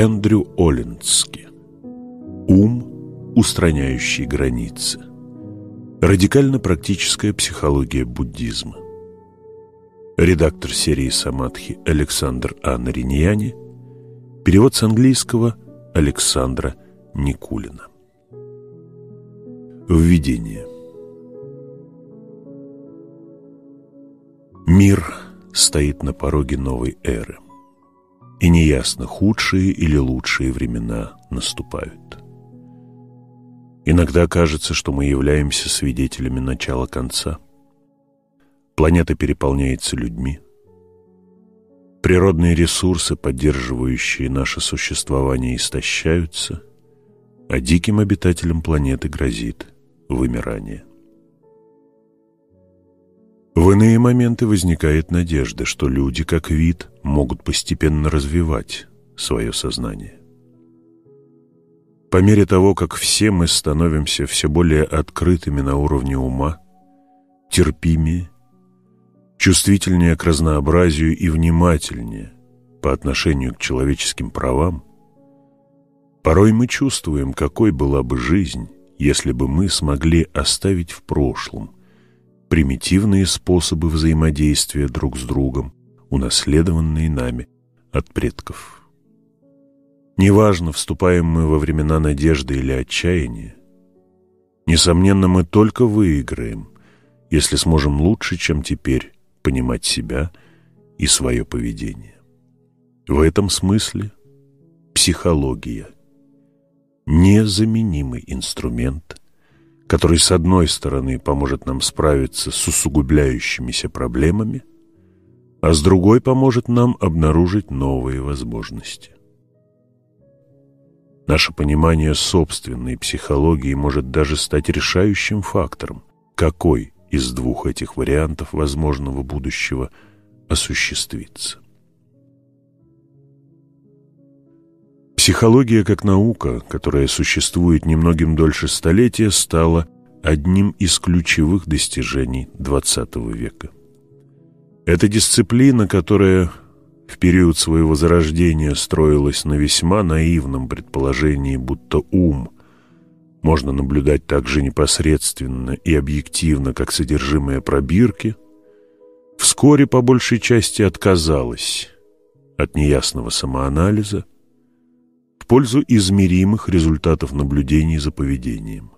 Эндрю Оллински. Ум, устраняющий границы. Радикально-практическая психология буддизма. Редактор серии «Самадхи» Александр А. Нариньяни Перевод с английского Александра Никулина. Введение. Мир стоит на пороге новой эры и неясно, худшие или лучшие времена наступают. Иногда кажется, что мы являемся свидетелями начала конца. Планета переполняется людьми. Природные ресурсы, поддерживающие наше существование, истощаются, а диким обитателям планеты грозит вымирание. В иные моменты возникает надежда, что люди, как вид, могут постепенно развивать свое сознание. По мере того, как все мы становимся все более открытыми на уровне ума, терпимее, чувствительнее к разнообразию и внимательнее по отношению к человеческим правам, порой мы чувствуем, какой была бы жизнь, если бы мы смогли оставить в прошлом примитивные способы взаимодействия друг с другом, унаследованные нами от предков. Неважно, вступаем мы во времена надежды или отчаяния, несомненно, мы только выиграем, если сможем лучше, чем теперь, понимать себя и свое поведение. В этом смысле психология – незаменимый инструмент – который, с одной стороны, поможет нам справиться с усугубляющимися проблемами, а с другой поможет нам обнаружить новые возможности. Наше понимание собственной психологии может даже стать решающим фактором, какой из двух этих вариантов возможного будущего осуществится. Психология как наука, которая существует немногим дольше столетия, стала одним из ключевых достижений XX века. Это дисциплина, которая в период своего зарождения строилась на весьма наивном предположении, будто ум можно наблюдать так же непосредственно и объективно, как содержимое пробирки, вскоре по большей части отказалась от неясного самоанализа, пользу измеримых результатов наблюдений за поведением.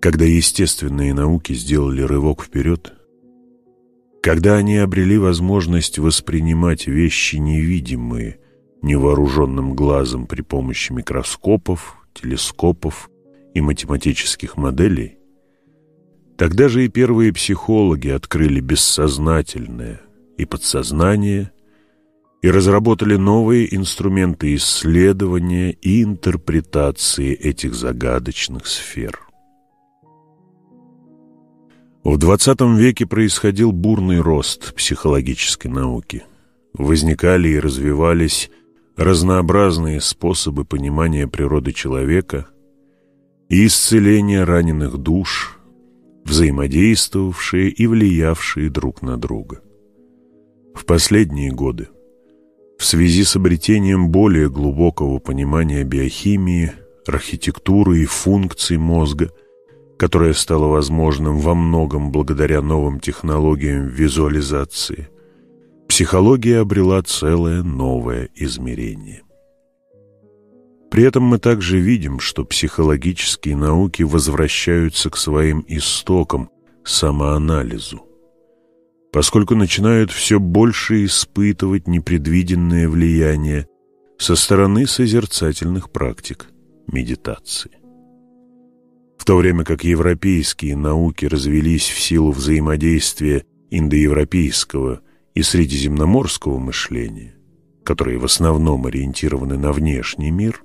Когда естественные науки сделали рывок вперед, когда они обрели возможность воспринимать вещи невидимые невооруженным глазом при помощи микроскопов, телескопов и математических моделей, тогда же и первые психологи открыли бессознательное и подсознание – и разработали новые инструменты исследования и интерпретации этих загадочных сфер. В XX веке происходил бурный рост психологической науки. Возникали и развивались разнообразные способы понимания природы человека и исцеления раненых душ, взаимодействовавшие и влиявшие друг на друга. В последние годы в связи с обретением более глубокого понимания биохимии, архитектуры и функций мозга, которое стало возможным во многом благодаря новым технологиям визуализации, психология обрела целое новое измерение. При этом мы также видим, что психологические науки возвращаются к своим истокам, самоанализу поскольку начинают все больше испытывать непредвиденное влияние со стороны созерцательных практик медитации. В то время как европейские науки развелись в силу взаимодействия индоевропейского и средиземноморского мышления, которые в основном ориентированы на внешний мир,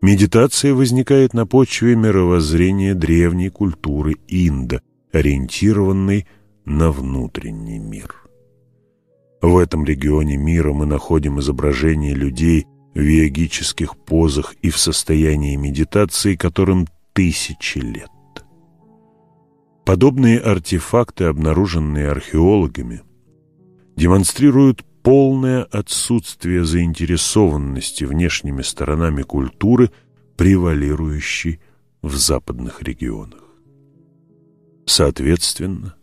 медитация возникает на почве мировоззрения древней культуры Инда, ориентированной внутренний мир. В этом регионе мира мы находим изображения людей в йогических позах и в состоянии медитации, которым тысячи лет. Подобные артефакты, обнаруженные археологами, демонстрируют полное отсутствие заинтересованности внешними сторонами культуры, превалирующей в западных регионах. Соответственно,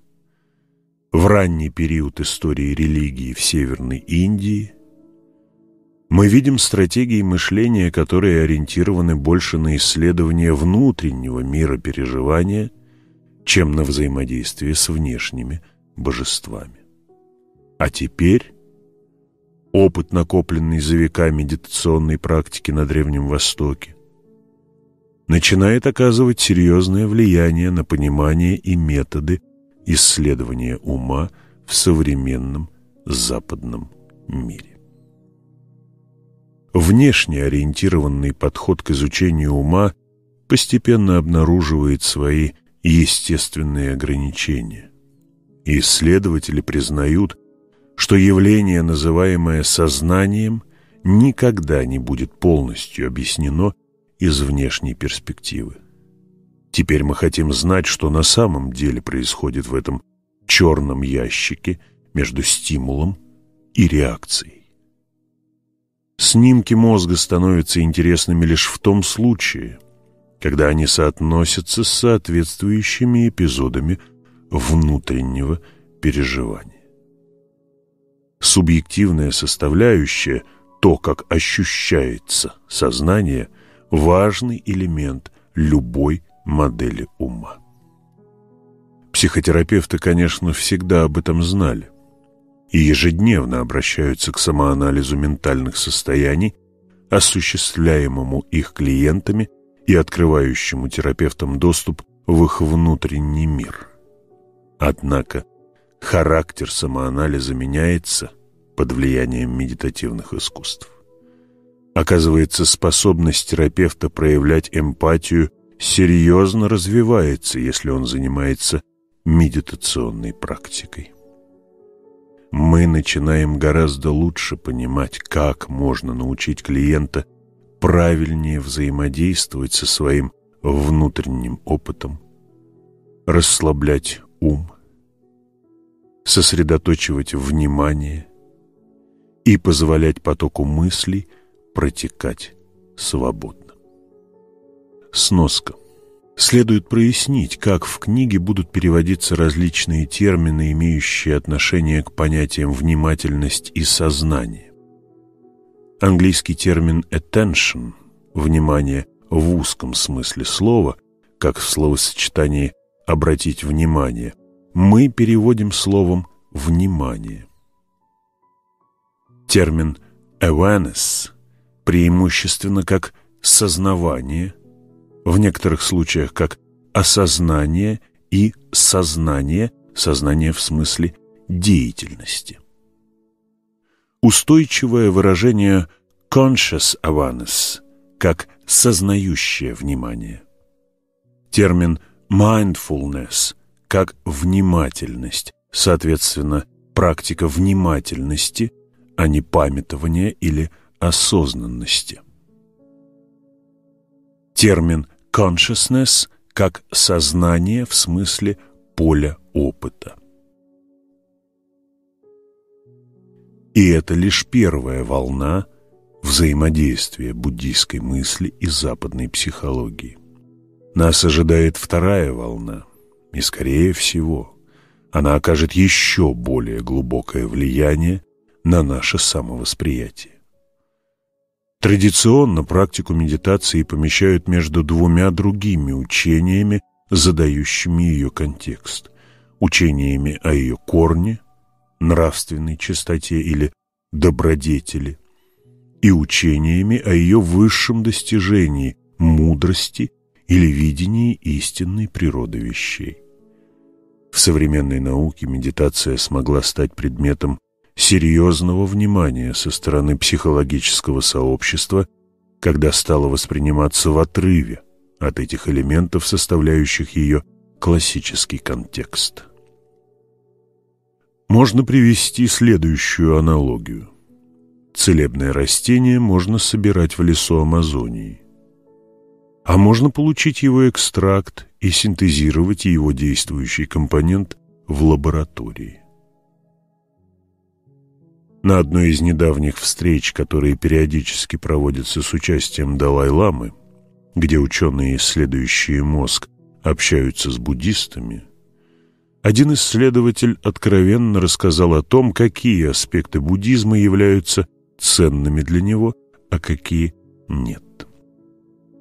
в ранний период истории религии в Северной Индии мы видим стратегии мышления, которые ориентированы больше на исследование внутреннего мира переживания, чем на взаимодействие с внешними божествами. А теперь опыт, накопленный за века медитационной практики на Древнем Востоке, начинает оказывать серьезное влияние на понимание и методы исследования ума в современном западном мире. Внешне ориентированный подход к изучению ума постепенно обнаруживает свои естественные ограничения. исследователи признают, что явление, называемое сознанием, никогда не будет полностью объяснено из внешней перспективы. Теперь мы хотим знать, что на самом деле происходит в этом черном ящике между стимулом и реакцией. Снимки мозга становятся интересными лишь в том случае, когда они соотносятся с соответствующими эпизодами внутреннего переживания. Субъективная составляющая, то, как ощущается сознание, важный элемент любой модели ума. Психотерапевты, конечно, всегда об этом знали и ежедневно обращаются к самоанализу ментальных состояний, осуществляемому их клиентами и открывающему терапевтам доступ в их внутренний мир. Однако характер самоанализа меняется под влиянием медитативных искусств. Оказывается, способность терапевта проявлять эмпатию серьезно развивается, если он занимается медитационной практикой. Мы начинаем гораздо лучше понимать, как можно научить клиента правильнее взаимодействовать со своим внутренним опытом, расслаблять ум, сосредоточивать внимание и позволять потоку мыслей протекать свободно. Сноска. Следует прояснить, как в книге будут переводиться различные термины, имеющие отношение к понятиям внимательность и сознание. Английский термин attention – внимание в узком смысле слова, как в словосочетании «обратить внимание», мы переводим словом «внимание». Термин awareness преимущественно как сознавание, в некоторых случаях как осознание и сознание, сознание в смысле деятельности. Устойчивое выражение conscious awareness как сознающее внимание. Термин mindfulness как внимательность, соответственно, практика внимательности, а не памятования или осознанности. Термин consciousness как сознание в смысле поля опыта. И это лишь первая волна взаимодействия буддийской мысли и западной психологии. Нас ожидает вторая волна, и, скорее всего, она окажет еще более глубокое влияние на наше самовосприятие. Традиционно практику медитации помещают между двумя другими учениями, задающими ее контекст. Учениями о ее корне, нравственной чистоте или добродетели, и учениями о ее высшем достижении, мудрости или видении истинной природы вещей. В современной науке медитация смогла стать предметом серьезного внимания со стороны психологического сообщества, когда стала восприниматься в отрыве от этих элементов, составляющих ее классический контекст. Можно привести следующую аналогию. Целебное растение можно собирать в лесу Амазонии. А можно получить его экстракт и синтезировать его действующий компонент в лаборатории. На одной из недавних встреч, которые периодически проводятся с участием Далай-ламы, где ученые, исследующие мозг, общаются с буддистами, один исследователь откровенно рассказал о том, какие аспекты буддизма являются ценными для него, а какие нет.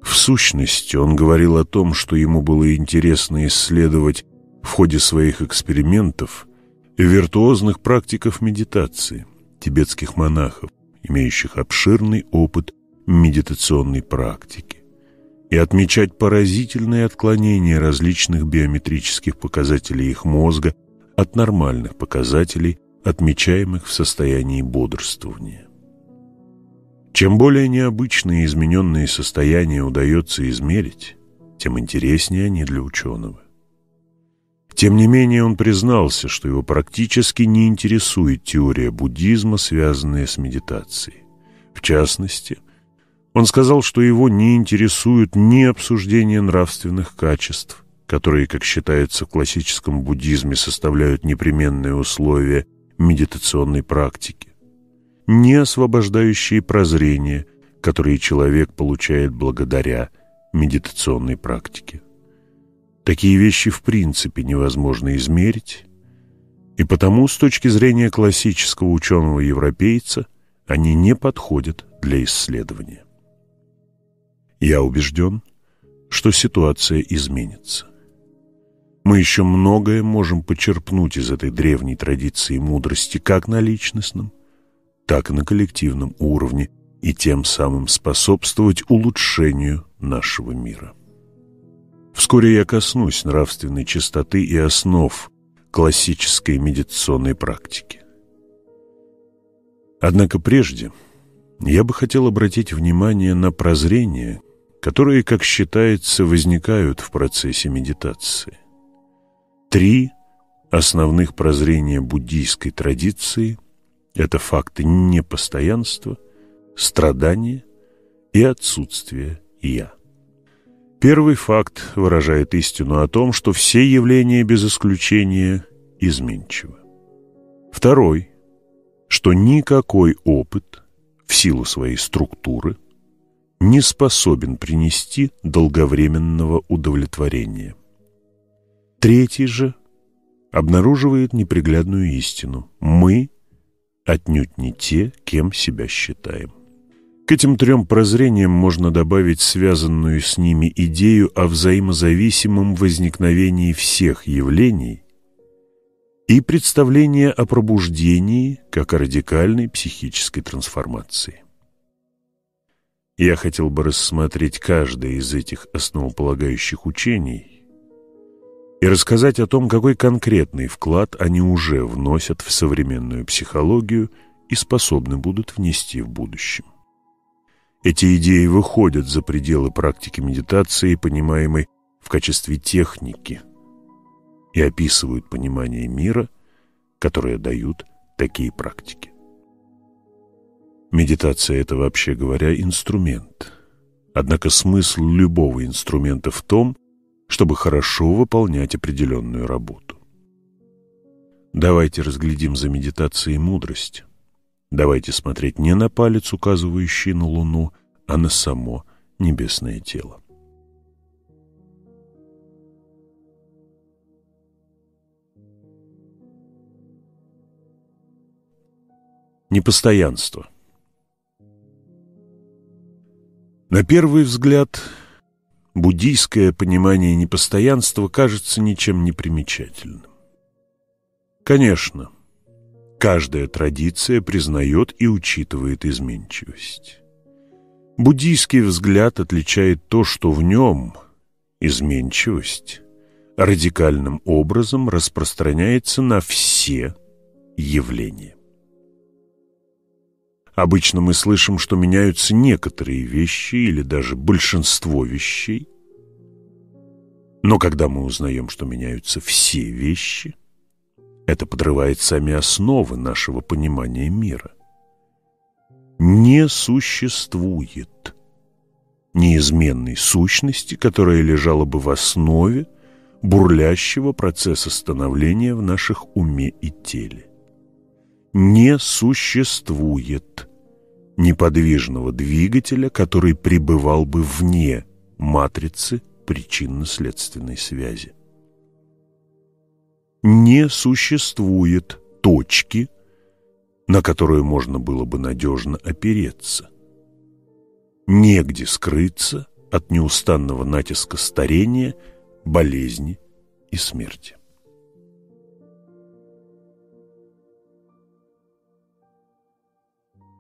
В сущности, он говорил о том, что ему было интересно исследовать в ходе своих экспериментов виртуозных практиков медитации, тибетских монахов, имеющих обширный опыт медитационной практики, и отмечать поразительные отклонения различных биометрических показателей их мозга от нормальных показателей, отмечаемых в состоянии бодрствования. Чем более необычные измененные состояния удается измерить, тем интереснее они для ученого. Тем не менее он признался, что его практически не интересует теория буддизма, связанная с медитацией. В частности, он сказал, что его не интересует ни обсуждение нравственных качеств, которые, как считается в классическом буддизме, составляют непременные условия медитационной практики, ни освобождающие прозрения, которые человек получает благодаря медитационной практике. Такие вещи в принципе невозможно измерить, и потому с точки зрения классического ученого-европейца они не подходят для исследования. Я убежден, что ситуация изменится. Мы еще многое можем почерпнуть из этой древней традиции мудрости как на личностном, так и на коллективном уровне и тем самым способствовать улучшению нашего мира. Вскоре я коснусь нравственной чистоты и основ классической медитационной практики. Однако прежде я бы хотел обратить внимание на прозрения, которые, как считается, возникают в процессе медитации. Три основных прозрения буддийской традиции – это факты непостоянства, страдания и отсутствия «я». Первый факт выражает истину о том, что все явления без исключения изменчивы. Второй, что никакой опыт в силу своей структуры не способен принести долговременного удовлетворения. Третий же обнаруживает неприглядную истину. Мы отнюдь не те, кем себя считаем. К этим трем прозрениям можно добавить связанную с ними идею о взаимозависимом возникновении всех явлений и представление о пробуждении как о радикальной психической трансформации. Я хотел бы рассмотреть каждое из этих основополагающих учений и рассказать о том, какой конкретный вклад они уже вносят в современную психологию и способны будут внести в будущем. Эти идеи выходят за пределы практики медитации, понимаемой в качестве техники, и описывают понимание мира, которое дают такие практики. Медитация – это, вообще говоря, инструмент. Однако смысл любого инструмента в том, чтобы хорошо выполнять определенную работу. Давайте разглядим за медитацией мудрость. Давайте смотреть не на палец, указывающий на Луну, а на само небесное тело. Непостоянство. На первый взгляд, буддийское понимание непостоянства кажется ничем не примечательным. Конечно, Каждая традиция признает и учитывает изменчивость. Буддийский взгляд отличает то, что в нем изменчивость радикальным образом распространяется на все явления. Обычно мы слышим, что меняются некоторые вещи или даже большинство вещей. Но когда мы узнаем, что меняются все вещи – это подрывает сами основы нашего понимания мира. Не существует неизменной сущности, которая лежала бы в основе бурлящего процесса становления в наших уме и теле. не существует неподвижного двигателя, который пребывал бы вне матрицы причинно-следственной связи. Не существует точки, на которую можно было бы надежно опереться. Негде скрыться от неустанного натиска старения, болезни и смерти.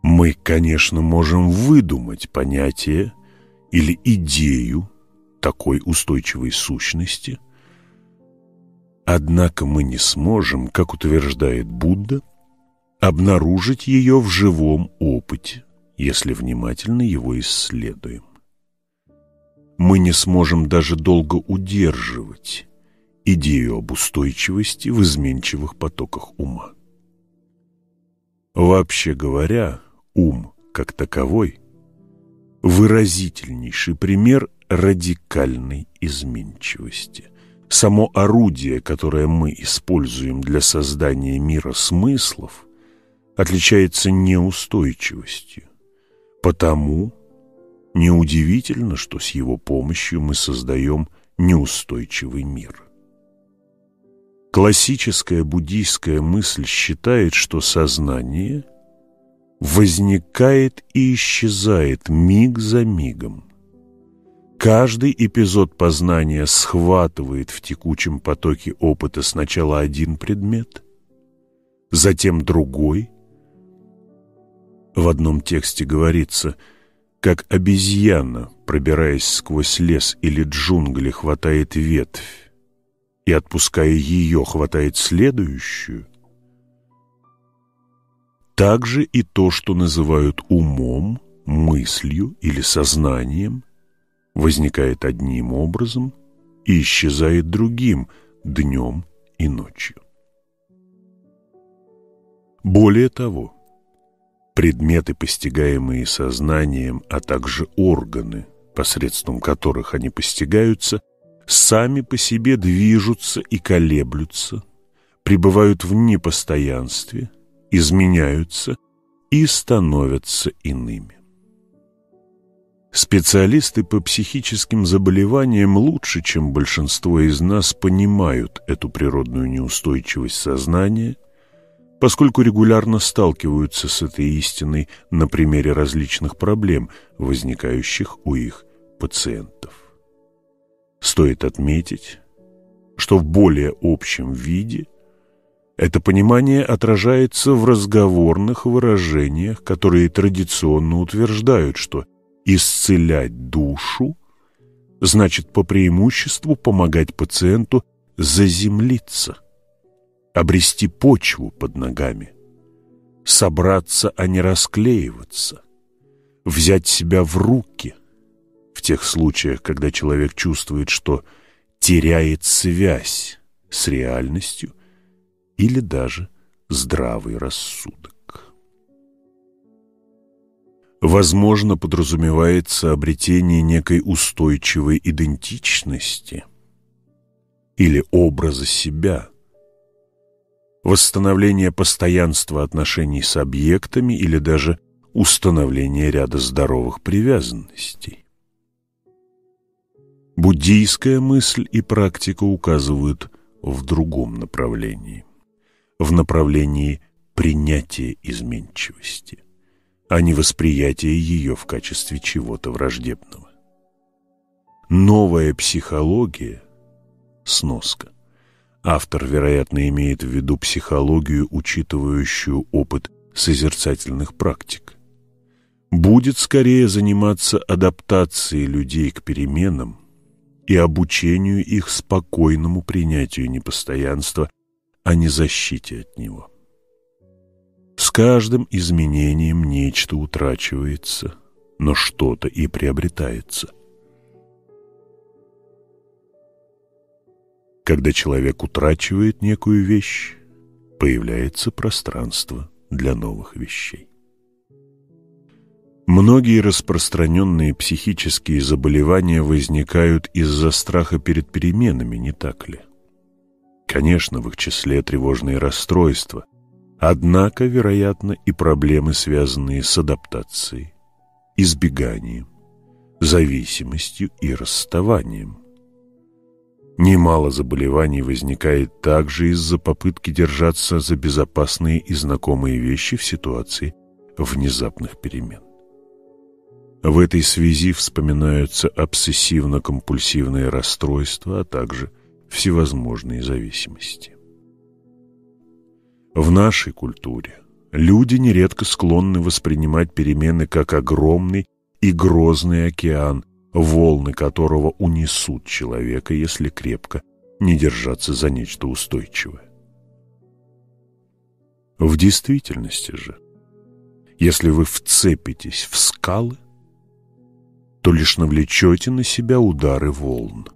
Мы, конечно, можем выдумать понятие или идею такой устойчивой сущности, однако мы не сможем, как утверждает Будда, обнаружить ее в живом опыте, если внимательно его исследуем. Мы не сможем даже долго удерживать идею об устойчивости в изменчивых потоках ума. Вообще говоря, ум как таковой – выразительнейший пример радикальной изменчивости. Само орудие, которое мы используем для создания мира смыслов, отличается неустойчивостью. Потому неудивительно, что с его помощью мы создаем неустойчивый мир. Классическая буддийская мысль считает, что сознание возникает и исчезает миг за мигом. Каждый эпизод познания схватывает в текучем потоке опыта сначала один предмет, затем другой. В одном тексте говорится, как обезьяна, пробираясь сквозь лес или джунгли, хватает ветвь, и, отпуская ее, хватает следующую, также и то, что называют умом, мыслью или сознанием, возникает одним образом и исчезает другим днем и ночью. Более того, предметы, постигаемые сознанием, а также органы, посредством которых они постигаются, сами по себе движутся и колеблются, пребывают в непостоянстве, изменяются и становятся иными. Специалисты по психическим заболеваниям лучше, чем большинство из нас, понимают эту природную неустойчивость сознания, поскольку регулярно сталкиваются с этой истиной на примере различных проблем, возникающих у их пациентов. Стоит отметить, что в более общем виде это понимание отражается в разговорных выражениях, которые традиционно утверждают, что исцелять душу значит по преимуществу помогать пациенту заземлиться, обрести почву под ногами, собраться, а не расклеиваться, взять себя в руки – в тех случаях, когда человек чувствует, что теряет связь с реальностью или даже здравый рассудок. Возможно, подразумевается обретение некой устойчивой идентичности или образа себя, восстановление постоянства отношений с объектами или даже установление ряда здоровых привязанностей. Буддийская мысль и практика указывают в другом направлении, в направлении принятия изменчивости, а не восприятия ее в качестве чего-то враждебного. Новая психология – сноска. Автор, вероятно, имеет в виду психологию, учитывающую опыт созерцательных практик. Будет скорее заниматься адаптацией людей к переменам, и обучению их спокойному принятию непостоянства, а не защите от него. С каждым изменением нечто утрачивается, но что-то и приобретается. Когда человек утрачивает некую вещь, появляется пространство для новых вещей. Многие распространенные психические заболевания возникают из-за страха перед переменами, не так ли? Конечно, в их числе тревожные расстройства, Однако, вероятно, и проблемы, связанные с адаптацией, избеганием, зависимостью и расставанием. Немало заболеваний возникает также из-за попытки держаться за безопасные и знакомые вещи в ситуации внезапных перемен. В этой связи вспоминаются обсессивно-компульсивные расстройства, а также всевозможные зависимости. В нашей культуре люди нередко склонны воспринимать перемены как огромный и грозный океан, волны которого унесут человека, если крепко не держаться за нечто устойчивое. В действительности же, если вы вцепитесь в скалы, то лишь навлечете на себя удары волн.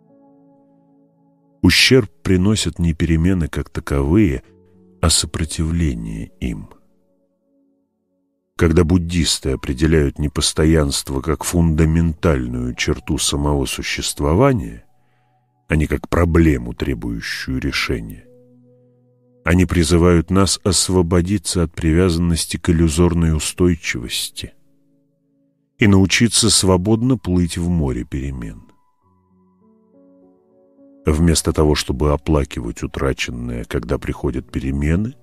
Ущерб приносят не перемены как таковые, а сопротивление им – когда буддисты определяют непостоянство как фундаментальную черту самого существования, а не как проблему, требующую решения, они призывают нас освободиться от привязанности к иллюзорной устойчивости и научиться свободно плыть в море перемен. Вместо того, чтобы оплакивать утраченное, когда приходят перемены,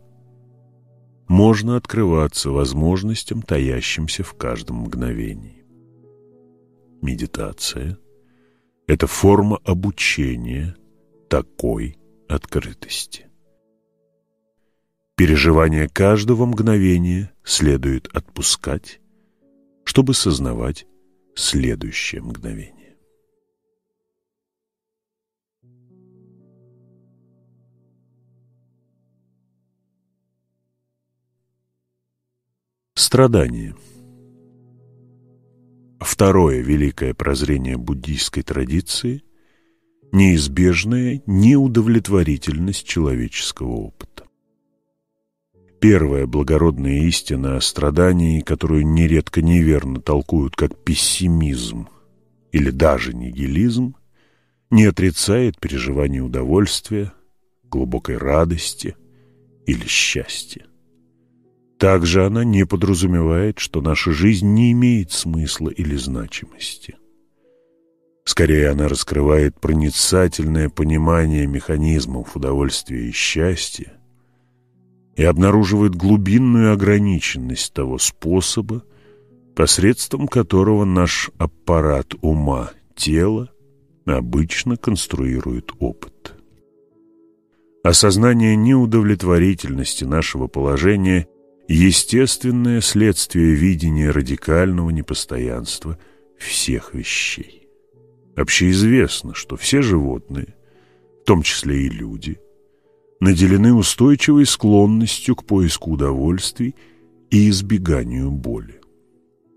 можно открываться возможностям, таящимся в каждом мгновении. Медитация – это форма обучения такой открытости. Переживание каждого мгновения следует отпускать, чтобы сознавать следующее мгновение. Страдание. Второе великое прозрение буддийской традиции – неизбежная неудовлетворительность человеческого опыта. Первая благородная истина о страдании, которую нередко неверно толкуют как пессимизм или даже нигилизм, не отрицает переживания удовольствия, глубокой радости или счастья. Также она не подразумевает, что наша жизнь не имеет смысла или значимости. Скорее, она раскрывает проницательное понимание механизмов удовольствия и счастья и обнаруживает глубинную ограниченность того способа, посредством которого наш аппарат ума, тела обычно конструирует опыт. Осознание неудовлетворительности нашего положения – естественное следствие видения радикального непостоянства всех вещей. Общеизвестно, что все животные, в том числе и люди, наделены устойчивой склонностью к поиску удовольствий и избеганию боли.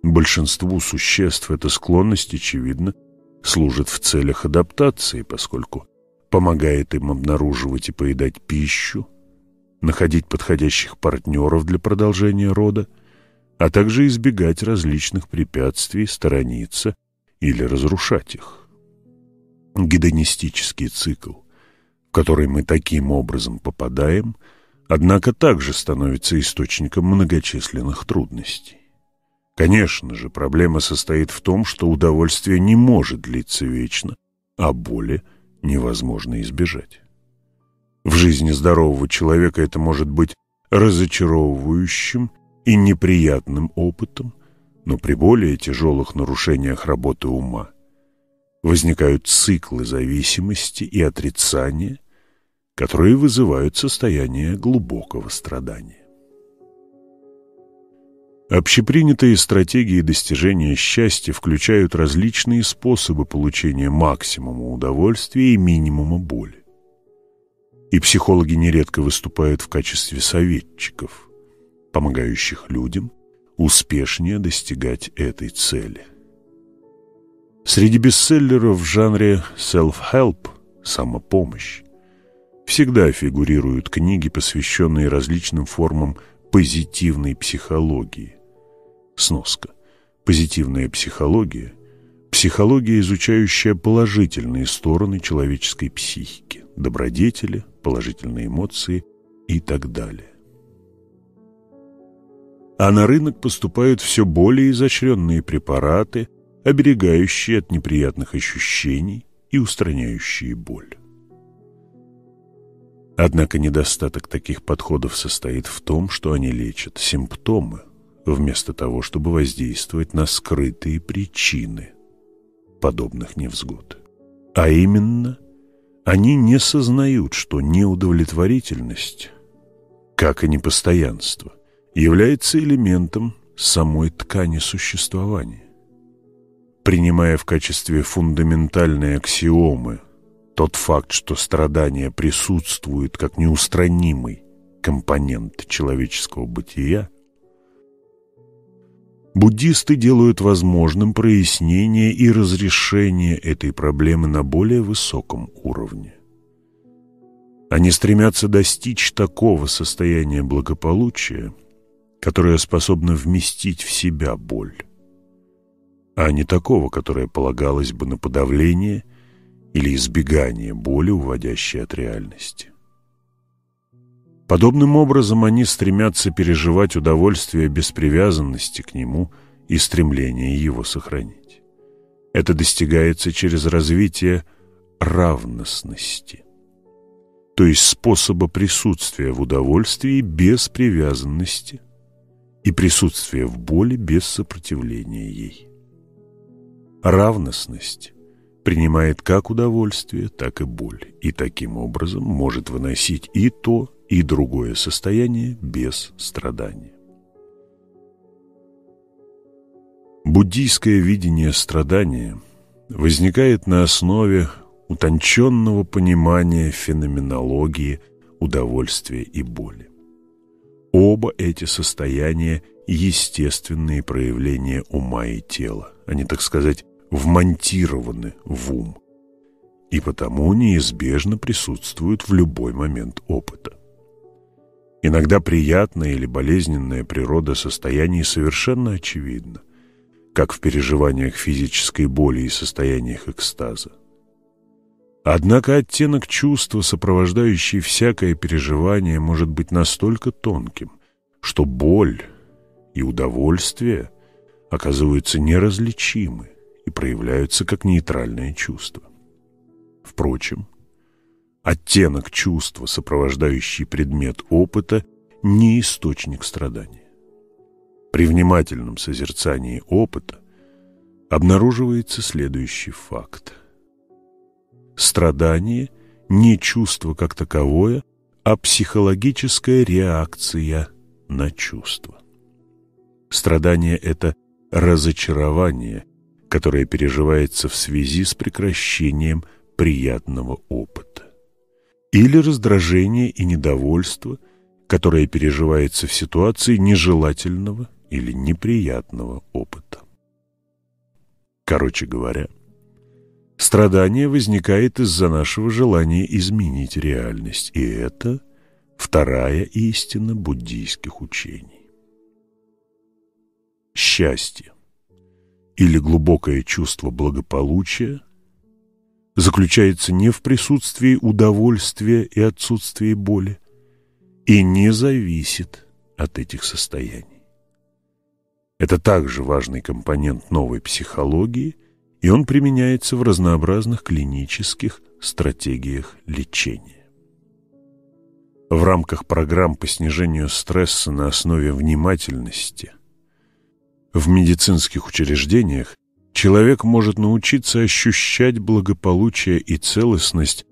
Большинству существ эта склонность, очевидно, служит в целях адаптации, поскольку помогает им обнаруживать и поедать пищу, находить подходящих партнеров для продолжения рода, а также избегать различных препятствий, сторониться или разрушать их. Гедонистический цикл, в который мы таким образом попадаем, однако также становится источником многочисленных трудностей. Конечно же, проблема состоит в том, что удовольствие не может длиться вечно, а боли невозможно избежать. В жизни здорового человека это может быть разочаровывающим и неприятным опытом, но при более тяжелых нарушениях работы ума возникают циклы зависимости и отрицания, которые вызывают состояние глубокого страдания. Общепринятые стратегии достижения счастья включают различные способы получения максимума удовольствия и минимума боли и психологи нередко выступают в качестве советчиков, помогающих людям успешнее достигать этой цели. Среди бестселлеров в жанре self-help – самопомощь всегда фигурируют книги, посвященные различным формам позитивной психологии. Сноска. Позитивная психология – психология, изучающая положительные стороны человеческой психики, добродетели, положительные эмоции и так далее. а на рынок поступают все более изощренные препараты, оберегающие от неприятных ощущений и устраняющие боль. Однако недостаток таких подходов состоит в том, что они лечат симптомы, вместо того, чтобы воздействовать на скрытые причины подобных невзгод. А именно, они не сознают, что неудовлетворительность, как и непостоянство, является элементом самой ткани существования. Принимая в качестве фундаментальной аксиомы тот факт, что страдания присутствуют как неустранимый компонент человеческого бытия, буддисты делают возможным прояснение и разрешение этой проблемы на более высоком уровне. Они стремятся достичь такого состояния благополучия, которое способно вместить в себя боль, а не такого, которое полагалось бы на подавление или избегание боли, уводящей от реальности. Подобным образом они стремятся переживать удовольствие без привязанности к нему и стремления его сохранить. Это достигается через развитие равностности, то есть способа присутствия в удовольствии без привязанности и присутствия в боли без сопротивления ей. Равностность принимает как удовольствие, так и боль, и таким образом может выносить и то, и другое состояние без страдания. Буддийское видение страдания возникает на основе утонченного понимания феноменологии удовольствия и боли. Оба эти состояния – естественные проявления ума и тела. Они, так сказать, вмонтированы в ум и потому неизбежно присутствуют в любой момент опыта. Иногда приятная или болезненная природа состояний совершенно очевидна, как в переживаниях физической боли и состояниях экстаза. Однако оттенок чувства, сопровождающий всякое переживание, может быть настолько тонким, что боль и удовольствие оказываются неразличимы и проявляются как нейтральное чувство. Впрочем, Оттенок чувства, сопровождающий предмет опыта, не источник страдания. При внимательном созерцании опыта обнаруживается следующий факт. Страдание – не чувство как таковое, а психологическая реакция на чувство. Страдание – это разочарование, которое переживается в связи с прекращением приятного опыта или раздражение и недовольство, которое переживается в ситуации нежелательного или неприятного опыта. Короче говоря, страдание возникает из-за нашего желания изменить реальность, и это вторая истина буддийских учений. Счастье или глубокое чувство благополучия – заключается не в присутствии удовольствия и отсутствии боли и не зависит от этих состояний. Это также важный компонент новой психологии, и он применяется в разнообразных клинических стратегиях лечения. В рамках программ по снижению стресса на основе внимательности в медицинских учреждениях Человек может научиться ощущать благополучие и целостность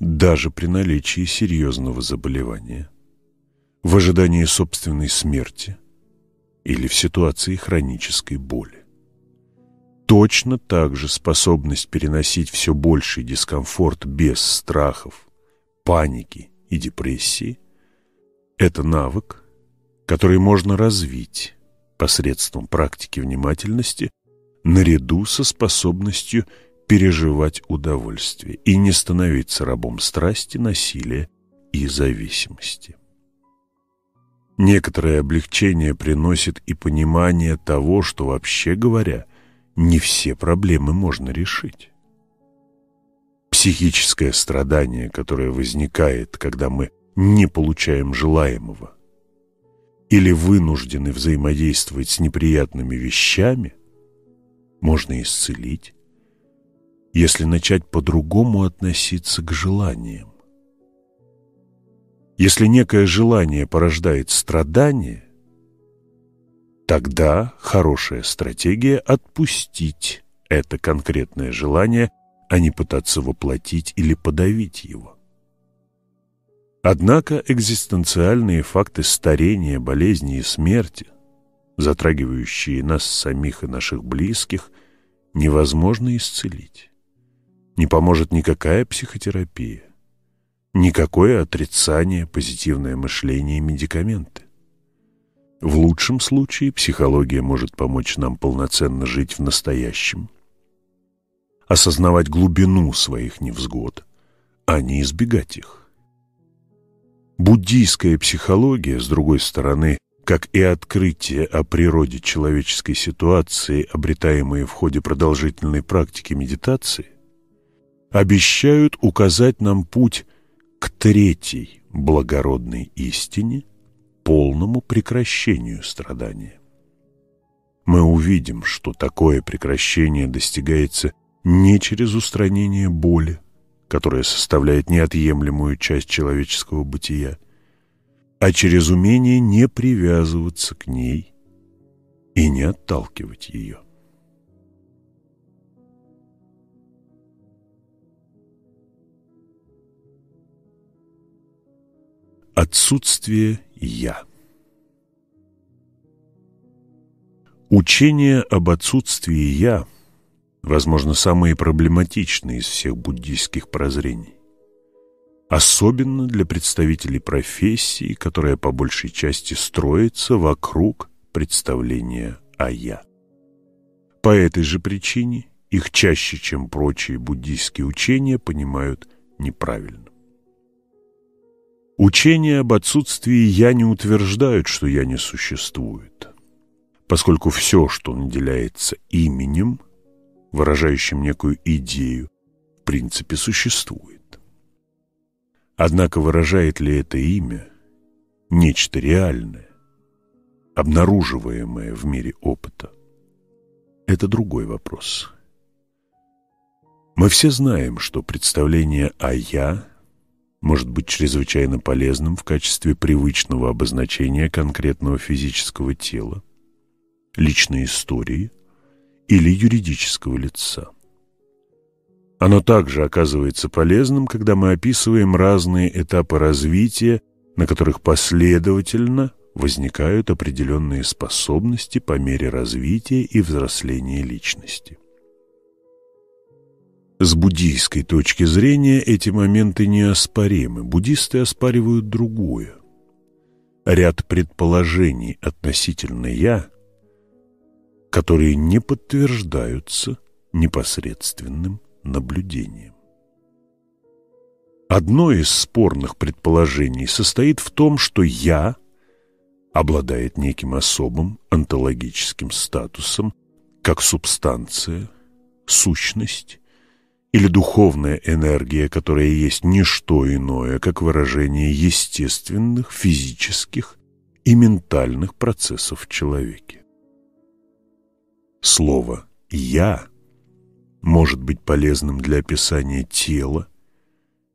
даже при наличии серьезного заболевания, в ожидании собственной смерти или в ситуации хронической боли. Точно так же способность переносить все больший дискомфорт без страхов, паники и депрессии – это навык, который можно развить посредством практики внимательности – наряду со способностью переживать удовольствие и не становиться рабом страсти, насилия и зависимости. Некоторое облегчение приносит и понимание того, что, вообще говоря, не все проблемы можно решить. Психическое страдание, которое возникает, когда мы не получаем желаемого, или вынуждены взаимодействовать с неприятными вещами, можно исцелить, если начать по-другому относиться к желаниям. Если некое желание порождает страдание, тогда хорошая стратегия отпустить это конкретное желание, а не пытаться воплотить или подавить его. Однако экзистенциальные факты старения, болезни и смерти, затрагивающие нас самих и наших близких, невозможно исцелить. Не поможет никакая психотерапия, никакое отрицание, позитивное мышление и медикаменты. В лучшем случае психология может помочь нам полноценно жить в настоящем, осознавать глубину своих невзгод, а не избегать их. Буддийская психология, с другой стороны, как и открытие о природе человеческой ситуации, обретаемые в ходе продолжительной практики медитации, обещают указать нам путь к третьей благородной истине, полному прекращению страдания. Мы увидим, что такое прекращение достигается не через устранение боли, которая составляет неотъемлемую часть человеческого бытия, а через умение не привязываться к ней и не отталкивать ее. Отсутствие «я». Учение об отсутствии «я» возможно, самые проблематичные из всех буддийских прозрений. Особенно для представителей профессии, которая по большей части строится вокруг представления о «я». По этой же причине их чаще, чем прочие буддийские учения, понимают неправильно. Учения об отсутствии «я» не утверждают, что «я» не существует, поскольку все, что наделяется именем – выражающим некую идею, в принципе существует. Однако выражает ли это имя нечто реальное, обнаруживаемое в мире опыта? Это другой вопрос. Мы все знаем, что представление о «я» может быть чрезвычайно полезным в качестве привычного обозначения конкретного физического тела, личной истории – или юридического лица. Оно также оказывается полезным, когда мы описываем разные этапы развития, на которых последовательно возникают определенные способности по мере развития и взросления личности. С буддийской точки зрения эти моменты неоспоримы. Буддисты оспаривают другое. Ряд предположений относительно «я» которые не подтверждаются непосредственным наблюдением. Одно из спорных предположений состоит в том, что «я» обладает неким особым онтологическим статусом, как субстанция, сущность или духовная энергия, которая есть не что иное, как выражение естественных, физических и ментальных процессов в человеке. Слово «я» может быть полезным для описания тела,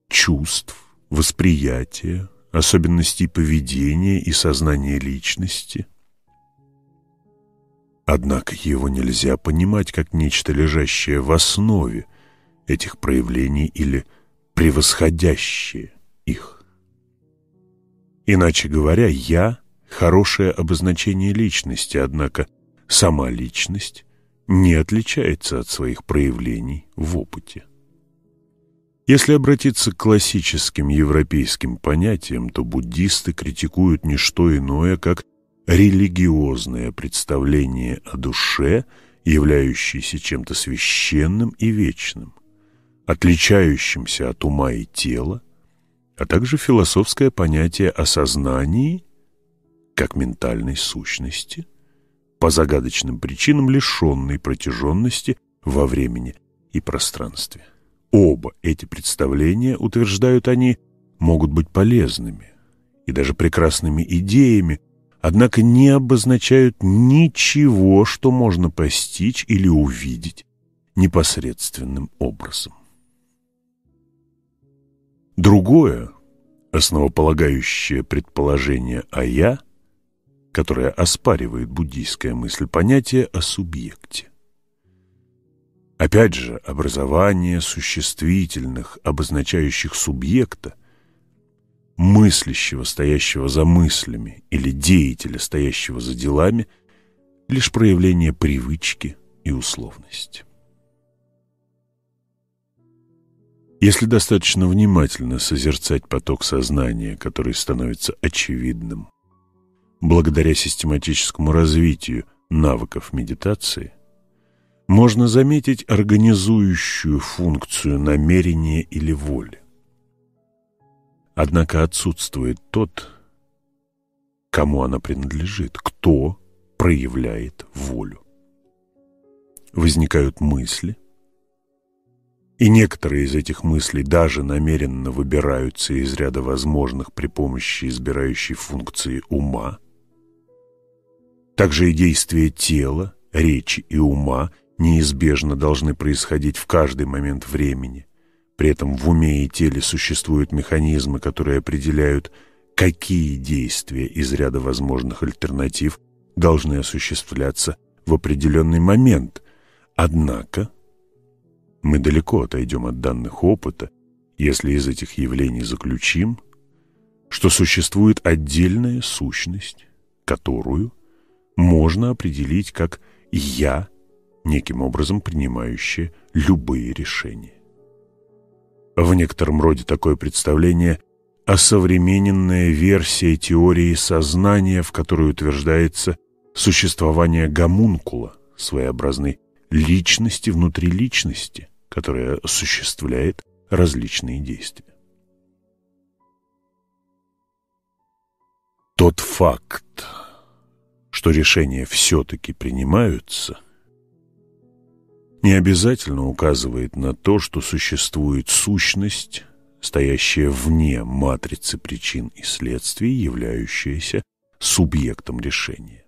чувств, восприятия, особенностей поведения и сознания личности. Однако его нельзя понимать как нечто лежащее в основе этих проявлений или превосходящее их. Иначе говоря, «я» — хорошее обозначение личности, однако – сама личность не отличается от своих проявлений в опыте. Если обратиться к классическим европейским понятиям, то буддисты критикуют не что иное, как религиозное представление о душе, являющееся чем-то священным и вечным, отличающимся от ума и тела, а также философское понятие о сознании как ментальной сущности – по загадочным причинам лишенной протяженности во времени и пространстве. Оба эти представления, утверждают они, могут быть полезными и даже прекрасными идеями, однако не обозначают ничего, что можно постичь или увидеть непосредственным образом. Другое, основополагающее предположение о «я», которое оспаривает буддийская мысль, понятие о субъекте. Опять же, образование существительных, обозначающих субъекта, мыслящего, стоящего за мыслями, или деятеля, стоящего за делами, лишь проявление привычки и условности. Если достаточно внимательно созерцать поток сознания, который становится очевидным, благодаря систематическому развитию навыков медитации, можно заметить организующую функцию намерения или воли. Однако отсутствует тот, кому она принадлежит, кто проявляет волю. Возникают мысли, и некоторые из этих мыслей даже намеренно выбираются из ряда возможных при помощи избирающей функции ума. Также и действия тела, речи и ума неизбежно должны происходить в каждый момент времени. При этом в уме и теле существуют механизмы, которые определяют, какие действия из ряда возможных альтернатив должны осуществляться в определенный момент. Однако мы далеко отойдем от данных опыта, если из этих явлений заключим, что существует отдельная сущность, которую можно определить как «я», неким образом принимающая любые решения. В некотором роде такое представление – осовремененная версия теории сознания, в которой утверждается существование гомункула, своеобразной личности внутри личности, которая осуществляет различные действия. Тот факт, что решения все-таки принимаются – не обязательно указывает на то, что существует сущность, стоящая вне матрицы причин и следствий, являющаяся субъектом решения.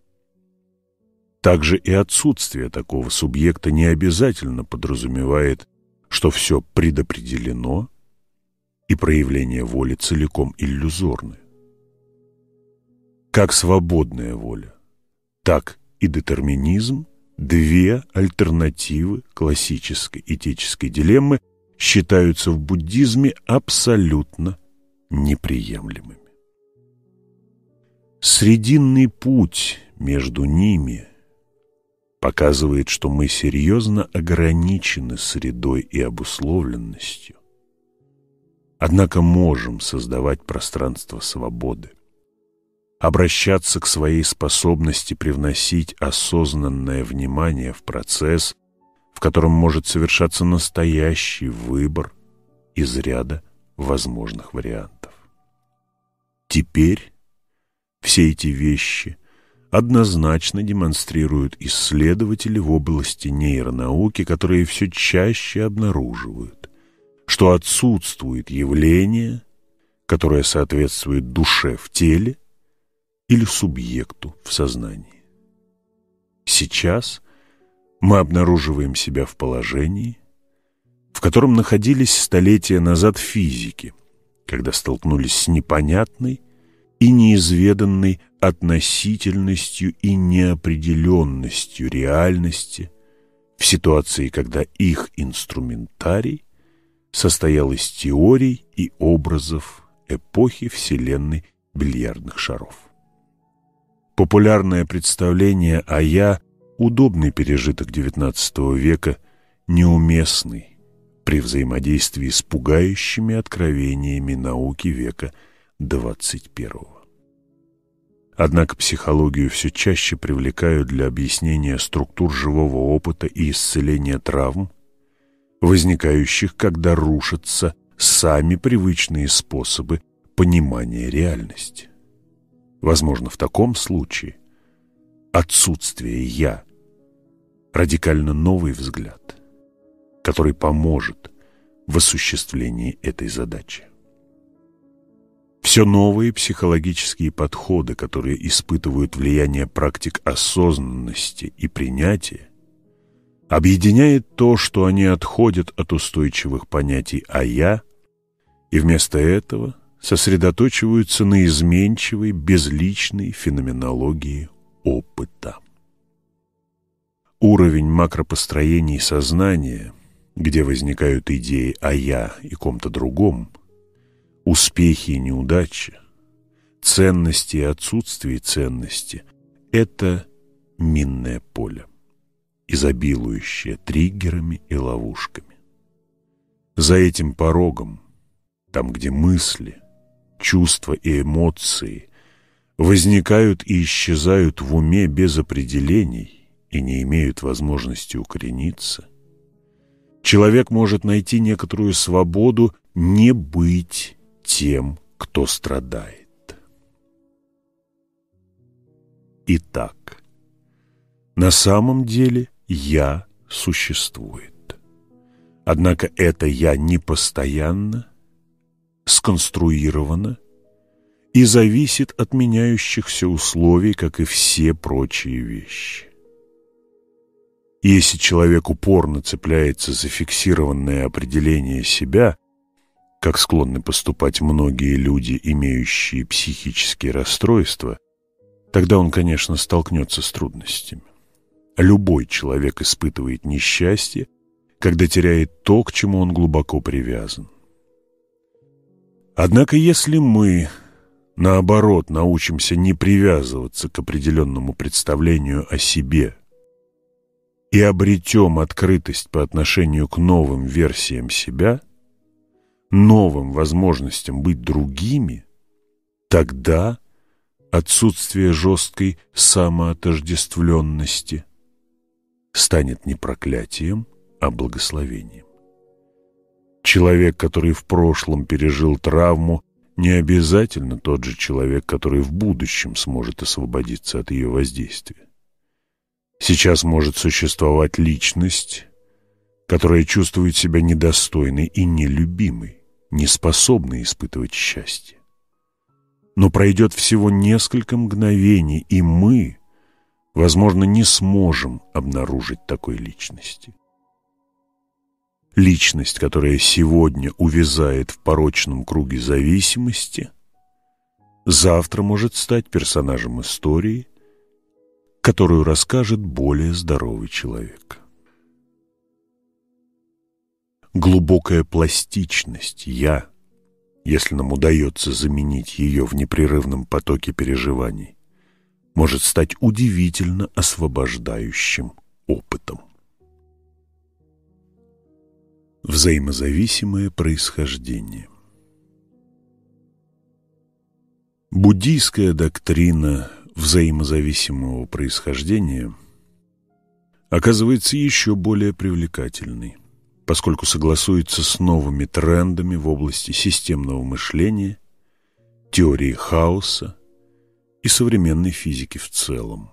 Также и отсутствие такого субъекта не обязательно подразумевает, что все предопределено и проявление воли целиком иллюзорны. Как свободная воля, так и детерминизм Две альтернативы классической этической дилеммы считаются в буддизме абсолютно неприемлемыми. Срединный путь между ними показывает, что мы серьезно ограничены средой и обусловленностью, однако можем создавать пространство свободы обращаться к своей способности привносить осознанное внимание в процесс, в котором может совершаться настоящий выбор из ряда возможных вариантов. Теперь все эти вещи однозначно демонстрируют исследователи в области нейронауки, которые все чаще обнаруживают, что отсутствует явление, которое соответствует душе в теле, или субъекту в сознании. Сейчас мы обнаруживаем себя в положении, в котором находились столетия назад физики, когда столкнулись с непонятной и неизведанной относительностью и неопределенностью реальности в ситуации, когда их инструментарий состоял из теорий и образов эпохи Вселенной бильярдных шаров. Популярное представление о «я» – удобный пережиток XIX века, неуместный при взаимодействии с пугающими откровениями науки века XXI. Однако психологию все чаще привлекают для объяснения структур живого опыта и исцеления травм, возникающих, когда рушатся сами привычные способы понимания реальности. Возможно, в таком случае отсутствие «я» – радикально новый взгляд, который поможет в осуществлении этой задачи. Все новые психологические подходы, которые испытывают влияние практик осознанности и принятия, объединяет то, что они отходят от устойчивых понятий «а я» и вместо этого сосредоточиваются на изменчивой, безличной феноменологии опыта. Уровень макропостроений сознания, где возникают идеи о «я» и ком-то другом, успехи и неудачи, ценности и отсутствие ценности – это минное поле, изобилующее триггерами и ловушками. За этим порогом, там, где мысли, чувства и эмоции возникают и исчезают в уме без определений и не имеют возможности укорениться, человек может найти некоторую свободу не быть тем, кто страдает. Итак, на самом деле «я» существует. Однако это «я» не постоянно, сконструировано и зависит от меняющихся условий, как и все прочие вещи. Если человек упорно цепляется за фиксированное определение себя, как склонны поступать многие люди, имеющие психические расстройства, тогда он, конечно, столкнется с трудностями. Любой человек испытывает несчастье, когда теряет то, к чему он глубоко привязан. Однако если мы, наоборот, научимся не привязываться к определенному представлению о себе и обретем открытость по отношению к новым версиям себя – новым возможностям быть другими, тогда отсутствие жесткой самоотождествленности станет не проклятием, а благословением. Человек, который в прошлом пережил травму, не обязательно тот же человек, который в будущем сможет освободиться от ее воздействия. Сейчас может существовать личность, которая чувствует себя недостойной и нелюбимой не способны испытывать счастье. Но пройдет всего несколько мгновений, и мы, возможно, не сможем обнаружить такой личности. Личность, которая сегодня увязает в порочном круге зависимости, завтра может стать персонажем истории, которую расскажет более здоровый человек глубокая пластичность «я», если нам удается заменить ее в непрерывном потоке переживаний, может стать удивительно освобождающим опытом. Взаимозависимое происхождение Буддийская доктрина взаимозависимого происхождения оказывается еще более привлекательной поскольку согласуется с новыми трендами в области системного мышления, теории хаоса и современной физики в целом.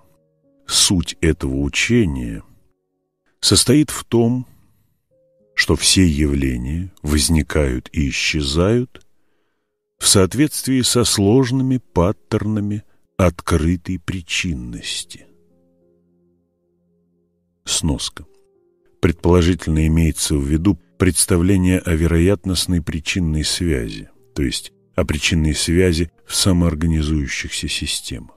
Суть этого учения состоит в том, что все явления возникают и исчезают в соответствии со сложными паттернами открытой причинности. Сноска. Предположительно имеется в виду представление о вероятностной причинной связи, то есть о причинной связи в самоорганизующихся системах.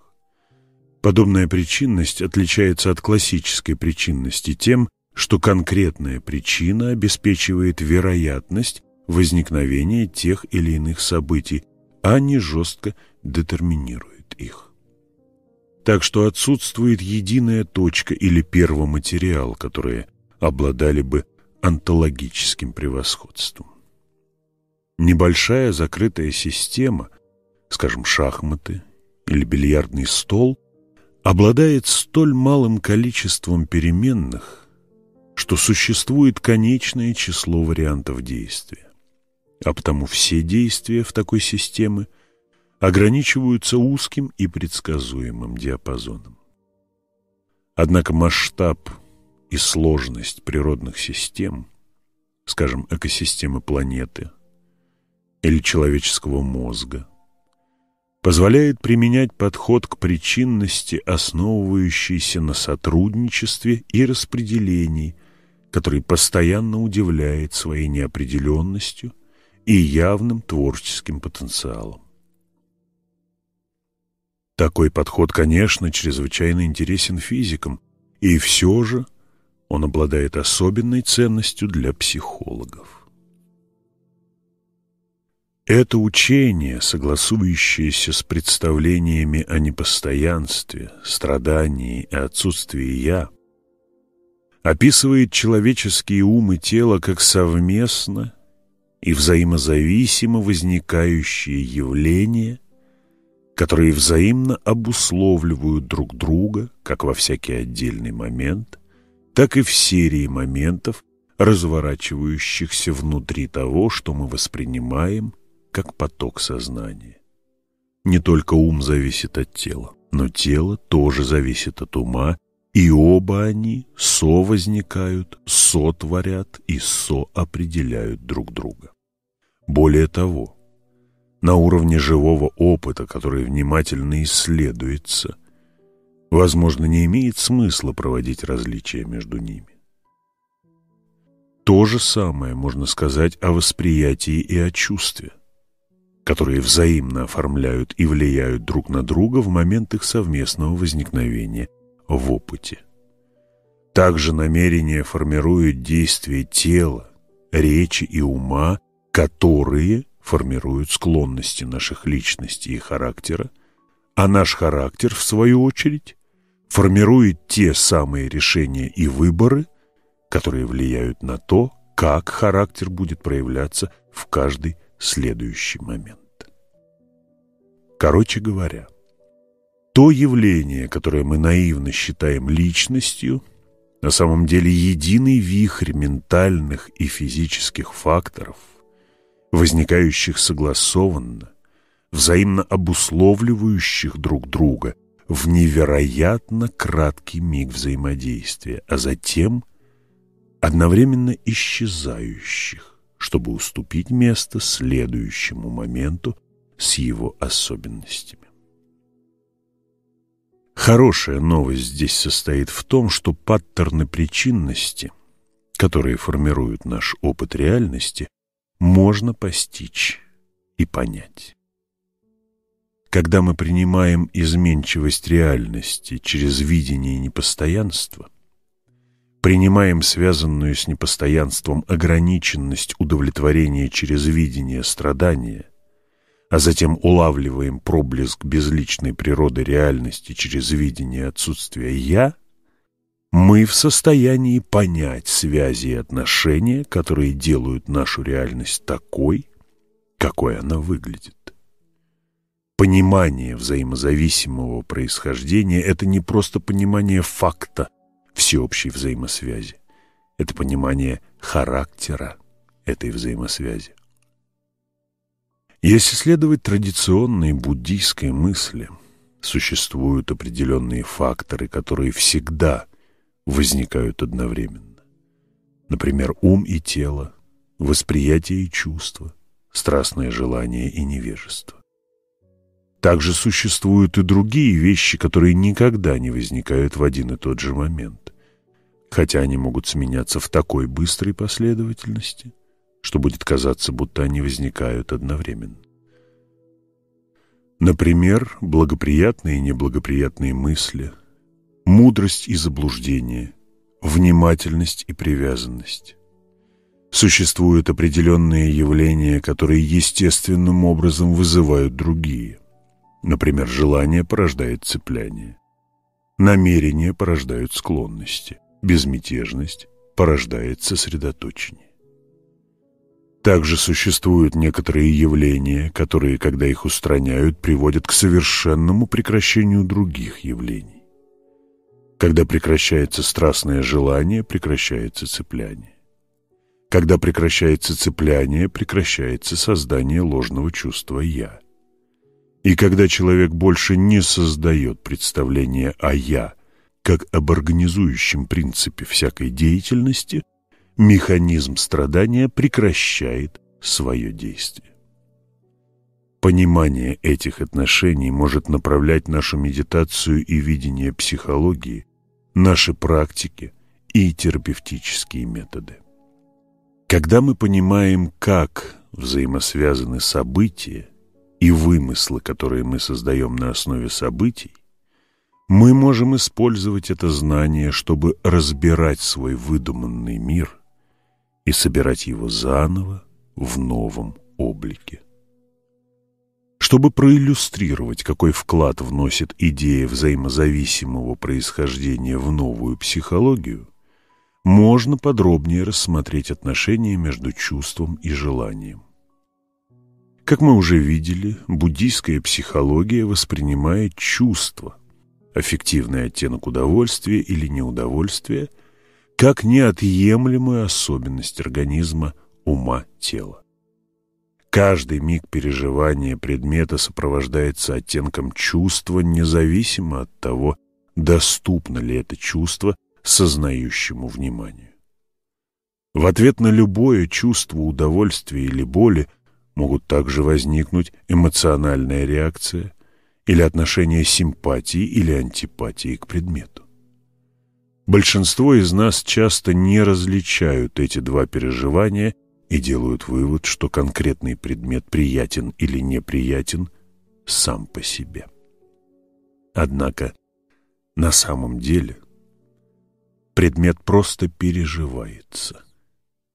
Подобная причинность отличается от классической причинности тем, что конкретная причина обеспечивает вероятность возникновения тех или иных событий, а не жестко детерминирует их. Так что отсутствует единая точка или первоматериал, которая обладали бы онтологическим превосходством. Небольшая закрытая система, скажем, шахматы или бильярдный стол, обладает столь малым количеством переменных, что существует конечное число вариантов действия. А потому все действия в такой системе ограничиваются узким и предсказуемым диапазоном. Однако масштаб и сложность природных систем, скажем, экосистемы планеты или человеческого мозга, позволяет применять подход к причинности, основывающийся на сотрудничестве и распределении, который постоянно удивляет своей неопределенностью и явным творческим потенциалом. Такой подход, конечно, чрезвычайно интересен физикам, и все же он обладает особенной ценностью для психологов. Это учение, согласующееся с представлениями о непостоянстве, страдании и отсутствии «я», описывает человеческие ум и тело как совместно и взаимозависимо возникающие явления, которые взаимно обусловливают друг друга как во всякий отдельный момент, так и в серии моментов, разворачивающихся внутри того, что мы воспринимаем как поток сознания. Не только ум зависит от тела, но тело тоже зависит от ума, и оба они со-возникают, сотворят и соопределяют друг друга. Более того, на уровне живого опыта, который внимательно исследуется, возможно, не имеет смысла проводить различия между ними. То же самое можно сказать о восприятии и о чувстве которые взаимно оформляют и влияют друг на друга в момент их совместного возникновения в опыте. Также намерение формирует действия тела, речи и ума, которые формируют склонности наших личностей и характера, а наш характер, в свою очередь, формирует те самые решения и выборы, которые влияют на то, как характер будет проявляться в каждый следующий момент. Короче говоря, то явление, которое мы наивно считаем личностью, на самом деле единый вихрь ментальных и физических факторов, возникающих согласованно, взаимно обусловливающих друг друга в невероятно краткий миг взаимодействия, а затем одновременно исчезающих чтобы уступить место следующему моменту с его особенностями. Хорошая новость здесь состоит в том, что паттерны причинности, которые формируют наш опыт реальности, можно постичь и понять. Когда мы принимаем изменчивость реальности через видение непостоянства – принимаем связанную с непостоянством ограниченность удовлетворения через видение страдания, а затем улавливаем проблеск безличной природы реальности через видение отсутствия «я», мы в состоянии понять связи и отношения, которые делают нашу реальность такой, какой она выглядит. Понимание взаимозависимого происхождения – это не просто понимание факта – всеобщей взаимосвязи. Это понимание характера этой взаимосвязи. Если следовать традиционной буддийской мысли, существуют определенные факторы, которые всегда возникают одновременно. Например, ум и тело, восприятие и чувство, страстное желание и невежество. Также существуют и другие вещи, которые никогда не возникают в один и тот же момент. Хотя они могут сменяться в такой быстрой последовательности, что будет казаться, будто они возникают одновременно. Например, благоприятные и неблагоприятные мысли, мудрость и заблуждение, внимательность и привязанность. Существуют определенные явления, которые естественным образом вызывают другие. Например, желание порождает цепляние. Намерения порождают склонности. Безмятежность порождает сосредоточение. Также существуют некоторые явления, которые, когда их устраняют, приводят к совершенному прекращению других явлений. Когда прекращается страстное желание, прекращается цепляние. Когда прекращается цепляние, прекращается создание ложного чувства «я». И когда человек больше не создает представление о «я» как об организующем принципе всякой деятельности, механизм страдания прекращает свое действие. Понимание этих отношений может направлять нашу медитацию и видение психологии, наши практики и терапевтические методы. Когда мы понимаем, как взаимосвязаны события и вымыслы, которые мы создаем на основе событий, мы можем использовать это знание, чтобы разбирать свой выдуманный мир и собирать его заново в новом облике. Чтобы проиллюстрировать, какой вклад вносит идея взаимозависимого происхождения в новую психологию, можно подробнее рассмотреть отношения между чувством и желанием. Как мы уже видели, буддийская психология воспринимает чувство, аффективный оттенок удовольствия или неудовольствия, как неотъемлемую особенность организма ума тела. Каждый миг переживания предмета сопровождается оттенком чувства, независимо от того, доступно ли это чувство сознающему вниманию. В ответ на любое чувство удовольствия или боли могут также возникнуть эмоциональная реакция или отношение симпатии или антипатии к предмету. Большинство из нас часто не различают эти два переживания и делают вывод, что конкретный предмет приятен или неприятен сам по себе. Однако на самом деле предмет просто переживается,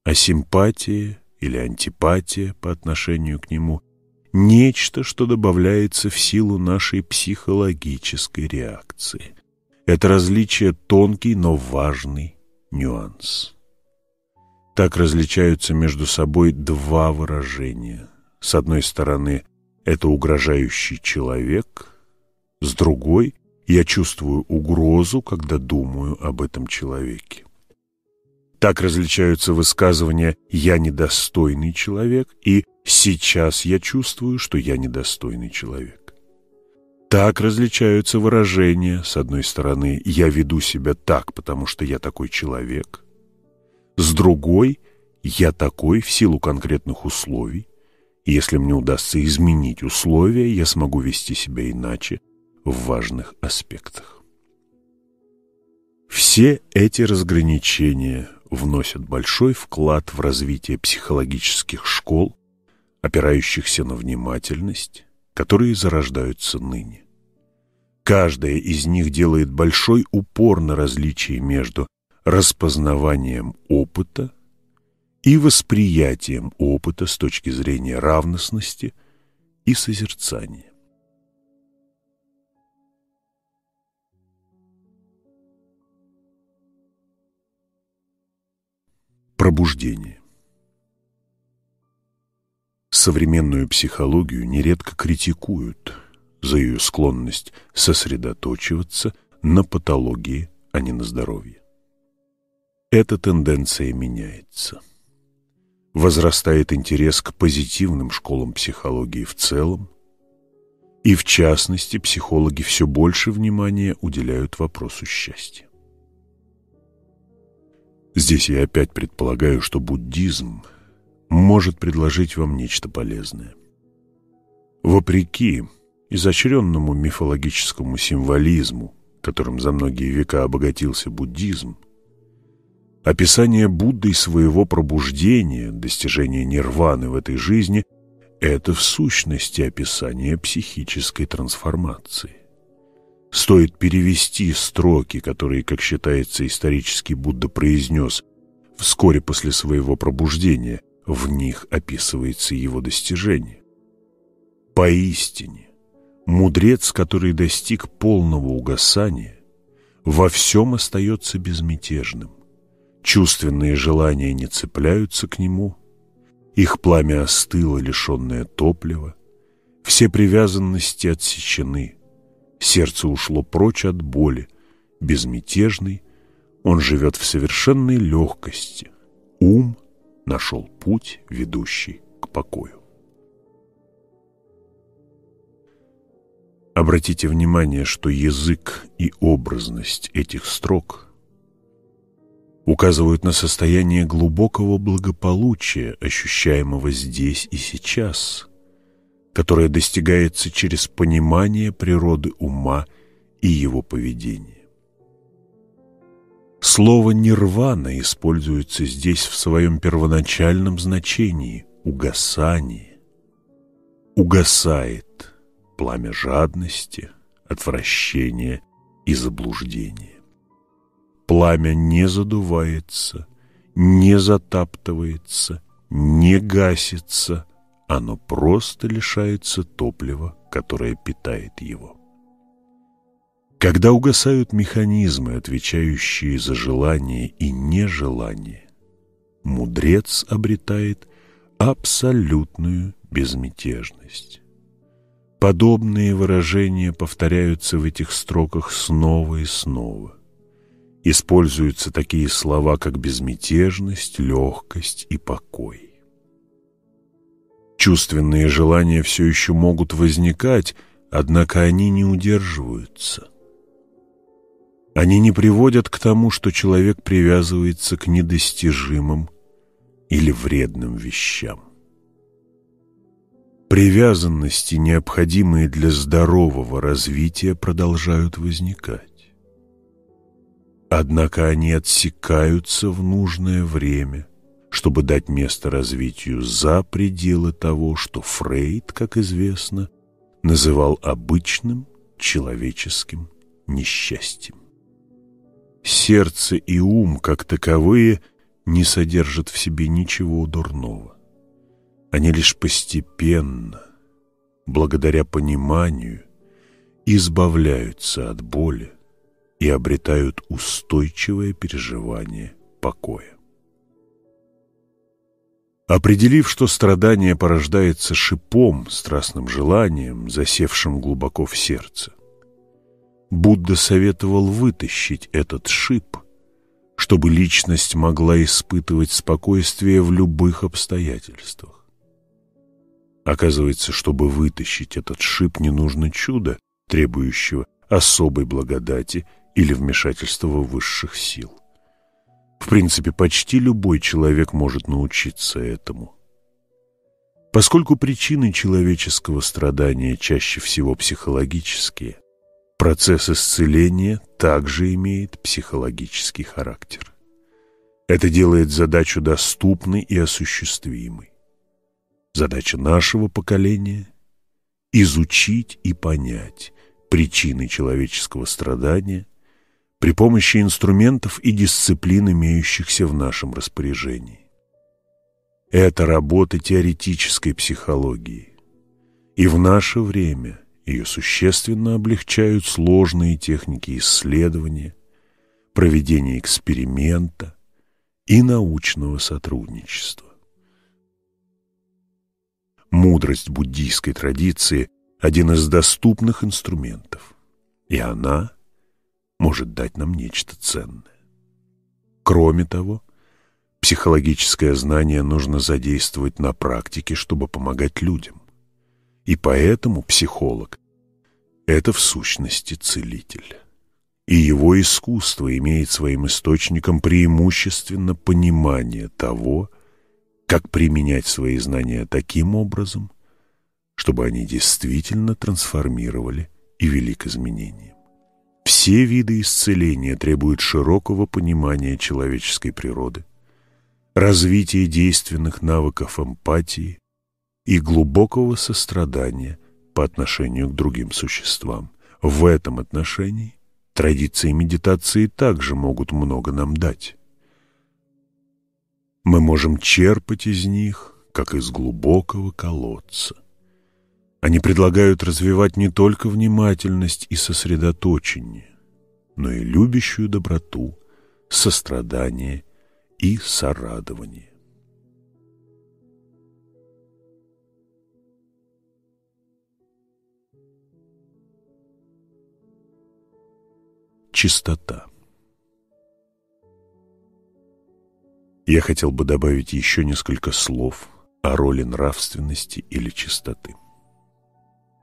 а симпатия или антипатия по отношению к нему – нечто, что добавляется в силу нашей психологической реакции. Это различие тонкий, но важный нюанс. Так различаются между собой два выражения. С одной стороны, это угрожающий человек, с другой – я чувствую угрозу, когда думаю об этом человеке. Так различаются высказывания «я недостойный человек» и «сейчас я чувствую, что я недостойный человек». Так различаются выражения, с одной стороны «я веду себя так, потому что я такой человек», с другой «я такой в силу конкретных условий», и если мне удастся изменить условия, я смогу вести себя иначе в важных аспектах. Все эти разграничения вносят большой вклад в развитие психологических школ, опирающихся на внимательность, которые зарождаются ныне. Каждая из них делает большой упор на различие между распознаванием опыта и восприятием опыта с точки зрения равностности и созерцания. Пробуждение Современную психологию нередко критикуют за ее склонность сосредоточиваться на патологии, а не на здоровье. Эта тенденция меняется. Возрастает интерес к позитивным школам психологии в целом, и в частности психологи все больше внимания уделяют вопросу счастья. Здесь я опять предполагаю, что буддизм может предложить вам нечто полезное. Вопреки изощренному мифологическому символизму, которым за многие века обогатился буддизм, описание Буддой своего пробуждения, достижения нирваны в этой жизни – это в сущности описание психической трансформации. Стоит перевести строки, которые, как считается, исторический Будда произнес вскоре после своего пробуждения, в них описывается его достижение. Поистине, мудрец, который достиг полного угасания, во всем остается безмятежным. Чувственные желания не цепляются к нему, их пламя остыло, лишенное топлива, все привязанности отсечены, Сердце ушло прочь от боли, безмятежный, он живет в совершенной легкости. Ум нашел путь, ведущий к покою. Обратите внимание, что язык и образность этих строк указывают на состояние глубокого благополучия, ощущаемого здесь и сейчас – которое достигается через понимание природы ума и его поведения. Слово «нирвана» используется здесь в своем первоначальном значении – угасание. Угасает пламя жадности, отвращения и заблуждения. Пламя не задувается, не затаптывается, не гасится, оно просто лишается топлива, которое питает его. Когда угасают механизмы, отвечающие за желание и нежелание, мудрец обретает абсолютную безмятежность. Подобные выражения повторяются в этих строках снова и снова. Используются такие слова, как безмятежность, легкость и покой. Чувственные желания все еще могут возникать, однако они не удерживаются – они не приводят к тому, что человек привязывается к недостижимым или вредным вещам. Привязанности, необходимые для здорового развития, продолжают возникать. Однако они отсекаются в нужное время, чтобы дать место развитию за пределы того, что Фрейд, как известно, называл обычным человеческим несчастьем. Сердце и ум, как таковые, не содержат в себе ничего дурного. Они лишь постепенно, благодаря пониманию, избавляются от боли и обретают устойчивое переживание покоя. Определив, что страдание порождается шипом, страстным желанием, засевшим глубоко в сердце, Будда советовал вытащить этот шип, чтобы личность могла испытывать спокойствие в любых обстоятельствах. Оказывается, чтобы вытащить этот шип, не нужно чуда, требующего особой благодати или вмешательства высших сил. В принципе, почти любой человек может научиться этому. Поскольку причины человеческого страдания чаще всего психологические, Процесс исцеления также имеет психологический характер. Это делает задачу доступной и осуществимой. Задача нашего поколения – изучить и понять причины человеческого страдания при помощи инструментов и дисциплин, имеющихся в нашем распоряжении. Это работа теоретической психологии. И в наше время – ее существенно облегчают сложные техники исследования, проведения эксперимента и научного сотрудничества. Мудрость буддийской традиции – один из доступных инструментов, и она может дать нам нечто ценное. Кроме того, психологическое знание нужно задействовать на практике, чтобы помогать людям. И поэтому психолог – это в сущности целитель. И его искусство имеет своим источником преимущественно понимание того, как применять свои знания таким образом, чтобы они действительно трансформировали и вели к изменениям. Все виды исцеления требуют широкого понимания человеческой природы, развития действенных навыков эмпатии, и глубокого сострадания по отношению к другим существам. В этом отношении традиции медитации также могут много нам дать. Мы можем черпать из них, как из глубокого колодца. Они предлагают развивать не только внимательность и сосредоточение, но и любящую доброту, сострадание и сорадование. Чистота. Я хотел бы добавить еще несколько слов о роли нравственности или чистоты.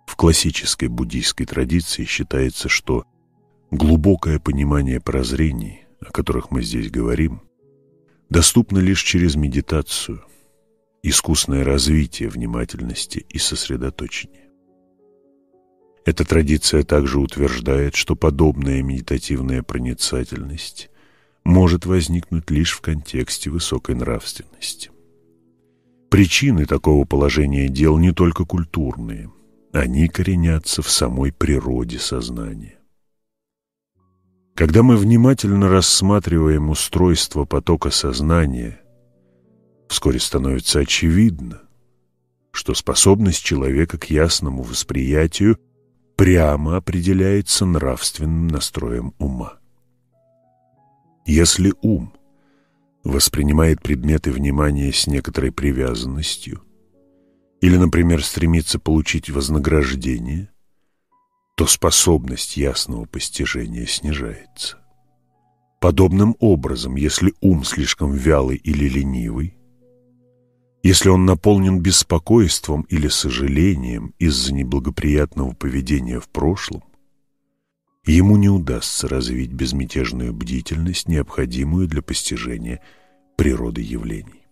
В классической буддийской традиции считается, что глубокое понимание прозрений, о которых мы здесь говорим, доступно лишь через медитацию, искусное развитие внимательности и сосредоточения. Эта традиция также утверждает, что подобная медитативная проницательность может возникнуть лишь в контексте высокой нравственности. Причины такого положения дел не только культурные, они коренятся в самой природе сознания. Когда мы внимательно рассматриваем устройство потока сознания, вскоре становится очевидно, что способность человека к ясному восприятию прямо определяется нравственным настроем ума. Если ум воспринимает предметы внимания с некоторой привязанностью или, например, стремится получить вознаграждение, то способность ясного постижения снижается. Подобным образом, если ум слишком вялый или ленивый, если он наполнен беспокойством или сожалением из-за неблагоприятного поведения в прошлом, ему не удастся развить безмятежную бдительность, необходимую для постижения природы явлений.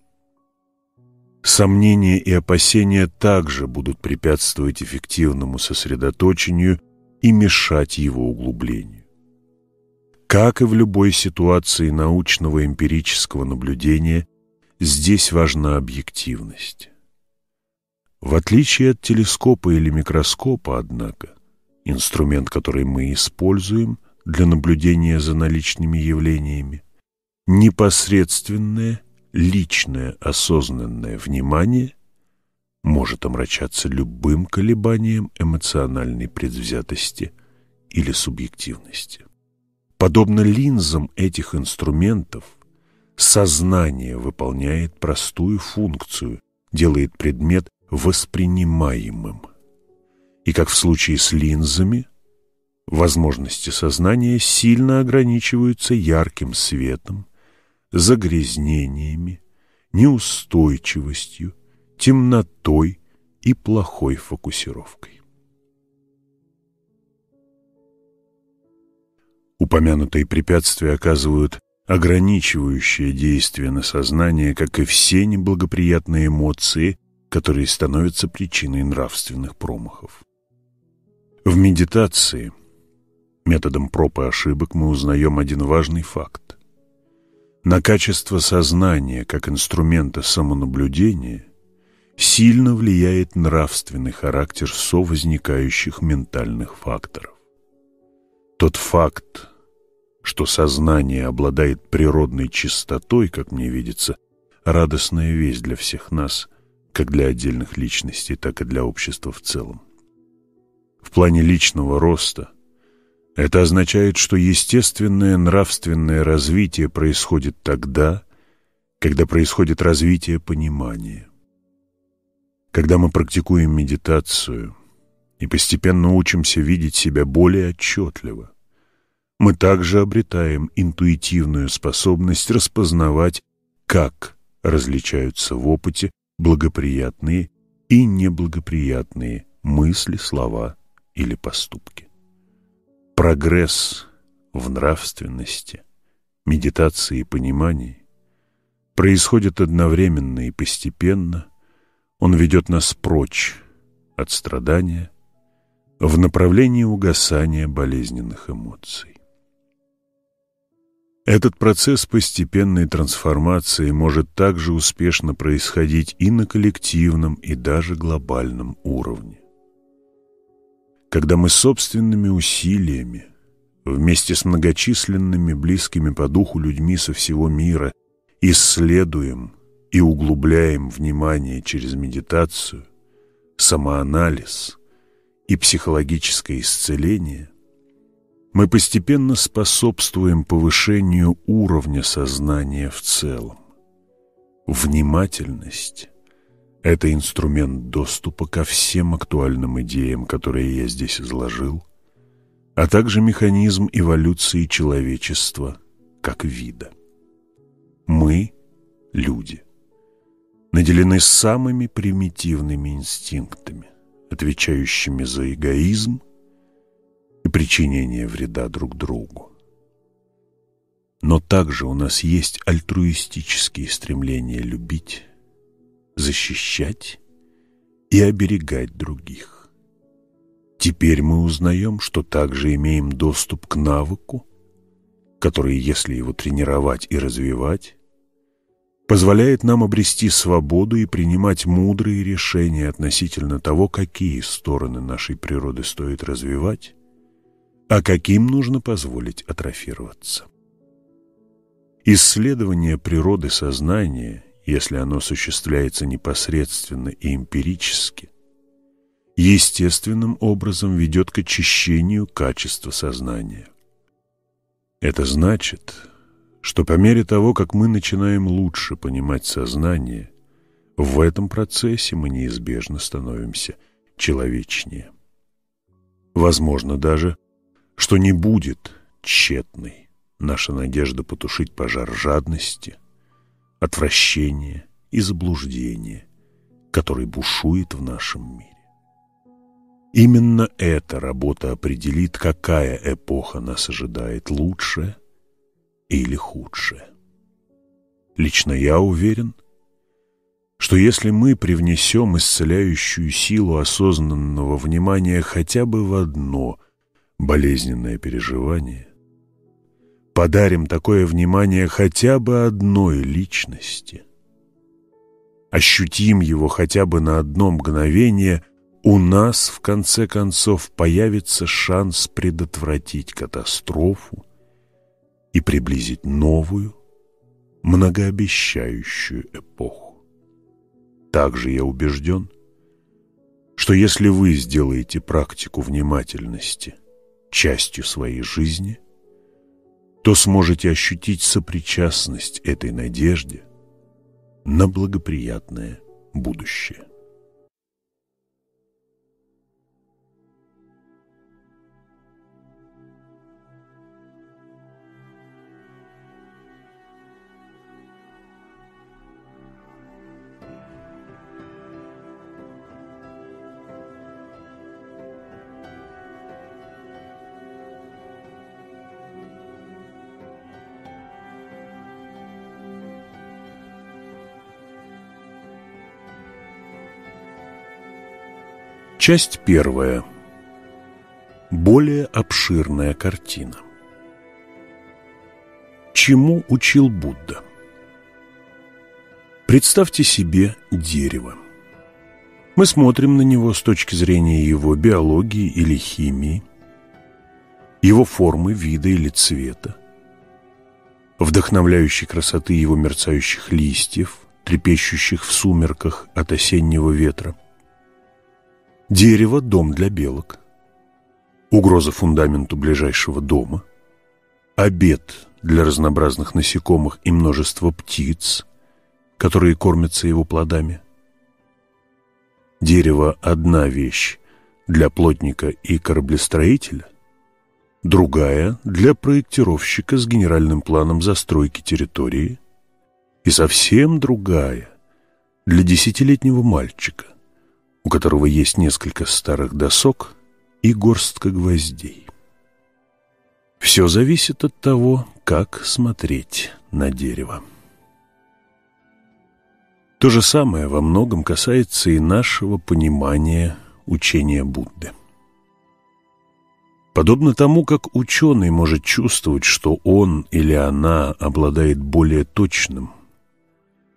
Сомнения и опасения также будут препятствовать эффективному сосредоточению и мешать его углублению. Как и в любой ситуации научного эмпирического наблюдения, Здесь важна объективность. В отличие от телескопа или микроскопа, однако, инструмент, который мы используем для наблюдения за наличными явлениями, непосредственное, личное, осознанное внимание может омрачаться любым колебанием эмоциональной предвзятости или субъективности. Подобно линзам этих инструментов – Сознание выполняет простую функцию, делает предмет воспринимаемым. И как в случае с линзами, возможности сознания сильно ограничиваются ярким светом, загрязнениями, неустойчивостью, темнотой и плохой фокусировкой. Упомянутые препятствия оказывают ограничивающее действие на сознание, как и все неблагоприятные эмоции, которые становятся причиной нравственных промахов. В медитации методом проб и ошибок мы узнаем один важный факт. На качество сознания как инструмента самонаблюдения сильно влияет нравственный характер совозникающих ментальных факторов. Тот факт, что сознание обладает природной чистотой, как мне видится, радостная весть для всех нас, как для отдельных личностей, так и для общества в целом. В плане личного роста это означает, что естественное нравственное развитие происходит тогда, когда происходит развитие понимания. Когда мы практикуем медитацию и постепенно учимся видеть себя более отчетливо, мы также обретаем интуитивную способность распознавать, как различаются в опыте благоприятные и неблагоприятные мысли, слова или поступки. Прогресс в нравственности, медитации и понимании происходит одновременно и постепенно, он ведет нас прочь от страдания в направлении угасания болезненных эмоций. Этот процесс постепенной трансформации может также успешно происходить и на коллективном, и даже глобальном уровне. Когда мы собственными усилиями, вместе с многочисленными близкими по духу людьми со всего мира, исследуем и углубляем внимание через медитацию, самоанализ и психологическое исцеление, мы постепенно способствуем повышению уровня сознания в целом. Внимательность – это инструмент доступа ко всем актуальным идеям, которые я здесь изложил, а также механизм эволюции человечества как вида. Мы, люди, наделены самыми примитивными инстинктами, отвечающими за эгоизм – и причинение вреда друг другу. Но также у нас есть альтруистические стремления любить, защищать и оберегать других. Теперь мы узнаем, что также имеем доступ к навыку, который, если его тренировать и развивать, позволяет нам обрести свободу и принимать мудрые решения относительно того, какие стороны нашей природы стоит развивать, а каким нужно позволить атрофироваться. Исследование природы сознания, если оно осуществляется непосредственно и эмпирически, естественным образом ведет к очищению качества сознания. Это значит, что по мере того, как мы начинаем лучше понимать сознание, в этом процессе мы неизбежно становимся человечнее. Возможно даже, что не будет тщетной наша надежда потушить пожар жадности, отвращения и заблуждения, который бушует в нашем мире. Именно эта работа определит, какая эпоха нас ожидает лучшая или худшее. Лично я уверен, что если мы привнесем исцеляющую силу осознанного внимания хотя бы в одно болезненное переживание, подарим такое внимание хотя бы одной личности, ощутим его хотя бы на одно мгновение, у нас, в конце концов, появится шанс предотвратить катастрофу, и приблизить новую, многообещающую эпоху. Также я убежден, что если вы сделаете практику внимательности частью своей жизни, то сможете ощутить сопричастность этой надежде на благоприятное будущее. Часть первая. Более обширная картина. Чему учил Будда? Представьте себе дерево. Мы смотрим на него с точки зрения его биологии или химии, его формы, вида или цвета, вдохновляющей красоты его мерцающих листьев, трепещущих в сумерках от осеннего ветра, Дерево – дом для белок. Угроза фундаменту ближайшего дома. Обед для разнообразных насекомых и множества птиц, которые кормятся его плодами. Дерево – одна вещь для плотника и кораблестроителя, другая – для проектировщика с генеральным планом застройки территории и совсем другая – для десятилетнего мальчика, у которого есть несколько старых досок и горстка гвоздей. Все зависит от того, как смотреть на дерево. То же самое во многом касается и нашего понимания учения Будды. Подобно тому, как ученый может чувствовать, что он или она обладает более точным,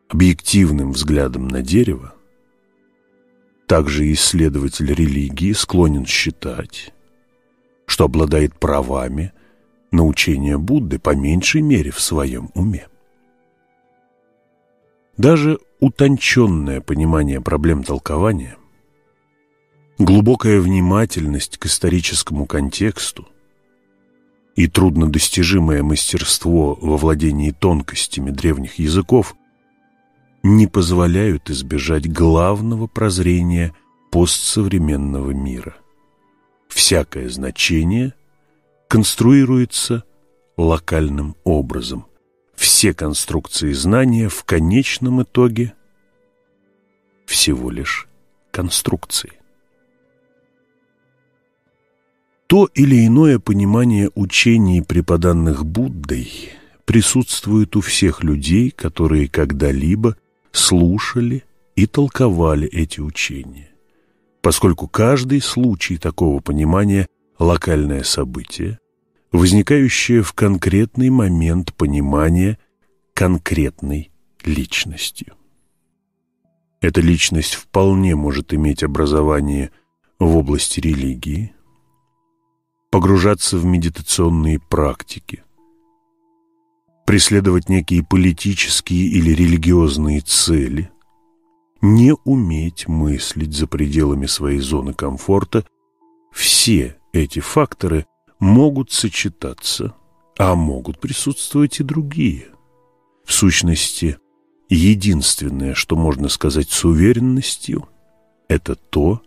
объективным взглядом на дерево, также исследователь религии склонен считать, что обладает правами на учение Будды по меньшей мере в своем уме. Даже утонченное понимание проблем толкования, глубокая внимательность к историческому контексту и труднодостижимое мастерство во владении тонкостями древних языков не позволяют избежать главного прозрения постсовременного мира. Всякое значение конструируется локальным образом. Все конструкции знания в конечном итоге всего лишь конструкции. То или иное понимание учений, преподанных Буддой, присутствует у всех людей, которые когда-либо слушали и толковали эти учения, поскольку каждый случай такого понимания – локальное событие, возникающее в конкретный момент понимания конкретной личностью. Эта личность вполне может иметь образование в области религии, погружаться в медитационные практики, преследовать некие политические или религиозные цели, не уметь мыслить за пределами своей зоны комфорта, все эти факторы могут сочетаться, а могут присутствовать и другие. В сущности, единственное, что можно сказать с уверенностью, это то,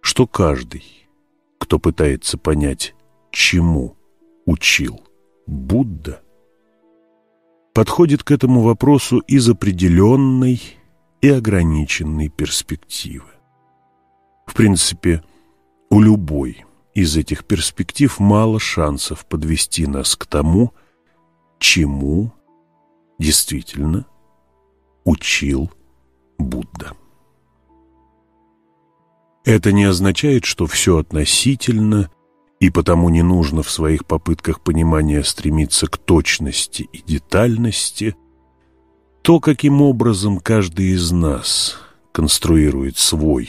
что каждый, кто пытается понять, чему учил Будда, подходит к этому вопросу из определенной и ограниченной перспективы. В принципе, у любой из этих перспектив мало шансов подвести нас к тому, чему действительно учил Будда. Это не означает, что все относительно и потому не нужно в своих попытках понимания стремиться к точности и детальности. То, каким образом каждый из нас конструирует свой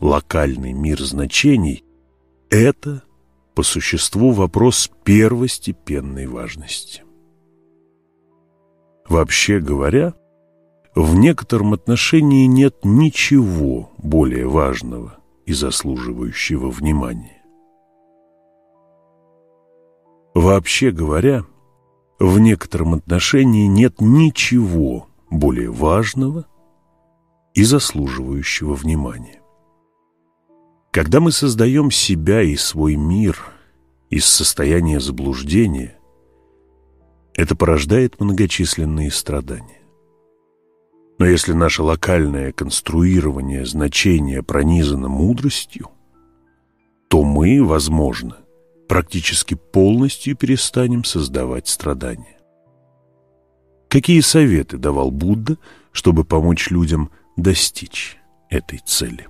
локальный мир значений, это, по существу, вопрос первостепенной важности. Вообще говоря, в некотором отношении нет ничего более важного и заслуживающего внимания. Вообще говоря, в некотором отношении нет ничего более важного и заслуживающего внимания. Когда мы создаем себя и свой мир из состояния заблуждения, это порождает многочисленные страдания. Но если наше локальное конструирование значения пронизано мудростью, то мы, возможно, практически полностью перестанем создавать страдания. Какие советы давал Будда, чтобы помочь людям достичь этой цели?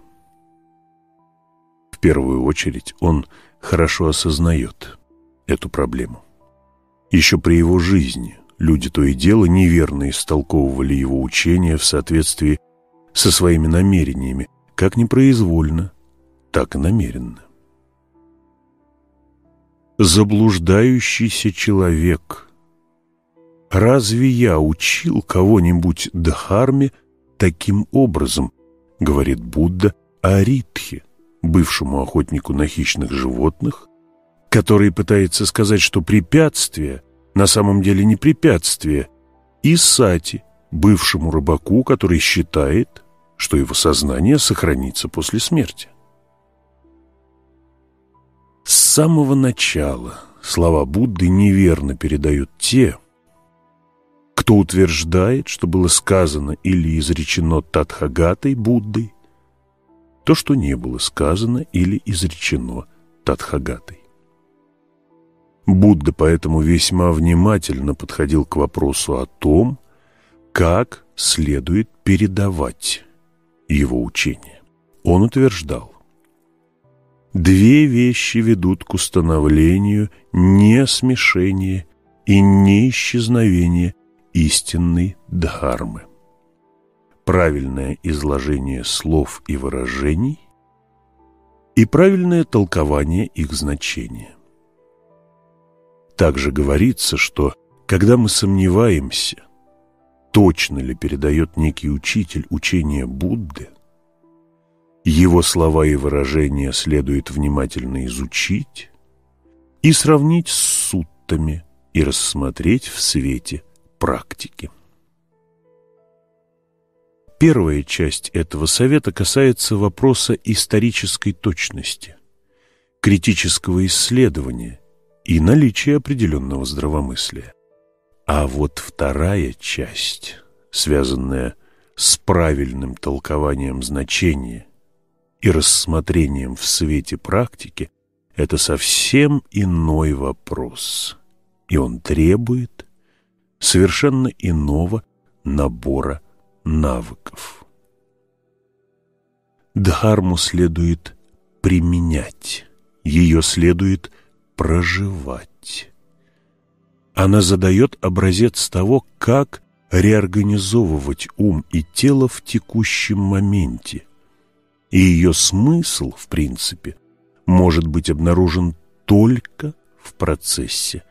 В первую очередь он хорошо осознает эту проблему. Еще при его жизни люди то и дело неверно истолковывали его учения в соответствии со своими намерениями, как непроизвольно, так и намеренно заблуждающийся человек. Разве я учил кого-нибудь Дхарме таким образом, говорит Будда о Ритхе, бывшему охотнику на хищных животных, который пытается сказать, что препятствие на самом деле не препятствие, и Сати, бывшему рыбаку, который считает, что его сознание сохранится после смерти. С самого начала слова Будды неверно передают те, кто утверждает, что было сказано или изречено Тадхагатой Буддой, то, что не было сказано или изречено Тадхагатой. Будда поэтому весьма внимательно подходил к вопросу о том, как следует передавать его учение. Он утверждал, Две вещи ведут к установлению не смешения и не исчезновения истинной дхармы. Правильное изложение слов и выражений и правильное толкование их значения. Также говорится, что когда мы сомневаемся, точно ли передает некий учитель учение Будды – его слова и выражения следует внимательно изучить и сравнить с суттами и рассмотреть в свете практики. Первая часть этого совета касается вопроса исторической точности, критического исследования и наличия определенного здравомыслия. А вот вторая часть, связанная с правильным толкованием значения и рассмотрением в свете практики – это совсем иной вопрос, и он требует совершенно иного набора навыков. Дхарму следует применять, ее следует проживать. Она задает образец того, как реорганизовывать ум и тело в текущем моменте. И ее смысл, в принципе, может быть обнаружен только в процессе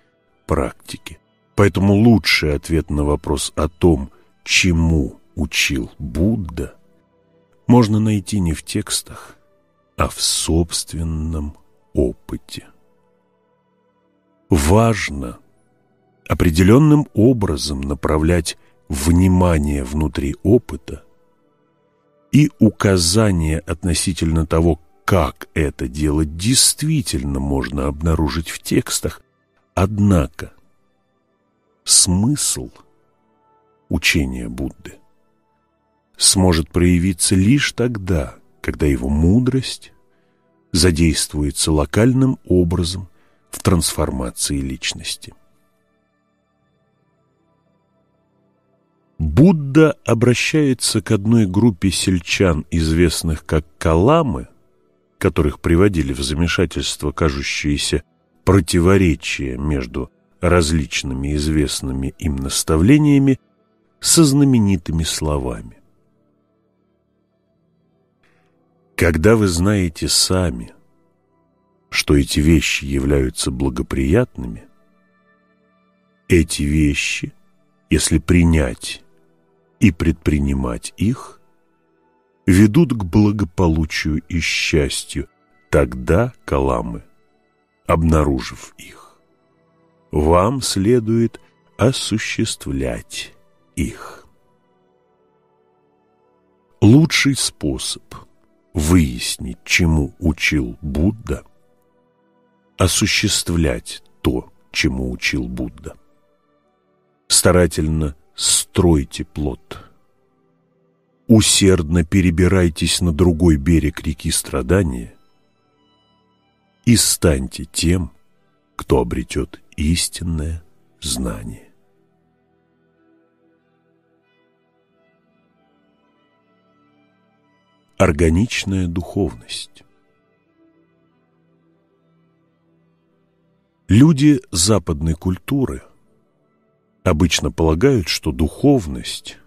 практики. Поэтому лучший ответ на вопрос о том, чему учил Будда, можно найти не в текстах, а в собственном опыте. Важно определенным образом направлять внимание внутри опыта и указание относительно того, как это делать действительно можно обнаружить в текстах, однако смысл учения Будды сможет проявиться лишь тогда, когда его мудрость задействуется локальным образом в трансформации личности. Будда обращается к одной группе сельчан, известных как Каламы, которых приводили в замешательство кажущиеся противоречия между различными известными им наставлениями со знаменитыми словами. Когда вы знаете сами, что эти вещи являются благоприятными, эти вещи, если принять и предпринимать их, ведут к благополучию и счастью, тогда, Каламы, обнаружив их, вам следует осуществлять их. Лучший способ выяснить, чему учил Будда, осуществлять то, чему учил Будда. Старательно стройте плод. Усердно перебирайтесь на другой берег реки страдания и станьте тем, кто обретет истинное знание. Органичная духовность Люди западной культуры обычно полагают, что духовность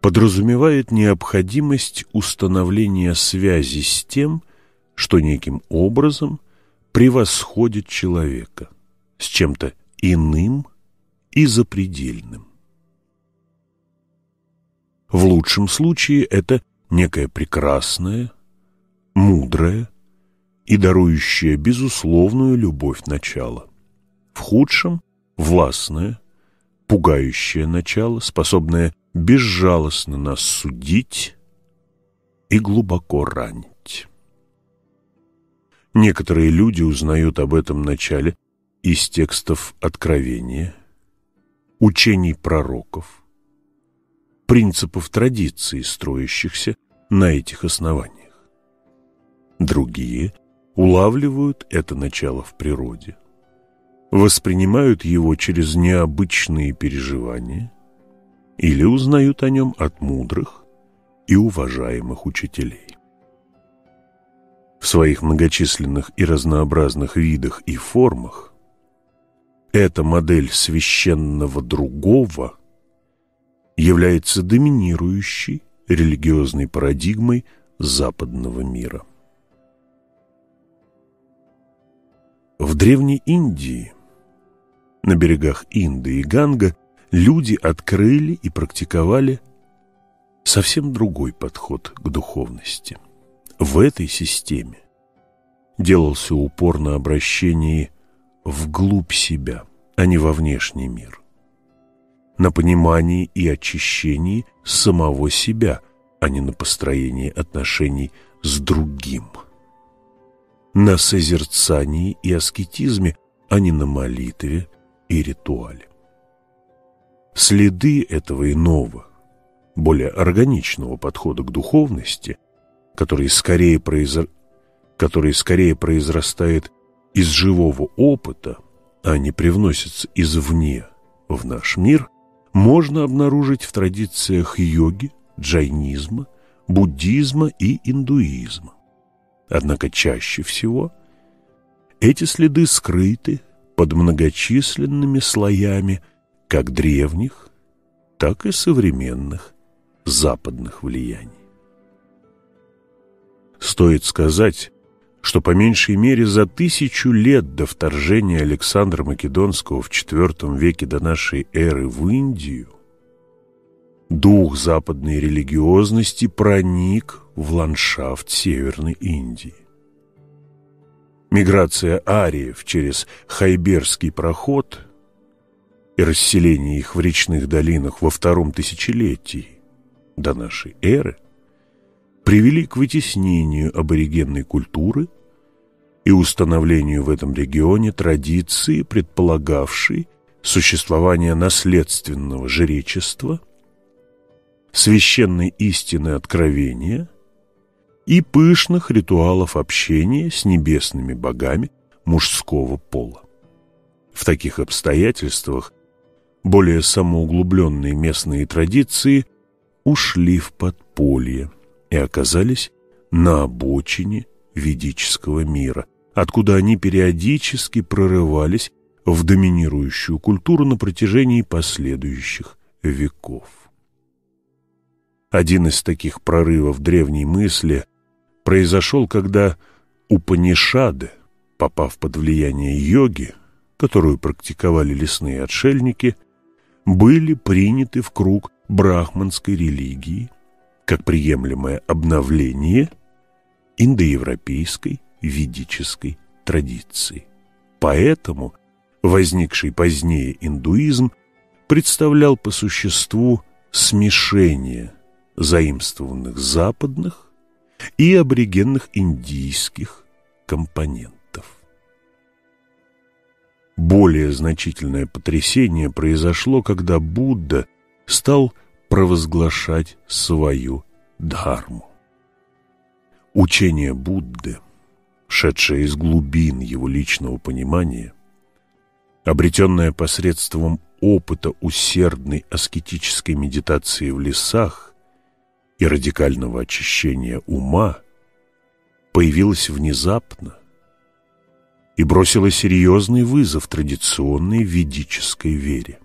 подразумевает необходимость установления связи с тем, что неким образом превосходит человека, с чем-то иным и запредельным. В лучшем случае это некое прекрасное, мудрое и дарующее безусловную любовь начало. В худшем – властное, пугающее начало, способное безжалостно нас судить и глубоко ранить. Некоторые люди узнают об этом начале из текстов Откровения, учений пророков, принципов традиции, строящихся на этих основаниях. Другие улавливают это начало в природе, воспринимают его через необычные переживания или узнают о нем от мудрых и уважаемых учителей. В своих многочисленных и разнообразных видах и формах эта модель священного другого является доминирующей религиозной парадигмой западного мира. В Древней Индии, на берегах Инды и Ганга, люди открыли и практиковали совсем другой подход к духовности. В этой системе делался упор на обращении вглубь себя, а не во внешний мир на понимании и очищении самого себя, а не на построении отношений с другим. На созерцании и аскетизме, а не на молитве и ритуале. Следы этого иного, более органичного подхода к духовности, который скорее, произр... который скорее произрастает из живого опыта, а не привносится извне в наш мир, можно обнаружить в традициях йоги, джайнизма, буддизма и индуизма. Однако чаще всего эти следы скрыты под многочисленными слоями как древних, так и современных западных влияний. Стоит сказать, что по меньшей мере за тысячу лет до вторжения Александра Македонского в IV веке до нашей эры в Индию дух западной религиозности проник в ландшафт Северной Индии. Миграция ариев через Хайберский проход и расселение их в речных долинах во втором тысячелетии до нашей эры привели к вытеснению аборигенной культуры и установлению в этом регионе традиции, предполагавшей существование наследственного жречества, священной истины откровения и пышных ритуалов общения с небесными богами мужского пола. В таких обстоятельствах более самоуглубленные местные традиции ушли в подполье и оказались на обочине ведического мира, откуда они периодически прорывались в доминирующую культуру на протяжении последующих веков. Один из таких прорывов древней мысли произошел, когда Упанишады, попав под влияние йоги, которую практиковали лесные отшельники, были приняты в круг брахманской религии как приемлемое обновление индоевропейской ведической традиции. Поэтому возникший позднее индуизм представлял по существу смешение заимствованных западных и аборигенных индийских компонентов. Более значительное потрясение произошло, когда Будда стал провозглашать свою дхарму. Учение Будды, шедшее из глубин его личного понимания, обретенное посредством опыта усердной аскетической медитации в лесах и радикального очищения ума, появилось внезапно и бросило серьезный вызов традиционной ведической вере.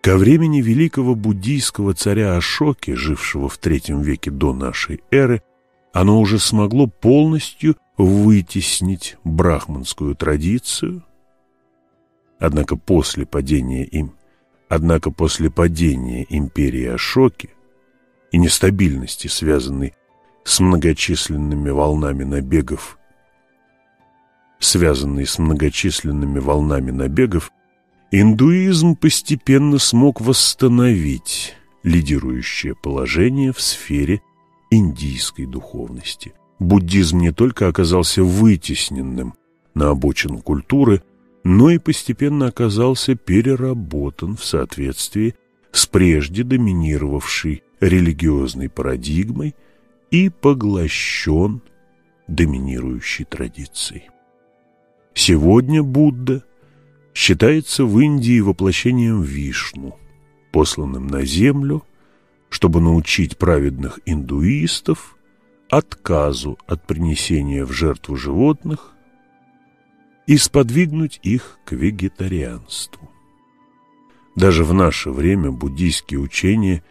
Ко времени великого буддийского царя Ашоки, жившего в третьем веке до нашей эры, оно уже смогло полностью вытеснить брахманскую традицию. Однако после падения им, однако после падения империи Ашоки и нестабильности, связанной с многочисленными волнами набегов, связанной с многочисленными волнами набегов, Индуизм постепенно смог восстановить лидирующее положение в сфере индийской духовности. Буддизм не только оказался вытесненным на обочину культуры, но и постепенно оказался переработан в соответствии с прежде доминировавшей религиозной парадигмой и поглощен доминирующей традицией. Сегодня Будда считается в Индии воплощением Вишну, посланным на землю, чтобы научить праведных индуистов отказу от принесения в жертву животных и сподвигнуть их к вегетарианству. Даже в наше время буддийские учения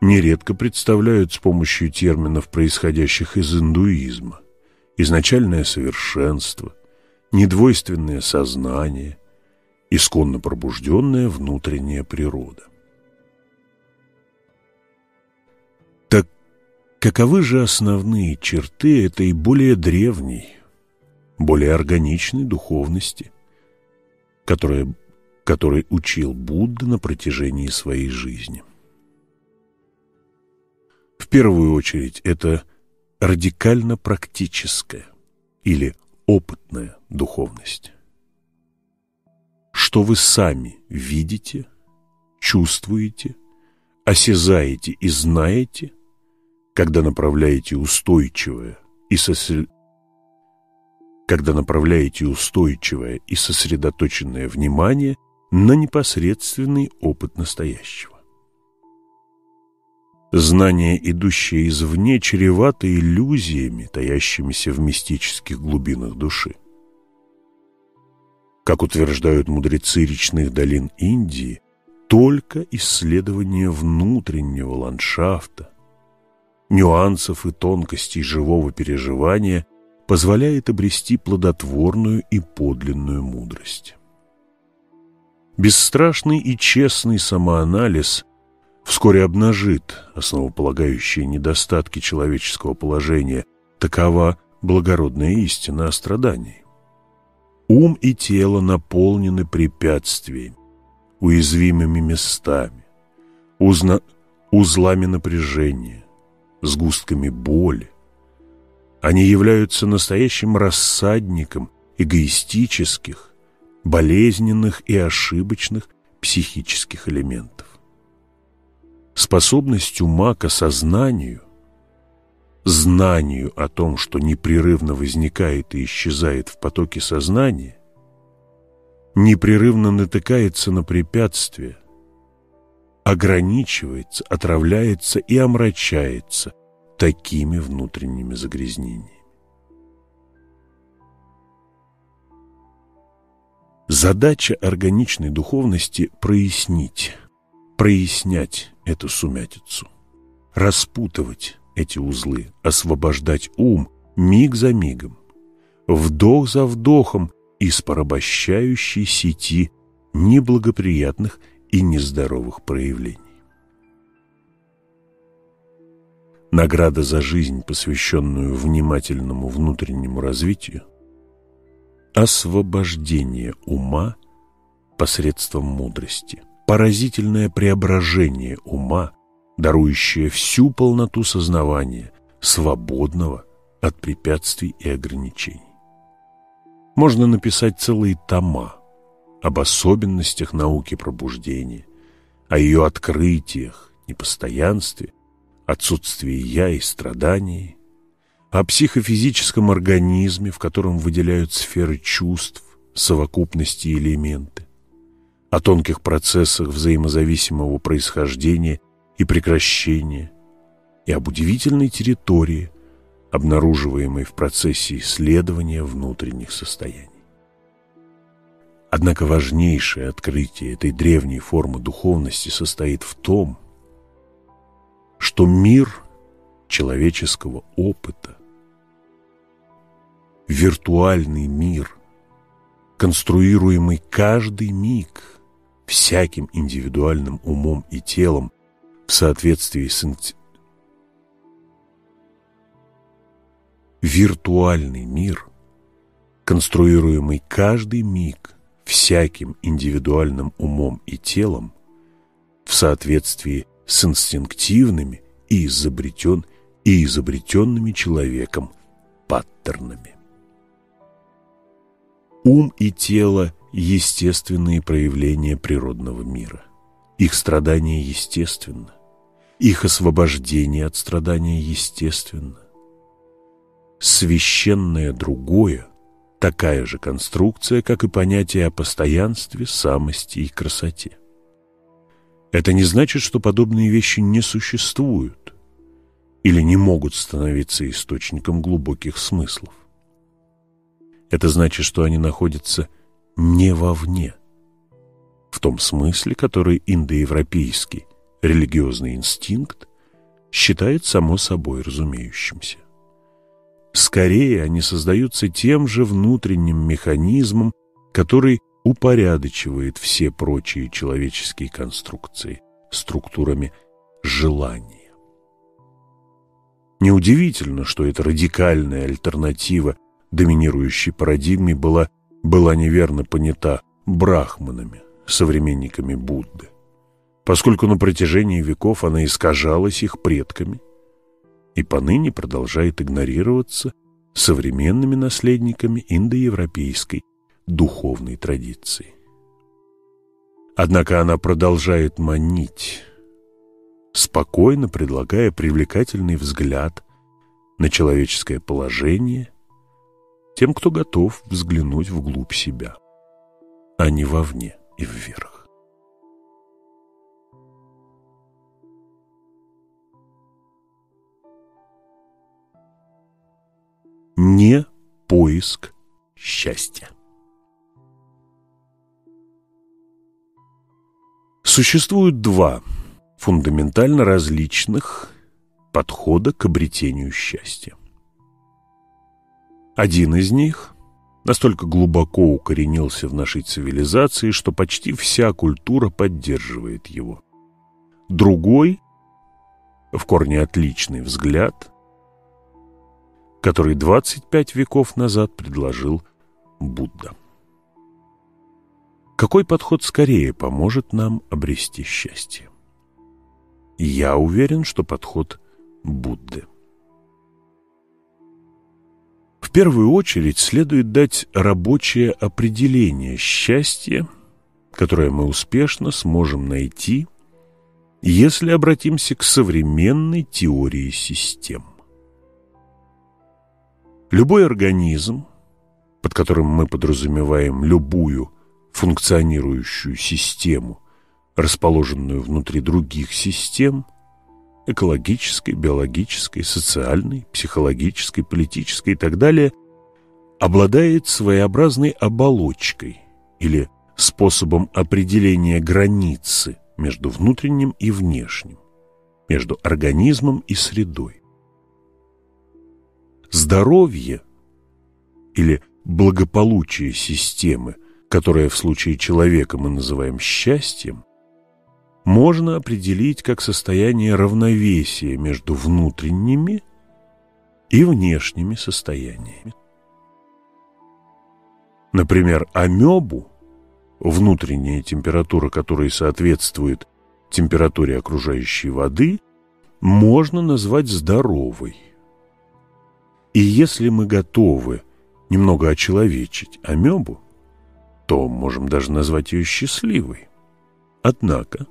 нередко представляют с помощью терминов, происходящих из индуизма, изначальное совершенство, недвойственное сознание – исконно пробужденная внутренняя природа. Так каковы же основные черты этой более древней, более органичной духовности, которая, которой учил Будда на протяжении своей жизни? В первую очередь это радикально практическая или опытная духовность что вы сами видите, чувствуете, осязаете и знаете, когда направляете устойчивое и сосредоточенное когда направляете устойчивое и сосредоточенное внимание на непосредственный опыт настоящего. Знание, идущее извне, чревато иллюзиями, таящимися в мистических глубинах души. Как утверждают мудрецы речных долин Индии, только исследование внутреннего ландшафта, нюансов и тонкостей живого переживания позволяет обрести плодотворную и подлинную мудрость. Бесстрашный и честный самоанализ вскоре обнажит основополагающие недостатки человеческого положения. Такова благородная истина о страдании. Ум и тело наполнены препятствиями, уязвимыми местами, узна, узлами напряжения, сгустками боли. Они являются настоящим рассадником эгоистических, болезненных и ошибочных психических элементов. Способность ума к осознанию, знанию о том, что непрерывно возникает и исчезает в потоке сознания, непрерывно натыкается на препятствия, ограничивается, отравляется и омрачается такими внутренними загрязнениями. Задача органичной духовности – прояснить, прояснять эту сумятицу, распутывать эти узлы, освобождать ум миг за мигом, вдох за вдохом из порабощающей сети неблагоприятных и нездоровых проявлений. Награда за жизнь, посвященную внимательному внутреннему развитию, освобождение ума посредством мудрости, поразительное преображение ума, дарующее всю полноту сознавания, свободного от препятствий и ограничений. Можно написать целые тома об особенностях науки пробуждения, о ее открытиях, непостоянстве, отсутствии «я» и страдании, о психофизическом организме, в котором выделяют сферы чувств, совокупности элементы, о тонких процессах взаимозависимого происхождения и прекращения, и об удивительной территории, обнаруживаемой в процессе исследования внутренних состояний. Однако важнейшее открытие этой древней формы духовности состоит в том, что мир человеческого опыта, виртуальный мир, конструируемый каждый миг – всяким индивидуальным умом и телом в соответствии с виртуальный мир, конструируемый каждый миг всяким индивидуальным умом и телом в соответствии с инстинктивными и изобретен и изобретенными человеком паттернами. Ум и тело естественные проявления природного мира. Их страдание естественно. Их освобождение от страдания естественно. Священное другое – такая же конструкция, как и понятие о постоянстве, самости и красоте. Это не значит, что подобные вещи не существуют или не могут становиться источником глубоких смыслов. Это значит, что они находятся не вовне. В том смысле, который индоевропейский религиозный инстинкт считает само собой разумеющимся. Скорее, они создаются тем же внутренним механизмом, который упорядочивает все прочие человеческие конструкции структурами желания. Неудивительно, что эта радикальная альтернатива доминирующей парадигме была была неверно понята брахманами, современниками Будды, поскольку на протяжении веков она искажалась их предками и поныне продолжает игнорироваться современными наследниками индоевропейской духовной традиции. Однако она продолжает манить, спокойно предлагая привлекательный взгляд на человеческое положение тем, кто готов взглянуть вглубь себя, а не вовне и вверх. Не поиск счастья. Существуют два фундаментально различных подхода к обретению счастья. Один из них настолько глубоко укоренился в нашей цивилизации, что почти вся культура поддерживает его. Другой, в корне отличный взгляд, который 25 веков назад предложил Будда. Какой подход скорее поможет нам обрести счастье? Я уверен, что подход Будды. В первую очередь следует дать рабочее определение счастья, которое мы успешно сможем найти, если обратимся к современной теории систем. Любой организм, под которым мы подразумеваем любую функционирующую систему, расположенную внутри других систем – экологической, биологической, социальной, психологической, политической и так далее – обладает своеобразной оболочкой или способом определения границы между внутренним и внешним, между организмом и средой. Здоровье или благополучие системы – которое в случае человека мы называем счастьем, можно определить как состояние равновесия между внутренними и внешними состояниями. Например, амебу, внутренняя температура которой соответствует температуре окружающей воды, можно назвать здоровой. И если мы готовы немного очеловечить амебу, то можем даже назвать ее счастливой. Однако,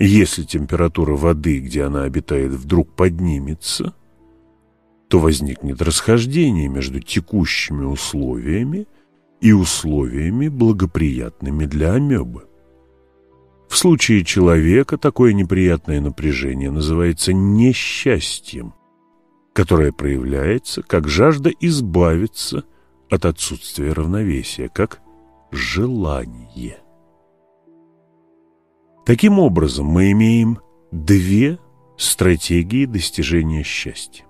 если температура воды, где она обитает, вдруг поднимется, то возникнет расхождение между текущими условиями и условиями, благоприятными для амебы. В случае человека такое неприятное напряжение называется несчастьем, которое проявляется как жажда избавиться от отсутствия равновесия, как желание. Таким образом, мы имеем две стратегии достижения счастья.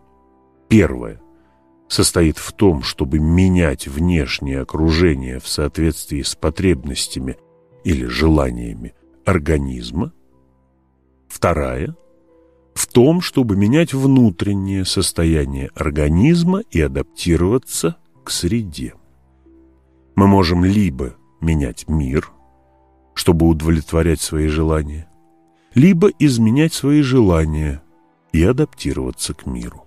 Первая состоит в том, чтобы менять внешнее окружение в соответствии с потребностями или желаниями организма. Вторая – в том, чтобы менять внутреннее состояние организма и адаптироваться к среде. Мы можем либо менять мир, чтобы удовлетворять свои желания, либо изменять свои желания и адаптироваться к миру.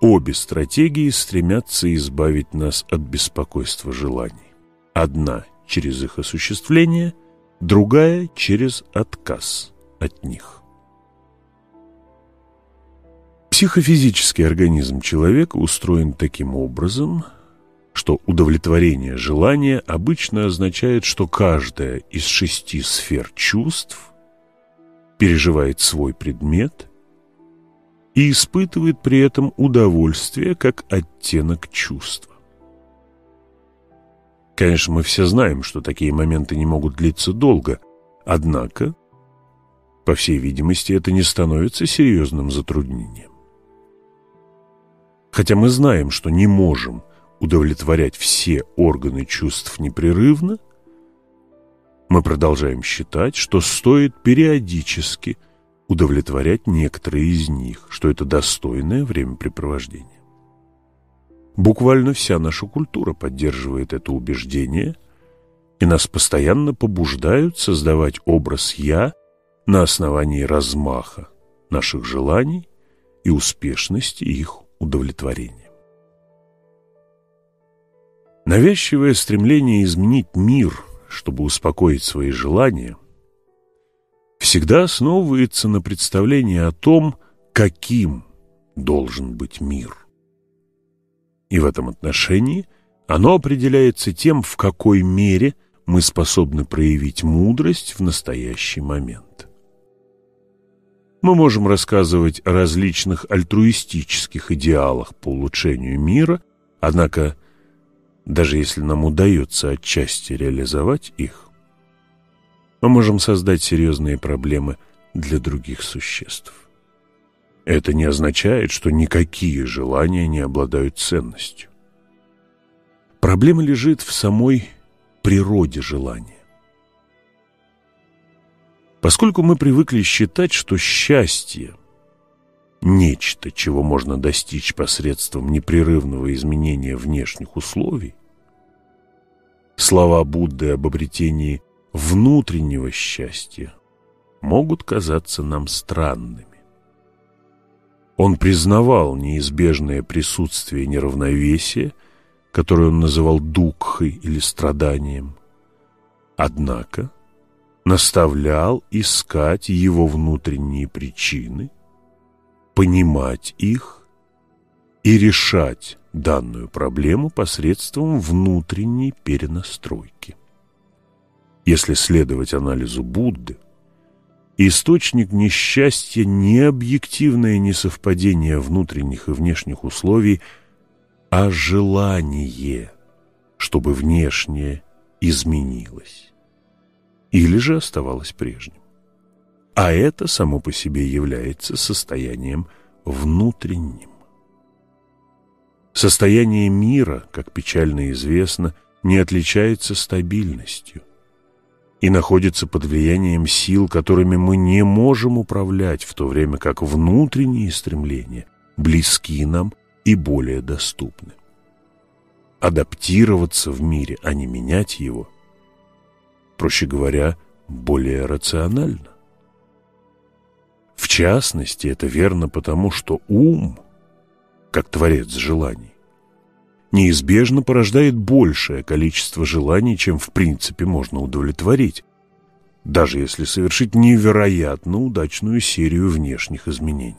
Обе стратегии стремятся избавить нас от беспокойства желаний. Одна через их осуществление, другая через отказ от них. Психофизический организм человека устроен таким образом – что удовлетворение желания обычно означает, что каждая из шести сфер чувств переживает свой предмет и испытывает при этом удовольствие как оттенок чувства. Конечно, мы все знаем, что такие моменты не могут длиться долго, однако, по всей видимости, это не становится серьезным затруднением. Хотя мы знаем, что не можем удовлетворять все органы чувств непрерывно, мы продолжаем считать, что стоит периодически удовлетворять некоторые из них, что это достойное времяпрепровождение. Буквально вся наша культура поддерживает это убеждение, и нас постоянно побуждают создавать образ «я» на основании размаха наших желаний и успешности их удовлетворения. Навязчивое стремление изменить мир, чтобы успокоить свои желания, всегда основывается на представлении о том, каким должен быть мир. И в этом отношении оно определяется тем, в какой мере мы способны проявить мудрость в настоящий момент. Мы можем рассказывать о различных альтруистических идеалах по улучшению мира, однако, даже если нам удается отчасти реализовать их, мы можем создать серьезные проблемы для других существ. Это не означает, что никакие желания не обладают ценностью. Проблема лежит в самой природе желания. Поскольку мы привыкли считать, что счастье – нечто, чего можно достичь посредством непрерывного изменения внешних условий, слова Будды об обретении внутреннего счастья могут казаться нам странными. Он признавал неизбежное присутствие неравновесия, которое он называл дукхой или страданием. Однако – наставлял искать его внутренние причины, понимать их и решать данную проблему посредством внутренней перенастройки. Если следовать анализу Будды, источник несчастья не объективное несовпадение внутренних и внешних условий, а желание, чтобы внешнее изменилось или же оставалось прежним. А это само по себе является состоянием внутренним. Состояние мира, как печально известно, не отличается стабильностью и находится под влиянием сил, которыми мы не можем управлять, в то время как внутренние стремления близки нам и более доступны. Адаптироваться в мире, а не менять его – проще говоря, более рационально. В частности, это верно потому, что ум, как творец желаний, неизбежно порождает большее количество желаний, чем в принципе можно удовлетворить, даже если совершить невероятно удачную серию внешних изменений.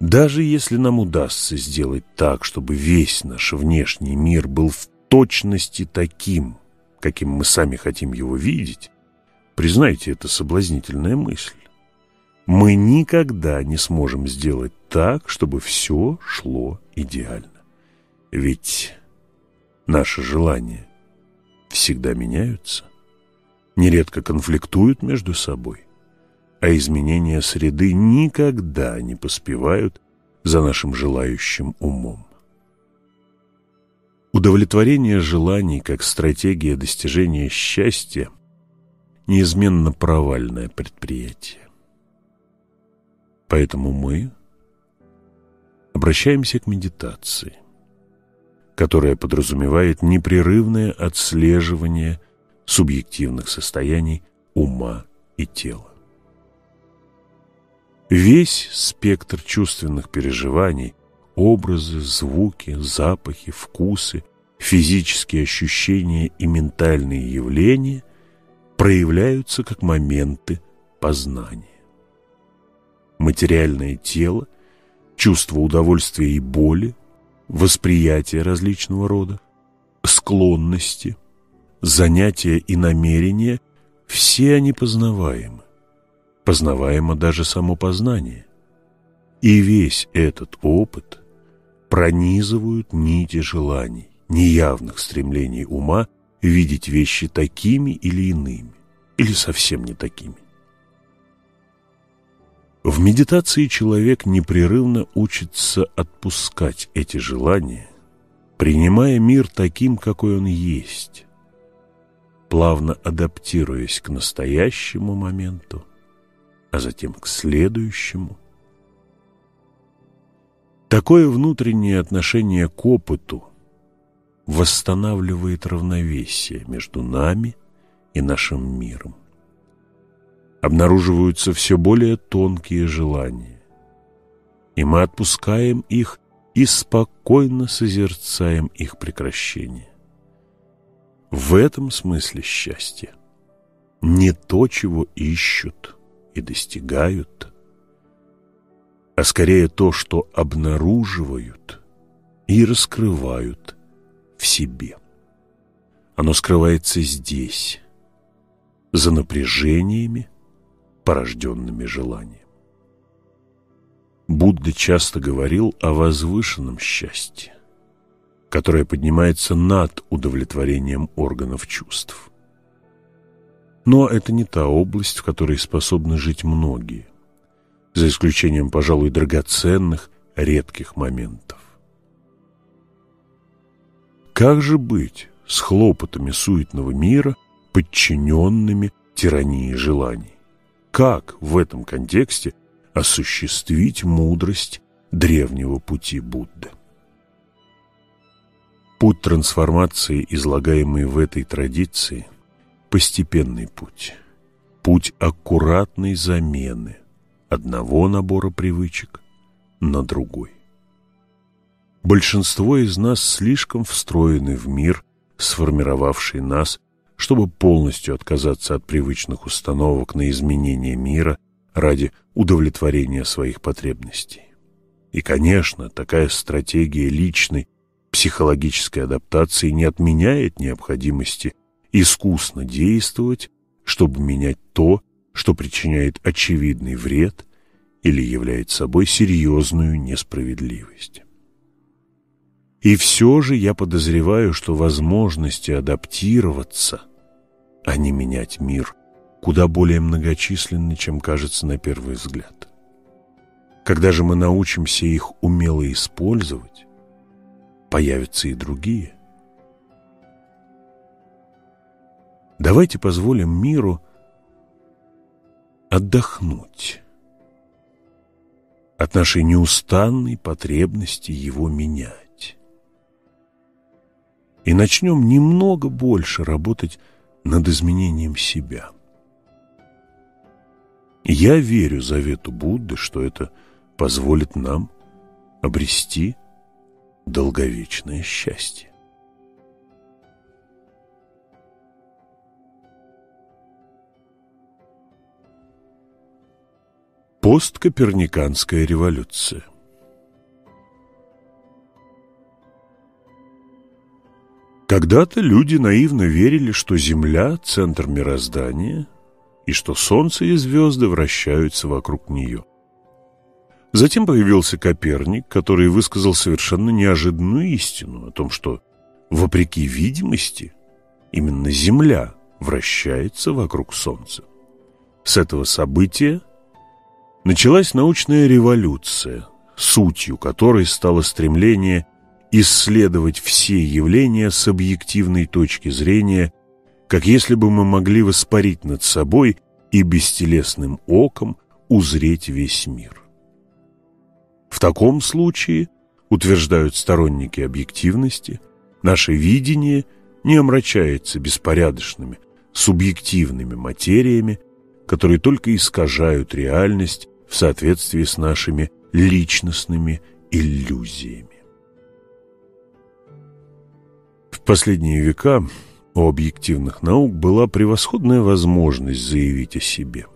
Даже если нам удастся сделать так, чтобы весь наш внешний мир был в точности таким, каким мы сами хотим его видеть, признайте, это соблазнительная мысль. Мы никогда не сможем сделать так, чтобы все шло идеально. Ведь наши желания всегда меняются, нередко конфликтуют между собой, а изменения среды никогда не поспевают за нашим желающим умом. Удовлетворение желаний как стратегия достижения счастья неизменно провальное предприятие. Поэтому мы обращаемся к медитации, которая подразумевает непрерывное отслеживание субъективных состояний ума и тела. Весь спектр чувственных переживаний – Образы, звуки, запахи, вкусы, физические ощущения и ментальные явления проявляются как моменты познания. Материальное тело, чувство удовольствия и боли, восприятие различного рода, склонности, занятия и намерения – все они познаваемы. Познаваемо даже само познание. И весь этот опыт – пронизывают нити желаний, неявных стремлений ума видеть вещи такими или иными, или совсем не такими. В медитации человек непрерывно учится отпускать эти желания, принимая мир таким, какой он есть, плавно адаптируясь к настоящему моменту, а затем к следующему – Такое внутреннее отношение к опыту восстанавливает равновесие между нами и нашим миром. Обнаруживаются все более тонкие желания, и мы отпускаем их и спокойно созерцаем их прекращение. В этом смысле счастье не то, чего ищут и достигают – а скорее то, что обнаруживают и раскрывают в себе. Оно скрывается здесь, за напряжениями порожденными желанием. Будда часто говорил о возвышенном счастье, которое поднимается над удовлетворением органов чувств. Но это не та область, в которой способны жить многие, за исключением, пожалуй, драгоценных, редких моментов. Как же быть с хлопотами суетного мира, подчиненными тирании желаний? Как в этом контексте осуществить мудрость древнего пути Будды? Путь трансформации, излагаемый в этой традиции, постепенный путь, путь аккуратной замены одного набора привычек на другой. Большинство из нас слишком встроены в мир, сформировавший нас, чтобы полностью отказаться от привычных установок на изменение мира ради удовлетворения своих потребностей. И, конечно, такая стратегия личной психологической адаптации не отменяет необходимости искусно действовать, чтобы менять то, что причиняет очевидный вред или является собой серьезную несправедливость. И все же я подозреваю, что возможности адаптироваться, а не менять мир, куда более многочисленны, чем кажется на первый взгляд. Когда же мы научимся их умело использовать, появятся и другие – Давайте позволим миру отдохнуть от нашей неустанной потребности его менять. И начнем немного больше работать над изменением себя. Я верю завету Будды, что это позволит нам обрести долговечное счастье. Посткоперниканская революция Когда-то люди наивно верили, что Земля – центр мироздания, и что Солнце и звезды вращаются вокруг нее. Затем появился Коперник, который высказал совершенно неожиданную истину о том, что, вопреки видимости, именно Земля вращается вокруг Солнца. С этого события – Началась научная революция, сутью которой стало стремление исследовать все явления с объективной точки зрения, как если бы мы могли воспарить над собой и бестелесным оком узреть весь мир. В таком случае, утверждают сторонники объективности, наше видение не омрачается беспорядочными, субъективными материями, которые только искажают реальность в соответствии с нашими личностными иллюзиями. Последние века у объективных наук была превосходная возможность заявить о себе.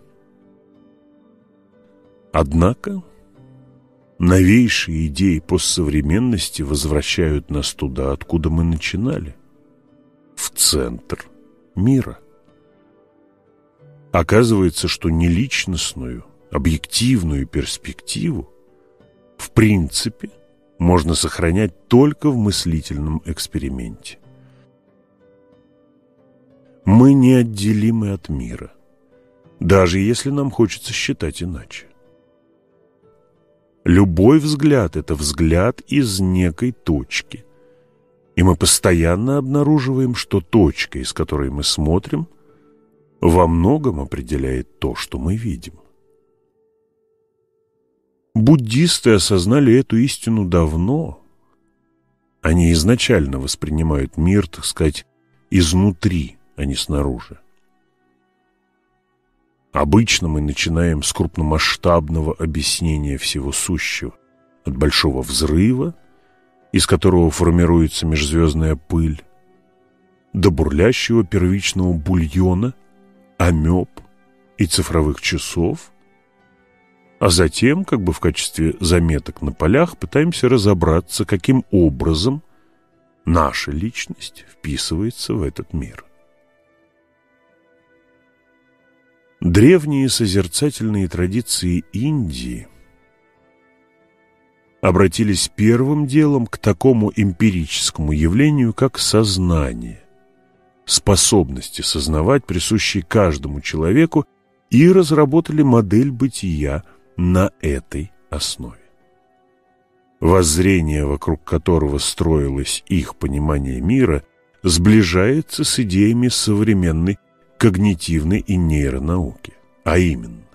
Однако новейшие идеи постсовременности возвращают нас туда, откуда мы начинали, в центр мира. Оказывается, что не личностную, объективную перспективу в принципе можно сохранять только в мыслительном эксперименте. Мы неотделимы от мира, даже если нам хочется считать иначе. Любой взгляд – это взгляд из некой точки. И мы постоянно обнаруживаем, что точка, из которой мы смотрим, во многом определяет то, что мы видим. Буддисты осознали эту истину давно. Они изначально воспринимают мир, так сказать, изнутри, а не снаружи. Обычно мы начинаем с крупномасштабного объяснения всего сущего, от большого взрыва, из которого формируется межзвездная пыль, до бурлящего первичного бульона, амеб и цифровых часов – а затем, как бы в качестве заметок на полях, пытаемся разобраться, каким образом наша личность вписывается в этот мир. Древние созерцательные традиции Индии обратились первым делом к такому эмпирическому явлению, как сознание, способности сознавать, присущие каждому человеку, и разработали модель бытия на этой основе. Воззрение, вокруг которого строилось их понимание мира, сближается с идеями современной когнитивной и нейронауки, а именно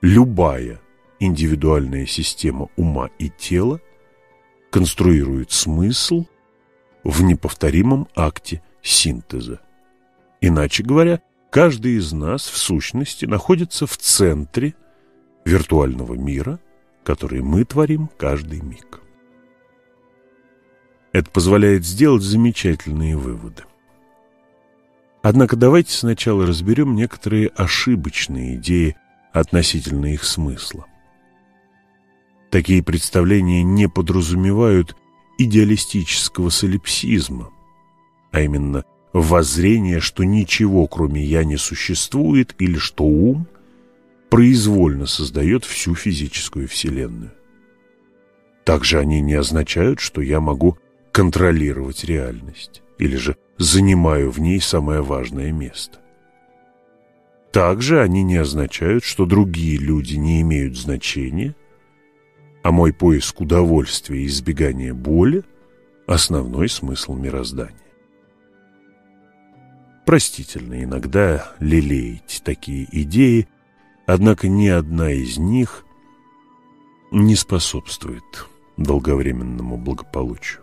любая индивидуальная система ума и тела конструирует смысл в неповторимом акте синтеза. Иначе говоря, каждый из нас в сущности находится в центре виртуального мира, который мы творим каждый миг. Это позволяет сделать замечательные выводы. Однако давайте сначала разберем некоторые ошибочные идеи относительно их смысла. Такие представления не подразумевают идеалистического солипсизма, а именно воззрение, что ничего кроме «я» не существует или что ум произвольно создает всю физическую вселенную. Также они не означают, что я могу контролировать реальность или же занимаю в ней самое важное место. Также они не означают, что другие люди не имеют значения, а мой поиск удовольствия и избегания боли – основной смысл мироздания. Простительно иногда лелеять такие идеи, однако ни одна из них не способствует долговременному благополучию.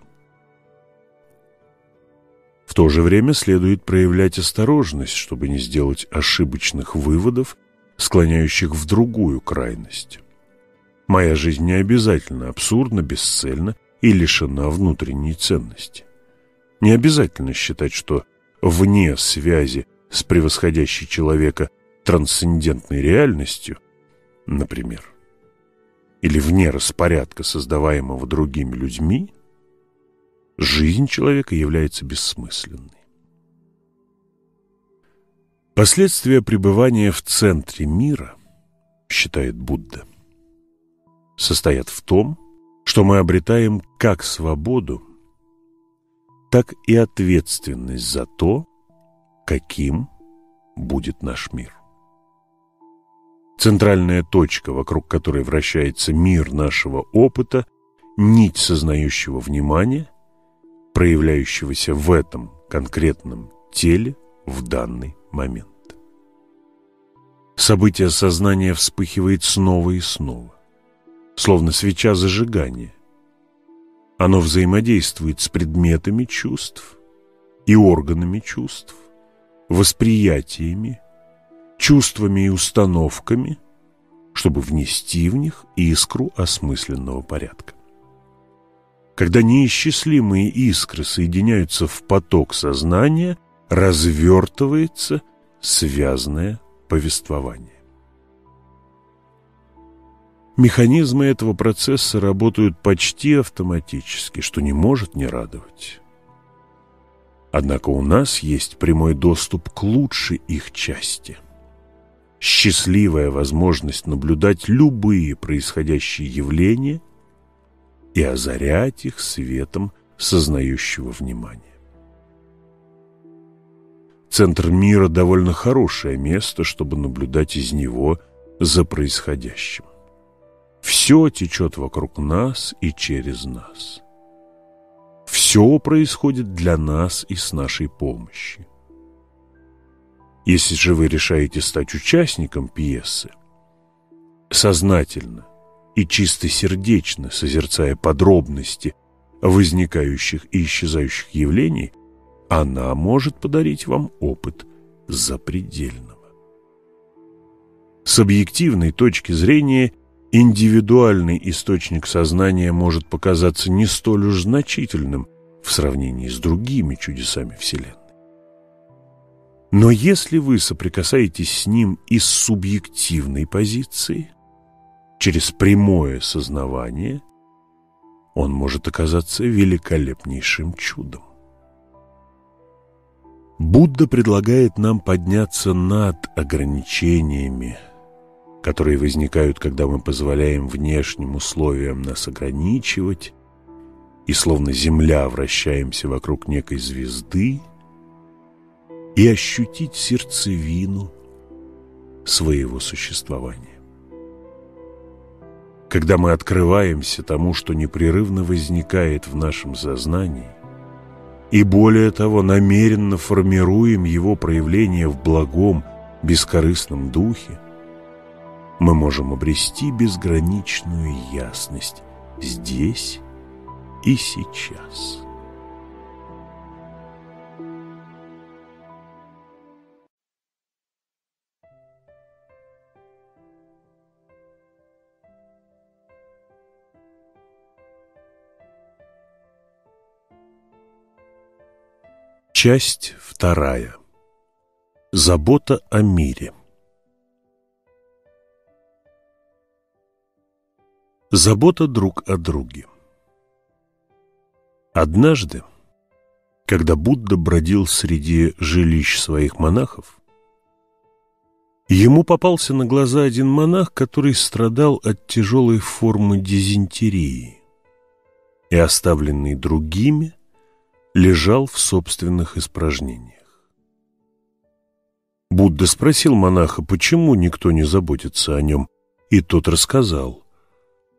В то же время следует проявлять осторожность, чтобы не сделать ошибочных выводов, склоняющих в другую крайность. Моя жизнь не обязательно абсурдна, бесцельна и лишена внутренней ценности. Не обязательно считать, что вне связи с превосходящей человека трансцендентной реальностью, например, или вне распорядка, создаваемого другими людьми, жизнь человека является бессмысленной. Последствия пребывания в центре мира, считает Будда, состоят в том, что мы обретаем как свободу, так и ответственность за то, каким будет наш мир. Центральная точка, вокруг которой вращается мир нашего опыта, нить сознающего внимания, проявляющегося в этом конкретном теле в данный момент. Событие сознания вспыхивает снова и снова, словно свеча зажигания. Оно взаимодействует с предметами чувств и органами чувств, восприятиями, чувствами и установками, чтобы внести в них искру осмысленного порядка. Когда неисчислимые искры соединяются в поток сознания, развертывается связанное повествование. Механизмы этого процесса работают почти автоматически, что не может не радовать. Однако у нас есть прямой доступ к лучшей их части. Счастливая возможность наблюдать любые происходящие явления и озарять их светом сознающего внимания. Центр мира довольно хорошее место, чтобы наблюдать из него за происходящим. Все течет вокруг нас и через нас. Все происходит для нас и с нашей помощью. Если же вы решаете стать участником пьесы, сознательно и чистосердечно созерцая подробности возникающих и исчезающих явлений, она может подарить вам опыт запредельного. С объективной точки зрения индивидуальный источник сознания может показаться не столь уж значительным в сравнении с другими чудесами Вселенной. Но если вы соприкасаетесь с ним из субъективной позиции – через прямое сознавание, он может оказаться великолепнейшим чудом. Будда предлагает нам подняться над ограничениями, которые возникают, когда мы позволяем внешним условиям нас ограничивать, и словно Земля вращаемся вокруг некой звезды, и ощутить сердцевину своего существования. Когда мы открываемся тому, что непрерывно возникает в нашем сознании, и более того, намеренно формируем его проявление в благом, бескорыстном духе, мы можем обрести безграничную ясность здесь и сейчас. Часть вторая. Забота о мире. Забота друг о друге. Однажды, когда Будда бродил среди жилищ своих монахов, ему попался на глаза один монах, который страдал от тяжелой формы дизентерии и, оставленный другими, лежал в собственных испражнениях. Будда спросил монаха, почему никто не заботится о нем, и тот рассказал,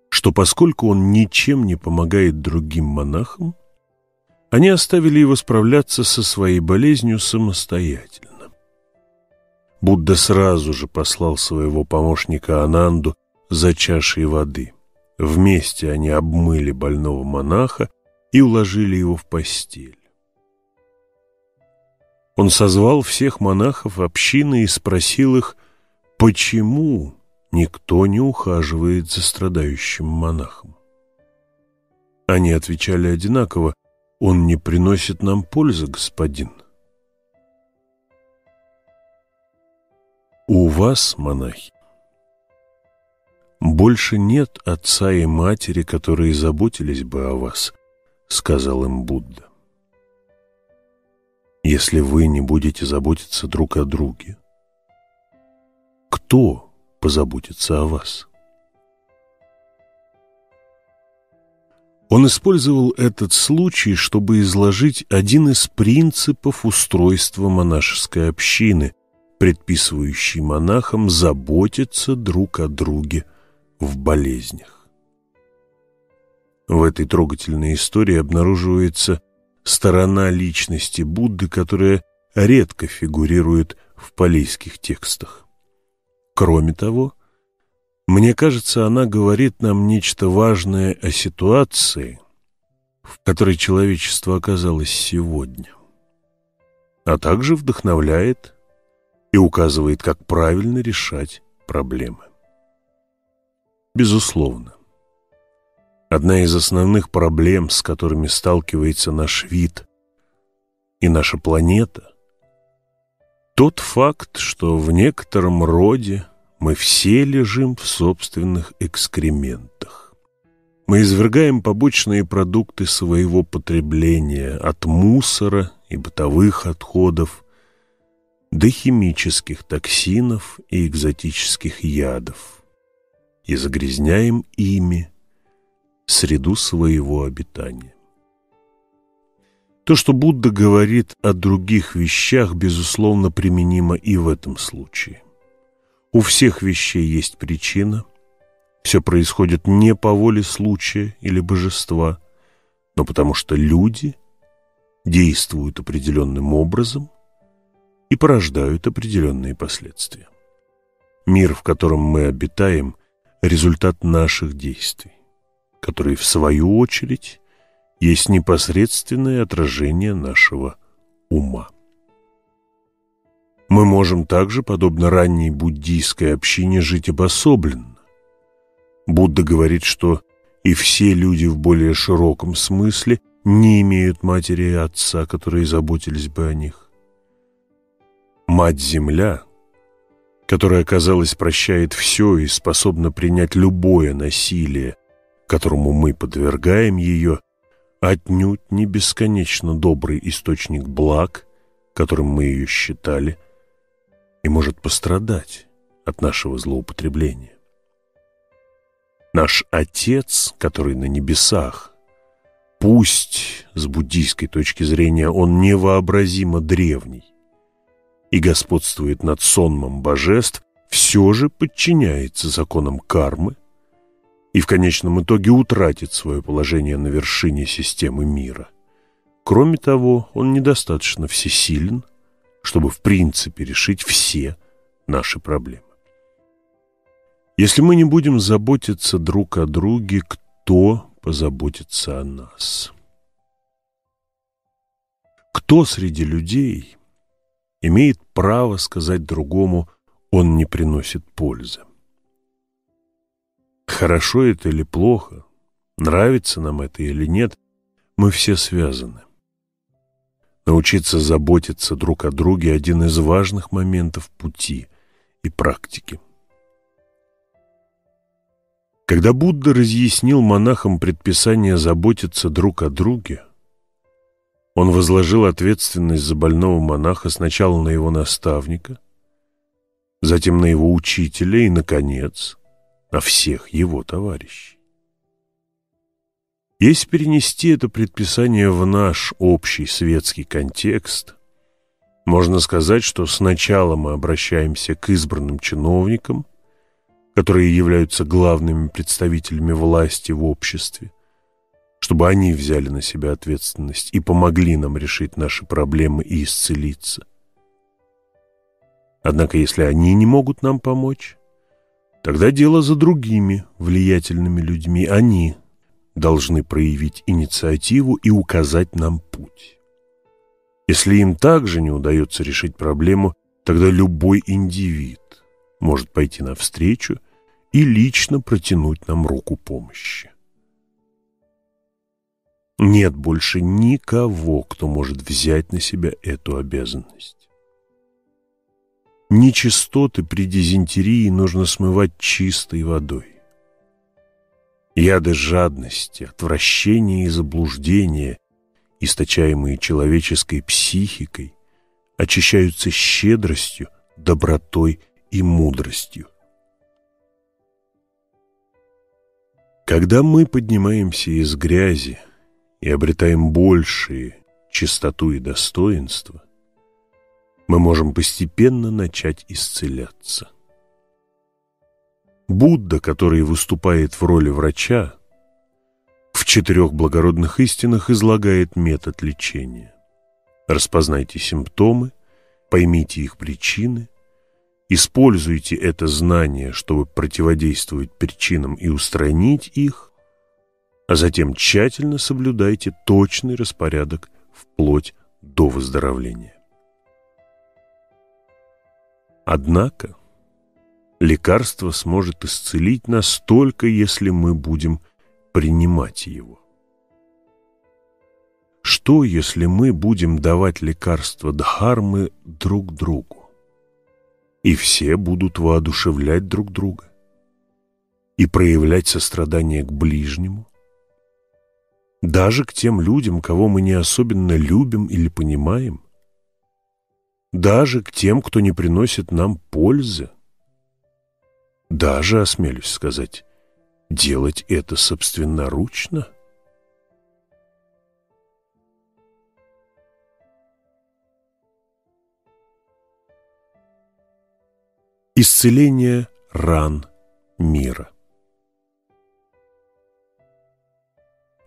что поскольку он ничем не помогает другим монахам, они оставили его справляться со своей болезнью самостоятельно. Будда сразу же послал своего помощника Ананду за чашей воды. Вместе они обмыли больного монаха и уложили его в постель. Он созвал всех монахов общины и спросил их, почему никто не ухаживает за страдающим монахом. Они отвечали одинаково, он не приносит нам пользы, господин. У вас, монахи, больше нет отца и матери, которые заботились бы о вас, сказал им Будда. Если вы не будете заботиться друг о друге, кто позаботится о вас? Он использовал этот случай, чтобы изложить один из принципов устройства монашеской общины, предписывающий монахам заботиться друг о друге в болезнях. В этой трогательной истории обнаруживается сторона личности Будды, которая редко фигурирует в палийских текстах. Кроме того, мне кажется, она говорит нам нечто важное о ситуации, в которой человечество оказалось сегодня, а также вдохновляет и указывает, как правильно решать проблемы. Безусловно, Одна из основных проблем, с которыми сталкивается наш вид и наша планета, тот факт, что в некотором роде мы все лежим в собственных экскрементах. Мы извергаем побочные продукты своего потребления от мусора и бытовых отходов до химических токсинов и экзотических ядов и загрязняем ими среду своего обитания. То, что Будда говорит о других вещах, безусловно, применимо и в этом случае. У всех вещей есть причина, все происходит не по воле случая или божества, но потому что люди действуют определенным образом и порождают определенные последствия. Мир, в котором мы обитаем, результат наших действий который, в свою очередь, есть непосредственное отражение нашего ума. Мы можем также, подобно ранней буддийской общине, жить обособленно. Будда говорит, что и все люди в более широком смысле не имеют матери и отца, которые заботились бы о них. Мать-Земля, которая, казалось, прощает все и способна принять любое насилие, которому мы подвергаем ее, отнюдь не бесконечно добрый источник благ которым мы ее считали, и может пострадать от нашего злоупотребления. Наш Отец, который на небесах, пусть с буддийской точки зрения он невообразимо древний и господствует над сонмом божеств, все же подчиняется законам кармы и в конечном итоге утратит свое положение на вершине системы мира. Кроме того, он недостаточно всесилен, чтобы в принципе решить все наши проблемы. Если мы не будем заботиться друг о друге, кто позаботится о нас? Кто среди людей имеет право сказать другому «он не приносит пользы»? Хорошо это или плохо, нравится нам это или нет, мы все связаны. Научиться заботиться друг о друге – один из важных моментов пути и практики. Когда Будда разъяснил монахам предписание заботиться друг о друге, он возложил ответственность за больного монаха сначала на его наставника, затем на его учителя и, наконец, на всех его товарищей. Если перенести это предписание в наш общий светский контекст, можно сказать, что сначала мы обращаемся к избранным чиновникам, которые являются главными представителями власти в обществе, чтобы они взяли на себя ответственность и помогли нам решить наши проблемы и исцелиться. Однако, если они не могут нам помочь, тогда дело за другими влиятельными людьми. Они должны проявить инициативу и указать нам путь. Если им также не удается решить проблему, тогда любой индивид может пойти навстречу и лично протянуть нам руку помощи. Нет больше никого, кто может взять на себя эту обязанность. Нечистоты при дизентерии нужно смывать чистой водой. Яды жадности, отвращения и заблуждения, источаемые человеческой психикой, очищаются щедростью, добротой и мудростью. Когда мы поднимаемся из грязи и обретаем большие чистоту и достоинство, мы можем постепенно начать исцеляться. Будда, который выступает в роли врача, в четырех благородных истинах излагает метод лечения. Распознайте симптомы, поймите их причины, используйте это знание, чтобы противодействовать причинам и устранить их, а затем тщательно соблюдайте точный распорядок вплоть до выздоровления. Однако, лекарство сможет исцелить нас только если мы будем принимать его. Что, если мы будем давать лекарства Дхармы друг другу? И все будут воодушевлять друг друга и проявлять сострадание к ближнему, даже к тем людям, кого мы не особенно любим или понимаем, даже к тем, кто не приносит нам пользы – даже, осмелюсь сказать, делать это собственноручно? Исцеление ран мира.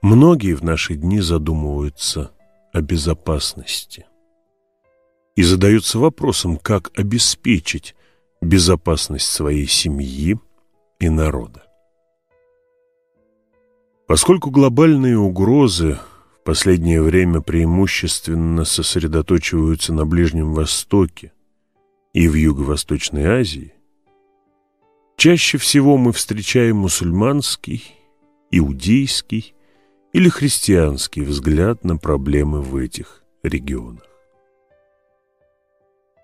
Многие в наши дни задумываются о безопасности и задаются вопросом, как обеспечить безопасность своей семьи и народа. Поскольку глобальные угрозы в последнее время преимущественно сосредоточиваются на Ближнем Востоке и в Юго-Восточной Азии, чаще всего мы встречаем мусульманский, иудейский или христианский взгляд на проблемы в этих регионах.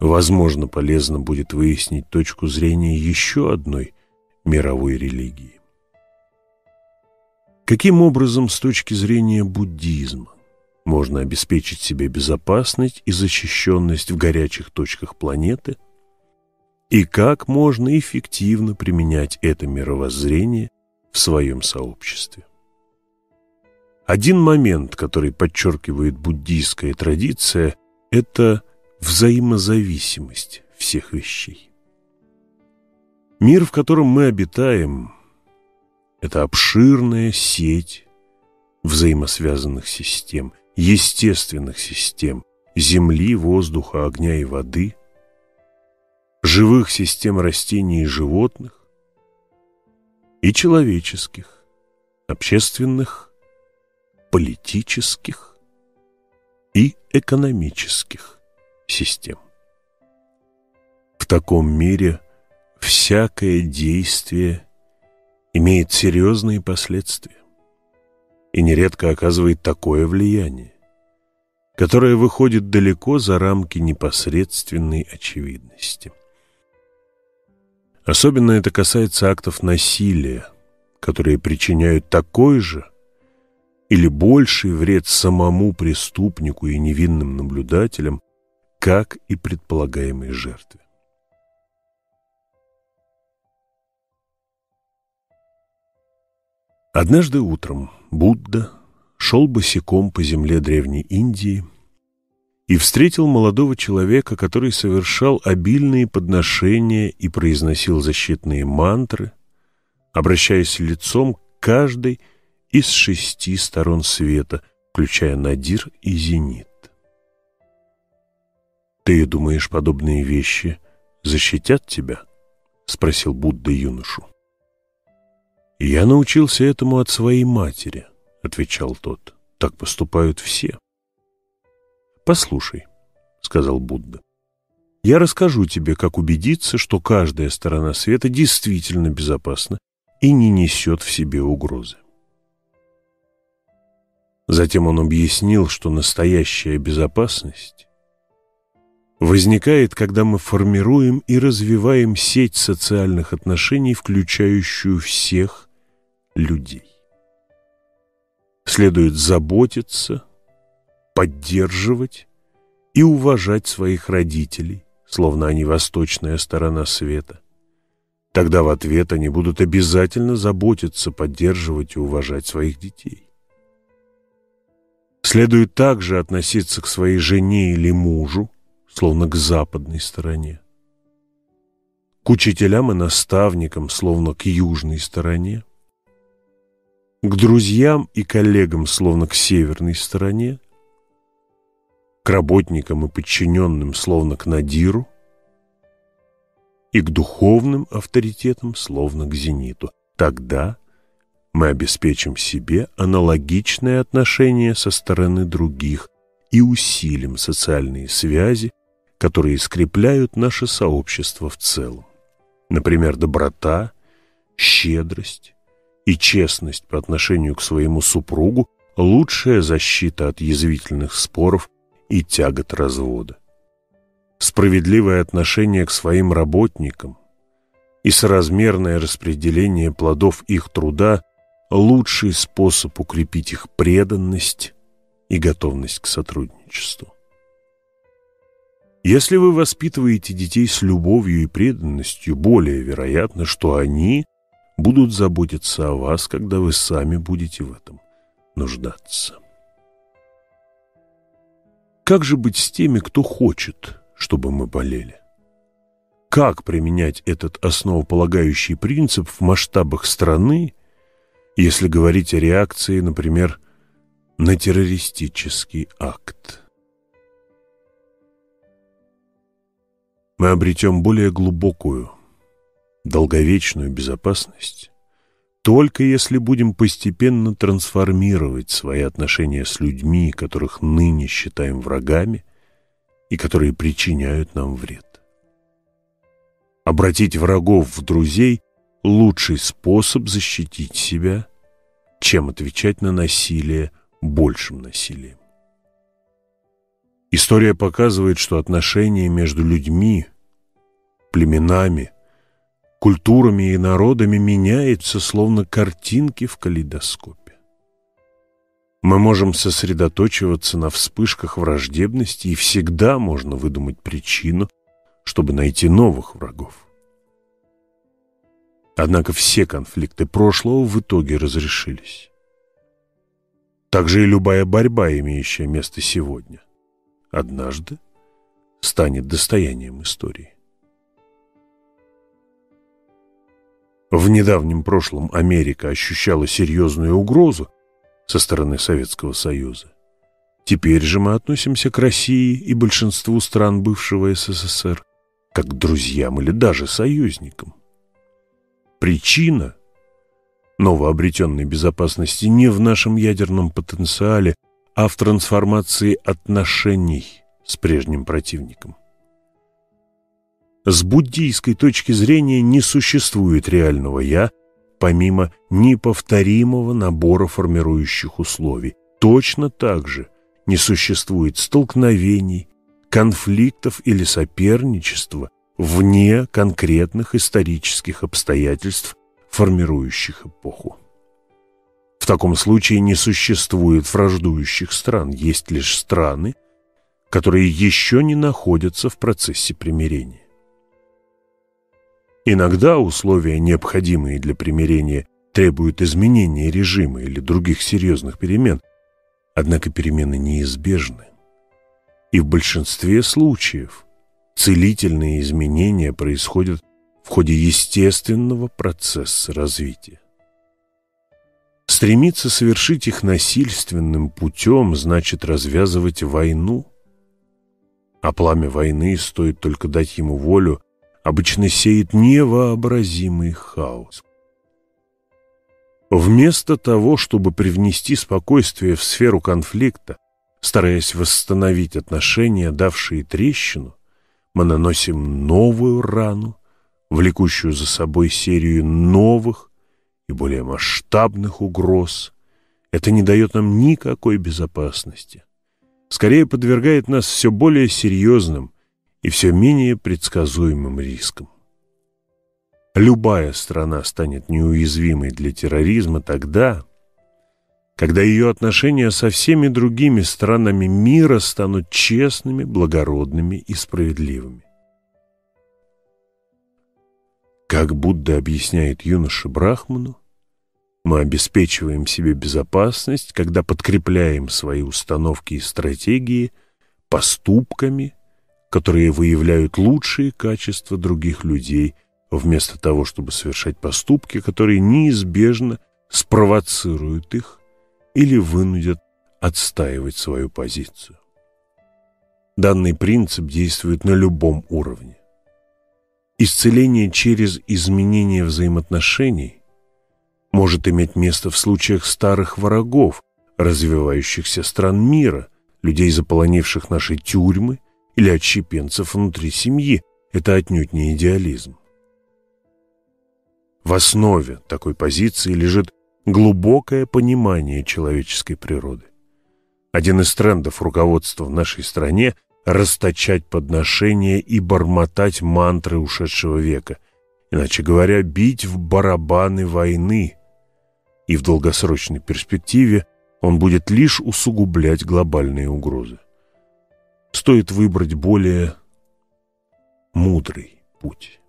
Возможно, полезно будет выяснить точку зрения еще одной мировой религии. Каким образом, с точки зрения буддизма, можно обеспечить себе безопасность и защищенность в горячих точках планеты, и как можно эффективно применять это мировоззрение в своем сообществе. Один момент, который подчеркивает буддийская традиция, это взаимозависимость всех вещей. Мир, в котором мы обитаем, это обширная сеть взаимосвязанных систем, естественных систем земли, воздуха, огня и воды, живых систем растений и животных и человеческих, общественных, политических и экономических систем. В таком мире всякое действие имеет серьезные последствия и нередко оказывает такое влияние, которое выходит далеко за рамки непосредственной очевидности. Особенно это касается актов насилия, которые причиняют такой же или больший вред самому преступнику и невинным наблюдателям, как и предполагаемой жертве. Однажды утром Будда шел босиком по земле Древней Индии и встретил молодого человека, который совершал обильные подношения и произносил защитные мантры, обращаясь лицом к каждой из шести сторон света, включая Надир и Зенит. «Ты думаешь, подобные вещи защитят тебя?» — спросил Будда юношу. «Я научился этому от своей матери», — отвечал тот. «Так поступают все». «Послушай», — сказал Будда, — «я расскажу тебе, как убедиться, что каждая сторона света действительно безопасна и не несет в себе угрозы». Затем он объяснил, что настоящая безопасность возникает, когда мы формируем и развиваем сеть социальных отношений, включающую всех людей. Следует заботиться, поддерживать и уважать своих родителей, словно они восточная сторона света. Тогда в ответ они будут обязательно заботиться, поддерживать и уважать своих детей. Следует также относиться к своей жене или мужу, словно к западной стороне. К учителям и наставникам, словно к южной стороне к друзьям и коллегам, словно к северной стороне, к работникам и подчиненным, словно к Надиру, и к духовным авторитетам, словно к зениту. Тогда мы обеспечим себе аналогичное отношение со стороны других и усилим социальные связи, которые скрепляют наше сообщество в целом. Например, доброта, щедрость, и честность по отношению к своему супругу – лучшая защита от язвительных споров и тягот развода. Справедливое отношение к своим работникам и соразмерное распределение плодов их труда – лучший способ укрепить их преданность и готовность к сотрудничеству. Если вы воспитываете детей с любовью и преданностью, более вероятно, что они будут заботиться о вас, когда вы сами будете в этом нуждаться. Как же быть с теми, кто хочет, чтобы мы болели? Как применять этот основополагающий принцип в масштабах страны, если говорить о реакции, например, на террористический акт? Мы обретем более глубокую, долговечную безопасность, только если будем постепенно трансформировать свои отношения с людьми, которых ныне считаем врагами и которые причиняют нам вред. Обратить врагов в друзей – лучший способ защитить себя, чем отвечать на насилие большим насилием. История показывает, что отношения между людьми, племенами – культурами и народами меняется, словно картинки в калейдоскопе. Мы можем сосредоточиваться на вспышках враждебности, и всегда можно выдумать причину, чтобы найти новых врагов. Однако все конфликты прошлого в итоге разрешились. Также и любая борьба, имеющая место сегодня, однажды станет достоянием истории. В недавнем прошлом Америка ощущала серьезную угрозу со стороны Советского Союза. Теперь же мы относимся к России и большинству стран бывшего СССР как к друзьям или даже союзникам. Причина новообретенной безопасности не в нашем ядерном потенциале, а в трансформации отношений с прежним противником. С буддийской точки зрения не существует реального «я», помимо неповторимого набора формирующих условий. Точно так же не существует столкновений, конфликтов или соперничества вне конкретных исторических обстоятельств, формирующих эпоху. В таком случае не существует враждующих стран, есть лишь страны, которые еще не находятся в процессе примирения. Иногда условия, необходимые для примирения, требуют изменения режима или других серьезных перемен, однако перемены неизбежны. И в большинстве случаев целительные изменения происходят в ходе естественного процесса развития. Стремиться совершить их насильственным путем значит развязывать войну, а пламя войны, стоит только дать ему волю, обычно сеет невообразимый хаос. Вместо того, чтобы привнести спокойствие в сферу конфликта, стараясь восстановить отношения, давшие трещину, мы наносим новую рану, влекущую за собой серию новых и более масштабных угроз. Это не дает нам никакой безопасности. Скорее подвергает нас все более серьезным и все менее предсказуемым рискам. Любая страна станет неуязвимой для терроризма тогда, когда ее отношения со всеми другими странами мира станут честными, благородными и справедливыми. Как Будда объясняет юноше Брахману, мы обеспечиваем себе безопасность, когда подкрепляем свои установки и стратегии поступками, которые выявляют лучшие качества других людей, вместо того, чтобы совершать поступки, которые неизбежно спровоцируют их или вынудят отстаивать свою позицию. Данный принцип действует на любом уровне. Исцеление через изменение взаимоотношений может иметь место в случаях старых врагов, развивающихся стран мира, людей, заполонивших наши тюрьмы, или отщепенцев внутри семьи. Это отнюдь не идеализм. В основе такой позиции лежит глубокое понимание человеческой природы. Один из трендов руководства в нашей стране – расточать подношения и бормотать мантры ушедшего века, иначе говоря, бить в барабаны войны. И в долгосрочной перспективе он будет лишь усугублять глобальные угрозы. Стоит выбрать более мудрый путь.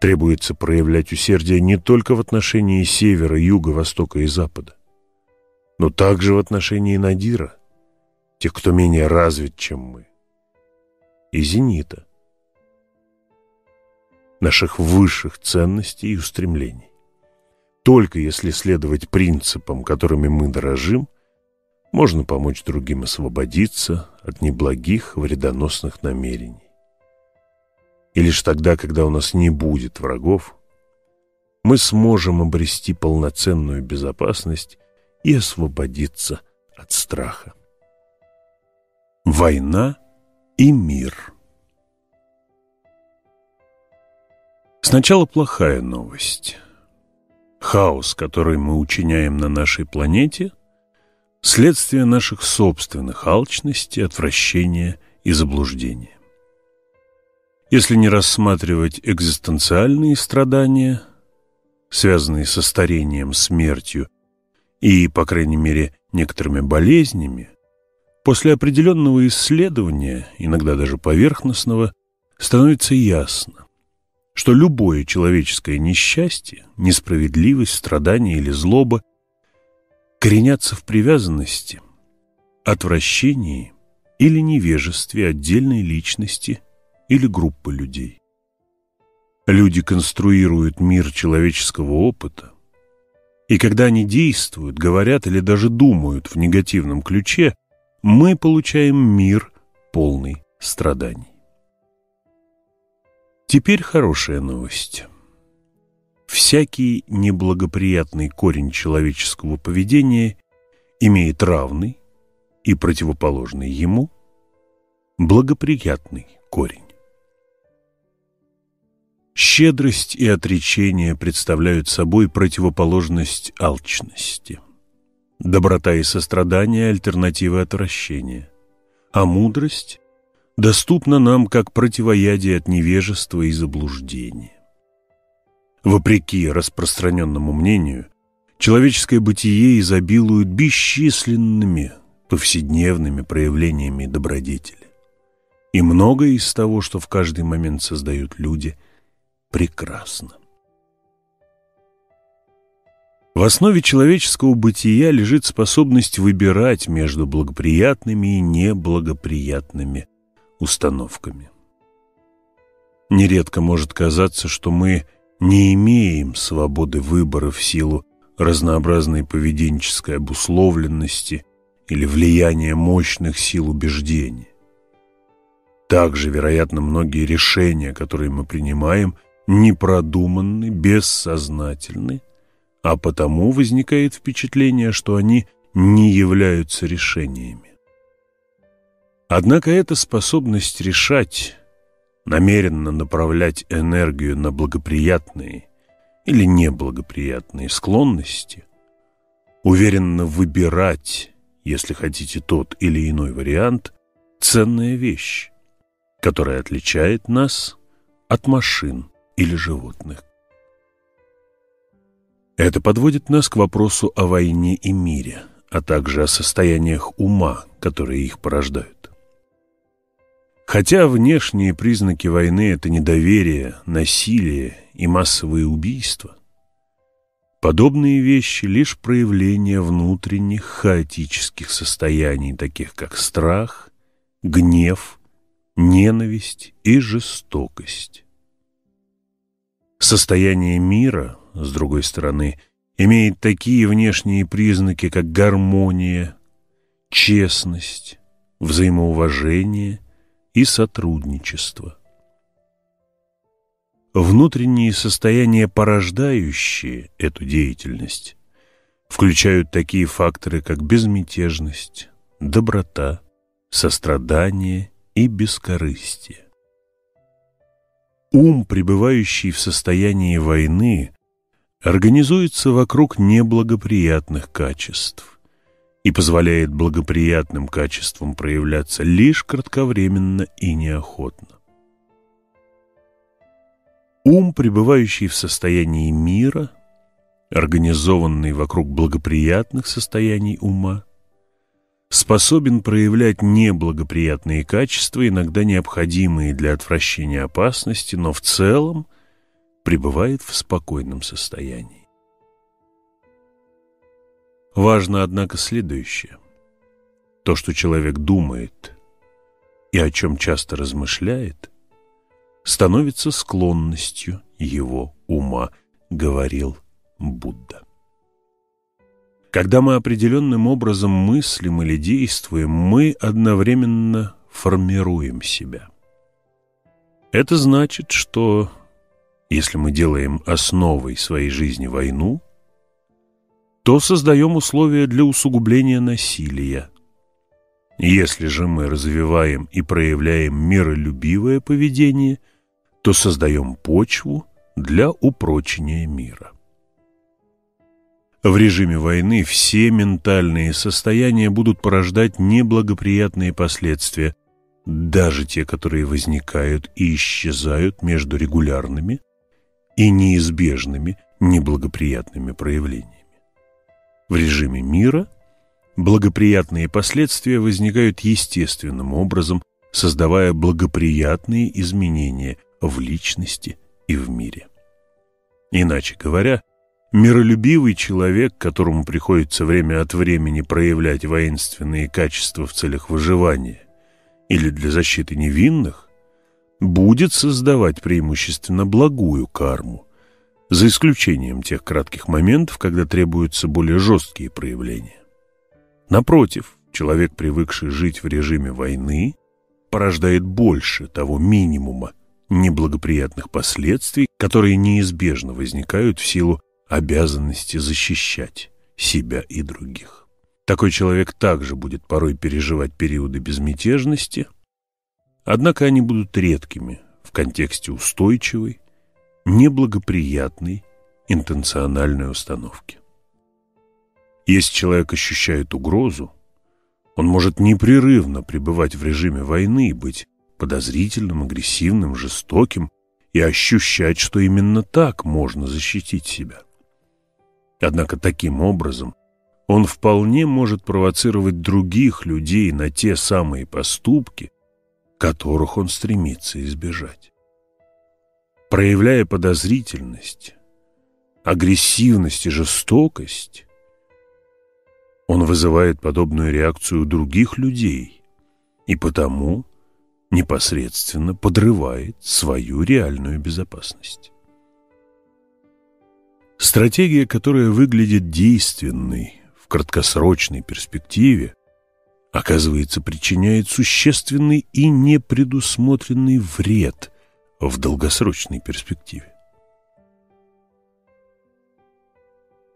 Требуется проявлять усердие не только в отношении севера, юга, востока и запада, но также в отношении Надира, тех, кто менее развит, чем мы, и зенита, наших высших ценностей и устремлений. Только если следовать принципам, которыми мы дорожим, можно помочь другим освободиться от неблагих вредоносных намерений. И лишь тогда, когда у нас не будет врагов, мы сможем обрести полноценную безопасность и освободиться от страха. Война и мир Сначала плохая новость. Хаос, который мы учиняем на нашей планете, следствие наших собственных алчности, отвращения и заблуждения. Если не рассматривать экзистенциальные страдания, связанные со старением, смертью и, по крайней мере, некоторыми болезнями, после определенного исследования, иногда даже поверхностного, становится ясно, что любое человеческое несчастье, несправедливость, страдание или злоба коренятся в привязанности, отвращении или невежестве отдельной личности или группы людей. Люди конструируют мир человеческого опыта, и когда они действуют, говорят или даже думают в негативном ключе, мы получаем мир полный страданий. Теперь хорошая новость. Всякий неблагоприятный корень человеческого поведения имеет равный и противоположный ему благоприятный корень. Щедрость и отречение представляют собой противоположность алчности. Доброта и сострадание – альтернативы отвращения. А мудрость доступна нам как противоядие от невежества и заблуждения. Вопреки распространенному мнению, человеческое бытие изобилует бесчисленными повседневными проявлениями добродетели. И многое из того, что в каждый момент создают люди – прекрасно. В основе человеческого бытия лежит способность выбирать между благоприятными и неблагоприятными установками. Нередко может казаться, что мы не имеем свободы выбора в силу разнообразной поведенческой обусловленности или влияния мощных сил убеждения. Также, вероятно, многие решения, которые мы принимаем – непродуманны, бессознательны, а потому возникает впечатление, что они не являются решениями. Однако эта способность решать, намеренно направлять энергию на благоприятные или неблагоприятные склонности, уверенно выбирать, если хотите тот или иной вариант, ценная вещь, которая отличает нас от машин или животных. Это подводит нас к вопросу о войне и мире, а также о состояниях ума, которые их порождают. Хотя внешние признаки войны – это недоверие, насилие и массовые убийства, подобные вещи – лишь проявление внутренних хаотических состояний, таких как страх, гнев, ненависть и жестокость. Состояние мира, с другой стороны, имеет такие внешние признаки, как гармония, честность, взаимоуважение и сотрудничество. Внутренние состояния, порождающие эту деятельность, включают такие факторы, как безмятежность, доброта, сострадание и бескорыстие. Ум, пребывающий в состоянии войны, организуется вокруг неблагоприятных качеств и позволяет благоприятным качествам проявляться лишь кратковременно и неохотно. Ум, пребывающий в состоянии мира, организованный вокруг благоприятных состояний ума, способен проявлять неблагоприятные качества, иногда необходимые для отвращения опасности, но в целом пребывает в спокойном состоянии. Важно, однако, следующее. То, что человек думает и о чем часто размышляет, становится склонностью его ума, говорил Будда. Когда мы определенным образом мыслим или действуем, мы одновременно формируем себя. Это значит, что если мы делаем основой своей жизни войну, то создаем условия для усугубления насилия. Если же мы развиваем и проявляем миролюбивое поведение, то создаем почву для упрочения мира. В режиме войны все ментальные состояния будут порождать неблагоприятные последствия, даже те, которые возникают и исчезают между регулярными и неизбежными неблагоприятными проявлениями. В режиме мира благоприятные последствия возникают естественным образом, создавая благоприятные изменения в личности и в мире. Иначе говоря, миролюбивый человек, которому приходится время от времени проявлять воинственные качества в целях выживания или для защиты невинных, будет создавать преимущественно благую карму, за исключением тех кратких моментов, когда требуются более жесткие проявления. Напротив, человек, привыкший жить в режиме войны, порождает больше того минимума неблагоприятных последствий, которые неизбежно возникают в силу обязанности защищать себя и других. Такой человек также будет порой переживать периоды безмятежности, однако они будут редкими в контексте устойчивой, неблагоприятной интенциональной установки. Если человек ощущает угрозу, он может непрерывно пребывать в режиме войны и быть подозрительным, агрессивным, жестоким и ощущать, что именно так можно защитить себя. Однако таким образом он вполне может провоцировать других людей на те самые поступки, которых он стремится избежать. Проявляя подозрительность, агрессивность и жестокость, он вызывает подобную реакцию у других людей и потому непосредственно подрывает свою реальную безопасность. Стратегия, которая выглядит действенной в краткосрочной перспективе, оказывается, причиняет существенный и непредусмотренный вред в долгосрочной перспективе.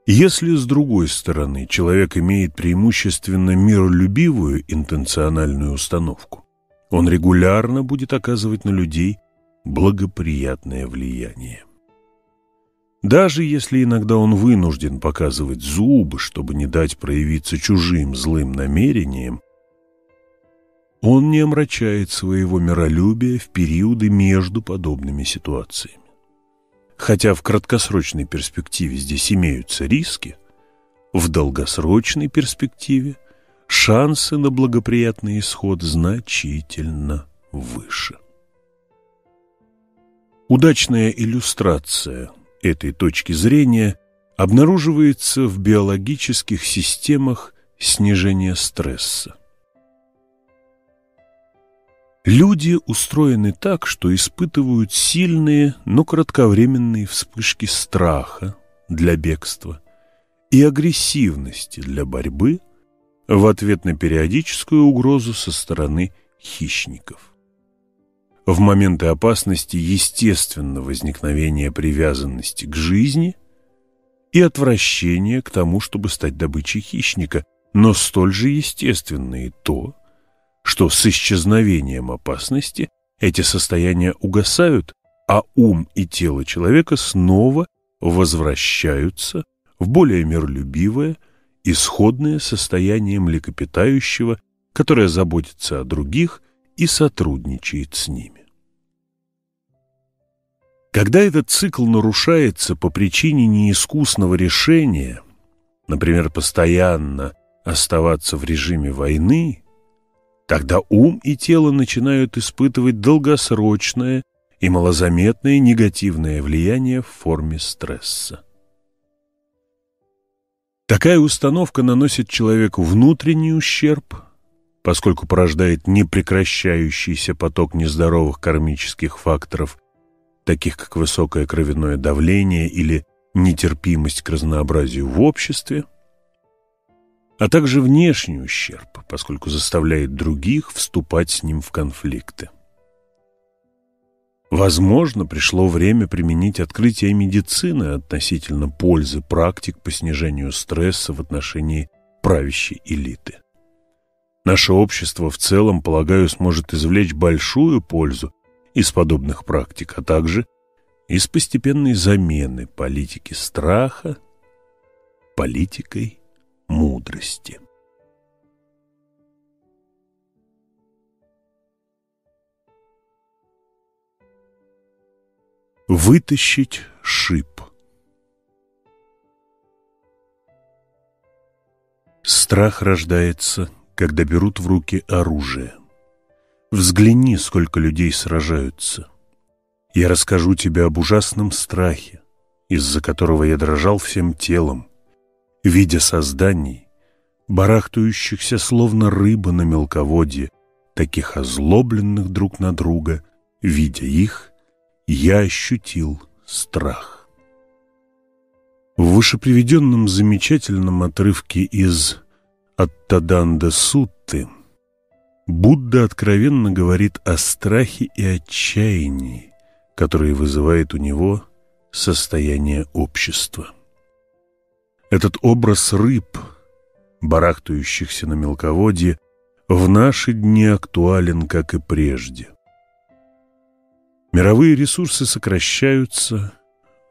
Если, с другой стороны, человек имеет преимущественно миролюбивую интенциональную установку, он регулярно будет оказывать на людей благоприятное влияние. Даже если иногда он вынужден показывать зубы, чтобы не дать проявиться чужим злым намерениям, он не омрачает своего миролюбия в периоды между подобными ситуациями. Хотя в краткосрочной перспективе здесь имеются риски, в долгосрочной перспективе шансы на благоприятный исход значительно выше. Удачная иллюстрация этой точки зрения обнаруживается в биологических системах снижения стресса. Люди устроены так, что испытывают сильные, но кратковременные вспышки страха для бегства и агрессивности для борьбы – в ответ на периодическую угрозу со стороны хищников. В моменты опасности естественно возникновение привязанности к жизни и отвращение к тому, чтобы стать добычей хищника, но столь же естественно и то, что с исчезновением опасности эти состояния угасают, а ум и тело человека снова возвращаются в более миролюбивое, исходное состояние млекопитающего, которое заботится о других и сотрудничает с ними. Когда этот цикл нарушается по причине неискусного решения, например, постоянно оставаться в режиме войны, тогда ум и тело начинают испытывать долгосрочное и малозаметное негативное влияние в форме стресса. Такая установка наносит человеку внутренний ущерб, поскольку порождает непрекращающийся поток нездоровых кармических факторов, таких как высокое кровяное давление или нетерпимость к разнообразию в обществе, а также внешний ущерб, поскольку заставляет других вступать с ним в конфликты. Возможно, пришло время применить открытие медицины относительно пользы практик по снижению стресса в отношении правящей элиты. Наше общество в целом, полагаю, сможет извлечь большую пользу из подобных практик, а также из постепенной замены политики страха политикой мудрости. Вытащить шип. Страх рождается, когда берут в руки оружие. Взгляни, сколько людей сражаются. Я расскажу тебе об ужасном страхе, из-за которого я дрожал всем телом, видя созданий, барахтающихся словно рыба на мелководье, таких озлобленных друг на друга, видя их, я ощутил страх. В вышеприведенном замечательном отрывке из «Аттаданда Сутты» Будда откровенно говорит о страхе и отчаянии, которые вызывает у него состояние общества. Этот образ рыб, барахтающихся на мелководье, в наши дни актуален, как и прежде. Мировые ресурсы сокращаются,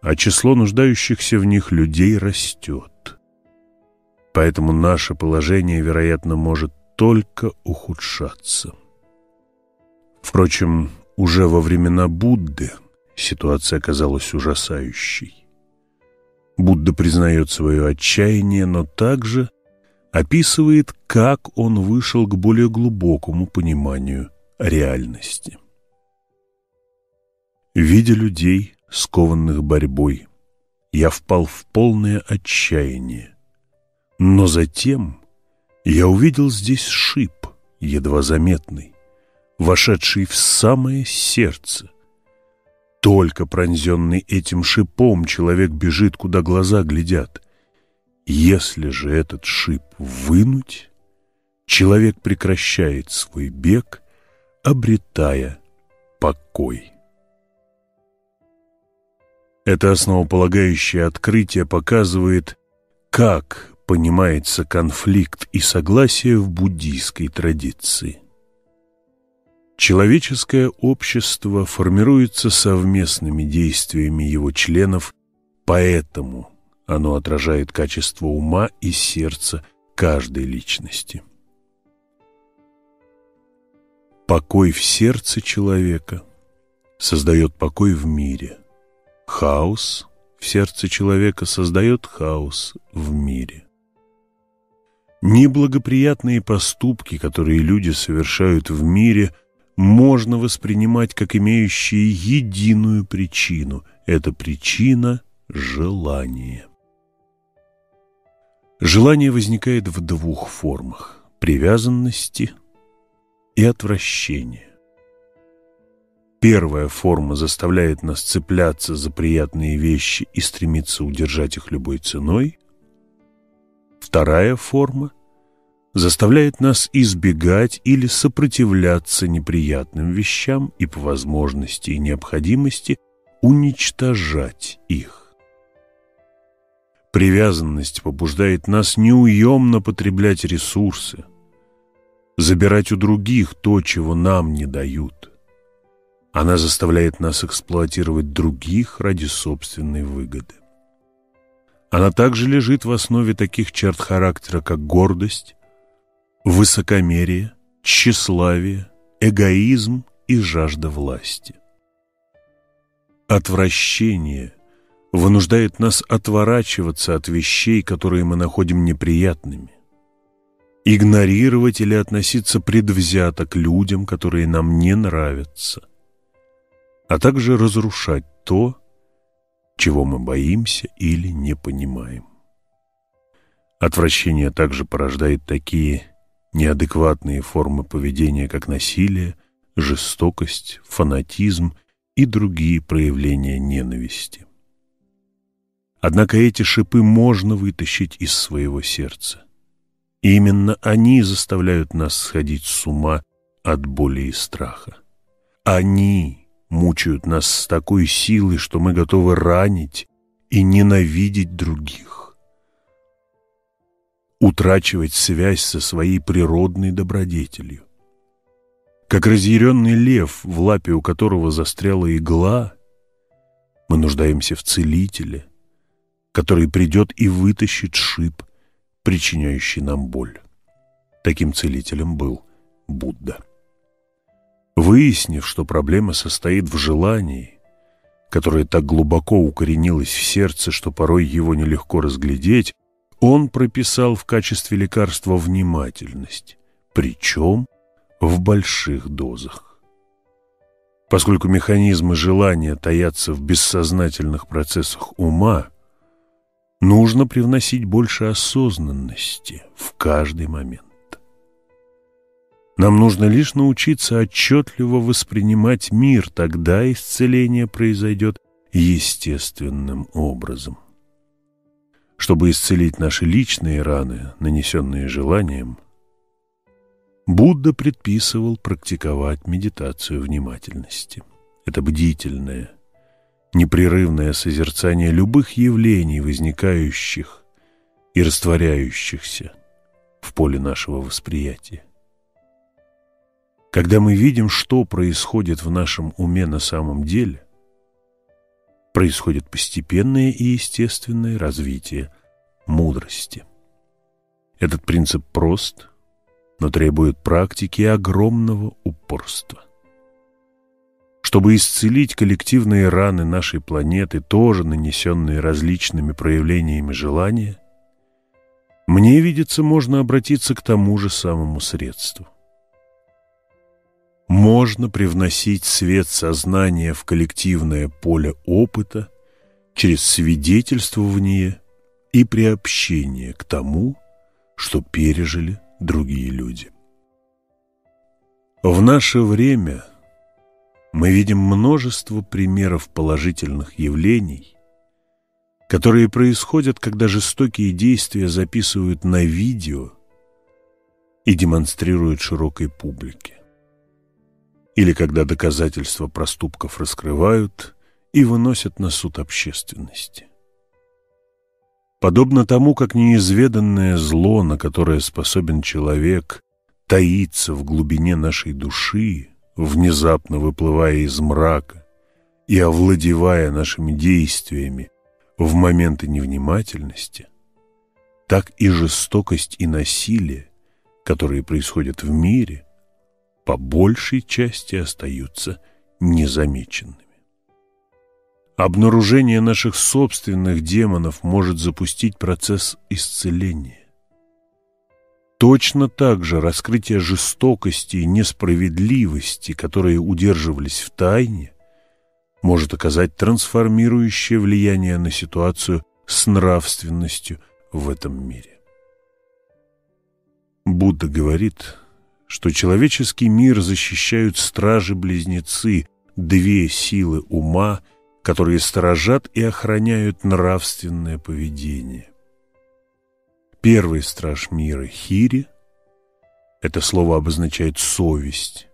а число нуждающихся в них людей растет. Поэтому наше положение, вероятно, может только ухудшаться. Впрочем, уже во времена Будды ситуация оказалась ужасающей. Будда признает свое отчаяние, но также описывает, как он вышел к более глубокому пониманию реальности. Видя людей, скованных борьбой, я впал в полное отчаяние. Но затем я увидел здесь шип, едва заметный, вошедший в самое сердце. Только пронзенный этим шипом человек бежит, куда глаза глядят. Если же этот шип вынуть, человек прекращает свой бег, обретая покой. Это основополагающее открытие показывает, как понимается конфликт и согласие в буддийской традиции. Человеческое общество формируется совместными действиями его членов, поэтому – оно отражает качество ума и сердца каждой личности. Покой в сердце человека создает покой в мире. Хаос в сердце человека создает хаос в мире. Неблагоприятные поступки, которые люди совершают в мире, можно воспринимать как имеющие единую причину. Это причина – желание. Желание возникает в двух формах – привязанности и отвращения. Первая форма заставляет нас цепляться за приятные вещи и стремиться удержать их любой ценой. Вторая форма заставляет нас избегать или сопротивляться неприятным вещам и по возможности и необходимости уничтожать их. Привязанность побуждает нас неуемно потреблять ресурсы, забирать у других то, чего нам не дают. Она заставляет нас эксплуатировать других ради собственной выгоды. Она также лежит в основе таких черт характера, как гордость, высокомерие, тщеславие, эгоизм и жажда власти. Отвращение вынуждает нас отворачиваться от вещей, которые мы находим неприятными, игнорировать или относиться предвзято к людям, которые нам не нравятся, а также разрушать то, чего мы боимся или не понимаем. Отвращение также порождает такие неадекватные формы поведения, как насилие, жестокость, фанатизм и другие проявления ненависти. Однако эти шипы можно вытащить из своего сердца. Именно они заставляют нас сходить с ума от боли и страха. Они мучают нас с такой силой, что мы готовы ранить и ненавидеть других. Утрачивать связь со своей природной добродетелью. Как разъяренный лев, в лапе у которого застряла игла, мы нуждаемся в целителе – который придет и вытащит шип, причиняющий нам боль. Таким целителем был Будда. Выяснив, что проблема состоит в желании, которое так глубоко укоренилось в сердце, что порой его нелегко разглядеть, Он прописал в качестве лекарства внимательность, причем в больших дозах. Поскольку механизмы желания таятся в бессознательных процессах ума, нужно привносить больше осознанности в каждый момент. Нам нужно лишь научиться отчетливо воспринимать мир, тогда исцеление произойдет естественным образом. Чтобы исцелить наши личные раны, нанесенные желанием, Будда предписывал практиковать медитацию внимательности. Это бдительное, непрерывное созерцание любых явлений, возникающих и растворяющихся в поле нашего восприятия. Когда мы видим, что происходит в нашем уме на самом деле, происходит постепенное и естественное развитие мудрости. Этот принцип прост, но требует практики и огромного упорства. Чтобы исцелить коллективные раны нашей планеты, тоже нанесенные различными проявлениями желания, мне видится, можно обратиться к тому же самому средству можно привносить свет сознания в коллективное поле опыта через свидетельствование и приобщение к тому, что пережили другие люди. В наше время мы видим множество примеров положительных явлений, которые происходят, когда жестокие действия записывают на видео и демонстрируют широкой публике или когда доказательства проступков раскрывают и выносят на суд общественности. Подобно тому, как неизведанное зло, на которое способен человек, таится в глубине нашей души, внезапно выплывая из мрака и овладевая нашими действиями в моменты невнимательности, так и жестокость и насилие, которые происходят в мире, по большей части остаются незамеченными. Обнаружение наших собственных демонов может запустить процесс исцеления. Точно так же раскрытие жестокости и несправедливости, которые удерживались в тайне, может оказать трансформирующее влияние на ситуацию с нравственностью в этом мире. Будда говорит, что человеческий мир защищают стражи-близнецы, две силы ума, которые сторожат и охраняют нравственное поведение. Первый страж мира – Хири. Это слово обозначает совесть,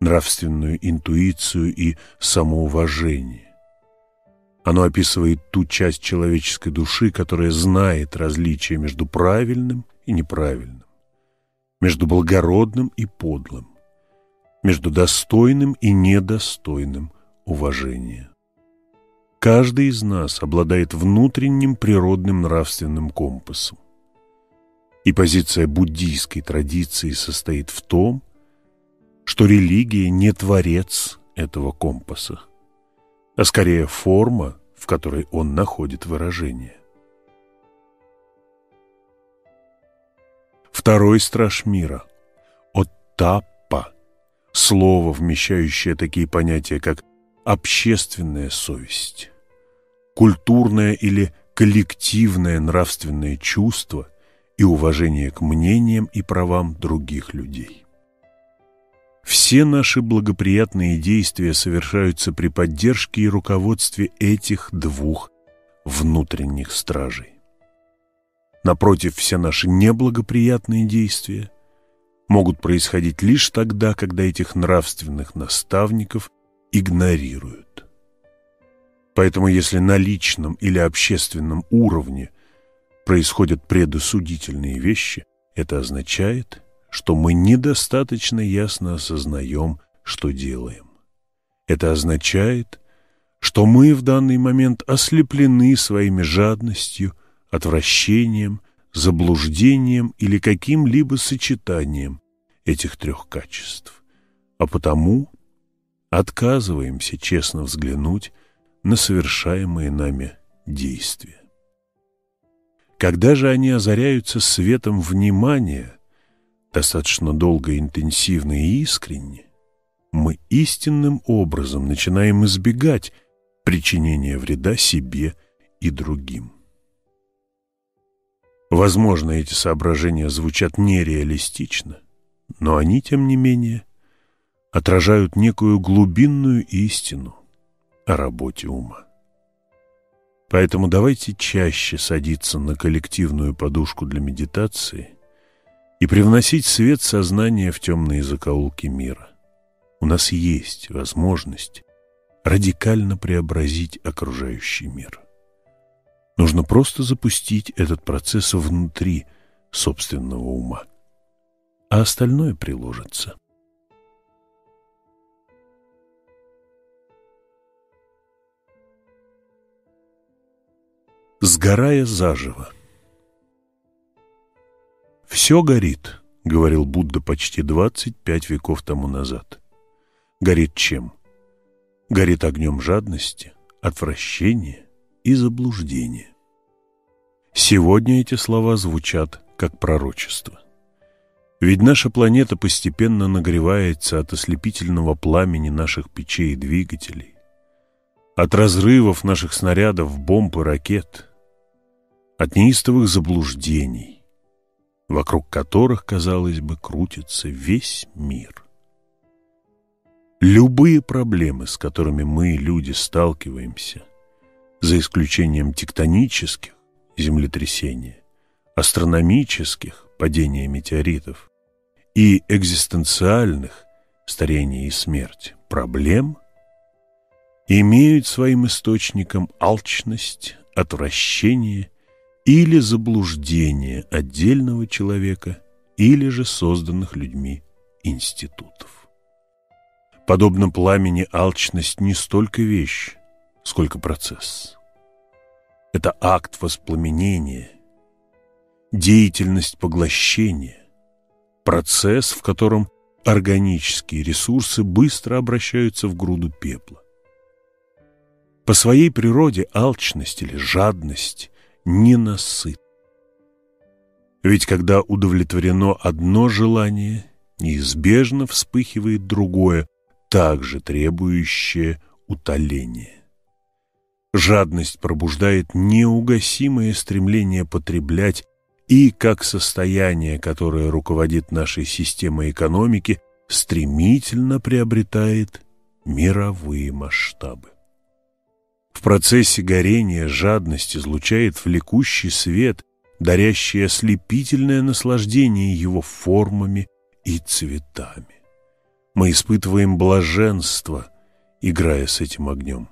нравственную интуицию и самоуважение. Оно описывает ту часть человеческой души, которая знает различия между правильным и неправильным между благородным и подлым, между достойным и недостойным уважения. Каждый из нас обладает внутренним природным нравственным компасом. И позиция буддийской традиции состоит в том, что религия не творец этого компаса, а скорее форма, в которой он находит выражение. Второй страж мира – Оттаппа, слово, вмещающее такие понятия, как общественная совесть, культурное или коллективное нравственное чувство и уважение к мнениям и правам других людей. Все наши благоприятные действия совершаются при поддержке и руководстве этих двух внутренних стражей. Напротив, все наши неблагоприятные действия могут происходить лишь тогда, когда этих нравственных наставников игнорируют. Поэтому если на личном или общественном уровне происходят предосудительные вещи, это означает, что мы недостаточно ясно осознаем, что делаем. Это означает, что мы в данный момент ослеплены своими жадностью – отвращением, заблуждением или каким-либо сочетанием этих трех качеств, а потому отказываемся честно взглянуть на совершаемые нами действия. Когда же они озаряются светом внимания, достаточно долго, интенсивно и искренне, мы истинным образом начинаем избегать причинения вреда себе и другим. Возможно, эти соображения звучат нереалистично, но они, тем не менее, отражают некую глубинную истину о работе ума. Поэтому давайте чаще садиться на коллективную подушку для медитации и привносить свет сознания в темные закоулки мира. У нас есть возможность радикально преобразить окружающий мир. Нужно просто запустить этот процесс внутри собственного ума, а остальное приложится. Сгорая заживо «Все горит», — говорил Будда почти 25 веков тому назад. Горит чем? Горит огнем жадности, отвращения и заблуждения. Сегодня эти слова звучат как пророчество. Ведь наша планета постепенно нагревается от ослепительного пламени наших печей и двигателей, от разрывов наших снарядов, бомб и ракет, от неистовых заблуждений, вокруг которых, казалось бы, крутится весь мир. Любые проблемы, с которыми мы, люди, сталкиваемся, за исключением тектонических, землетрясения, астрономических, падения метеоритов, и экзистенциальных, старение и смерть, проблем, имеют своим источником алчность, отвращение или заблуждение отдельного человека или же созданных людьми институтов. Подобно пламени алчность не столько вещь, сколько процесс. Это акт воспламенения, деятельность поглощения, процесс, в котором органические ресурсы быстро обращаются в груду пепла. По своей природе алчность или жадность ненасыт. Ведь когда удовлетворено одно желание, неизбежно вспыхивает другое, также требующее утоления. Жадность пробуждает неугасимое стремление потреблять и, как состояние, которое руководит нашей системой экономики, стремительно приобретает мировые масштабы. В процессе горения жадность излучает влекущий свет, дарящий ослепительное наслаждение его формами и цветами. Мы испытываем блаженство, играя с этим огнем.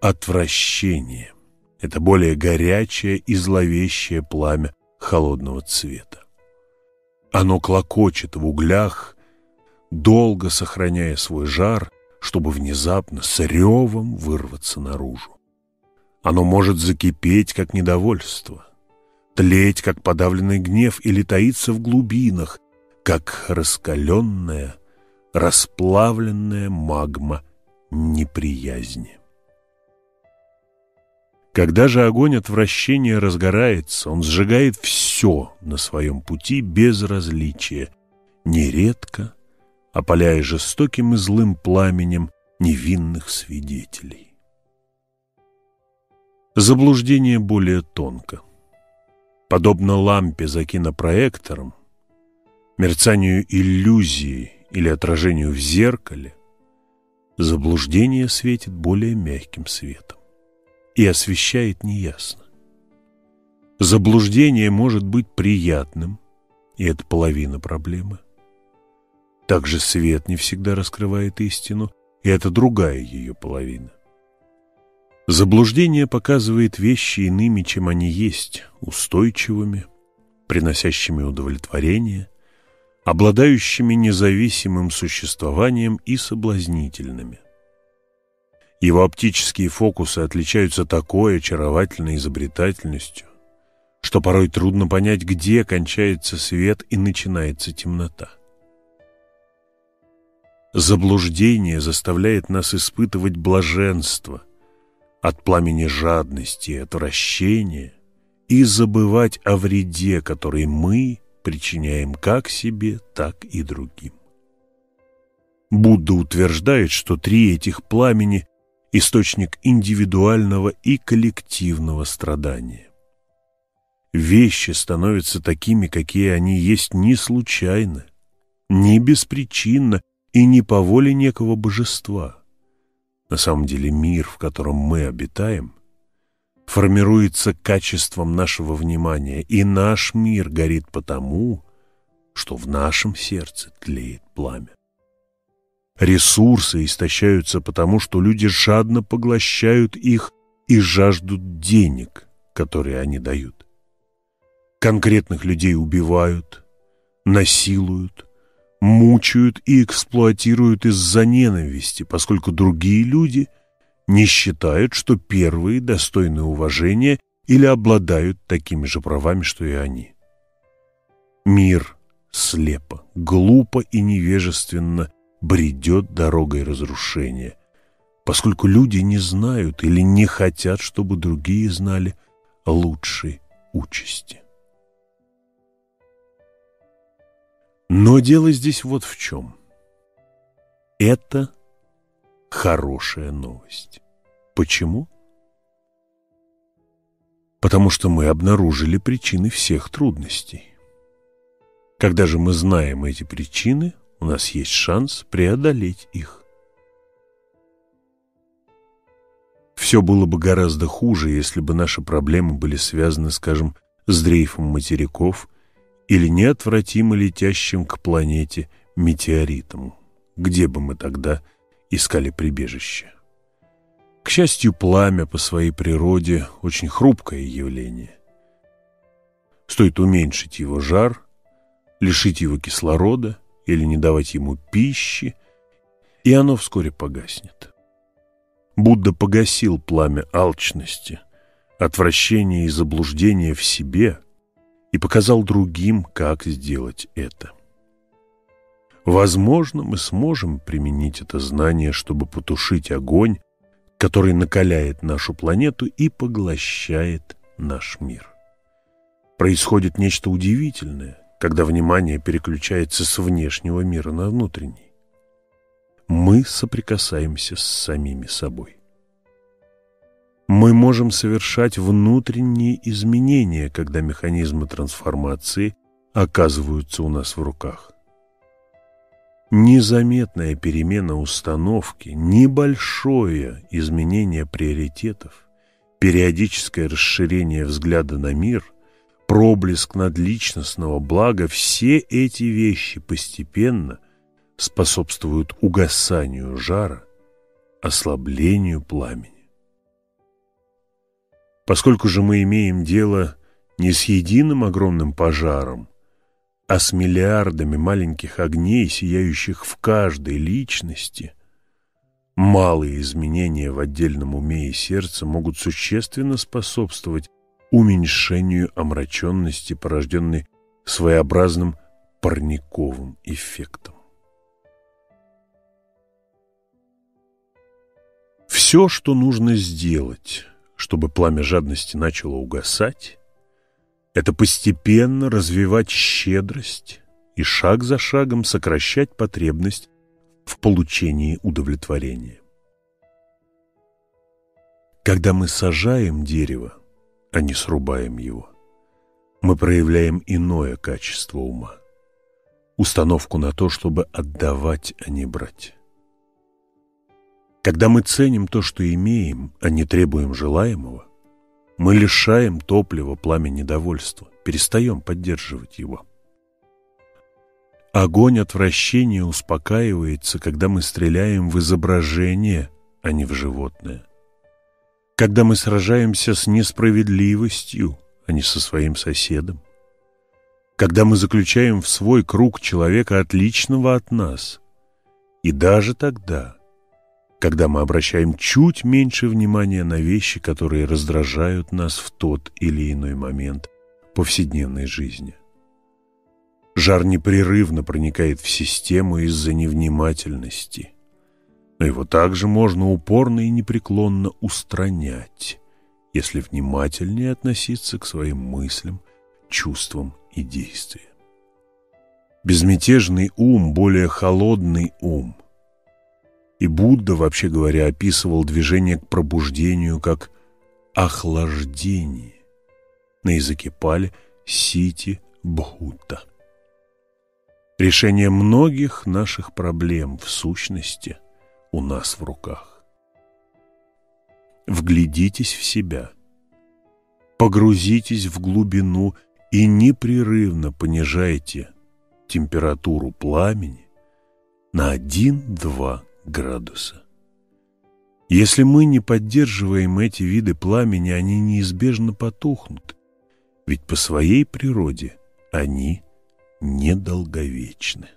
Отвращение – это более горячее и зловещее пламя холодного цвета. Оно клокочет в углях, долго сохраняя свой жар – чтобы внезапно с ревом вырваться наружу. Оно может закипеть, как недовольство, тлеть, как подавленный гнев, или таиться в глубинах, как раскаленная, расплавленная магма неприязни. Когда же огонь отвращения разгорается, он сжигает все на своем пути без различия, нередко опаляя жестоким и злым пламенем невинных свидетелей. Заблуждение более тонко. Подобно лампе за кинопроектором, мерцанию иллюзии или отражению в зеркале, заблуждение светит более мягким светом и освещает неясно. Заблуждение может быть приятным, и это половина проблемы – также свет не всегда раскрывает истину, и это другая ее половина. Заблуждение показывает вещи иными, чем они есть, устойчивыми, приносящими удовлетворение, обладающими независимым существованием и соблазнительными. Его оптические фокусы отличаются такой очаровательной изобретательностью, что порой трудно понять, где кончается свет и начинается темнота. Заблуждение заставляет нас испытывать блаженство от пламени жадности и отвращения и забывать о вреде, который мы причиняем как себе, так и другим. Будда утверждает, что три этих пламени – источник индивидуального и коллективного страдания. Вещи становятся такими, какие они есть не случайно, не беспричинно и не по воле некого божества. На самом деле мир, в котором мы обитаем, формируется качеством нашего внимания, и наш мир горит потому, что в нашем сердце тлеет пламя. Ресурсы истощаются потому, что люди жадно поглощают их и жаждут денег, которые они дают. Конкретных людей убивают, насилуют, мучают и эксплуатируют из-за ненависти, поскольку другие люди – не считают, что первые достойны уважения или обладают такими же правами, что и они. Мир слепо, глупо и невежественно бредет дорогой разрушения, поскольку люди не знают или не хотят, чтобы другие знали лучшей участи. Но дело здесь вот в чем. Это хорошая новость. Почему? Потому что мы обнаружили причины всех трудностей. Когда же мы знаем эти причины, у нас есть шанс преодолеть их. Все было бы гораздо хуже, если бы наши проблемы были связаны, скажем, с дрейфом материков или неотвратимо летящим к планете метеоритом. Где бы мы тогда искали прибежище. К счастью, пламя по своей природе очень хрупкое явление. Стоит уменьшить его жар, лишить его кислорода или не давать ему пищи, и оно вскоре погаснет. Будда погасил пламя алчности, отвращения и заблуждения в себе и показал другим, как сделать это. Возможно, мы сможем применить это знание, чтобы потушить огонь, который накаляет нашу планету и поглощает наш мир. Происходит нечто удивительное, когда внимание переключается с внешнего мира на внутренний. Мы соприкасаемся с самими собой. Мы можем совершать внутренние изменения, когда механизмы трансформации оказываются у нас в руках. Незаметная перемена установки, небольшое изменение приоритетов, периодическое расширение взгляда на мир, проблеск надличностного блага – все эти вещи постепенно способствуют угасанию жара, ослаблению пламени. Поскольку же мы имеем дело не с единым огромным пожаром, а с миллиардами маленьких огней, сияющих в каждой личности, малые изменения в отдельном уме и сердце могут существенно способствовать уменьшению омраченности, порожденной своеобразным парниковым эффектом. Все, что нужно сделать, чтобы пламя жадности начало угасать, это постепенно развивать щедрость и шаг за шагом сокращать потребность в получении удовлетворения. Когда мы сажаем дерево, а не срубаем его, мы проявляем иное качество ума, установку на то, чтобы отдавать, а не брать. Когда мы ценим то, что имеем, а не требуем желаемого, мы лишаем топлива пламя недовольства, перестаем поддерживать его. Огонь отвращения успокаивается, когда мы стреляем в изображение, а не в животное. Когда мы сражаемся с несправедливостью, а не со своим соседом. Когда мы заключаем в свой круг человека отличного от нас. И даже тогда, когда мы обращаем чуть меньше внимания на вещи, которые раздражают нас в тот или иной момент повседневной жизни. Жар непрерывно проникает в систему из-за невнимательности, но его также можно упорно и непреклонно устранять, если внимательнее относиться к своим мыслям, чувствам и действиям. Безмятежный ум – более холодный ум. И Будда, вообще говоря, описывал движение к пробуждению как охлаждение. На языке пали – сити бхута. Решение многих наших проблем в сущности у нас в руках. Вглядитесь в себя, погрузитесь в глубину и непрерывно понижайте температуру пламени на 1-2 градуса. Если мы не поддерживаем эти виды пламени, они неизбежно потухнут, ведь по своей природе они недолговечны.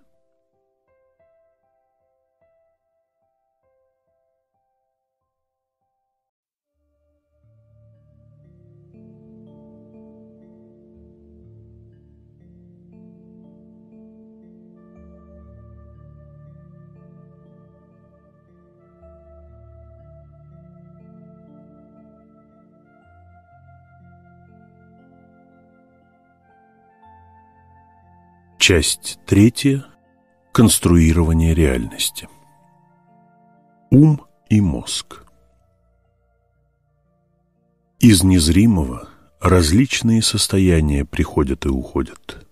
Часть третья. Конструирование реальности. Ум и мозг. Из незримого различные состояния приходят и уходят,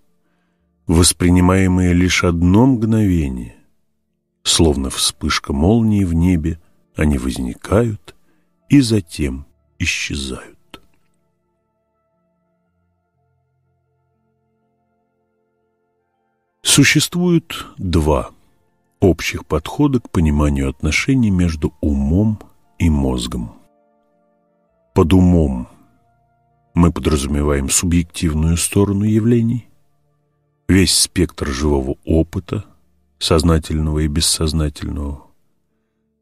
воспринимаемые лишь одно мгновение, словно вспышка молнии в небе, они возникают и затем исчезают. Существует два общих подхода к пониманию отношений между умом и мозгом. Под умом мы подразумеваем субъективную сторону явлений, весь спектр живого опыта, сознательного и бессознательного,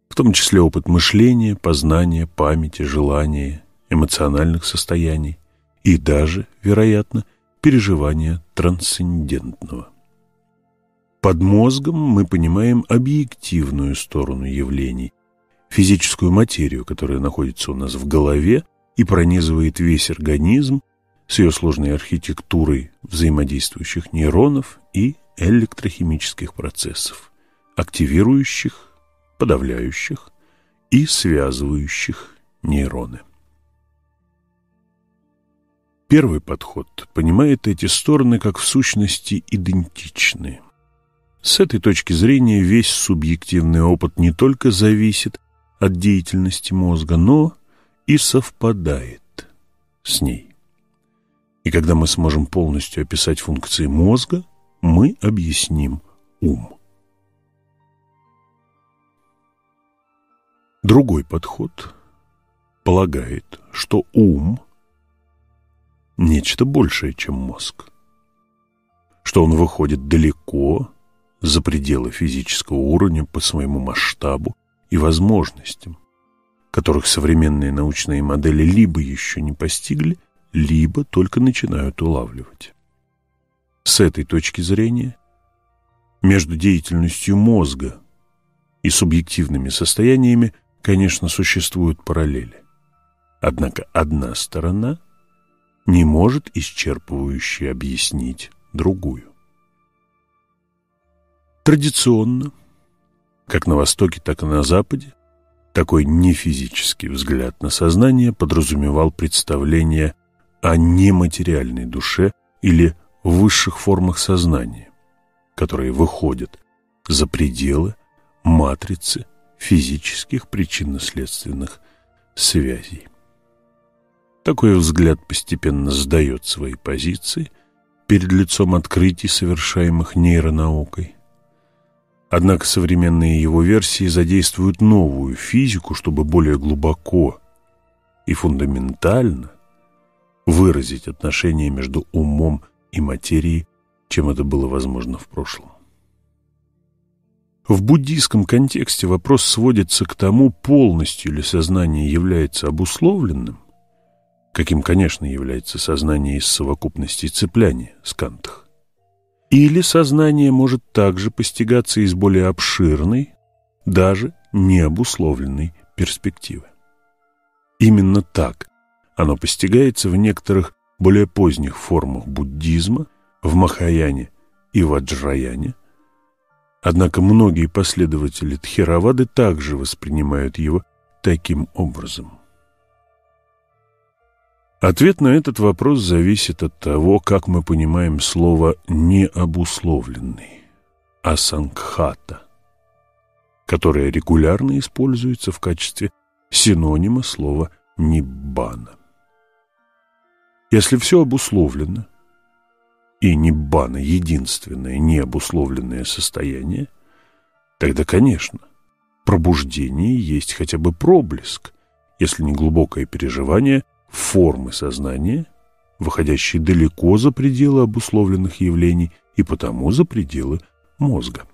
в том числе опыт мышления, познания, памяти, желания, эмоциональных состояний и даже, вероятно, переживания трансцендентного. Под мозгом мы понимаем объективную сторону явлений, физическую материю, которая находится у нас в голове и пронизывает весь организм с ее сложной архитектурой взаимодействующих нейронов и электрохимических процессов, активирующих, подавляющих и связывающих нейроны. Первый подход понимает эти стороны как в сущности идентичные – с этой точки зрения весь субъективный опыт не только зависит от деятельности мозга, но и совпадает с ней. И когда мы сможем полностью описать функции мозга, мы объясним ум. Другой подход полагает, что ум – нечто большее, чем мозг, что он выходит далеко за пределы физического уровня по своему масштабу и возможностям, которых современные научные модели либо еще не постигли, либо только начинают улавливать. С этой точки зрения между деятельностью мозга и субъективными состояниями, конечно, существуют параллели. Однако одна сторона не может исчерпывающе объяснить другую. Традиционно, как на Востоке, так и на Западе, такой нефизический взгляд на сознание подразумевал представление о нематериальной душе или высших формах сознания, которые выходят за пределы матрицы физических причинно-следственных связей. Такой взгляд постепенно сдает свои позиции перед лицом открытий, совершаемых нейронаукой, Однако современные его версии задействуют новую физику, чтобы более глубоко и фундаментально выразить отношения между умом и материей, чем это было возможно в прошлом. В буддийском контексте вопрос сводится к тому, полностью ли сознание является обусловленным, каким, конечно, является сознание из совокупности цепляния, скантах, или сознание может также постигаться из более обширной, даже необусловленной перспективы. Именно так Оно постигается в некоторых более поздних формах буддизма, в Махаяне и Ваджраяне. Однако многие последователи Тхеравады также воспринимают его таким образом. Ответ на этот вопрос зависит от того, как мы понимаем слово «необусловленный» – асангхата, которое регулярно используется в качестве синонима слова «ниббана». Если все обусловлено, и ниббана – единственное необусловленное состояние, тогда, конечно, пробуждение есть хотя бы проблеск, если не глубокое переживание – формы сознания, выходящие далеко за пределы обусловленных явлений и потому за пределы мозга.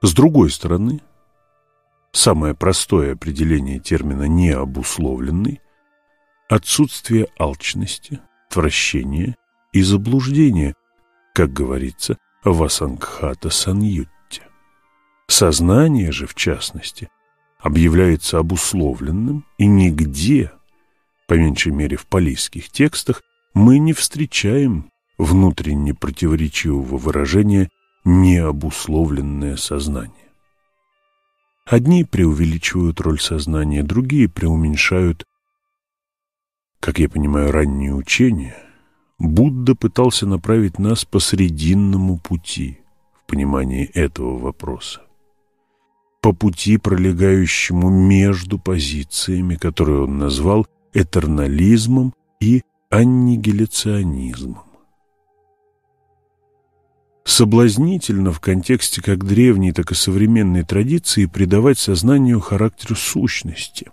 С другой стороны, самое простое определение термина «необусловленный» – отсутствие алчности, отвращения и заблуждения, как говорится в Асангхата Саньютте. Сознание же, в частности, объявляется обусловленным и нигде – по меньшей мере в палийских текстах, мы не встречаем внутренне противоречивого выражения «необусловленное сознание». Одни преувеличивают роль сознания, другие преуменьшают. Как я понимаю ранние учения, Будда пытался направить нас по срединному пути в понимании этого вопроса. По пути, пролегающему между позициями, которые он назвал – этернализмом и аннигиляционизмом. Соблазнительно в контексте как древней, так и современной традиции придавать сознанию характер сущности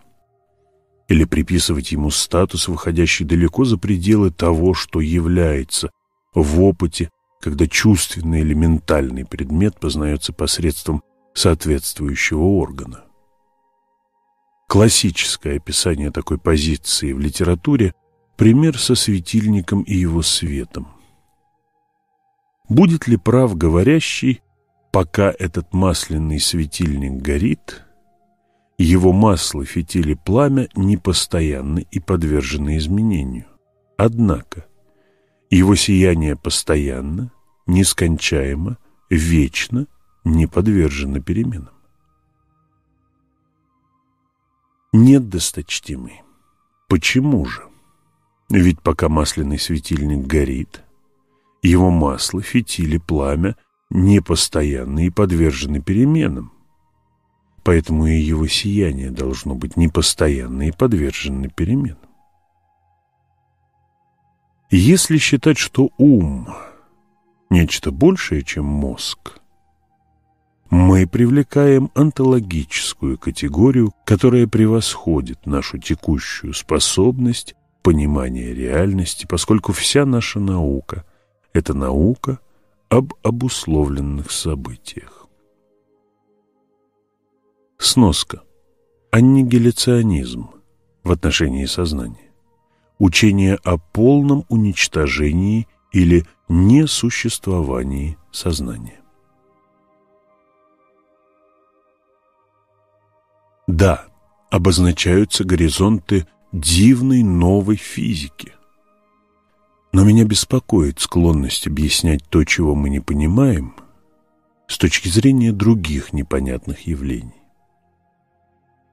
или приписывать ему статус, выходящий далеко за пределы того, что является в опыте, когда чувственный или ментальный предмет познается посредством соответствующего органа. Классическое описание такой позиции в литературе – пример со светильником и его светом. Будет ли прав говорящий, пока этот масляный светильник горит, его масло, фитили, пламя непостоянны и подвержены изменению. Однако его сияние постоянно, нескончаемо, вечно не подвержено переменам. Нет, досточтимый. Почему же? Ведь пока масляный светильник горит, его масло, фитили, пламя непостоянны и подвержены переменам. Поэтому и его сияние должно быть непостоянно и подвержено переменам. Если считать, что ум – нечто большее, чем мозг, мы привлекаем онтологическую категорию, которая превосходит нашу текущую способность понимания реальности, поскольку вся наша наука – это наука об обусловленных событиях. Сноска. Аннигиляционизм в отношении сознания. Учение о полном уничтожении или несуществовании сознания. Да, обозначаются горизонты дивной новой физики. Но меня беспокоит склонность объяснять то, чего мы не понимаем, с точки зрения других непонятных явлений.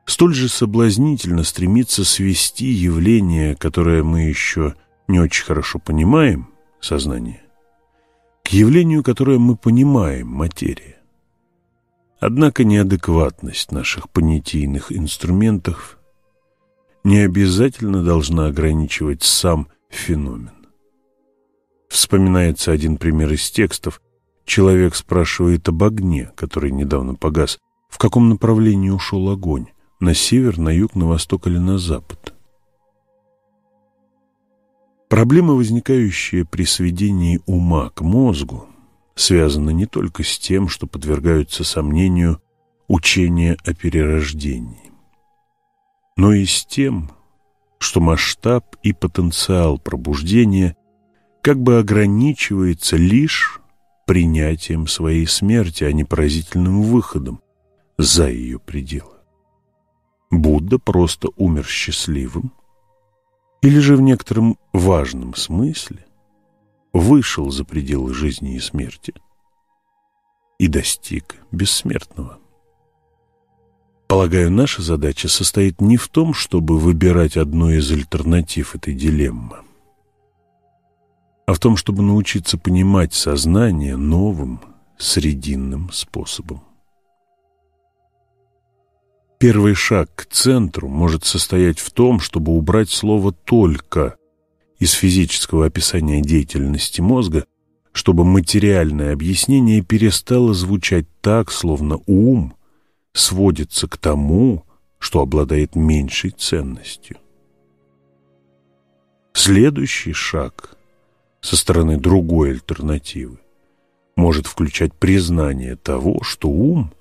Столь же соблазнительно стремиться свести явление, которое мы еще не очень хорошо понимаем, сознание, к явлению, которое мы понимаем, материя. Однако неадекватность наших понятийных инструментов не обязательно должна ограничивать сам феномен. Вспоминается один пример из текстов. Человек спрашивает об огне, который недавно погас. В каком направлении ушел огонь? На север, на юг, на восток или на запад? Проблема, возникающая при сведении ума к мозгу, связано не только с тем, что подвергаются сомнению учения о перерождении, но и с тем, что масштаб и потенциал пробуждения как бы ограничивается лишь принятием своей смерти, а не поразительным выходом за ее пределы. Будда просто умер счастливым, или же в некотором важном смысле вышел за пределы жизни и смерти и достиг бессмертного. Полагаю, наша задача состоит не в том, чтобы выбирать одну из альтернатив этой дилеммы, а в том, чтобы научиться понимать сознание новым, срединным способом. Первый шаг к центру может состоять в том, чтобы убрать слово «только» из физического описания деятельности мозга, чтобы материальное объяснение перестало звучать так, словно ум сводится к тому, что обладает меньшей ценностью. Следующий шаг со стороны другой альтернативы может включать признание того, что ум,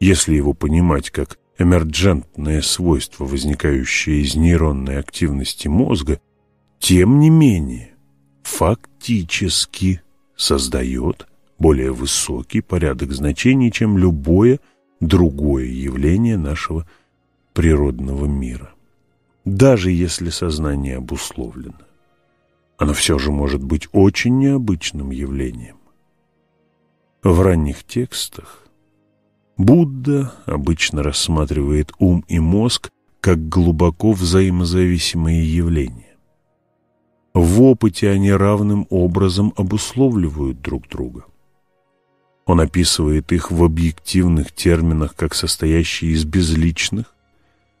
если его понимать как эмерджентное свойство, возникающее из нейронной активности мозга, тем не менее фактически создает более высокий порядок значений, чем любое другое явление нашего природного мира. Даже если сознание обусловлено, оно все же может быть очень необычным явлением. В ранних текстах Будда обычно рассматривает ум и мозг как глубоко взаимозависимые явления. В опыте они равным образом обусловливают друг друга. Он описывает их в объективных терминах как состоящие из безличных,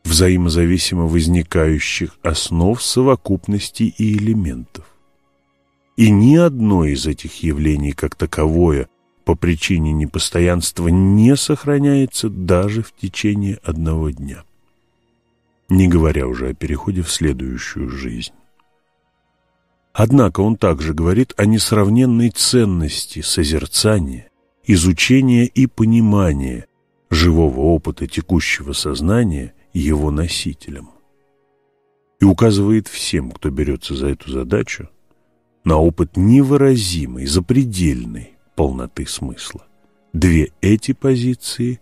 взаимозависимо возникающих основ совокупности и элементов. И ни одно из этих явлений как таковое по причине непостоянства не сохраняется даже в течение одного дня, не говоря уже о переходе в следующую жизнь. Однако он также говорит о несравненной ценности созерцания, изучения и понимания живого опыта текущего сознания его носителям. И указывает всем, кто берется за эту задачу, на опыт невыразимый, запредельный, полноты смысла. Две эти позиции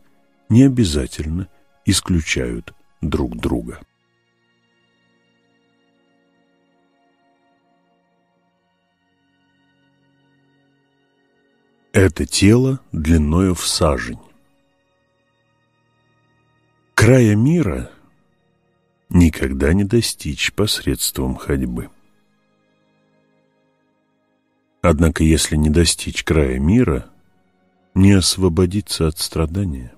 не обязательно исключают друг друга. Это тело длиною в сажень. Края мира никогда не достичь посредством ходьбы. Однако, если не достичь края мира, не освободиться от страдания.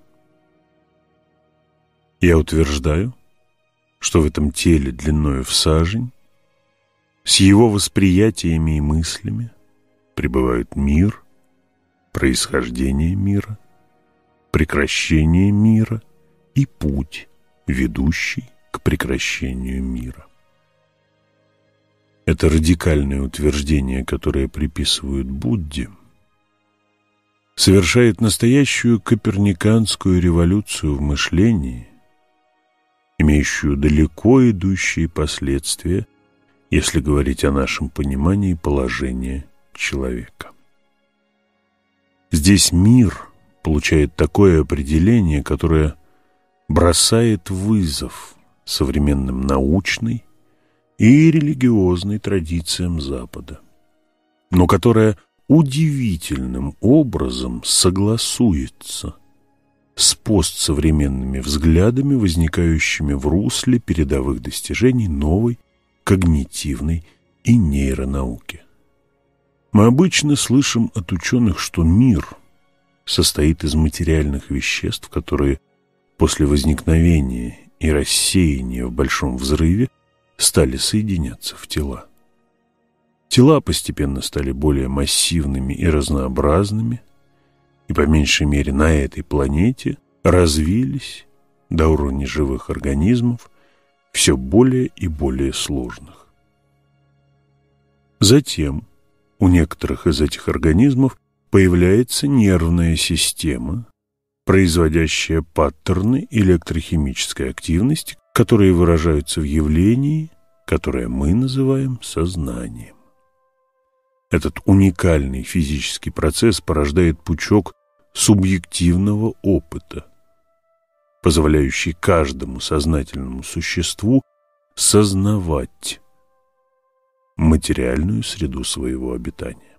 Я утверждаю, что в этом теле длиною в сажень, с его восприятиями и мыслями пребывают мир, происхождение мира, прекращение мира и путь, ведущий к прекращению мира. Это радикальное утверждение, которое приписывают Будде, совершает настоящую коперниканскую революцию в мышлении, имеющую далеко идущие последствия, если говорить о нашем понимании положения человека. Здесь мир получает такое определение, которое бросает вызов современным научной и религиозной традициям Запада, но которая удивительным образом согласуется с постсовременными взглядами, возникающими в русле передовых достижений новой когнитивной и нейронауки. Мы обычно слышим от ученых, что мир состоит из материальных веществ, которые после возникновения и рассеяния в большом взрыве стали соединяться в тела. Тела постепенно стали более массивными и разнообразными, и по меньшей мере на этой планете развились до уровня живых организмов все более и более сложных. Затем у некоторых из этих организмов появляется нервная система, производящая паттерны электрохимической активности, которые выражаются в явлении, которое мы называем сознанием. Этот уникальный физический процесс порождает пучок субъективного опыта, позволяющий каждому сознательному существу сознавать материальную среду своего обитания.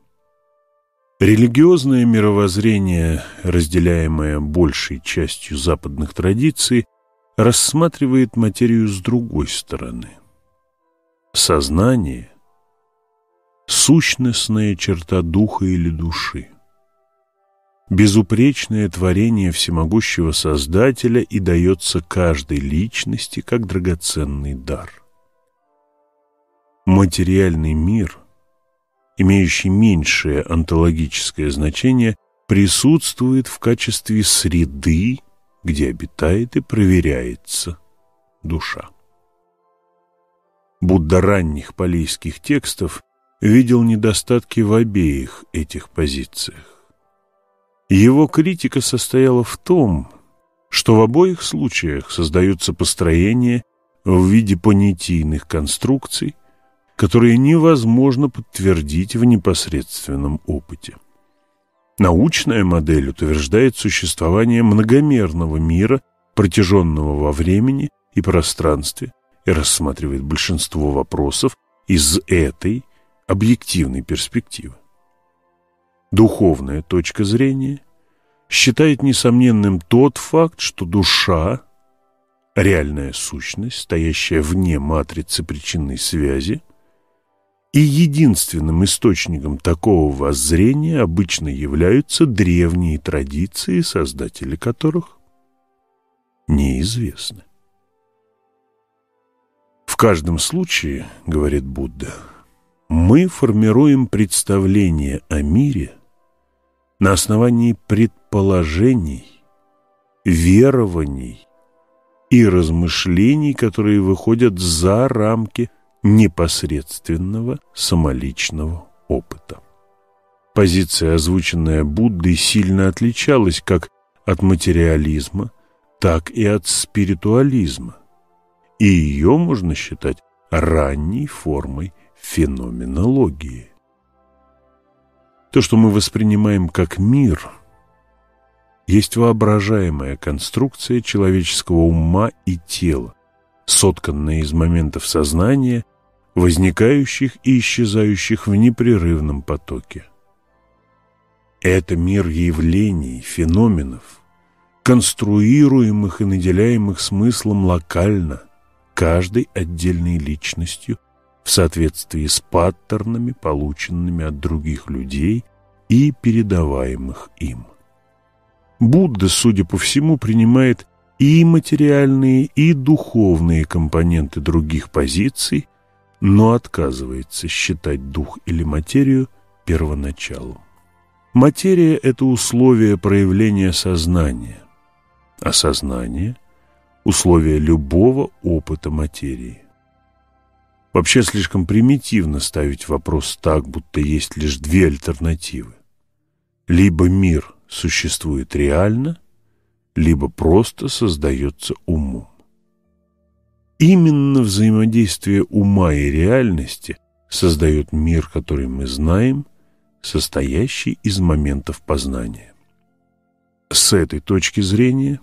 Религиозное мировоззрение, разделяемое большей частью западных традиций, рассматривает материю с другой стороны. Сознание – сущностная черта духа или души, безупречное творение всемогущего Создателя и дается каждой личности как драгоценный дар. Материальный мир, имеющий меньшее онтологическое значение, присутствует в качестве среды, где обитает и проверяется душа. Будда ранних палийских текстов видел недостатки в обеих этих позициях. Его критика состояла в том, что в обоих случаях создаются построения в виде понятийных конструкций, которые невозможно подтвердить в непосредственном опыте. Научная модель утверждает существование многомерного мира, протяженного во времени и пространстве, и рассматривает большинство вопросов из этой объективной перспективы. Духовная точка зрения считает несомненным тот факт, что душа – реальная сущность, стоящая вне матрицы причинной связи – и единственным источником такого воззрения обычно являются древние традиции, создатели которых неизвестны. В каждом случае, говорит Будда, мы формируем представление о мире на основании предположений, верований и размышлений, которые выходят за рамки непосредственного самоличного опыта. Позиция, озвученная Буддой, сильно отличалась как от материализма, так и от спиритуализма, и ее можно считать ранней формой феноменологии. То, что мы воспринимаем как мир, есть воображаемая конструкция человеческого ума и тела, сотканная из моментов сознания возникающих и исчезающих в непрерывном потоке. Это мир явлений, феноменов, конструируемых и наделяемых смыслом локально, каждой отдельной личностью в соответствии с паттернами, полученными от других людей и передаваемых им. Будда, судя по всему, принимает и материальные, и духовные компоненты других позиций но отказывается считать дух или материю первоначалом. Материя – это условие проявления сознания, а сознание – условие любого опыта материи. Вообще слишком примитивно ставить вопрос так, будто есть лишь две альтернативы. Либо мир существует реально, либо просто создается умом. Именно взаимодействие ума и реальности создает мир, который мы знаем, состоящий из моментов познания. С этой точки зрения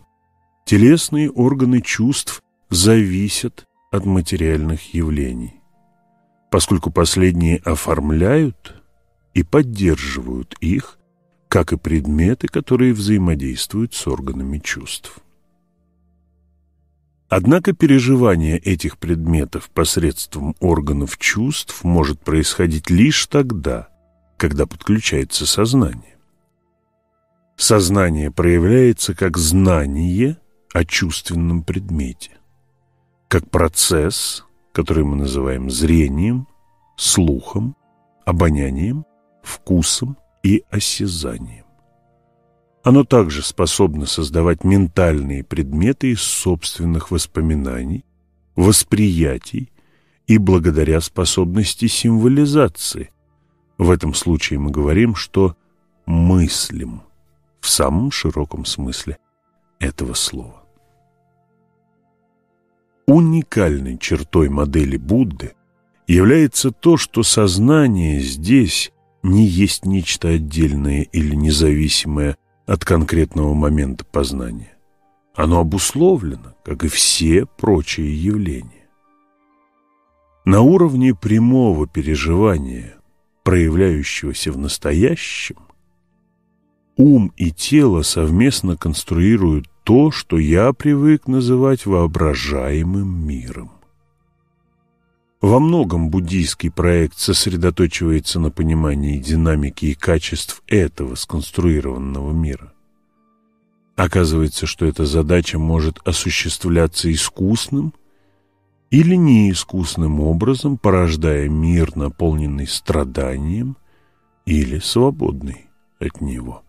телесные органы чувств зависят от материальных явлений, поскольку последние оформляют и поддерживают их, как и предметы, которые взаимодействуют с органами чувств. Однако переживание этих предметов посредством органов чувств может происходить лишь тогда, когда подключается сознание. Сознание проявляется как знание о чувственном предмете, как процесс, который мы называем зрением, слухом, обонянием, вкусом и осязанием. Оно также способно создавать ментальные предметы из собственных воспоминаний, восприятий и благодаря способности символизации. В этом случае мы говорим, что мыслим в самом широком смысле этого слова. Уникальной чертой модели Будды является то, что сознание здесь не есть нечто отдельное или независимое от конкретного момента познания. Оно обусловлено, как и все прочие явления. На уровне прямого переживания, проявляющегося в настоящем, ум и тело совместно конструируют то, что я привык называть воображаемым миром. Во многом буддийский проект сосредоточивается на понимании динамики и качеств этого сконструированного мира. Оказывается, что эта задача может осуществляться искусным или неискусным образом, порождая мир, наполненный страданием или свободный от него.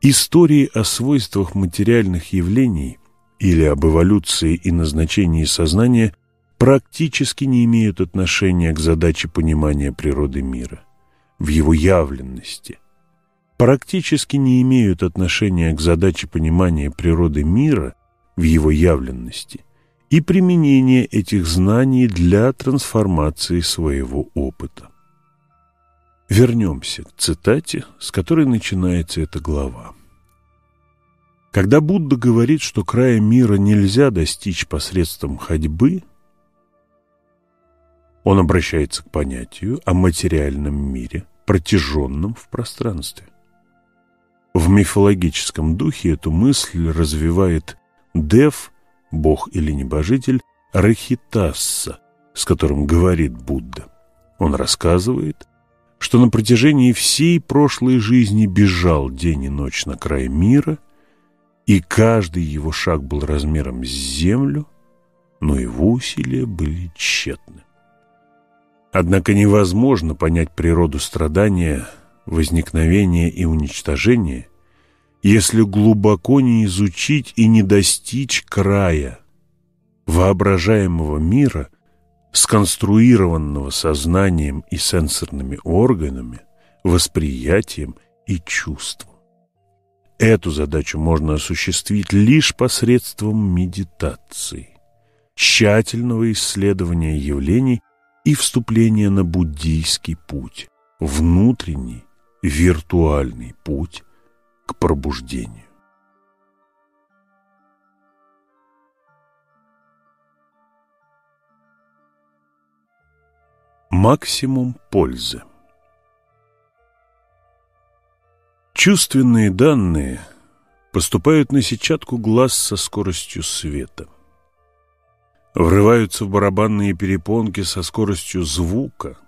Истории о свойствах материальных явлений или об эволюции и назначении сознания практически не имеют отношения к задаче понимания природы мира, в его явленности, практически не имеют отношения к задаче понимания природы мира в его явленности и применения этих знаний для трансформации своего опыта. Вернемся к цитате, с которой начинается эта глава. Когда Будда говорит, что края мира нельзя достичь посредством ходьбы, он обращается к понятию о материальном мире, протяженном в пространстве. В мифологическом духе эту мысль развивает Дев, бог или небожитель, Рахитасса, с которым говорит Будда. Он рассказывает, что на протяжении всей прошлой жизни бежал день и ночь на край мира, и каждый его шаг был размером с землю, но его усилия были тщетны. Однако невозможно понять природу страдания, возникновения и уничтожения, если глубоко не изучить и не достичь края воображаемого мира – сконструированного сознанием и сенсорными органами, восприятием и чувством. Эту задачу можно осуществить лишь посредством медитации, тщательного исследования явлений и вступления на буддийский путь, внутренний виртуальный путь к пробуждению. Максимум пользы. Чувственные данные поступают на сетчатку глаз со скоростью света. Врываются в барабанные перепонки со скоростью звука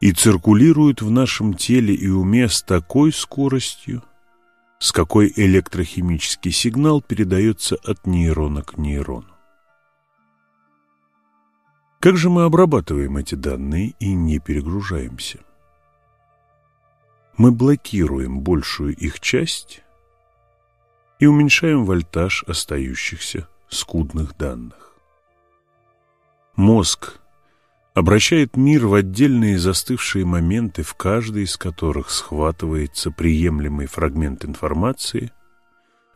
и циркулируют в нашем теле и уме с такой скоростью, с какой электрохимический сигнал передается от нейрона к нейрону. Как же мы обрабатываем эти данные и не перегружаемся? Мы блокируем большую их часть и уменьшаем вольтаж остающихся скудных данных. Мозг обращает мир в отдельные застывшие моменты, в каждый из которых схватывается приемлемый фрагмент информации,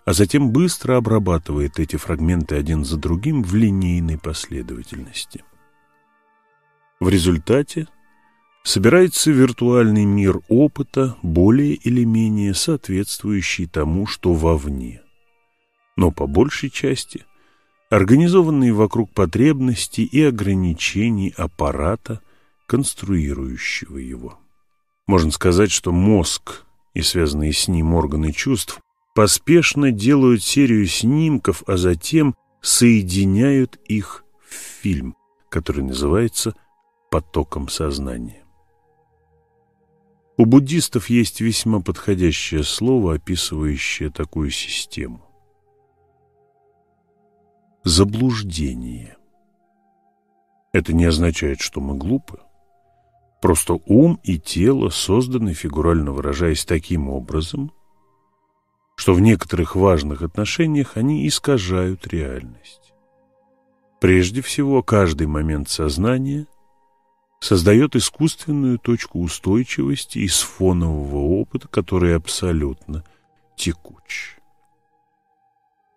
а затем быстро обрабатывает эти фрагменты один за другим в линейной последовательности. В результате собирается виртуальный мир опыта, более или менее соответствующий тому, что вовне. Но по большей части организованный вокруг потребностей и ограничений аппарата, конструирующего его. Можно сказать, что мозг и связанные с ним органы чувств поспешно делают серию снимков, а затем соединяют их в фильм, который называется потоком сознания. У буддистов есть весьма подходящее слово, описывающее такую систему. Заблуждение. Это не означает, что мы глупы. Просто ум и тело созданы, фигурально выражаясь, таким образом, что в некоторых важных отношениях они искажают реальность. Прежде всего, каждый момент сознания – создает искусственную точку устойчивости из фонового опыта, который абсолютно текуч.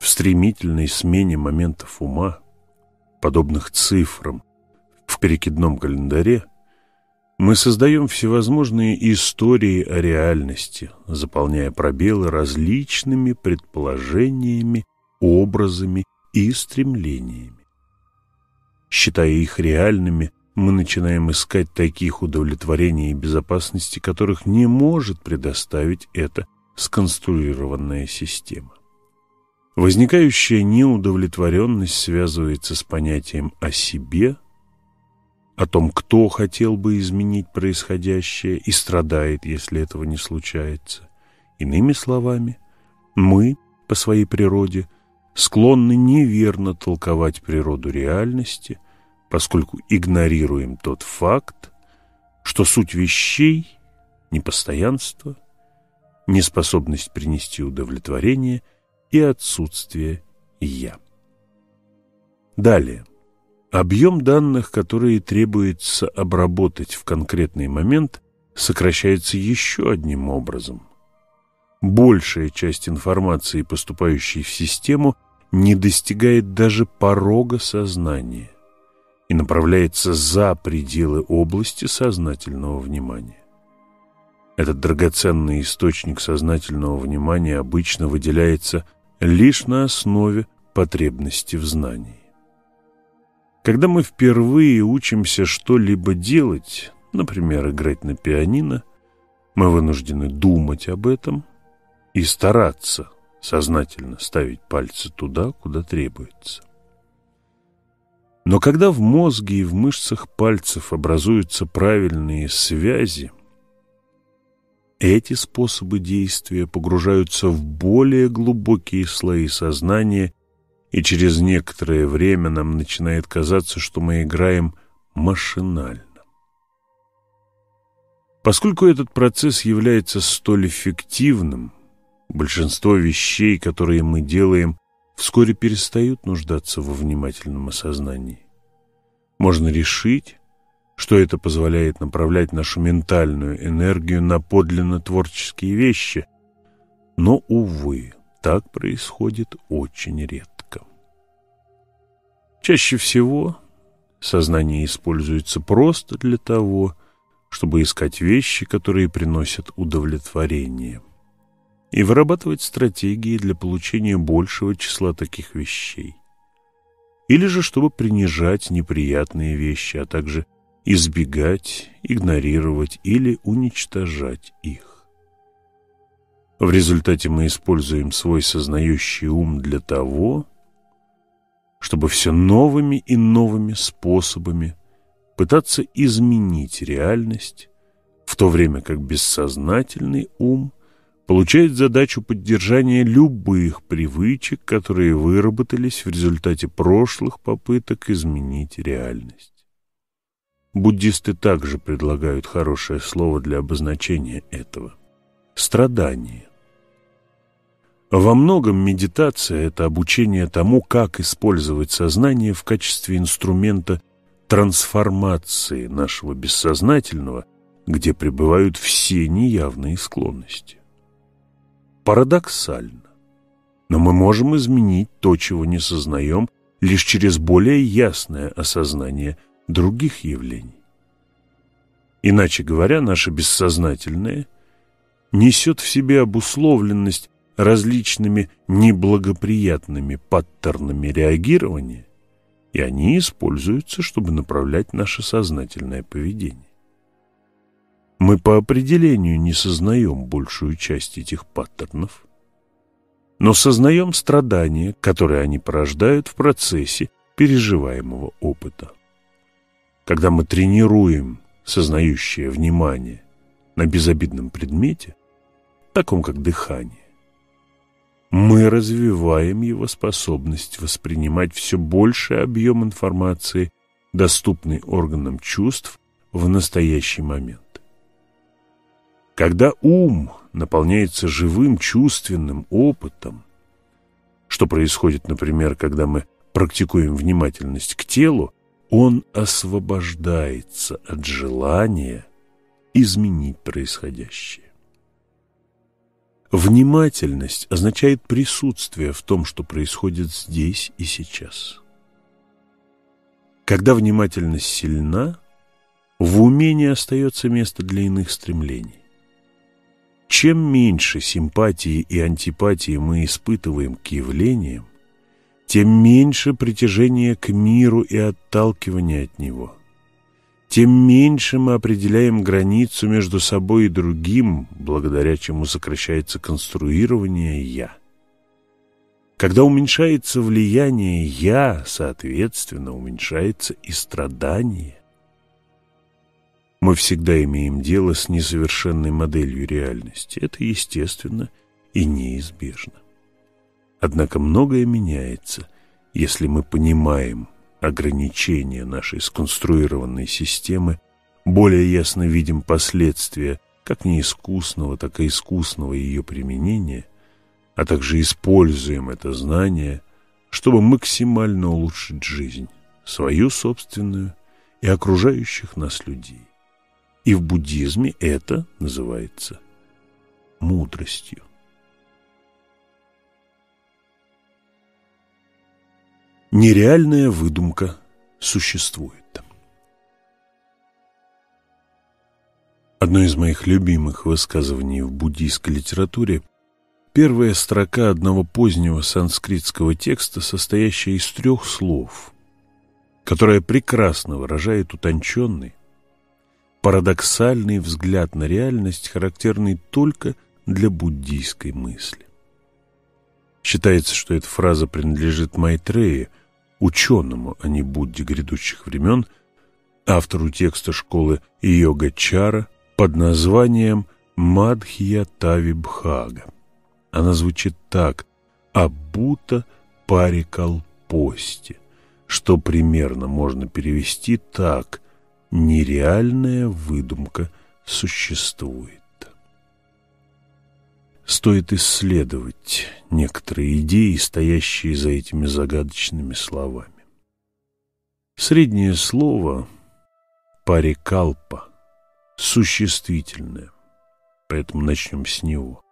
В стремительной смене моментов ума, подобных цифрам в перекидном календаре, мы создаем всевозможные истории о реальности, заполняя пробелы различными предположениями, образами и стремлениями. считая их реальными, мы начинаем искать таких удовлетворений и безопасности, которых не может предоставить эта сконструированная система. Возникающая неудовлетворенность связывается с понятием о себе, о том, кто хотел бы изменить происходящее и страдает, если этого не случается. Иными словами, мы, по своей природе, склонны неверно толковать природу реальности, поскольку игнорируем тот факт, что суть вещей – непостоянство, неспособность принести удовлетворение и отсутствие «я». Далее. Объем данных, которые требуется обработать в конкретный момент, сокращается еще одним образом. Большая часть информации, поступающей в систему, не достигает даже порога сознания и направляется за пределы области сознательного внимания. Этот драгоценный источник сознательного внимания обычно выделяется лишь на основе потребности в знании. Когда мы впервые учимся что-либо делать, например, играть на пианино, мы вынуждены думать об этом и стараться сознательно ставить пальцы туда, куда требуется. Но когда в мозге и в мышцах пальцев образуются правильные связи, эти способы действия погружаются в более глубокие слои сознания, и через некоторое время нам начинает казаться, что мы играем машинально. Поскольку этот процесс является столь эффективным, большинство вещей, которые мы делаем, вскоре перестают нуждаться во внимательном осознании. Можно решить, что это позволяет направлять нашу ментальную энергию на подлинно творческие вещи. Но, увы, так происходит очень редко. Чаще всего сознание используется просто для того, чтобы искать вещи, которые приносят удовлетворение, и вырабатывать стратегии для получения большего числа таких вещей. Или же чтобы принижать неприятные вещи, а также избегать, игнорировать или уничтожать их. В результате мы используем свой сознающий ум для того, чтобы все новыми и новыми способами пытаться изменить реальность, в то время как бессознательный ум получает задачу поддержания любых привычек, которые выработались в результате прошлых попыток изменить реальность. Буддисты также предлагают хорошее слово для обозначения этого – страдание. Во многом медитация – это обучение тому, как использовать сознание в качестве инструмента трансформации нашего бессознательного, где пребывают все неявные склонности. Парадоксально, но мы можем изменить то, чего не сознаем, лишь через более ясное осознание – других явлений. Иначе говоря, наше бессознательное несет в себе обусловленность различными неблагоприятными паттернами реагирования, и они используются, чтобы направлять наше сознательное поведение. Мы по определению не сознаем большую часть этих паттернов, но сознаем страдания, которые они порождают в процессе переживаемого опыта. Когда мы тренируем сознающее внимание на безобидном предмете, таком как дыхание, мы развиваем его способность воспринимать все больший объем информации, доступный органам чувств в настоящий момент. Когда ум наполняется живым чувственным опытом, что происходит, например, когда мы практикуем внимательность к телу, он освобождается от желания изменить происходящее. Внимательность означает присутствие в том, что происходит здесь и сейчас. Когда внимательность сильна, в уме не остается места для иных стремлений. Чем меньше симпатии и антипатии мы испытываем к явлениям, тем меньше притяжения к миру и отталкивания от него. Тем меньше мы определяем границу между собой и другим, благодаря чему сокращается конструирование «я». Когда уменьшается влияние «я», соответственно, уменьшается и страдание. Мы всегда имеем дело с несовершенной моделью реальности. Это естественно и неизбежно. Однако многое меняется, если мы понимаем ограничения нашей сконструированной системы, более ясно видим последствия как неискусного, так и искусного ее применения, а также используем это знание, чтобы максимально улучшить жизнь, свою собственную и окружающих нас людей. И в буддизме это называется мудростью. Нереальная выдумка существует. Одно из моих любимых высказываний в буддийской литературе – первая строка одного позднего санскритского текста, состоящая из трех слов, которая прекрасно выражает утонченный, парадоксальный взгляд на реальность, характерный только для буддийской мысли. Считается, что эта фраза принадлежит Майтрею, ученому, а не Будде грядущих времен, автору текста школы Йога-Чара под названием Мадхья Тавибхага. Она звучит так «Абута парикалпости», что примерно можно перевести так «Нереальная выдумка существует» стоит исследовать некоторые идеи, стоящие за этими загадочными словами. Среднее слово «парикалпа» существительное, поэтому начнем с него.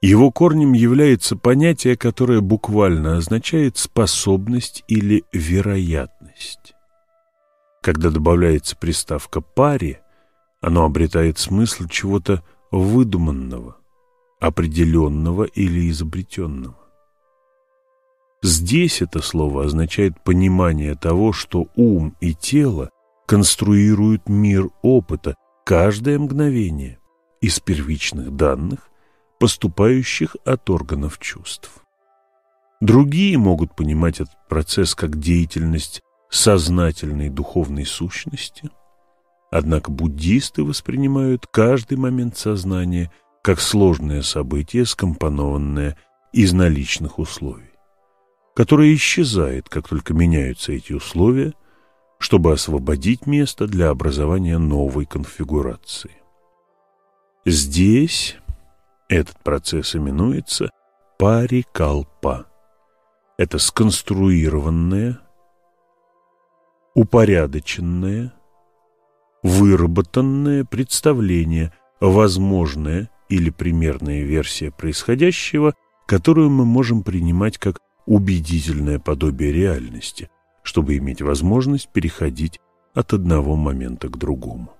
Его корнем является понятие, которое буквально означает способность или вероятность. Когда добавляется приставка «пари», оно обретает смысл чего-то выдуманного, определенного или изобретенного. Здесь это слово означает понимание того, что ум и тело конструируют мир опыта каждое мгновение из первичных данных, поступающих от органов чувств. Другие могут понимать этот процесс как деятельность сознательной духовной сущности, однако буддисты воспринимают каждый момент сознания – как сложное событие, скомпонованное из наличных условий, которое исчезает, как только меняются эти условия, чтобы освободить место для образования новой конфигурации. Здесь этот процесс именуется парикалпа. Это сконструированное, упорядоченное, выработанное представление, возможное или примерная версия происходящего, которую мы можем принимать как убедительное подобие реальности, чтобы иметь возможность переходить от одного момента к другому.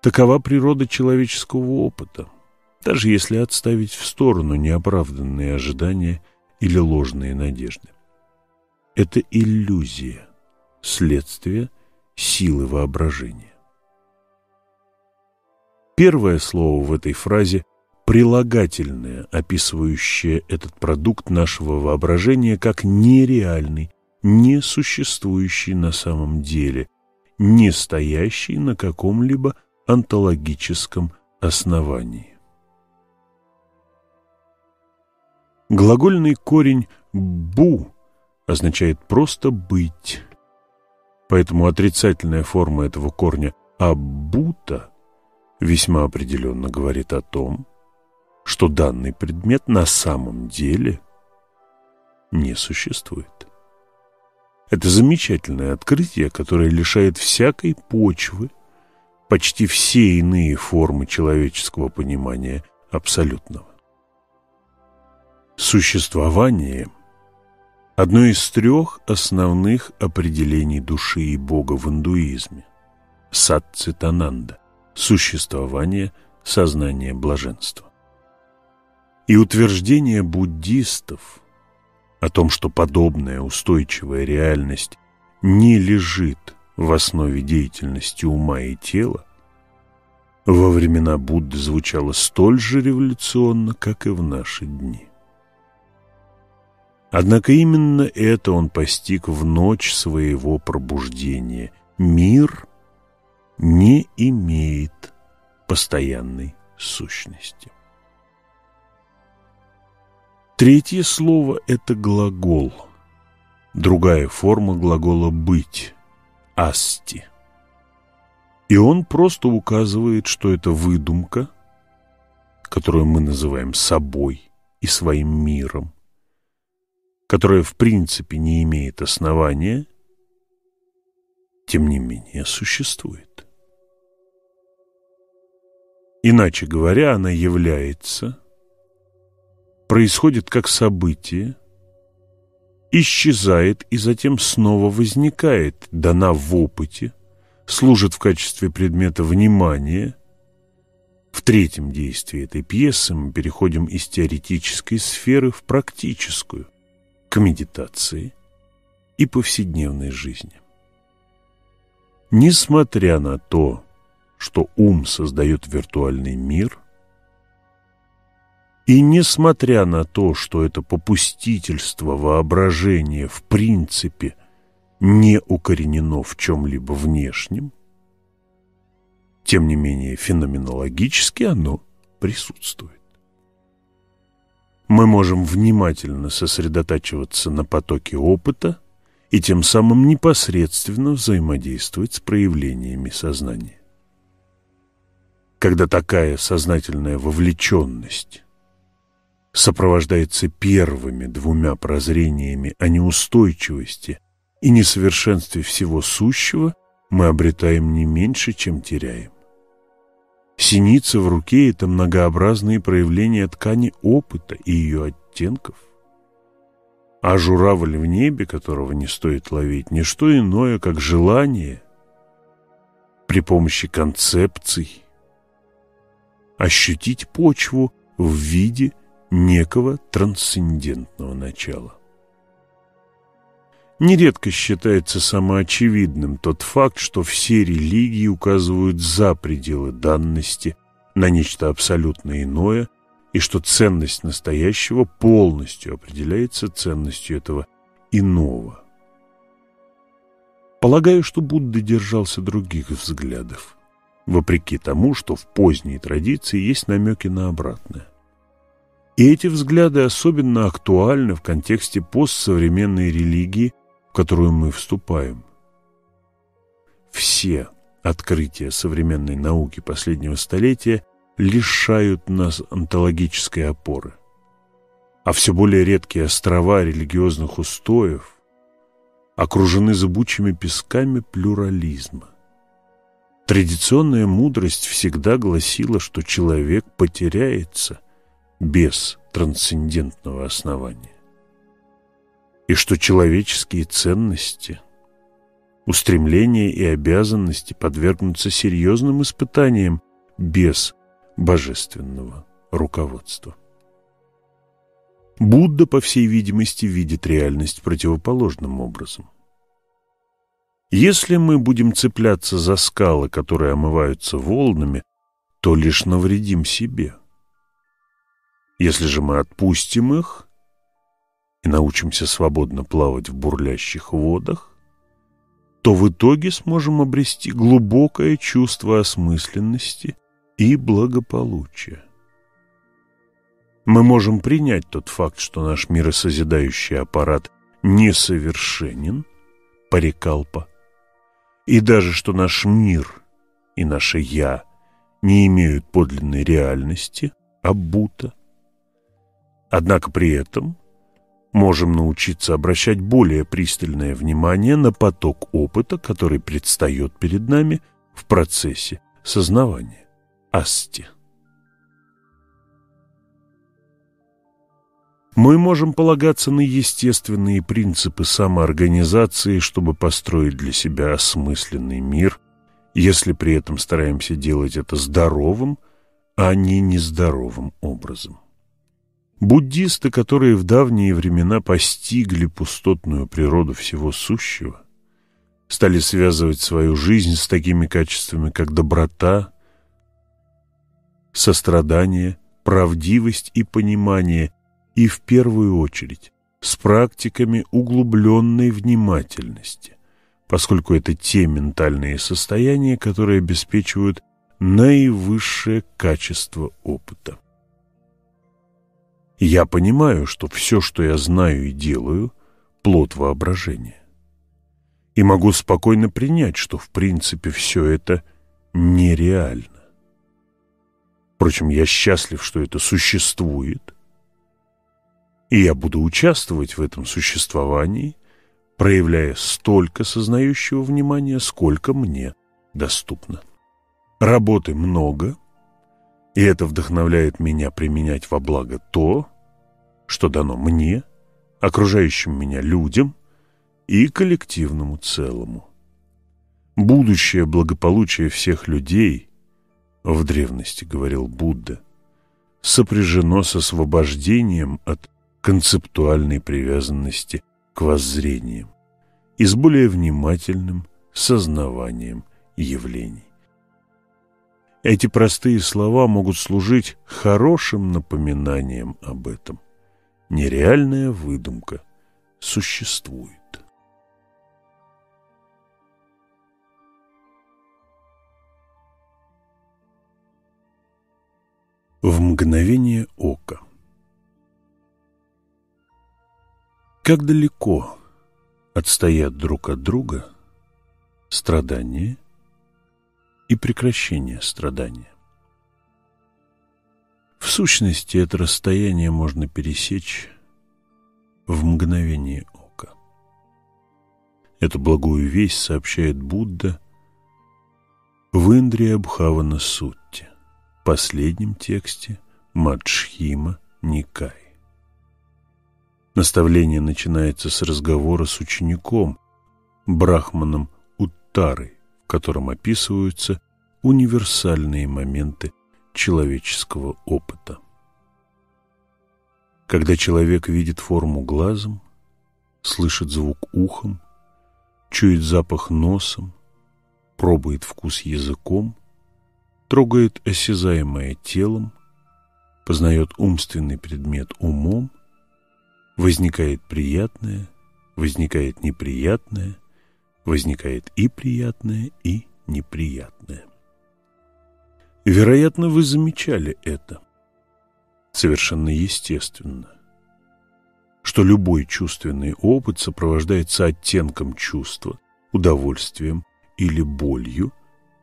Такова природа человеческого опыта, даже если отставить в сторону неоправданные ожидания или ложные надежды. Это иллюзия, следствие силы воображения. Первое слово в этой фразе прилагательное, описывающее этот продукт нашего воображения как нереальный, не существующий на самом деле, не стоящий на каком-либо онтологическом основании. Глагольный корень «бу» означает просто «быть», поэтому отрицательная форма этого корня «абута» весьма определенно говорит о том, что данный предмет на самом деле не существует. Это замечательное открытие, которое лишает всякой почвы почти все иные формы человеческого понимания абсолютного. Существование – одно из трех основных определений души и Бога в индуизме – сатцитананда – существование сознания блаженства. И утверждение буддистов о том, что подобная устойчивая реальность не лежит в основе деятельности ума и тела, во времена Будды звучало столь же революционно, как и в наши дни. Однако именно это он постиг в ночь своего пробуждения. Мир не имеет постоянной сущности. Третье слово – это глагол. Другая форма глагола «быть» – «асти». И он просто указывает, что это выдумка, которую мы называем собой и своим миром, которая в принципе не имеет основания, тем не менее существует. Иначе говоря, она является, происходит как событие, исчезает и затем снова возникает, дана в опыте, служит в качестве предмета внимания. В третьем действии этой пьесы мы переходим из теоретической сферы в практическую, к медитации и повседневной жизни. Несмотря на то, что ум создает виртуальный мир, и несмотря на то, что это попустительство воображения в принципе – не укоренено в чем-либо внешнем, тем не менее феноменологически оно присутствует. Мы можем внимательно сосредотачиваться на потоке опыта и тем самым непосредственно взаимодействовать с проявлениями сознания. Когда такая сознательная вовлеченность сопровождается первыми двумя прозрениями о неустойчивости и несовершенстве всего сущего мы обретаем не меньше, чем теряем. Синица в руке – это многообразные проявления ткани опыта и ее оттенков. А журавль в небе, которого не стоит ловить, не что иное, как желание при помощи концепций ощутить почву в виде некого трансцендентного начала. Нередко считается самоочевидным тот факт, что все религии указывают за пределы данности на нечто абсолютно иное, и что ценность настоящего полностью определяется ценностью этого иного. Полагаю, что Будда держался других взглядов, вопреки тому, что в поздней традиции есть намеки на обратное. И эти взгляды особенно актуальны в контексте постсовременной религии которую мы вступаем. Все открытия современной науки последнего столетия лишают нас онтологической опоры, а все более редкие острова религиозных устоев окружены зыбучими песками плюрализма. Традиционная мудрость всегда гласила, что человек потеряется без трансцендентного основания и что человеческие ценности, устремления и обязанности подвергнутся серьезным испытаниям без божественного руководства. Будда, по всей видимости, видит реальность противоположным образом. Если мы будем цепляться за скалы, которые омываются волнами, то лишь навредим себе. Если же мы отпустим их, и научимся свободно плавать в бурлящих водах, то в итоге сможем обрести глубокое чувство осмысленности и благополучия. Мы можем принять тот факт, что наш миросозидающий аппарат несовершенен, парикалпа, и даже что наш мир и наше «я» не имеют подлинной реальности, абута. Однако при этом можем научиться обращать более пристальное внимание на поток опыта, который предстает перед нами в процессе сознавания. Асти. Мы можем полагаться на естественные принципы самоорганизации, чтобы построить для себя осмысленный мир, если при этом стараемся делать это здоровым, а не нездоровым образом. Буддисты, которые в давние времена постигли пустотную природу всего сущего, стали связывать свою жизнь с такими качествами, как доброта, сострадание, правдивость и понимание, и в первую очередь с практиками углубленной внимательности, поскольку это те ментальные состояния, которые обеспечивают наивысшее качество опыта. Я понимаю, что все, что я знаю и делаю, плод воображения. И могу спокойно принять, что в принципе все это нереально. Впрочем, я счастлив, что это существует, и я буду участвовать в этом существовании, проявляя столько сознающего внимания, сколько мне доступно. Работы много, и это вдохновляет меня применять во благо то, что дано мне, окружающим меня людям и коллективному целому. Будущее благополучие всех людей, в древности говорил Будда, сопряжено с освобождением от концептуальной привязанности к воззрениям и с более внимательным сознаванием явлений. Эти простые слова могут служить хорошим напоминанием об этом. Нереальная выдумка существует. В мгновение ока Как далеко отстоят друг от друга страдания и прекращение страдания. В сущности, это расстояние можно пересечь в мгновение ока. Эту благую весть сообщает Будда в Индре Абхавана Сутте, последнем тексте Мадшхима Никай. Наставление начинается с разговора с учеником, брахманом Уттарой, в котором описываются универсальные моменты человеческого опыта. Когда человек видит форму глазом, слышит звук ухом, чует запах носом, пробует вкус языком, трогает осязаемое телом, познает умственный предмет умом, возникает приятное, возникает неприятное – возникает и приятное, и неприятное. Вероятно, вы замечали это. Совершенно естественно, что любой чувственный опыт сопровождается оттенком чувства, удовольствием или болью,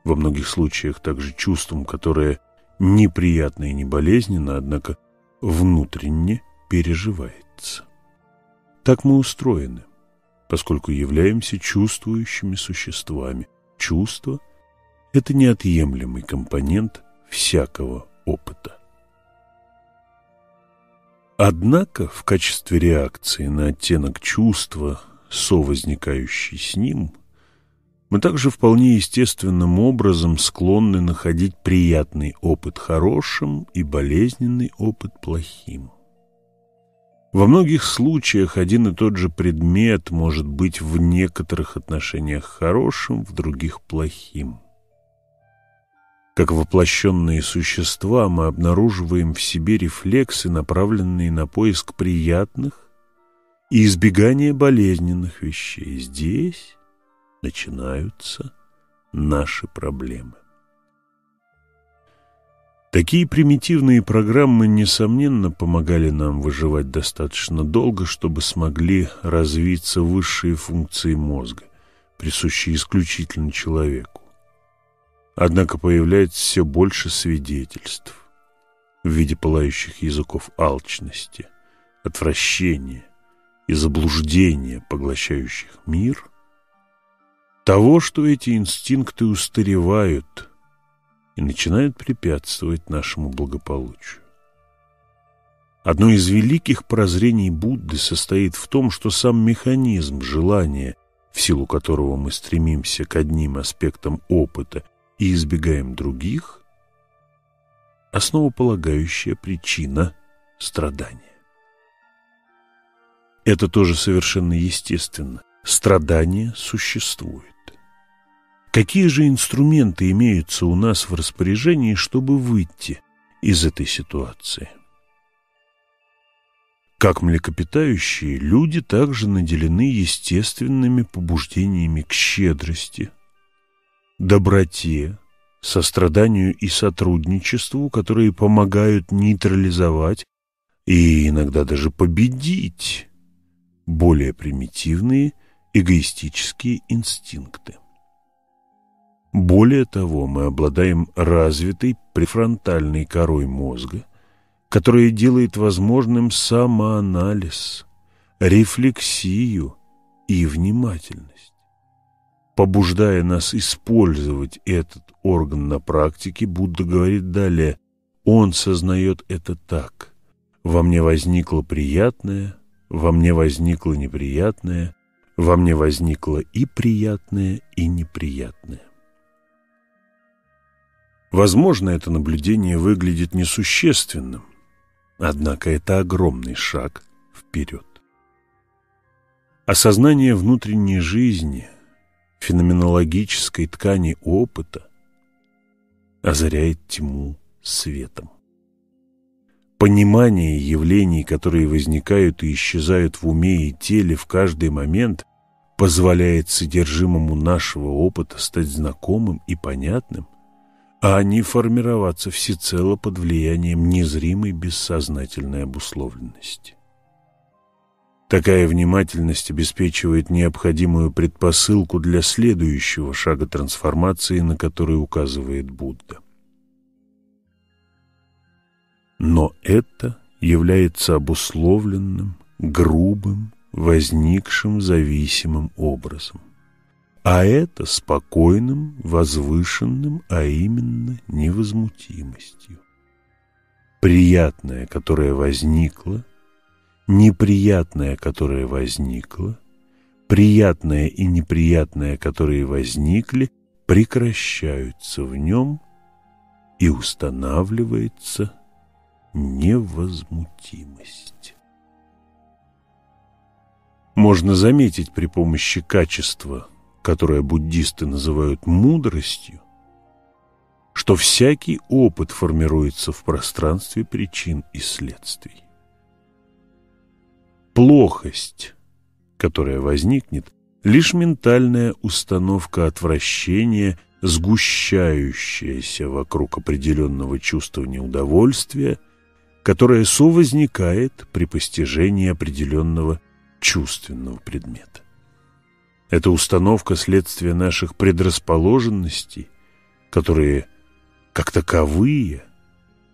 во многих случаях также чувством, которое неприятно и не болезненно, однако внутренне переживается. Так мы устроены – поскольку являемся чувствующими существами. Чувство – это неотъемлемый компонент всякого опыта. Однако в качестве реакции на оттенок чувства, совозникающий с ним, мы также вполне естественным образом склонны находить приятный опыт хорошим и болезненный опыт плохим. Во многих случаях один и тот же предмет может быть в некоторых отношениях хорошим, в других плохим. Как воплощенные существа мы обнаруживаем в себе рефлексы, направленные на поиск приятных и избегание болезненных вещей. Здесь начинаются наши проблемы. Такие примитивные программы, несомненно, помогали нам выживать достаточно долго, чтобы смогли развиться высшие функции мозга, присущие исключительно человеку. Однако появляется все больше свидетельств в виде пылающих языков алчности, отвращения и заблуждения, поглощающих мир, того, что эти инстинкты устаревают – и начинают препятствовать нашему благополучию. Одно из великих прозрений Будды состоит в том, что сам механизм желания, в силу которого мы стремимся к одним аспектам опыта и избегаем других, основополагающая причина страдания. Это тоже совершенно естественно. Страдание существует. Какие же инструменты имеются у нас в распоряжении, чтобы выйти из этой ситуации? Как млекопитающие, люди также наделены естественными побуждениями к щедрости, доброте, состраданию и сотрудничеству, которые помогают нейтрализовать и иногда даже победить более примитивные эгоистические инстинкты. Более того, мы обладаем развитой префронтальной корой мозга, которая делает возможным самоанализ, рефлексию и внимательность. Побуждая нас использовать этот орган на практике, Будда говорит далее, он сознает это так. Во мне возникло приятное, во мне возникло неприятное, во мне возникло и приятное, и неприятное. Возможно, это наблюдение выглядит несущественным, однако это огромный шаг вперед. Осознание внутренней жизни, феноменологической ткани опыта озаряет тьму светом. Понимание явлений, которые возникают и исчезают в уме и теле в каждый момент, позволяет содержимому нашего опыта стать знакомым и понятным, а не формироваться всецело под влиянием незримой бессознательной обусловленности. Такая внимательность обеспечивает необходимую предпосылку для следующего шага трансформации, на который указывает Будда. Но это является обусловленным, грубым, возникшим зависимым образом а это спокойным, возвышенным, а именно невозмутимостью. Приятное, которое возникло, неприятное, которое возникло, приятное и неприятное, которые возникли, прекращаются в нем и устанавливается невозмутимость. Можно заметить при помощи качества которое буддисты называют мудростью, что всякий опыт формируется в пространстве причин и следствий. Плохость, которая возникнет, лишь ментальная установка отвращения, сгущающаяся вокруг определенного чувства неудовольствия, которое совозникает при постижении определенного чувственного предмета. Это установка следствия наших предрасположенностей, которые, как таковые,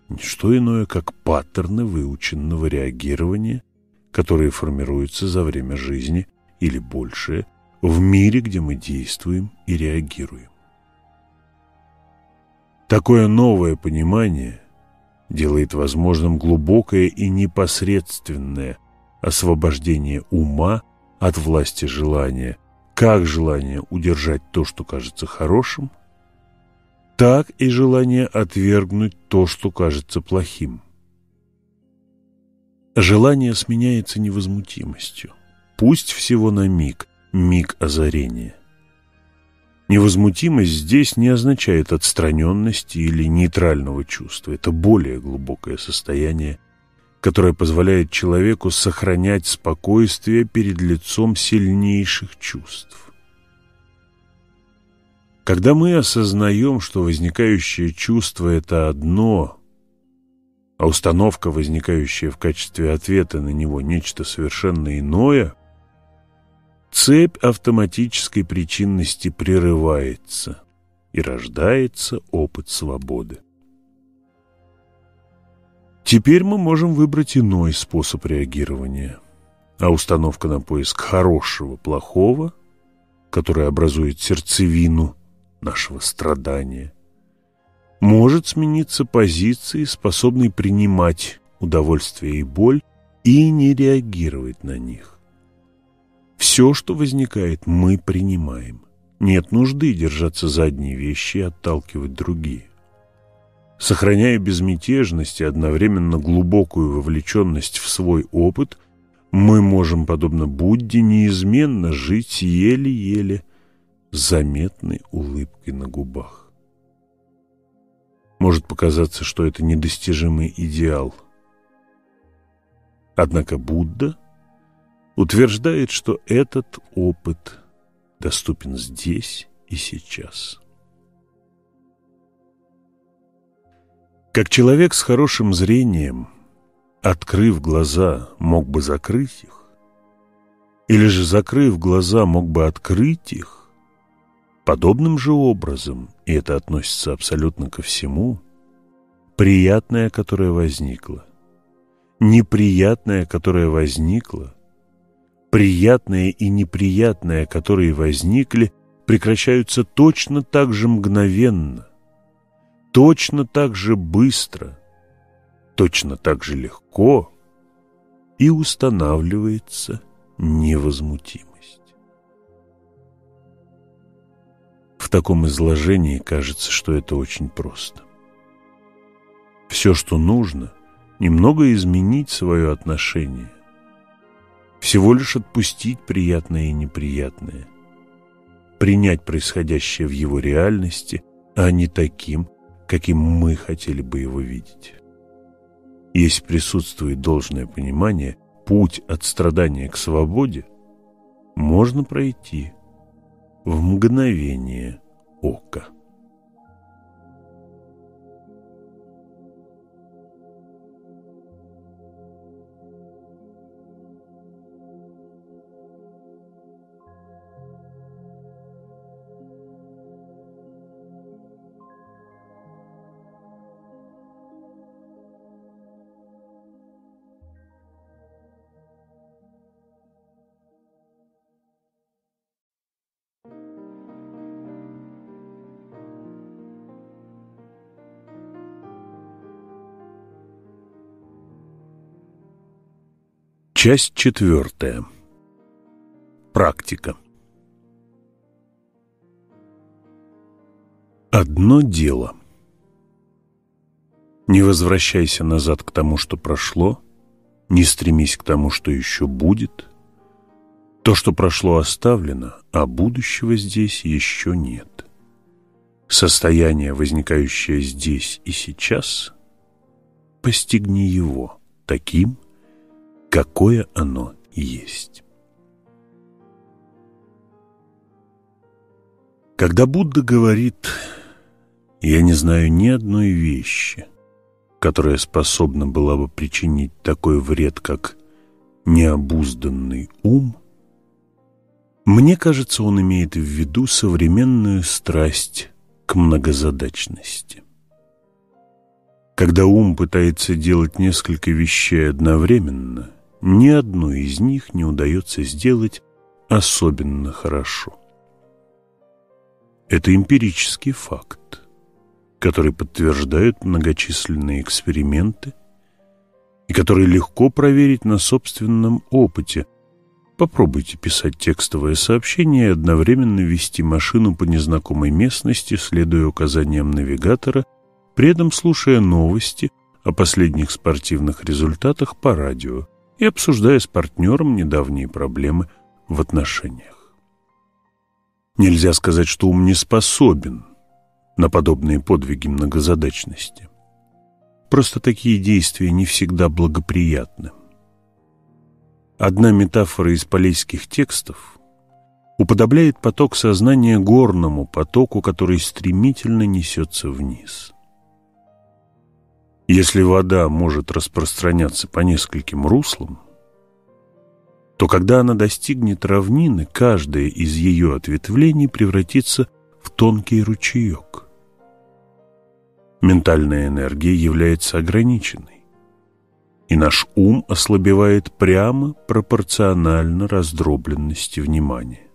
не что иное, как паттерны выученного реагирования, которые формируются за время жизни или большее в мире, где мы действуем и реагируем. Такое новое понимание делает возможным глубокое и непосредственное освобождение ума от власти желания, как желание удержать то, что кажется хорошим, так и желание отвергнуть то, что кажется плохим. Желание сменяется невозмутимостью, пусть всего на миг, миг озарения. Невозмутимость здесь не означает отстраненности или нейтрального чувства, это более глубокое состояние которая позволяет человеку сохранять спокойствие перед лицом сильнейших чувств. Когда мы осознаем, что возникающее чувство – это одно, а установка, возникающая в качестве ответа на него, нечто совершенно иное, цепь автоматической причинности прерывается и рождается опыт свободы. Теперь мы можем выбрать иной способ реагирования, а установка на поиск хорошего, плохого, которая образует сердцевину нашего страдания, может смениться позицией, способной принимать удовольствие и боль и не реагировать на них. Все, что возникает, мы принимаем. Нет нужды держаться за одни вещи и отталкивать другие. Сохраняя безмятежность и одновременно глубокую вовлеченность в свой опыт, мы можем, подобно Будде, неизменно жить еле-еле заметной улыбкой на губах. Может показаться, что это недостижимый идеал. Однако Будда утверждает, что этот опыт доступен здесь и сейчас. Как человек с хорошим зрением, открыв глаза, мог бы закрыть их, или же, закрыв глаза, мог бы открыть их, подобным же образом, и это относится абсолютно ко всему, приятное, которое возникло, неприятное, которое возникло, приятное и неприятное, которые возникли, прекращаются точно так же мгновенно, точно так же быстро, точно так же легко и устанавливается невозмутимость. В таком изложении кажется, что это очень просто. Все, что нужно, немного изменить свое отношение, всего лишь отпустить приятное и неприятное, принять происходящее в его реальности, а не таким, каким мы хотели бы его видеть. Если присутствует должное понимание, путь от страдания к свободе можно пройти в мгновение ока. Часть четвертая. Практика. Одно дело. Не возвращайся назад к тому, что прошло, не стремись к тому, что еще будет. То, что прошло, оставлено, а будущего здесь еще нет. Состояние, возникающее здесь и сейчас, постигни его таким, какое оно есть. Когда Будда говорит «Я не знаю ни одной вещи», которая способна была бы причинить такой вред, как необузданный ум, мне кажется, он имеет в виду современную страсть к многозадачности. Когда ум пытается делать несколько вещей одновременно – ни одну из них не удается сделать особенно хорошо. Это эмпирический факт, который подтверждают многочисленные эксперименты и который легко проверить на собственном опыте. Попробуйте писать текстовое сообщение и одновременно вести машину по незнакомой местности, следуя указаниям навигатора, при этом слушая новости о последних спортивных результатах по радио и обсуждая с партнером недавние проблемы в отношениях. Нельзя сказать, что ум не способен на подобные подвиги многозадачности. Просто такие действия не всегда благоприятны. Одна метафора из полейских текстов уподобляет поток сознания горному потоку, который стремительно несется вниз. Если вода может распространяться по нескольким руслам, то когда она достигнет равнины, каждое из ее ответвлений превратится в тонкий ручеек. Ментальная энергия является ограниченной, и наш ум ослабевает прямо пропорционально раздробленности внимания.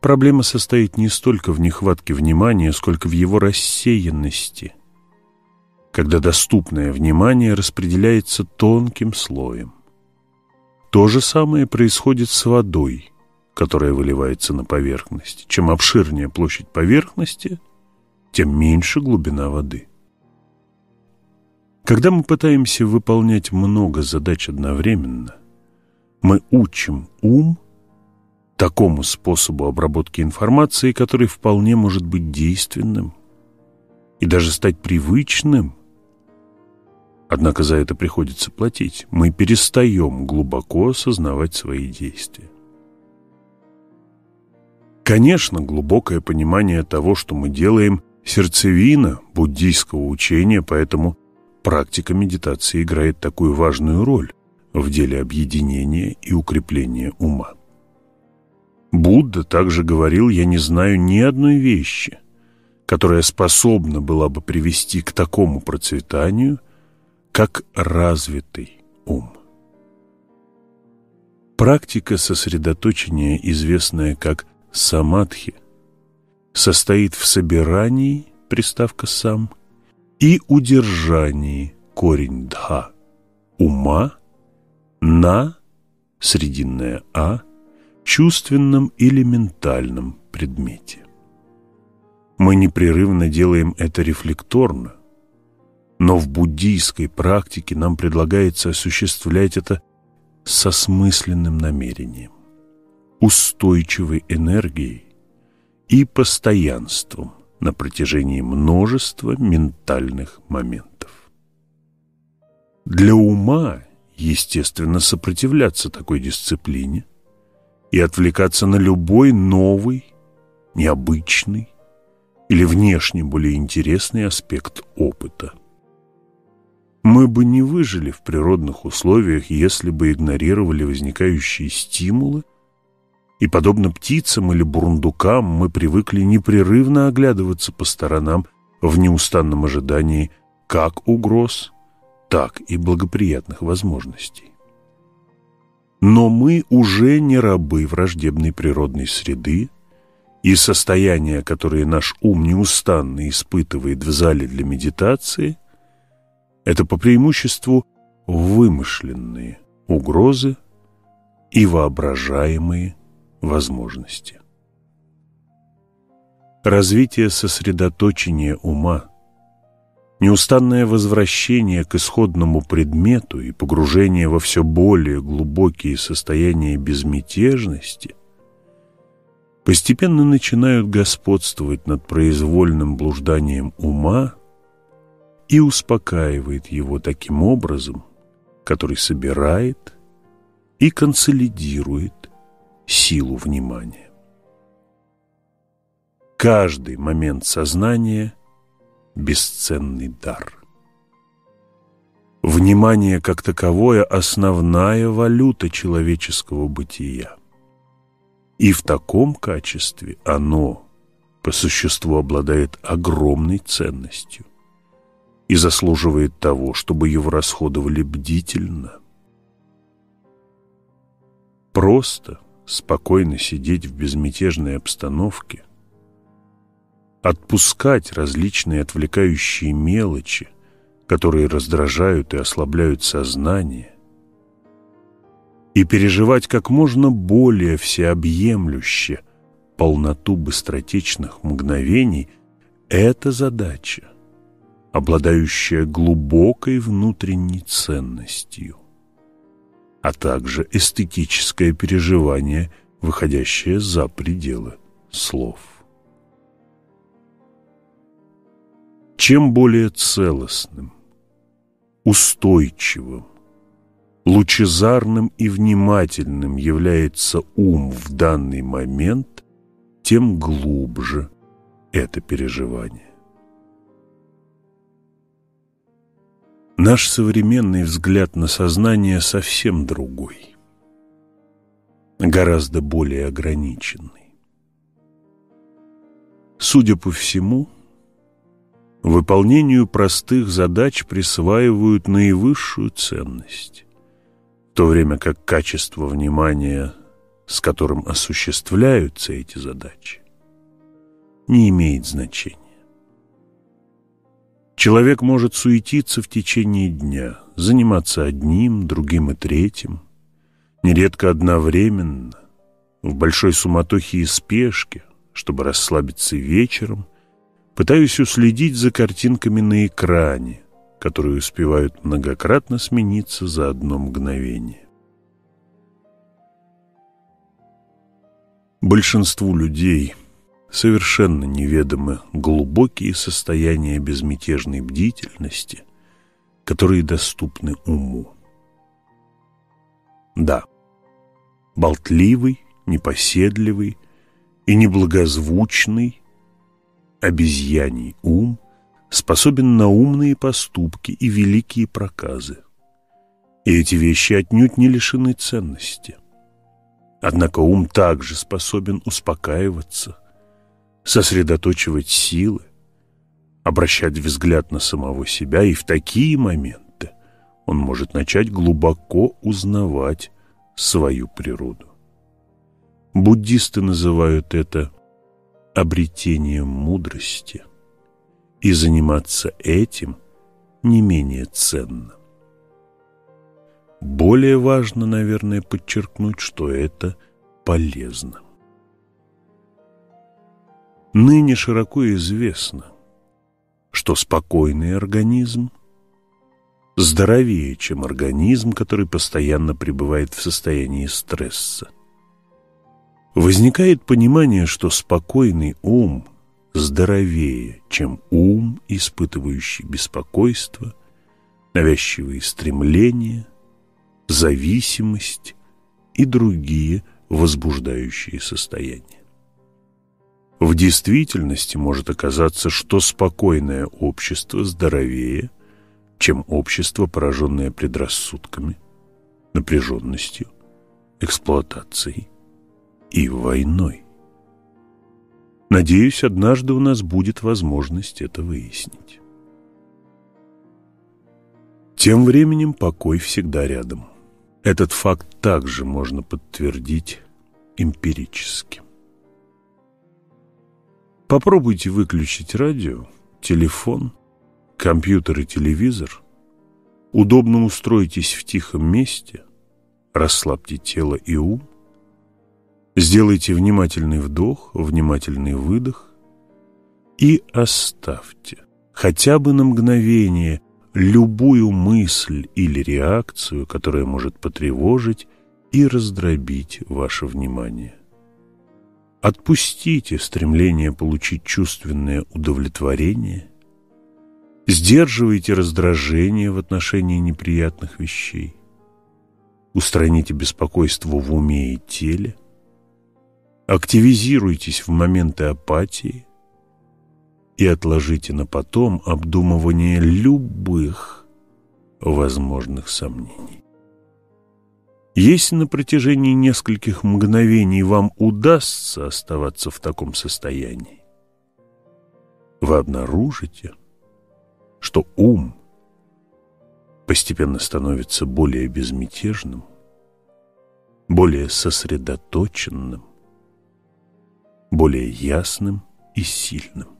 Проблема состоит не столько в нехватке внимания, сколько в его рассеянности – когда доступное внимание распределяется тонким слоем. То же самое происходит с водой, которая выливается на поверхность. Чем обширнее площадь поверхности, тем меньше глубина воды. Когда мы пытаемся выполнять много задач одновременно, мы учим ум такому способу обработки информации, который вполне может быть действенным и даже стать привычным. Однако за это приходится платить. Мы перестаем глубоко осознавать свои действия. Конечно, глубокое понимание того, что мы делаем, сердцевина буддийского учения, поэтому практика медитации играет такую важную роль в деле объединения и укрепления ума. Будда также говорил, я не знаю ни одной вещи, которая способна была бы привести к такому процветанию, как развитый ум. Практика сосредоточения, известная как самадхи, состоит в собирании, приставка «сам», и удержании корень дха ума на срединное а чувственном или ментальном предмете. Мы непрерывно делаем это рефлекторно, но в буддийской практике нам предлагается осуществлять это со смысленным намерением, устойчивой энергией и постоянством – на протяжении множества ментальных моментов. Для ума, естественно, сопротивляться такой дисциплине и отвлекаться на любой новый, необычный или внешне более интересный аспект опыта. Мы бы не выжили в природных условиях, если бы игнорировали возникающие стимулы и, подобно птицам или бурундукам, мы привыкли непрерывно оглядываться по сторонам в неустанном ожидании как угроз, так и благоприятных возможностей. Но мы уже не рабы враждебной природной среды, и состояния, которые наш ум неустанно испытывает в зале для медитации, это по преимуществу вымышленные угрозы и воображаемые возможности. Развитие сосредоточения ума, неустанное возвращение к исходному предмету и погружение во все более глубокие состояния безмятежности постепенно начинают господствовать над произвольным блужданием ума и успокаивает его таким образом, который собирает и консолидирует силу внимания. Каждый момент сознания – бесценный дар. Внимание как таковое – основная валюта человеческого бытия. И в таком качестве оно по существу обладает огромной ценностью и заслуживает того, чтобы его расходовали бдительно. Просто – спокойно сидеть в безмятежной обстановке, отпускать различные отвлекающие мелочи, которые раздражают и ослабляют сознание, и переживать как можно более всеобъемлюще полноту быстротечных мгновений – это задача, обладающая глубокой внутренней ценностью а также эстетическое переживание, выходящее за пределы слов. Чем более целостным, устойчивым, лучезарным и внимательным является ум в данный момент, тем глубже это переживание. Наш современный взгляд на сознание совсем другой, гораздо более ограниченный. Судя по всему, выполнению простых задач присваивают наивысшую ценность, в то время как качество внимания, с которым осуществляются эти задачи, не имеет значения. Человек может суетиться в течение дня, заниматься одним, другим и третьим, нередко одновременно, в большой суматохе и спешке, чтобы расслабиться вечером, пытаюсь уследить за картинками на экране, которые успевают многократно смениться за одно мгновение. Большинству людей совершенно неведомы глубокие состояния безмятежной бдительности, которые доступны уму. Да, болтливый, непоседливый и неблагозвучный обезьяний ум способен на умные поступки и великие проказы. И эти вещи отнюдь не лишены ценности. Однако ум также способен успокаиваться, сосредоточивать силы, обращать взгляд на самого себя, и в такие моменты он может начать глубоко узнавать свою природу. Буддисты называют это обретением мудрости, и заниматься этим не менее ценно. Более важно, наверное, подчеркнуть, что это полезно. Ныне широко известно, что спокойный организм здоровее, чем организм, который постоянно пребывает в состоянии стресса. Возникает понимание, что спокойный ум здоровее, чем ум, испытывающий беспокойство, навязчивые стремления, зависимость и другие возбуждающие состояния. В действительности может оказаться, что спокойное общество здоровее, чем общество, пораженное предрассудками, напряженностью, эксплуатацией и войной. Надеюсь, однажды у нас будет возможность это выяснить. Тем временем покой всегда рядом. Этот факт также можно подтвердить эмпирически. Попробуйте выключить радио, телефон, компьютер и телевизор. Удобно устройтесь в тихом месте, расслабьте тело и ум – Сделайте внимательный вдох, внимательный выдох и оставьте хотя бы на мгновение любую мысль или реакцию, которая может потревожить и раздробить ваше внимание. Отпустите стремление получить чувственное удовлетворение, сдерживайте раздражение в отношении неприятных вещей, устраните беспокойство в уме и теле, Активизируйтесь в моменты апатии и отложите на потом обдумывание любых возможных сомнений. Если на протяжении нескольких мгновений вам удастся оставаться в таком состоянии, вы обнаружите, что ум постепенно становится более безмятежным, более сосредоточенным, более ясным и сильным.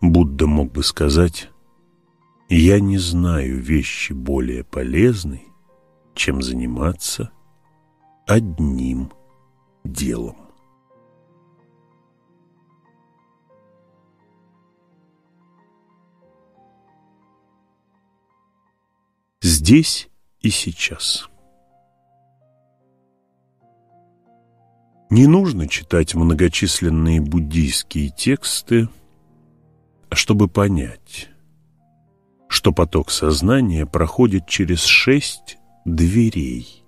Будда мог бы сказать, «Я не знаю вещи более полезной, чем заниматься одним делом». Здесь и сейчас. Не нужно читать многочисленные буддийские тексты, чтобы понять, что поток сознания проходит через шесть дверей,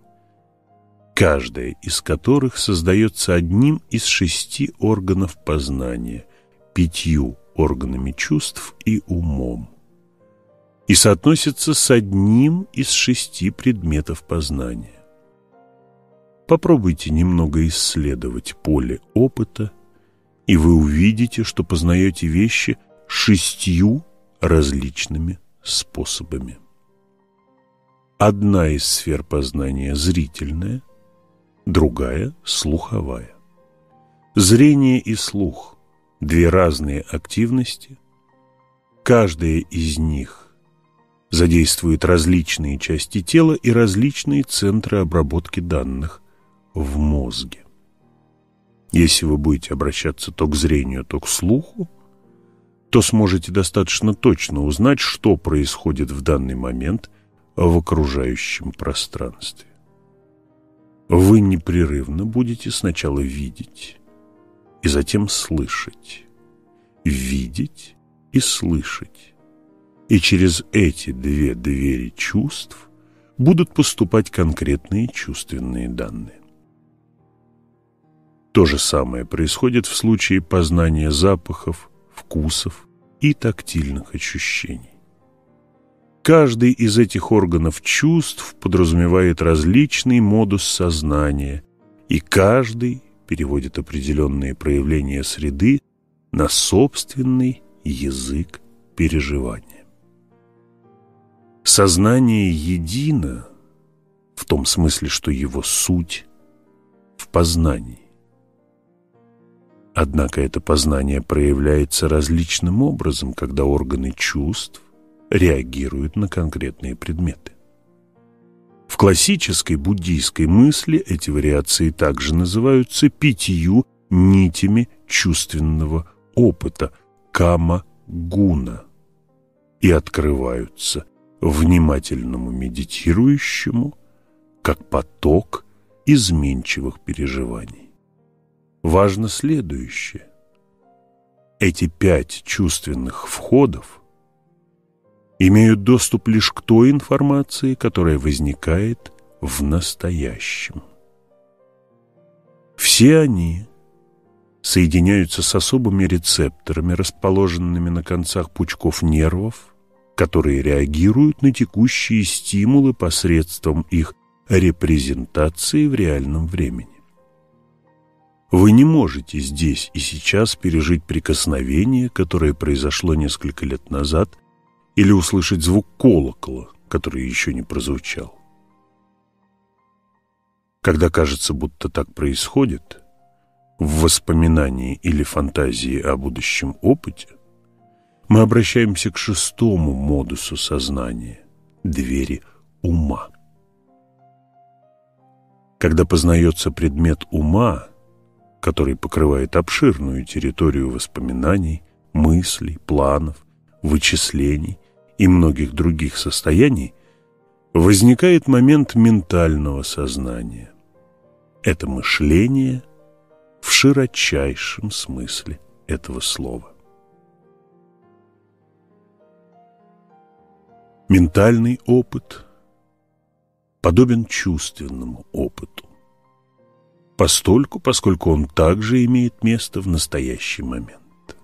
каждая из которых создается одним из шести органов познания, пятью органами чувств и умом, и соотносится с одним из шести предметов познания. Попробуйте немного исследовать поле опыта, и вы увидите, что познаете вещи шестью различными способами. Одна из сфер познания зрительная, другая – слуховая. Зрение и слух – две разные активности, каждая из них задействует различные части тела и различные центры обработки данных в мозге. Если вы будете обращаться то к зрению, то к слуху, то сможете достаточно точно узнать, что происходит в данный момент в окружающем пространстве. Вы непрерывно будете сначала видеть и затем слышать, видеть и слышать. И через эти две двери чувств будут поступать конкретные чувственные данные. То же самое происходит в случае познания запахов, вкусов и тактильных ощущений. Каждый из этих органов чувств подразумевает различный модус сознания, и каждый переводит определенные проявления среды на собственный язык переживания. Сознание едино в том смысле, что его суть в познании. Однако это познание проявляется различным образом, когда органы чувств реагируют на конкретные предметы. В классической буддийской мысли эти вариации также называются пятью нитями чувственного опыта кама-гуна и открываются внимательному медитирующему как поток изменчивых переживаний важно следующее. Эти пять чувственных входов имеют доступ лишь к той информации, которая возникает в настоящем. Все они соединяются с особыми рецепторами, расположенными на концах пучков нервов, которые реагируют на текущие стимулы посредством их репрезентации в реальном времени. Вы не можете здесь и сейчас пережить прикосновение, которое произошло несколько лет назад, или услышать звук колокола, который еще не прозвучал. Когда кажется, будто так происходит, в воспоминании или фантазии о будущем опыте, мы обращаемся к шестому модусу сознания – двери ума. Когда познается предмет ума – который покрывает обширную территорию воспоминаний, мыслей, планов, вычислений и многих других состояний, возникает момент ментального сознания. Это мышление в широчайшем смысле этого слова. Ментальный опыт подобен чувственному опыту постольку, поскольку он также имеет место в настоящий момент.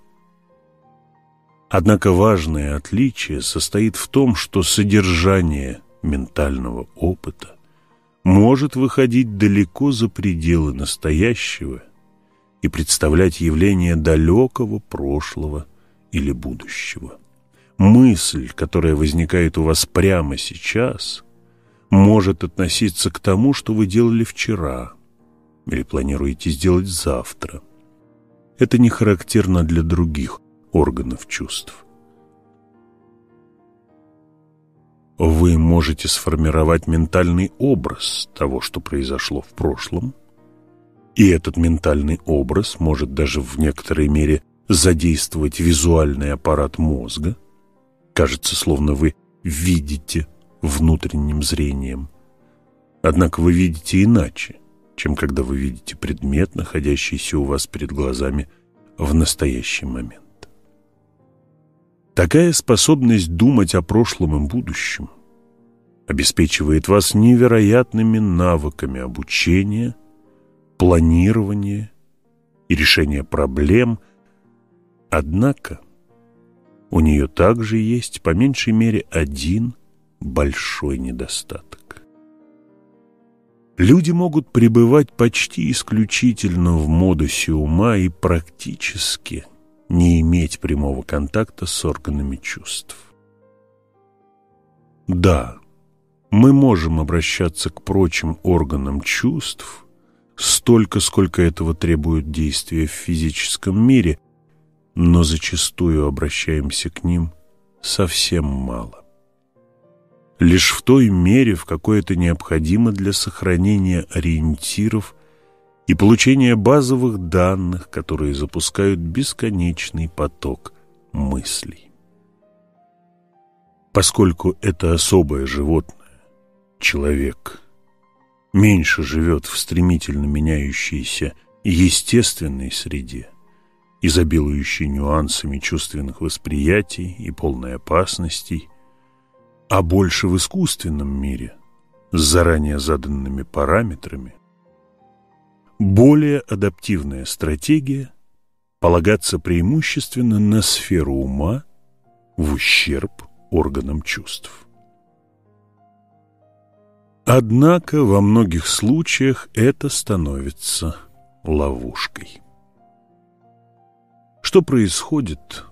Однако важное отличие состоит в том, что содержание ментального опыта может выходить далеко за пределы настоящего и представлять явление далекого прошлого или будущего. Мысль, которая возникает у вас прямо сейчас, может относиться к тому, что вы делали вчера – или планируете сделать завтра. Это не характерно для других органов чувств. Вы можете сформировать ментальный образ того, что произошло в прошлом, и этот ментальный образ может даже в некоторой мере задействовать визуальный аппарат мозга. Кажется, словно вы видите внутренним зрением. Однако вы видите иначе чем когда вы видите предмет, находящийся у вас перед глазами в настоящий момент. Такая способность думать о прошлом и будущем обеспечивает вас невероятными навыками обучения, планирования и решения проблем, однако у нее также есть по меньшей мере один большой недостаток. Люди могут пребывать почти исключительно в модусе ума и практически не иметь прямого контакта с органами чувств. Да, мы можем обращаться к прочим органам чувств столько, сколько этого требует действия в физическом мире, но зачастую обращаемся к ним совсем мало лишь в той мере, в какой это необходимо для сохранения ориентиров и получение базовых данных, которые запускают бесконечный поток мыслей. Поскольку это особое животное, человек, меньше живет в стремительно меняющейся естественной среде, изобилующей нюансами чувственных восприятий и полной опасностей, а больше в искусственном мире с заранее заданными параметрами, более адаптивная стратегия полагаться преимущественно на сферу ума в ущерб органам чувств. Однако во многих случаях это становится ловушкой. Что происходит,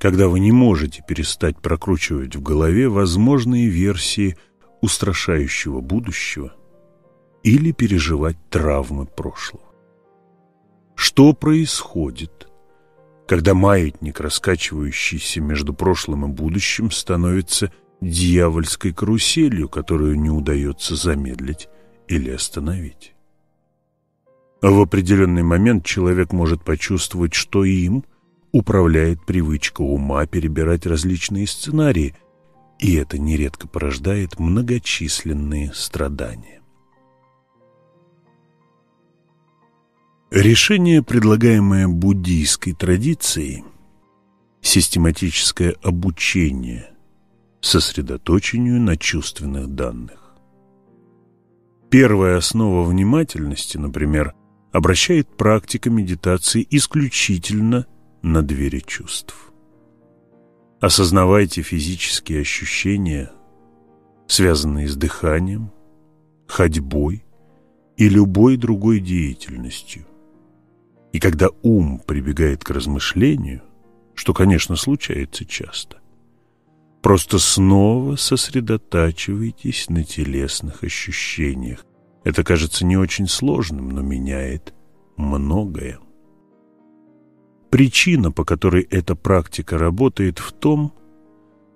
когда вы не можете перестать прокручивать в голове возможные версии устрашающего будущего или переживать травмы прошлого? Что происходит, когда маятник, раскачивающийся между прошлым и будущим, становится дьявольской каруселью, которую не удается замедлить или остановить? В определенный момент человек может почувствовать, что им управляет привычка ума перебирать различные сценарии, и это нередко порождает многочисленные страдания. Решение, предлагаемое буддийской традицией, систематическое обучение сосредоточению на чувственных данных. Первая основа внимательности, например, обращает практика медитации исключительно на двери чувств. Осознавайте физические ощущения, связанные с дыханием, ходьбой и любой другой деятельностью. И когда ум прибегает к размышлению, что, конечно, случается часто, просто снова сосредотачивайтесь на телесных ощущениях, это кажется не очень сложным, но меняет многое. Причина, по которой эта практика работает, в том,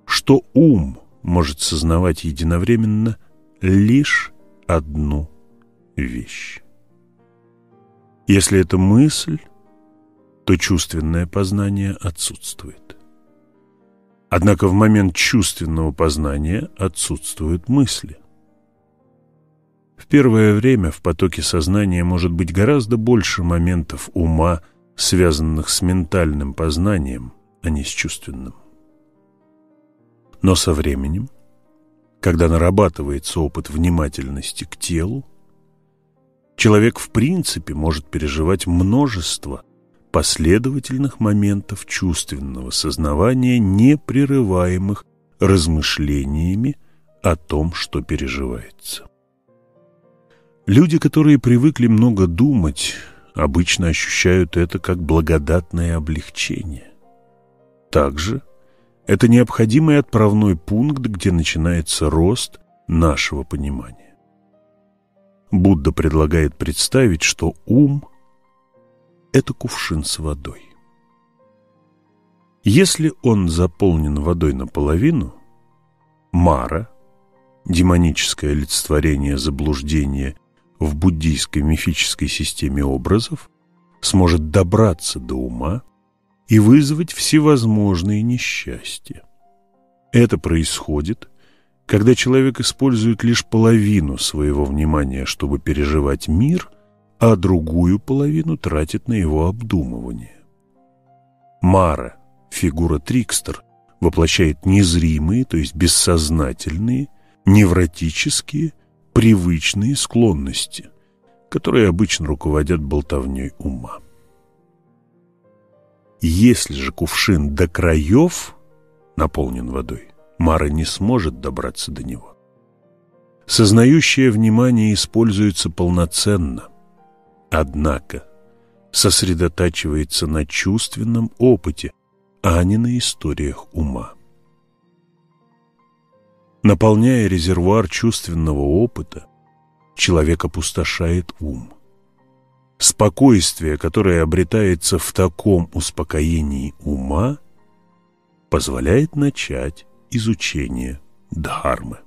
что ум может сознавать единовременно лишь одну вещь. Если это мысль, то чувственное познание отсутствует. Однако в момент чувственного познания отсутствуют мысли. В первое время в потоке сознания может быть гораздо больше моментов ума, связанных с ментальным познанием, а не с чувственным. Но со временем, когда нарабатывается опыт внимательности к телу, человек в принципе может переживать множество последовательных моментов чувственного сознавания, не прерываемых размышлениями о том, что переживается. Люди, которые привыкли много думать, обычно ощущают это как благодатное облегчение. Также это необходимый отправной пункт, где начинается рост нашего понимания. Будда предлагает представить, что ум – это кувшин с водой. Если он заполнен водой наполовину, мара, демоническое олицетворение заблуждения в буддийской мифической системе образов сможет добраться до ума и вызвать всевозможные несчастья. Это происходит, когда человек использует лишь половину своего внимания, чтобы переживать мир, а другую половину тратит на его обдумывание. Мара, фигура Трикстер, воплощает незримые, то есть бессознательные, невротические привычные склонности, которые обычно руководят болтовней ума. Если же кувшин до краев наполнен водой, Мара не сможет добраться до него. Сознающее внимание используется полноценно, однако сосредотачивается на чувственном опыте, а не на историях ума. Наполняя резервуар чувственного опыта, человек опустошает ум. Спокойствие, которое обретается в таком успокоении ума, позволяет начать изучение Дхармы.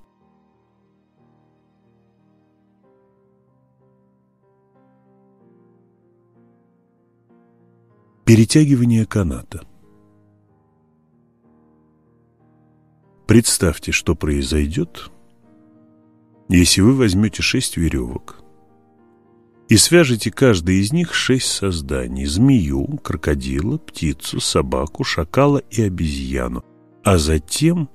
Перетягивание каната – Представьте, что произойдет, если вы возьмете шесть веревок и свяжете каждый из них шесть созданий – змею, крокодила, птицу, собаку, шакала и обезьяну, а затем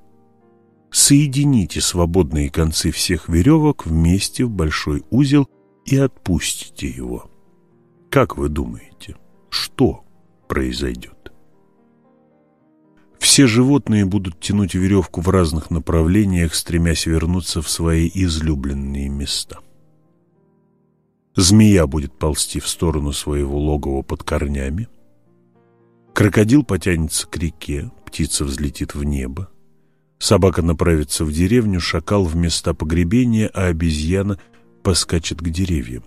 соедините свободные концы всех веревок вместе в большой узел и отпустите его. Как вы думаете, что произойдет. Все животные будут тянуть веревку в разных направлениях, стремясь вернуться в свои излюбленные места. Змея будет ползти в сторону своего логова под корнями. Крокодил потянется к реке, птица взлетит в небо. Собака направится в деревню, шакал в места погребения, а обезьяна поскачет к деревьям.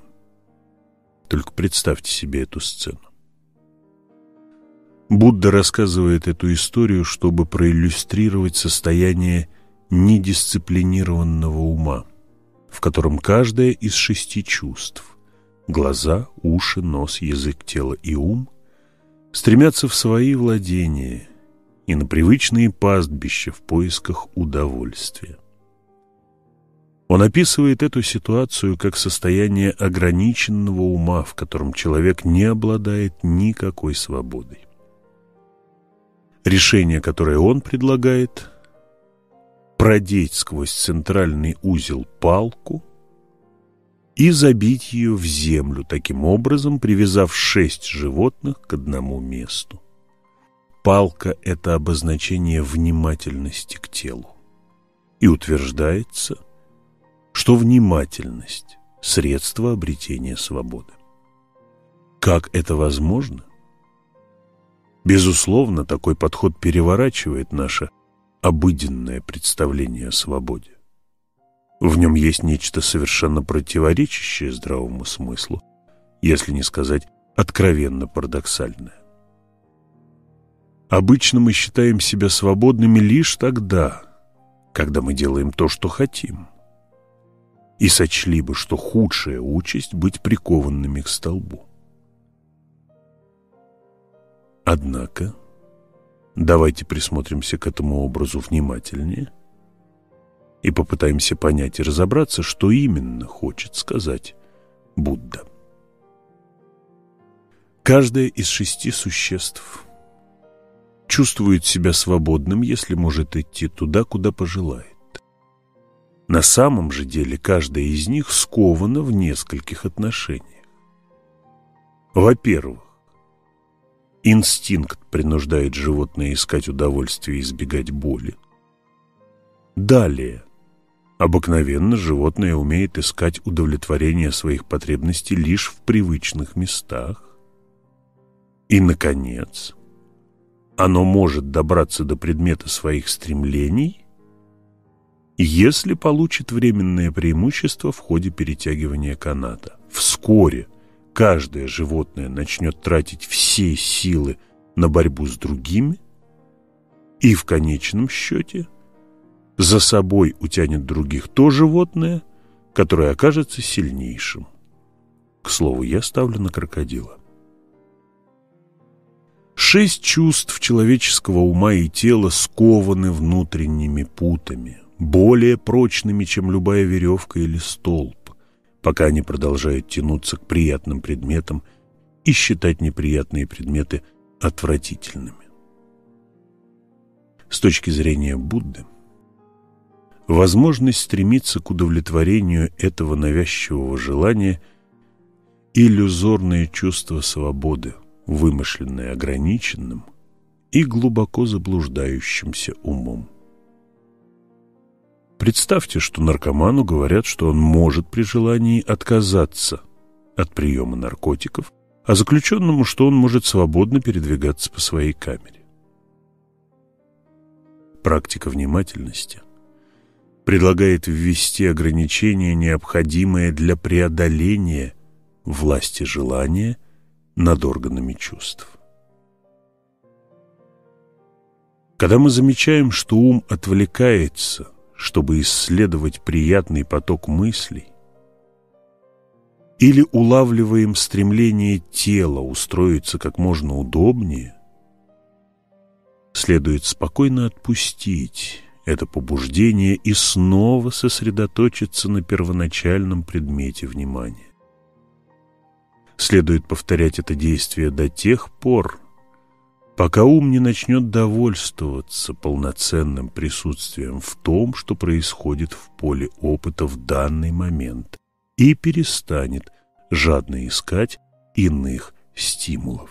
Только представьте себе эту сцену. Будда рассказывает эту историю, чтобы проиллюстрировать состояние недисциплинированного ума, в котором каждое из шести чувств – глаза, уши, нос, язык, тело и ум – стремятся в свои владения и на привычные пастбища в поисках удовольствия. Он описывает эту ситуацию как состояние ограниченного ума, в котором человек не обладает никакой свободой. Решение, которое он предлагает, продеть сквозь центральный узел палку и забить ее в землю, таким образом привязав шесть животных к одному месту. Палка – это обозначение внимательности к телу. И утверждается, что внимательность – средство обретения свободы. Как это возможно? Безусловно, такой подход переворачивает наше обыденное представление о свободе. В нем есть нечто совершенно противоречащее здравому смыслу, если не сказать откровенно парадоксальное. Обычно мы считаем себя свободными лишь тогда, когда мы делаем то, что хотим, и сочли бы, что худшая участь быть прикованными к столбу. Однако, давайте присмотримся к этому образу внимательнее и попытаемся понять и разобраться, что именно хочет сказать Будда. Каждое из шести существ чувствует себя свободным, если может идти туда, куда пожелает. На самом же деле каждая из них скована в нескольких отношениях. Во-первых, Инстинкт принуждает животное искать удовольствие и избегать боли. Далее. Обыкновенно животное умеет искать удовлетворение своих потребностей лишь в привычных местах. И, наконец, оно может добраться до предмета своих стремлений, если получит временное преимущество в ходе перетягивания каната. Вскоре каждое животное начнет тратить все силы на борьбу с другими и в конечном счете за собой утянет других то животное, которое окажется сильнейшим. К слову, я ставлю на крокодила. Шесть чувств человеческого ума и тела скованы внутренними путами, более прочными, чем любая веревка или столб пока они продолжают тянуться к приятным предметам и считать неприятные предметы отвратительными. С точки зрения Будды, возможность стремиться к удовлетворению этого навязчивого желания – иллюзорное чувство свободы, вымышленное ограниченным и глубоко заблуждающимся умом. Представьте, что наркоману говорят, что он может при желании отказаться от приема наркотиков, а заключенному, что он может свободно передвигаться по своей камере. Практика внимательности предлагает ввести ограничения, необходимые для преодоления власти желания над органами чувств. Когда мы замечаем, что ум отвлекается чтобы исследовать приятный поток мыслей, или улавливаем стремление тела устроиться как можно удобнее, следует спокойно отпустить это побуждение и снова сосредоточиться на первоначальном предмете внимания. Следует повторять это действие до тех пор, пока ум не начнет довольствоваться полноценным присутствием в том, что происходит в поле опыта в данный момент, и перестанет жадно искать иных стимулов.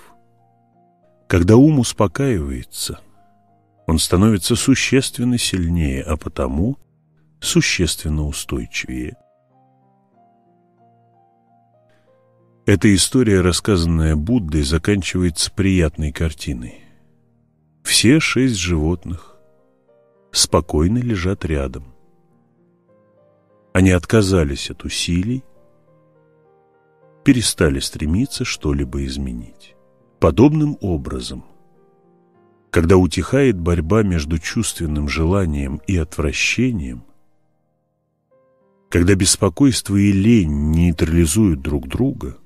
Когда ум успокаивается, он становится существенно сильнее, а потому существенно устойчивее. Эта история, рассказанная Буддой, заканчивается приятной картиной. Все шесть животных спокойно лежат рядом. Они отказались от усилий, перестали стремиться что-либо изменить. Подобным образом, когда утихает борьба между чувственным желанием и отвращением, когда беспокойство и лень нейтрализуют друг друга –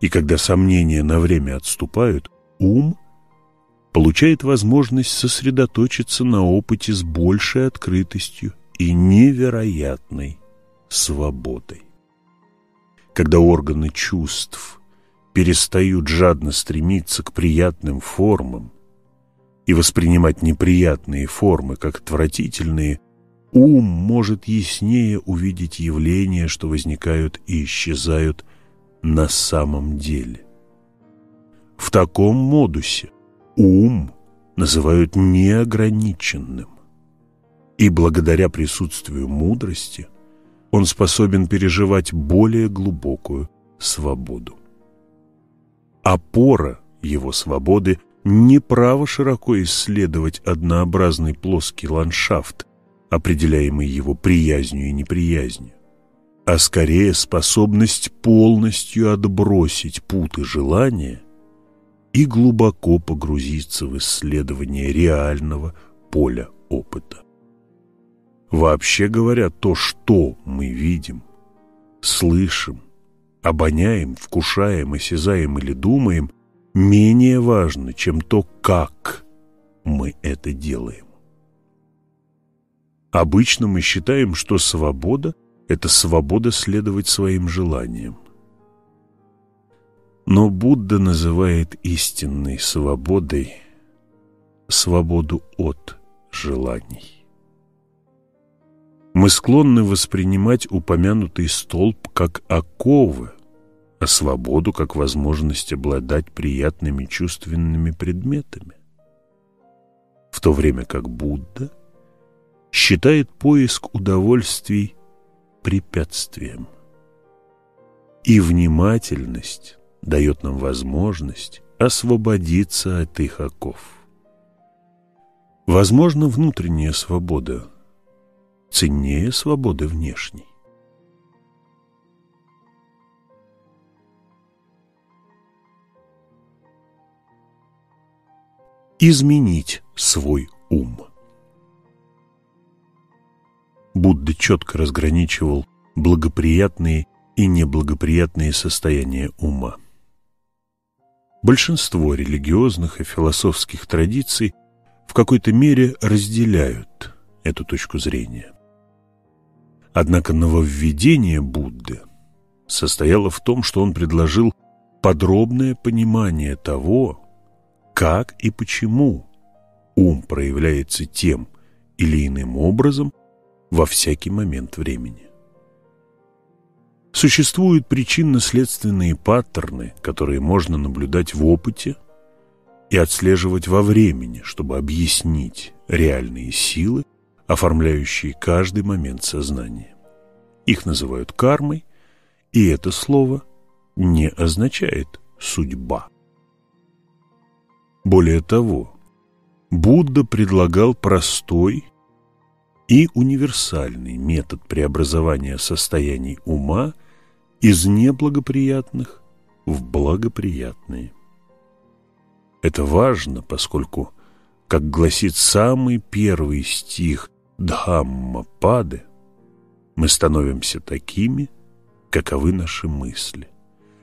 и когда сомнения на время отступают, ум получает возможность сосредоточиться на опыте с большей открытостью и невероятной свободой. Когда органы чувств перестают жадно стремиться к приятным формам и воспринимать неприятные формы как отвратительные, ум может яснее увидеть явления, что возникают и исчезают на самом деле. В таком модусе ум называют неограниченным, и благодаря присутствию мудрости он способен переживать более глубокую свободу. Опора его свободы не право широко исследовать однообразный плоский ландшафт, определяемый его приязнью и неприязнью а скорее способность полностью отбросить путы желания и глубоко погрузиться в исследование реального поля опыта. Вообще говоря, то, что мы видим, слышим, обоняем, вкушаем, осязаем или думаем, менее важно, чем то, как мы это делаем. Обычно мы считаем, что свобода – это свобода следовать своим желаниям. Но Будда называет истинной свободой свободу от желаний. Мы склонны воспринимать упомянутый столб как оковы, а свободу как возможность обладать приятными чувственными предметами. В то время как Будда считает поиск удовольствий препятствием. И внимательность дает нам возможность освободиться от их оков. Возможно, внутренняя свобода ценнее свободы внешней. Изменить свой ум. Будда четко разграничивал благоприятные и неблагоприятные состояния ума. Большинство религиозных и философских традиций в какой-то мере разделяют эту точку зрения. Однако нововведение Будды состояло в том, что он предложил подробное понимание того, как и почему ум проявляется тем или иным образом во всякий момент времени. Существуют причинно-следственные паттерны, которые можно наблюдать в опыте и отслеживать во времени, чтобы объяснить реальные силы, оформляющие каждый момент сознания. Их называют кармой, и это слово не означает «судьба». Более того, Будда предлагал простой и универсальный метод преобразования состояний ума из неблагоприятных в благоприятные. Это важно, поскольку, как гласит самый первый стих Дхаммапады, мы становимся такими, каковы наши мысли.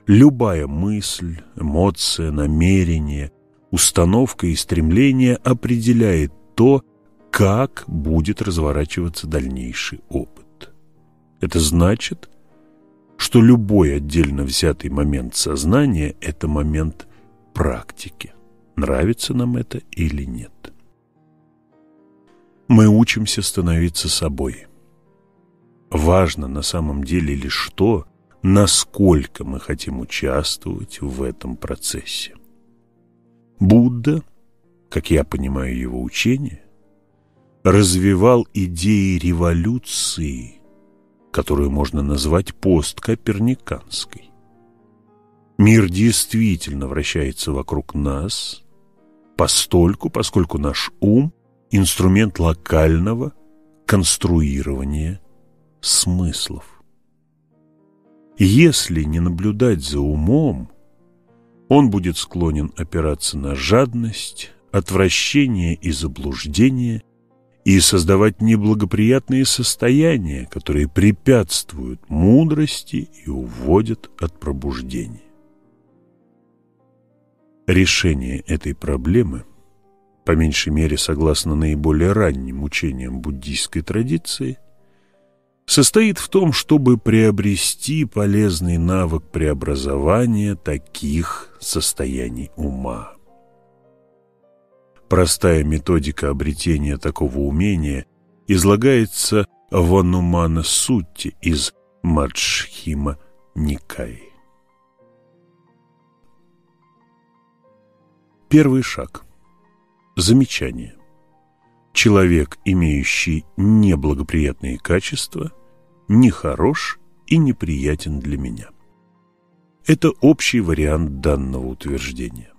Любая мысль, эмоция, намерение, установка и стремление определяет то, как будет разворачиваться дальнейший опыт. Это значит, что любой отдельно взятый момент сознания – это момент практики. Нравится нам это или нет. Мы учимся становиться собой. Важно на самом деле лишь то, насколько мы хотим участвовать в этом процессе. Будда, как я понимаю его учение, развивал идеи революции, которую можно назвать посткоперниканской. Мир действительно вращается вокруг нас, постольку, поскольку наш ум – инструмент локального конструирования смыслов. Если не наблюдать за умом, он будет склонен опираться на жадность, отвращение и заблуждение и создавать неблагоприятные состояния, которые препятствуют мудрости и уводят от пробуждения. Решение этой проблемы, по меньшей мере согласно наиболее ранним учениям буддийской традиции, состоит в том, чтобы приобрести полезный навык преобразования таких состояний ума. Простая методика обретения такого умения излагается в Анумана Сутти из Маджхима Никай. Первый шаг. Замечание. Человек, имеющий неблагоприятные качества, нехорош и неприятен для меня. Это общий вариант данного утверждения.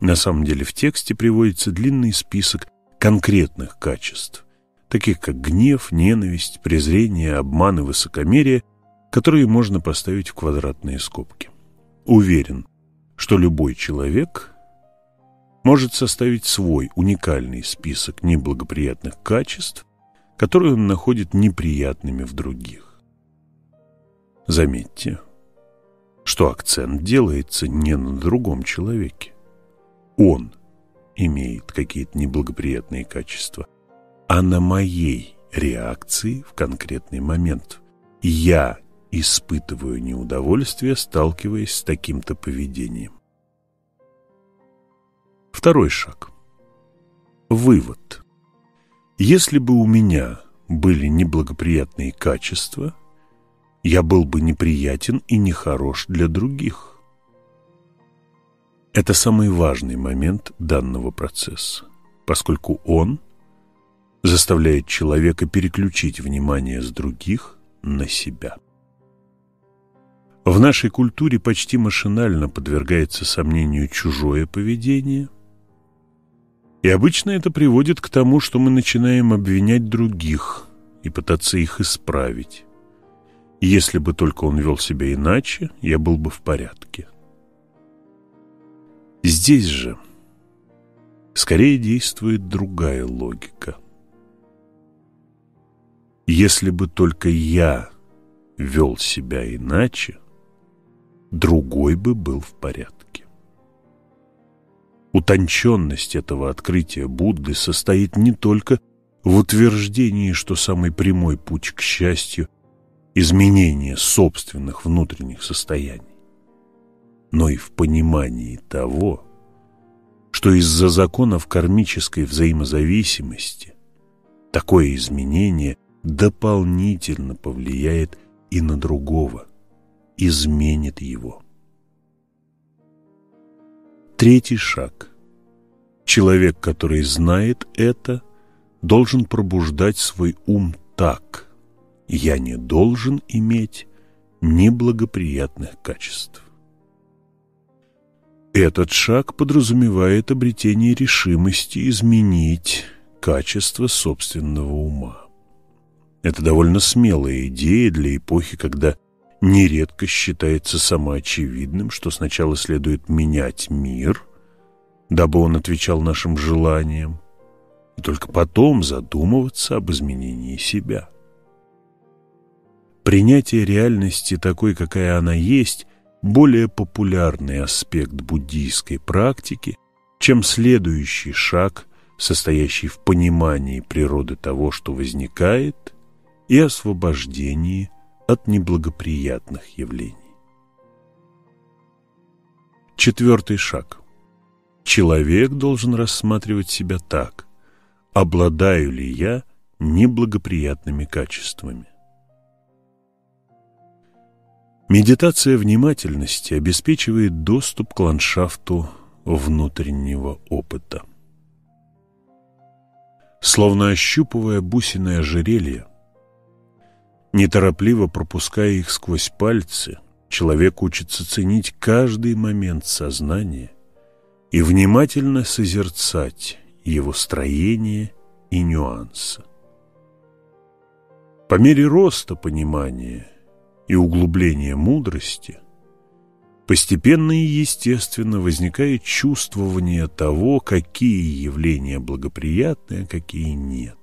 На самом деле в тексте приводится длинный список конкретных качеств, таких как гнев, ненависть, презрение, обман и высокомерие, которые можно поставить в квадратные скобки. Уверен, что любой человек может составить свой уникальный список неблагоприятных качеств, которые он находит неприятными в других. Заметьте, что акцент делается не на другом человеке. Он имеет какие-то неблагоприятные качества, а на моей реакции в конкретный момент. Я испытываю неудовольствие, сталкиваясь с таким-то поведением. Второй шаг. Вывод. Если бы у меня были неблагоприятные качества, я был бы неприятен и нехорош для других. Это самый важный момент данного процесса, поскольку он заставляет человека переключить внимание с других на себя. В нашей культуре почти машинально подвергается сомнению чужое поведение – и обычно это приводит к тому, что мы начинаем обвинять других и пытаться их исправить. Если бы только он вел себя иначе, я был бы в порядке. Здесь же скорее действует другая логика. Если бы только я вел себя иначе, другой бы был в порядке. Утонченность этого открытия Будды состоит не только в утверждении, что самый прямой путь к счастью – изменение собственных внутренних состояний, но и в понимании того, что из-за законов кармической взаимозависимости такое изменение дополнительно повлияет и на другого, изменит его. Третий шаг. Человек, который знает это, должен пробуждать свой ум так. Я не должен иметь неблагоприятных качеств. Этот шаг подразумевает обретение решимости изменить качество собственного ума. Это довольно смелая идея для эпохи, когда нередко считается самоочевидным, что сначала следует менять мир, дабы он отвечал нашим желаниям, и только потом задумываться об изменении себя. Принятие реальности такой, какая она есть, более популярный аспект буддийской практики, чем следующий шаг, состоящий в понимании природы того, что возникает, и освобождении от неблагоприятных явлений. Четвертый шаг. Человек должен рассматривать себя так. Обладаю ли я неблагоприятными качествами? Медитация внимательности обеспечивает доступ к ландшафту внутреннего опыта. Словно ощупывая бусины ожерелья, неторопливо пропуская их сквозь пальцы, человек учится ценить каждый момент сознания и внимательно созерцать его строение и нюансы. По мере роста понимания – и углубления мудрости, постепенно и естественно возникает чувствование того, какие явления благоприятны, а какие нет.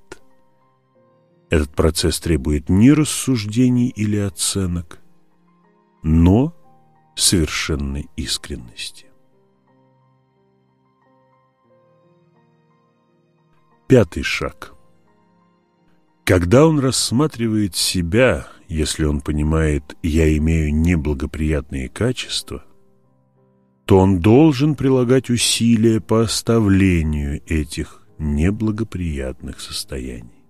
Этот процесс требует не рассуждений или оценок, но совершенной искренности. Пятый шаг. Когда он рассматривает себя если он понимает «я имею неблагоприятные качества», то он должен прилагать усилия по оставлению этих неблагоприятных состояний.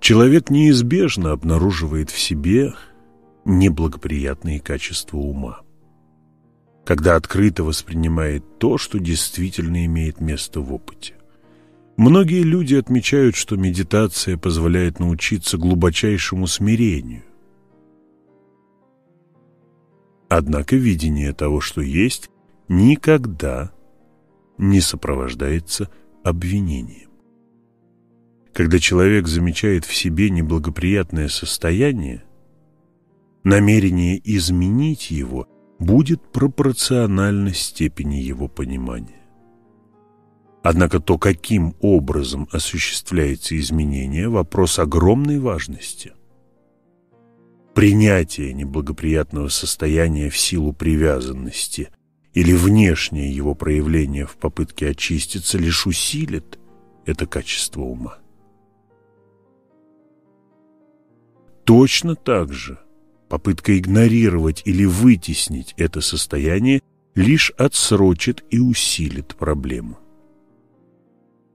Человек неизбежно обнаруживает в себе неблагоприятные качества ума, когда открыто воспринимает то, что действительно имеет место в опыте. Многие люди отмечают, что медитация позволяет научиться глубочайшему смирению. Однако видение того, что есть, никогда не сопровождается обвинением. Когда человек замечает в себе неблагоприятное состояние, намерение изменить его будет пропорционально степени его понимания. Однако то, каким образом осуществляется изменение, вопрос огромной важности. Принятие неблагоприятного состояния в силу привязанности или внешнее его проявление в попытке очиститься лишь усилит это качество ума. Точно так же попытка игнорировать или вытеснить это состояние лишь отсрочит и усилит проблему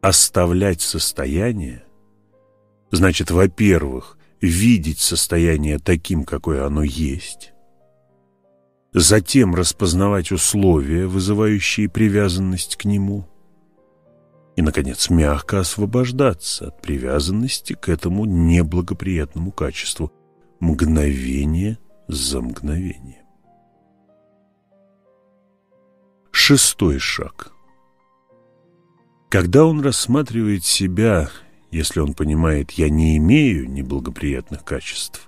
оставлять состояние, значит, во-первых, видеть состояние таким, какое оно есть, затем распознавать условия, вызывающие привязанность к нему, и, наконец, мягко освобождаться от привязанности к этому неблагоприятному качеству мгновение за мгновением. Шестой шаг – когда он рассматривает себя, если он понимает «я не имею неблагоприятных качеств»,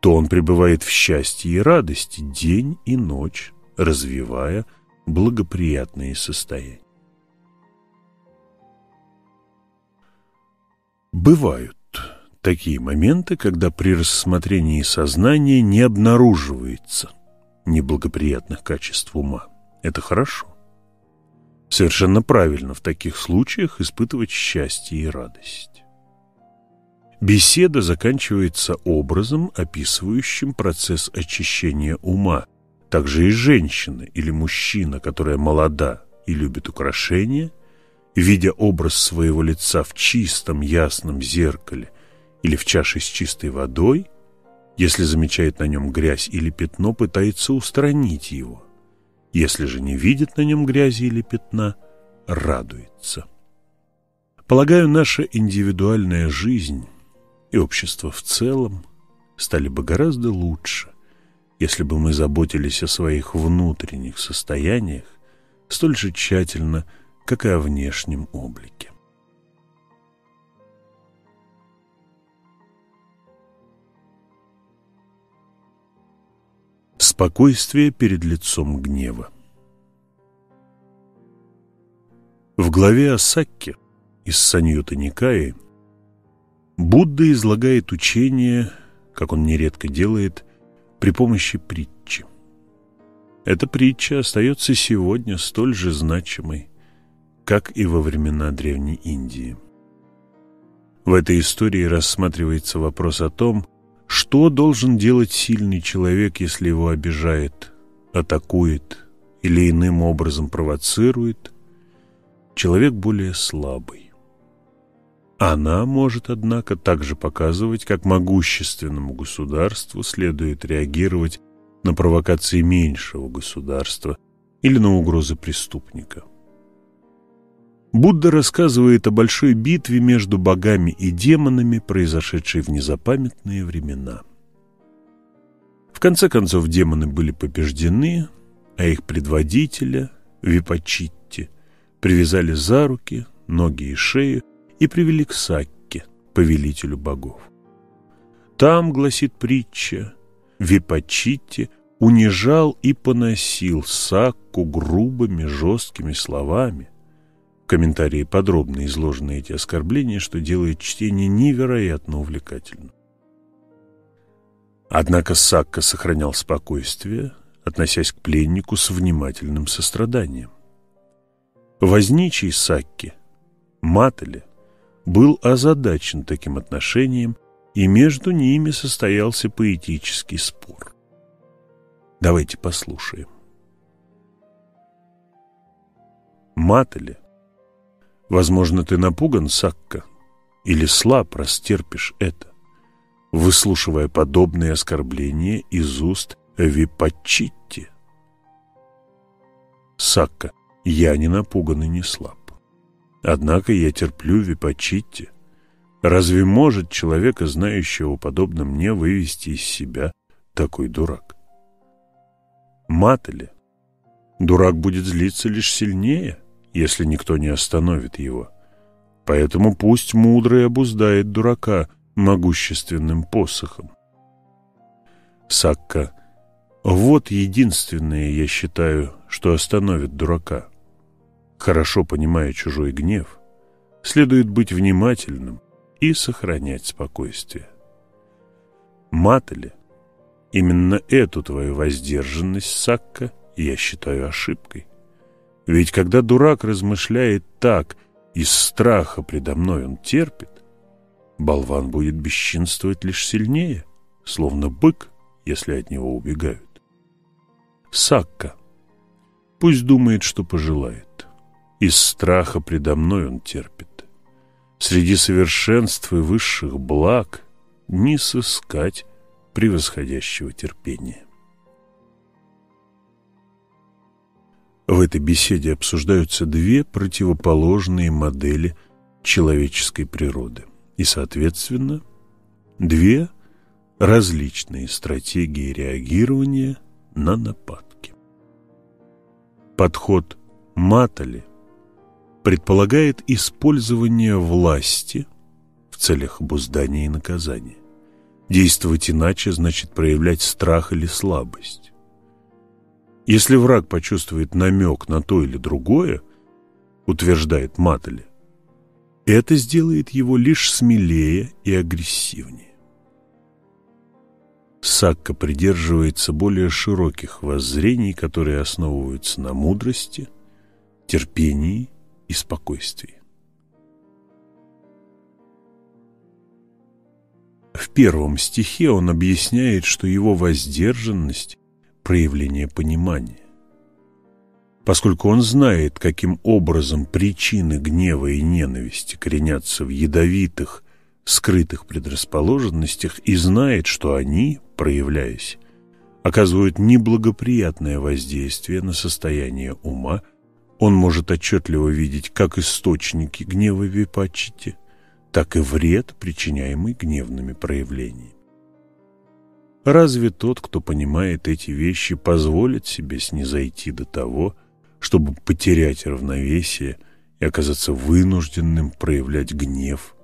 то он пребывает в счастье и радости день и ночь, развивая благоприятные состояния. Бывают такие моменты, когда при рассмотрении сознания не обнаруживается неблагоприятных качеств ума. Это хорошо. Совершенно правильно в таких случаях испытывать счастье и радость. Беседа заканчивается образом, описывающим процесс очищения ума. Также и женщина или мужчина, которая молода и любит украшения, видя образ своего лица в чистом ясном зеркале или в чаше с чистой водой, если замечает на нем грязь или пятно, пытается устранить его. Если же не видит на нем грязи или пятна, радуется. Полагаю, наша индивидуальная жизнь и общество в целом стали бы гораздо лучше, если бы мы заботились о своих внутренних состояниях столь же тщательно, как и о внешнем облике. Спокойствие перед лицом гнева. В главе о Сакке из Саньюта Никаи Будда излагает учение, как он нередко делает, при помощи притчи. Эта притча остается сегодня столь же значимой, как и во времена Древней Индии. В этой истории рассматривается вопрос о том, что должен делать сильный человек, если его обижает, атакует или иным образом провоцирует человек более слабый. Она может, однако, также показывать, как могущественному государству следует реагировать на провокации меньшего государства или на угрозы преступника. Будда рассказывает о большой битве между богами и демонами, произошедшей в незапамятные времена. В конце концов демоны были побеждены, а их предводителя, Випачитти, привязали за руки, ноги и шею и привели к Сакке, повелителю богов. Там, гласит притча, Випачитти унижал и поносил Сакку грубыми, жесткими словами – комментарии подробно изложены эти оскорбления, что делает чтение невероятно увлекательным. Однако Сакка сохранял спокойствие, относясь к пленнику с внимательным состраданием. Возничий Сакки, Матали, был озадачен таким отношением, и между ними состоялся поэтический спор. Давайте послушаем. Матали Возможно, ты напуган, Сакка, или слаб, растерпишь это, выслушивая подобные оскорбления из уст Випачитти. Сакка, я не напуган и не слаб. Однако я терплю Випачитти. Разве может человека, знающего подобно мне, вывести из себя такой дурак? Матали, дурак будет злиться лишь сильнее — если никто не остановит его. Поэтому пусть мудрый обуздает дурака могущественным посохом. Сакка. Вот единственное, я считаю, что остановит дурака. Хорошо понимая чужой гнев, следует быть внимательным и сохранять спокойствие. Матали, именно эту твою воздержанность, Сакка, я считаю ошибкой. Ведь когда дурак размышляет так, из страха предо мной он терпит, болван будет бесчинствовать лишь сильнее, словно бык, если от него убегают. Сакка. Пусть думает, что пожелает. Из страха предо мной он терпит. Среди совершенств и высших благ не сыскать превосходящего терпения. В этой беседе обсуждаются две противоположные модели человеческой природы и, соответственно, две различные стратегии реагирования на нападки. Подход Матали предполагает использование власти в целях обуздания и наказания. Действовать иначе значит проявлять страх или слабость. Если враг почувствует намек на то или другое, утверждает Матали, это сделает его лишь смелее и агрессивнее. Сакка придерживается более широких воззрений, которые основываются на мудрости, терпении и спокойствии. В первом стихе он объясняет, что его воздержанность проявление понимания. Поскольку он знает, каким образом причины гнева и ненависти коренятся в ядовитых, скрытых предрасположенностях и знает, что они, проявляясь, оказывают неблагоприятное воздействие на состояние ума, он может отчетливо видеть как источники гнева Випачити, так и вред, причиняемый гневными проявлениями. Разве тот, кто понимает эти вещи, позволит себе снизойти до того, чтобы потерять равновесие и оказаться вынужденным проявлять гнев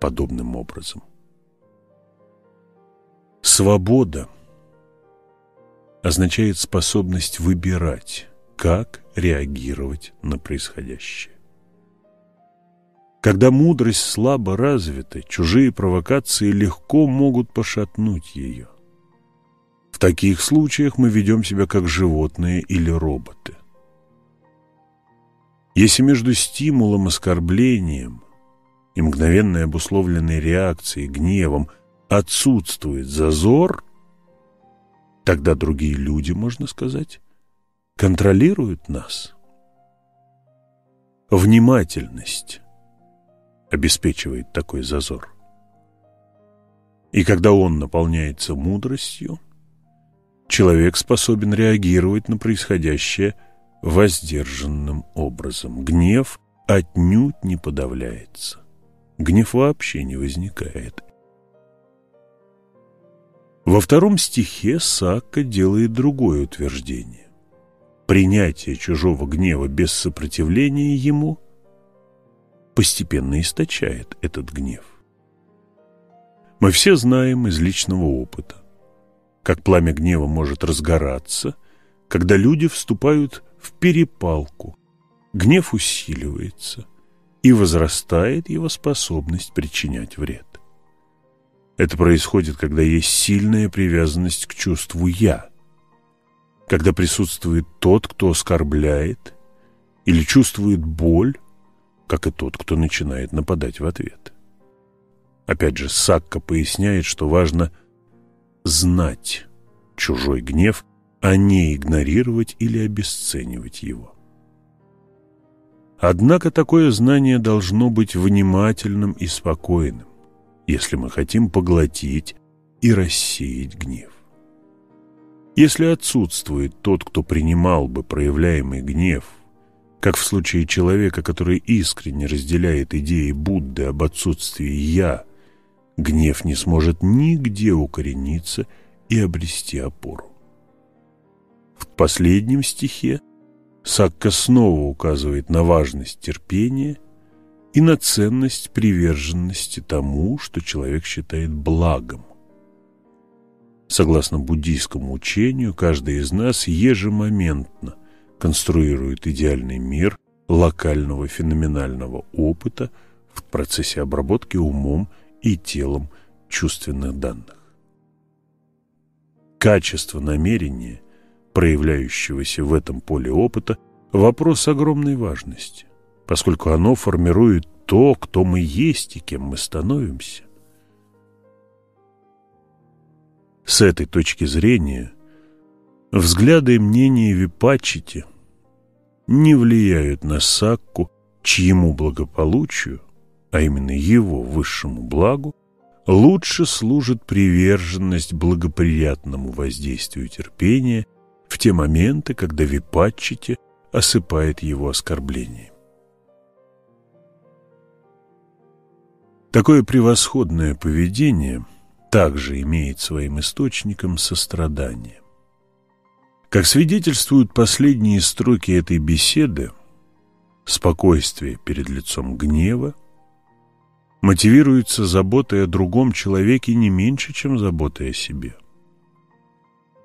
подобным образом? Свобода означает способность выбирать, как реагировать на происходящее. Когда мудрость слабо развита, чужие провокации легко могут пошатнуть ее. Таких случаях мы ведем себя как животные или роботы. Если между стимулом, оскорблением и мгновенной обусловленной реакцией, гневом отсутствует зазор, тогда другие люди, можно сказать, контролируют нас. Внимательность обеспечивает такой зазор. И когда он наполняется мудростью, человек способен реагировать на происходящее воздержанным образом. Гнев отнюдь не подавляется. Гнев вообще не возникает. Во втором стихе Сакка делает другое утверждение. Принятие чужого гнева без сопротивления ему постепенно источает этот гнев. Мы все знаем из личного опыта, как пламя гнева может разгораться, когда люди вступают в перепалку, гнев усиливается, и возрастает его способность причинять вред. Это происходит, когда есть сильная привязанность к чувству «я», когда присутствует тот, кто оскорбляет, или чувствует боль, как и тот, кто начинает нападать в ответ. Опять же, Сакка поясняет, что важно знать чужой гнев, а не игнорировать или обесценивать его. Однако такое знание должно быть внимательным и спокойным, если мы хотим поглотить и рассеять гнев. Если отсутствует тот, кто принимал бы проявляемый гнев, как в случае человека, который искренне разделяет идеи Будды об отсутствии «я», гнев не сможет нигде укорениться и обрести опору. В последнем стихе Сакка снова указывает на важность терпения и на ценность приверженности тому, что человек считает благом. Согласно буддийскому учению, каждый из нас ежемоментно конструирует идеальный мир локального феноменального опыта в процессе обработки умом и телом чувственных данных. Качество намерения – проявляющегося в этом поле опыта, вопрос огромной важности, поскольку оно формирует то, кто мы есть и кем мы становимся. С этой точки зрения взгляды и мнения Випачити не влияют на Сакку, чьему благополучию, а именно его высшему благу, лучше служит приверженность благоприятному воздействию терпения в те моменты, когда Випатчити осыпает его оскорблением. Такое превосходное поведение также имеет своим источником сострадание. Как свидетельствуют последние строки этой беседы, спокойствие перед лицом гнева мотивируется заботой о другом человеке не меньше, чем заботой о себе.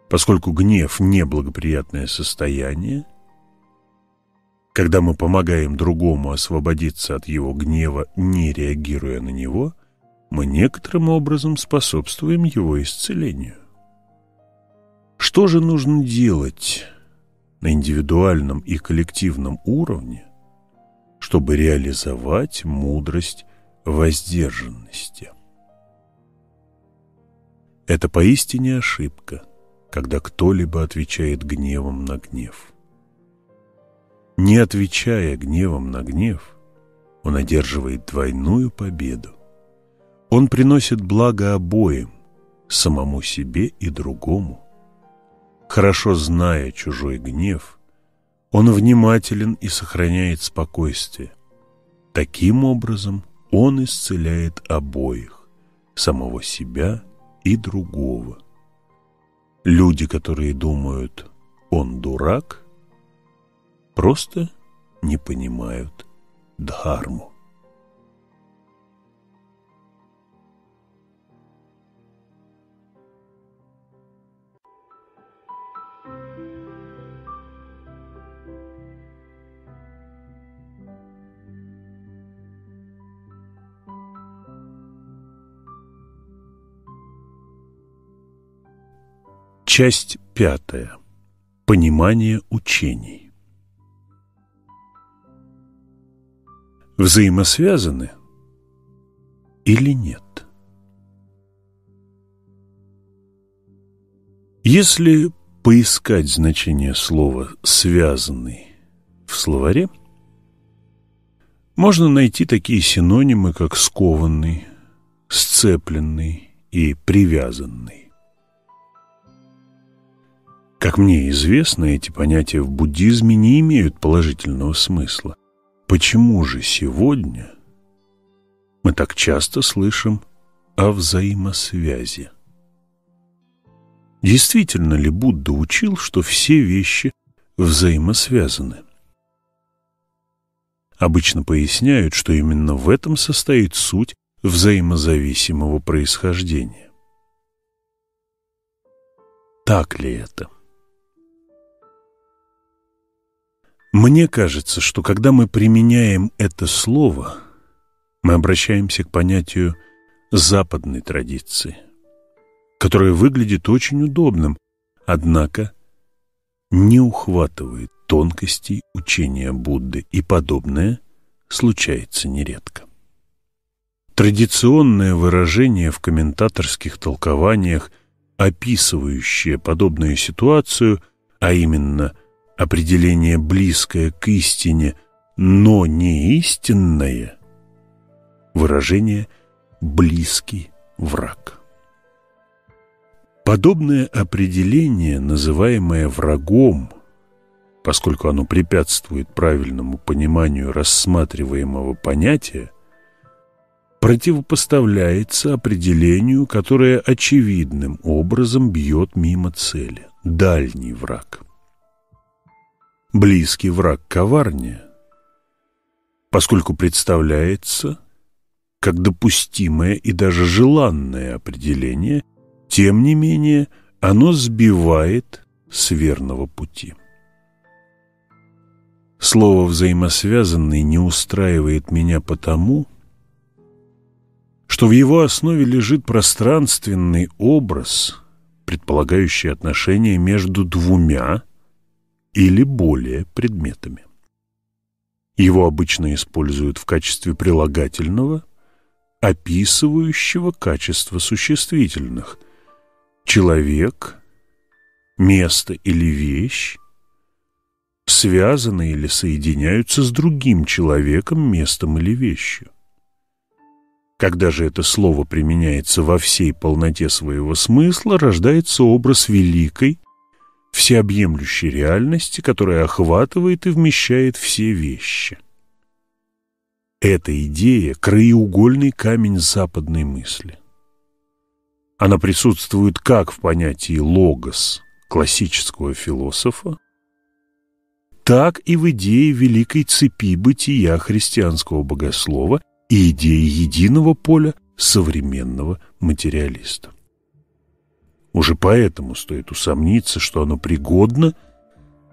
Поскольку гнев – неблагоприятное состояние, когда мы помогаем другому освободиться от его гнева, не реагируя на него, мы некоторым образом способствуем его исцелению. Что же нужно делать на индивидуальном и коллективном уровне, чтобы реализовать мудрость воздержанности? Это поистине ошибка – когда кто-либо отвечает гневом на гнев. Не отвечая гневом на гнев, он одерживает двойную победу. Он приносит благо обоим, самому себе и другому. Хорошо зная чужой гнев, он внимателен и сохраняет спокойствие. Таким образом он исцеляет обоих, самого себя и другого. Люди, которые думают «он дурак», просто не понимают дхарму. Часть пятая. Понимание учений. Взаимосвязаны или нет? Если поискать значение слова «связанный» в словаре, можно найти такие синонимы, как «скованный», «сцепленный» и «привязанный». Как мне известно, эти понятия в буддизме не имеют положительного смысла. Почему же сегодня мы так часто слышим о взаимосвязи? Действительно ли Будда учил, что все вещи взаимосвязаны? Обычно поясняют, что именно в этом состоит суть взаимозависимого происхождения. Так ли это? Мне кажется, что когда мы применяем это слово, мы обращаемся к понятию западной традиции, которое выглядит очень удобным, однако не ухватывает тонкостей учения Будды, и подобное случается нередко. Традиционное выражение в комментаторских толкованиях, описывающее подобную ситуацию, а именно – определение близкое к истине, но не истинное, выражение «близкий враг». Подобное определение, называемое врагом, поскольку оно препятствует правильному пониманию рассматриваемого понятия, противопоставляется определению, которое очевидным образом бьет мимо цели – дальний враг близкий враг коварнее, поскольку представляется как допустимое и даже желанное определение, тем не менее оно сбивает с верного пути. Слово «взаимосвязанный» не устраивает меня потому, что в его основе лежит пространственный образ, предполагающий отношения между двумя или более предметами. Его обычно используют в качестве прилагательного, описывающего качество существительных. Человек, место или вещь связаны или соединяются с другим человеком, местом или вещью. Когда же это слово применяется во всей полноте своего смысла, рождается образ великой, всеобъемлющей реальности, которая охватывает и вмещает все вещи. Эта идея – краеугольный камень западной мысли. Она присутствует как в понятии «логос» классического философа, так и в идее великой цепи бытия христианского богослова и идеи единого поля современного материалиста. Уже поэтому стоит усомниться, что оно пригодно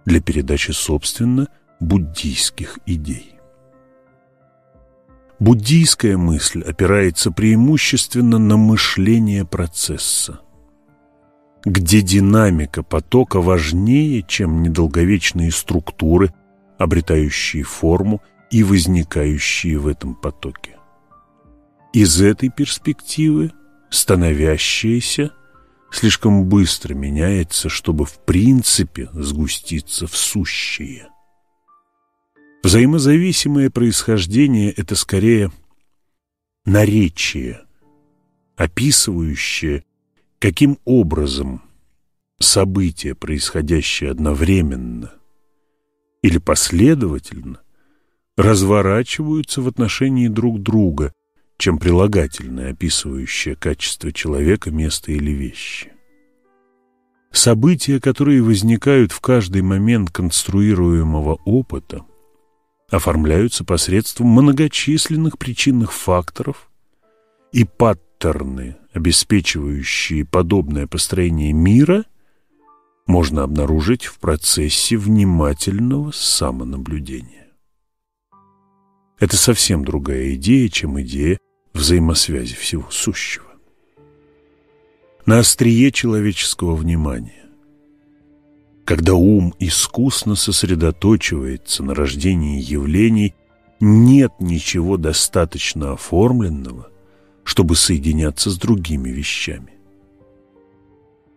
для передачи, собственно, буддийских идей. Буддийская мысль опирается преимущественно на мышление процесса, где динамика потока важнее, чем недолговечные структуры, обретающие форму и возникающие в этом потоке. Из этой перспективы становящаяся – слишком быстро меняется, чтобы в принципе сгуститься в сущее. Взаимозависимое происхождение – это скорее наречие, описывающее, каким образом события, происходящие одновременно или последовательно, разворачиваются в отношении друг друга, чем прилагательное, описывающее качество человека, места или вещи. События, которые возникают в каждый момент конструируемого опыта, оформляются посредством многочисленных причинных факторов и паттерны, обеспечивающие подобное построение мира, можно обнаружить в процессе внимательного самонаблюдения. Это совсем другая идея, чем идея взаимосвязи всего сущего. На острие человеческого внимания когда ум искусно сосредоточивается на рождении явлений, нет ничего достаточно оформленного, чтобы соединяться с другими вещами.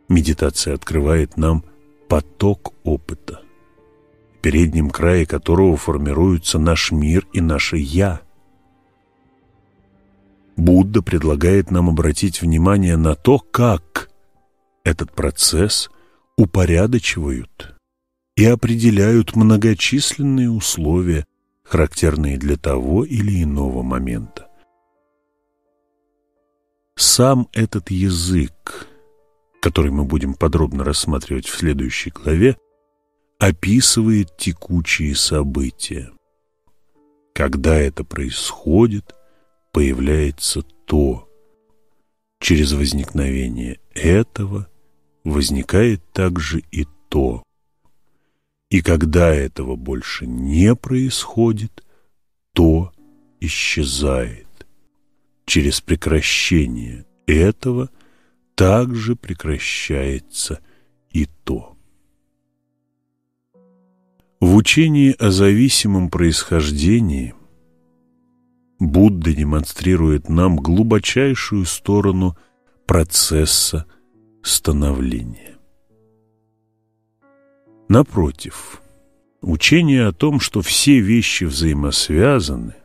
Медитация открывает нам поток опыта, в переднем крае которого формируются наш мир и наше «я». Будда предлагает нам обратить внимание на то, как этот процесс упорядочивают и определяют многочисленные условия, характерные для того или иного момента. Сам этот язык, который мы будем подробно рассматривать в следующей главе, описывает текучие события. Когда это происходит, появляется то. Через возникновение этого – возникает также и то. И когда этого больше не происходит, то исчезает. Через прекращение этого также прекращается и то. В учении о зависимом происхождении Будда демонстрирует нам глубочайшую сторону процесса становления. Напротив, учение о том, что все вещи взаимосвязаны,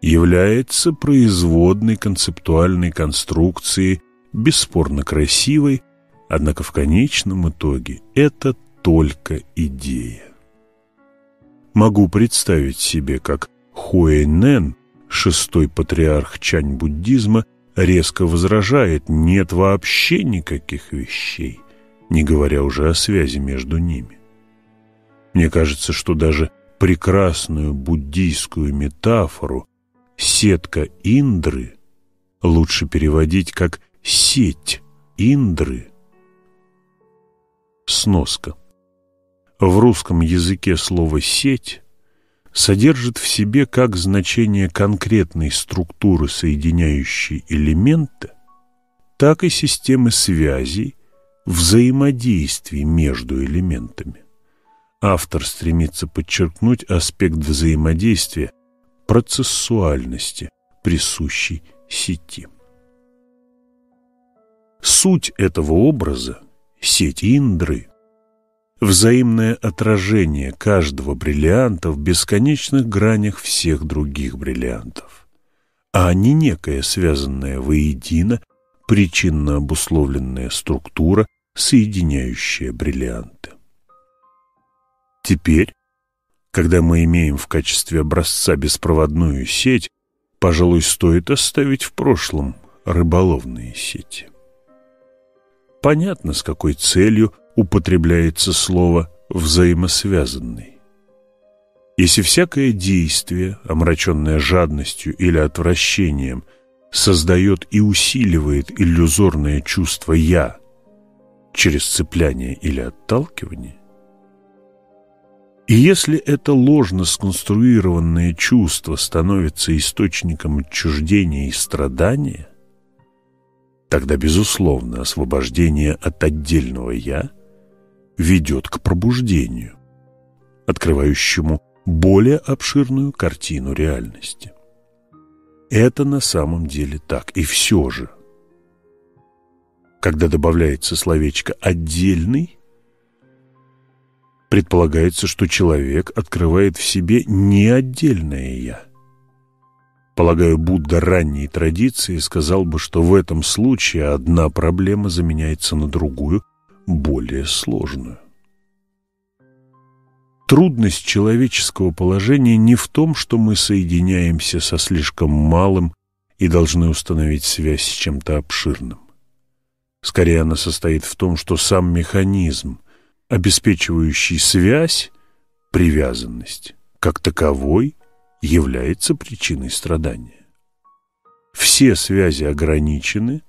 является производной концептуальной конструкцией, бесспорно красивой, однако в конечном итоге это только идея. Могу представить себе, как Хуэйнен, шестой патриарх чань-буддизма, резко возражает, нет вообще никаких вещей, не говоря уже о связи между ними. Мне кажется, что даже прекрасную буддийскую метафору «сетка Индры» лучше переводить как «сеть Индры». Сноска. В русском языке слово «сеть» содержит в себе как значение конкретной структуры, соединяющей элементы, так и системы связей, взаимодействий между элементами. Автор стремится подчеркнуть аспект взаимодействия процессуальности, присущей сети. Суть этого образа – сеть Индры взаимное отражение каждого бриллианта в бесконечных гранях всех других бриллиантов, а не некая связанная воедино причинно обусловленная структура, соединяющая бриллианты. Теперь, когда мы имеем в качестве образца беспроводную сеть, пожалуй, стоит оставить в прошлом рыболовные сети. Понятно, с какой целью употребляется слово «взаимосвязанный». Если всякое действие, омраченное жадностью или отвращением, создает и усиливает иллюзорное чувство «я» через цепляние или отталкивание, и если это ложно сконструированное чувство становится источником отчуждения и страдания, тогда, безусловно, освобождение от отдельного «я» ведет к пробуждению, открывающему более обширную картину реальности. Это на самом деле так. И все же, когда добавляется словечко «отдельный», предполагается, что человек открывает в себе не отдельное «я». Полагаю, Будда ранней традиции сказал бы, что в этом случае одна проблема заменяется на другую – более сложную. Трудность человеческого положения не в том, что мы соединяемся со слишком малым и должны установить связь с чем-то обширным. Скорее, она состоит в том, что сам механизм, обеспечивающий связь, привязанность, как таковой, является причиной страдания. Все связи ограничены,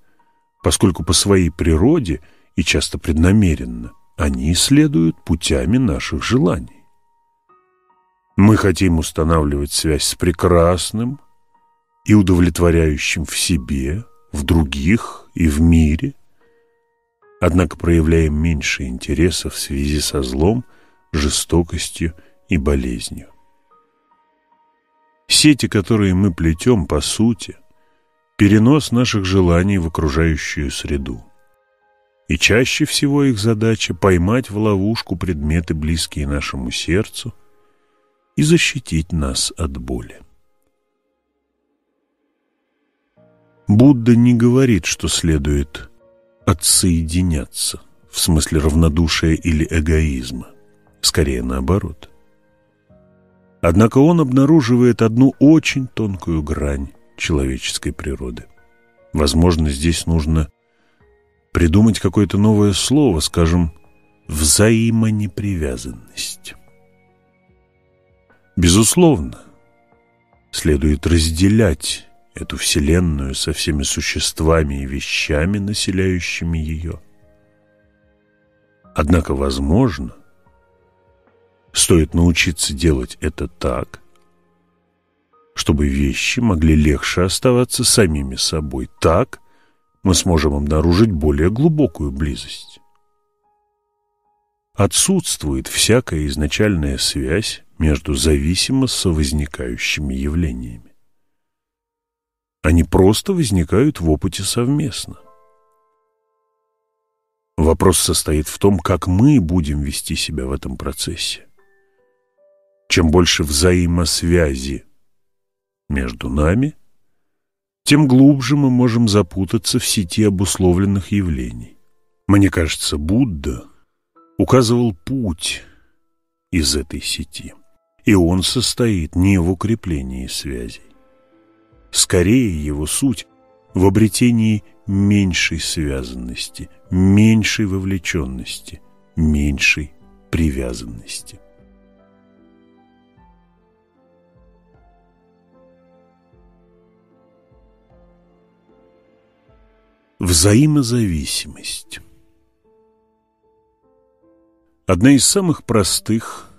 поскольку по своей природе – и часто преднамеренно, они следуют путями наших желаний. Мы хотим устанавливать связь с прекрасным и удовлетворяющим в себе, в других и в мире. однако проявляем меньше интереса в связи со злом, жестокостью и болезнью. Сети, которые мы плетем, по сути, перенос наших желаний в окружающую среду. И чаще всего их задача – поймать в ловушку предметы, близкие нашему сердцу, и защитить нас от боли. Будда не говорит, что следует отсоединяться, в смысле равнодушия или эгоизма. Скорее наоборот. Однако он обнаруживает одну очень тонкую грань человеческой природы. Возможно, здесь нужно придумать какое-то новое слово, скажем, взаимонепривязанность. Безусловно, следует разделять эту Вселенную со всеми существами и вещами, населяющими ее. Однако, возможно, стоит научиться делать это так, чтобы вещи могли легче оставаться самими собой. Так мы сможем обнаружить более глубокую близость. Отсутствует всякая изначальная связь между зависимо совозникающими явлениями. Они просто возникают в опыте совместно. Вопрос состоит в том, как мы будем вести себя в этом процессе. Чем больше взаимосвязи между нами, тем глубже мы можем запутаться в сети обусловленных явлений. Мне кажется, Будда указывал путь из этой сети, и он состоит не в укреплении связей. Скорее его суть в обретении меньшей связанности, меньшей вовлеченности, меньшей привязанности. Взаимозависимость Одна из самых простых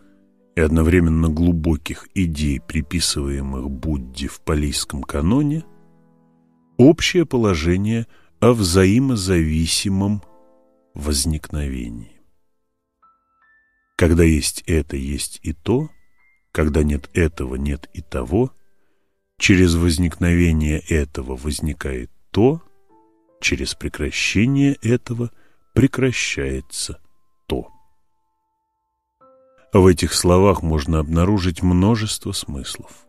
и одновременно глубоких идей, приписываемых Будде в палийском каноне, общее положение о взаимозависимом возникновении. Когда есть это, есть и то, когда нет этого, нет и того, через возникновение этого возникает то, Через прекращение этого прекращается то. В этих словах можно обнаружить множество смыслов.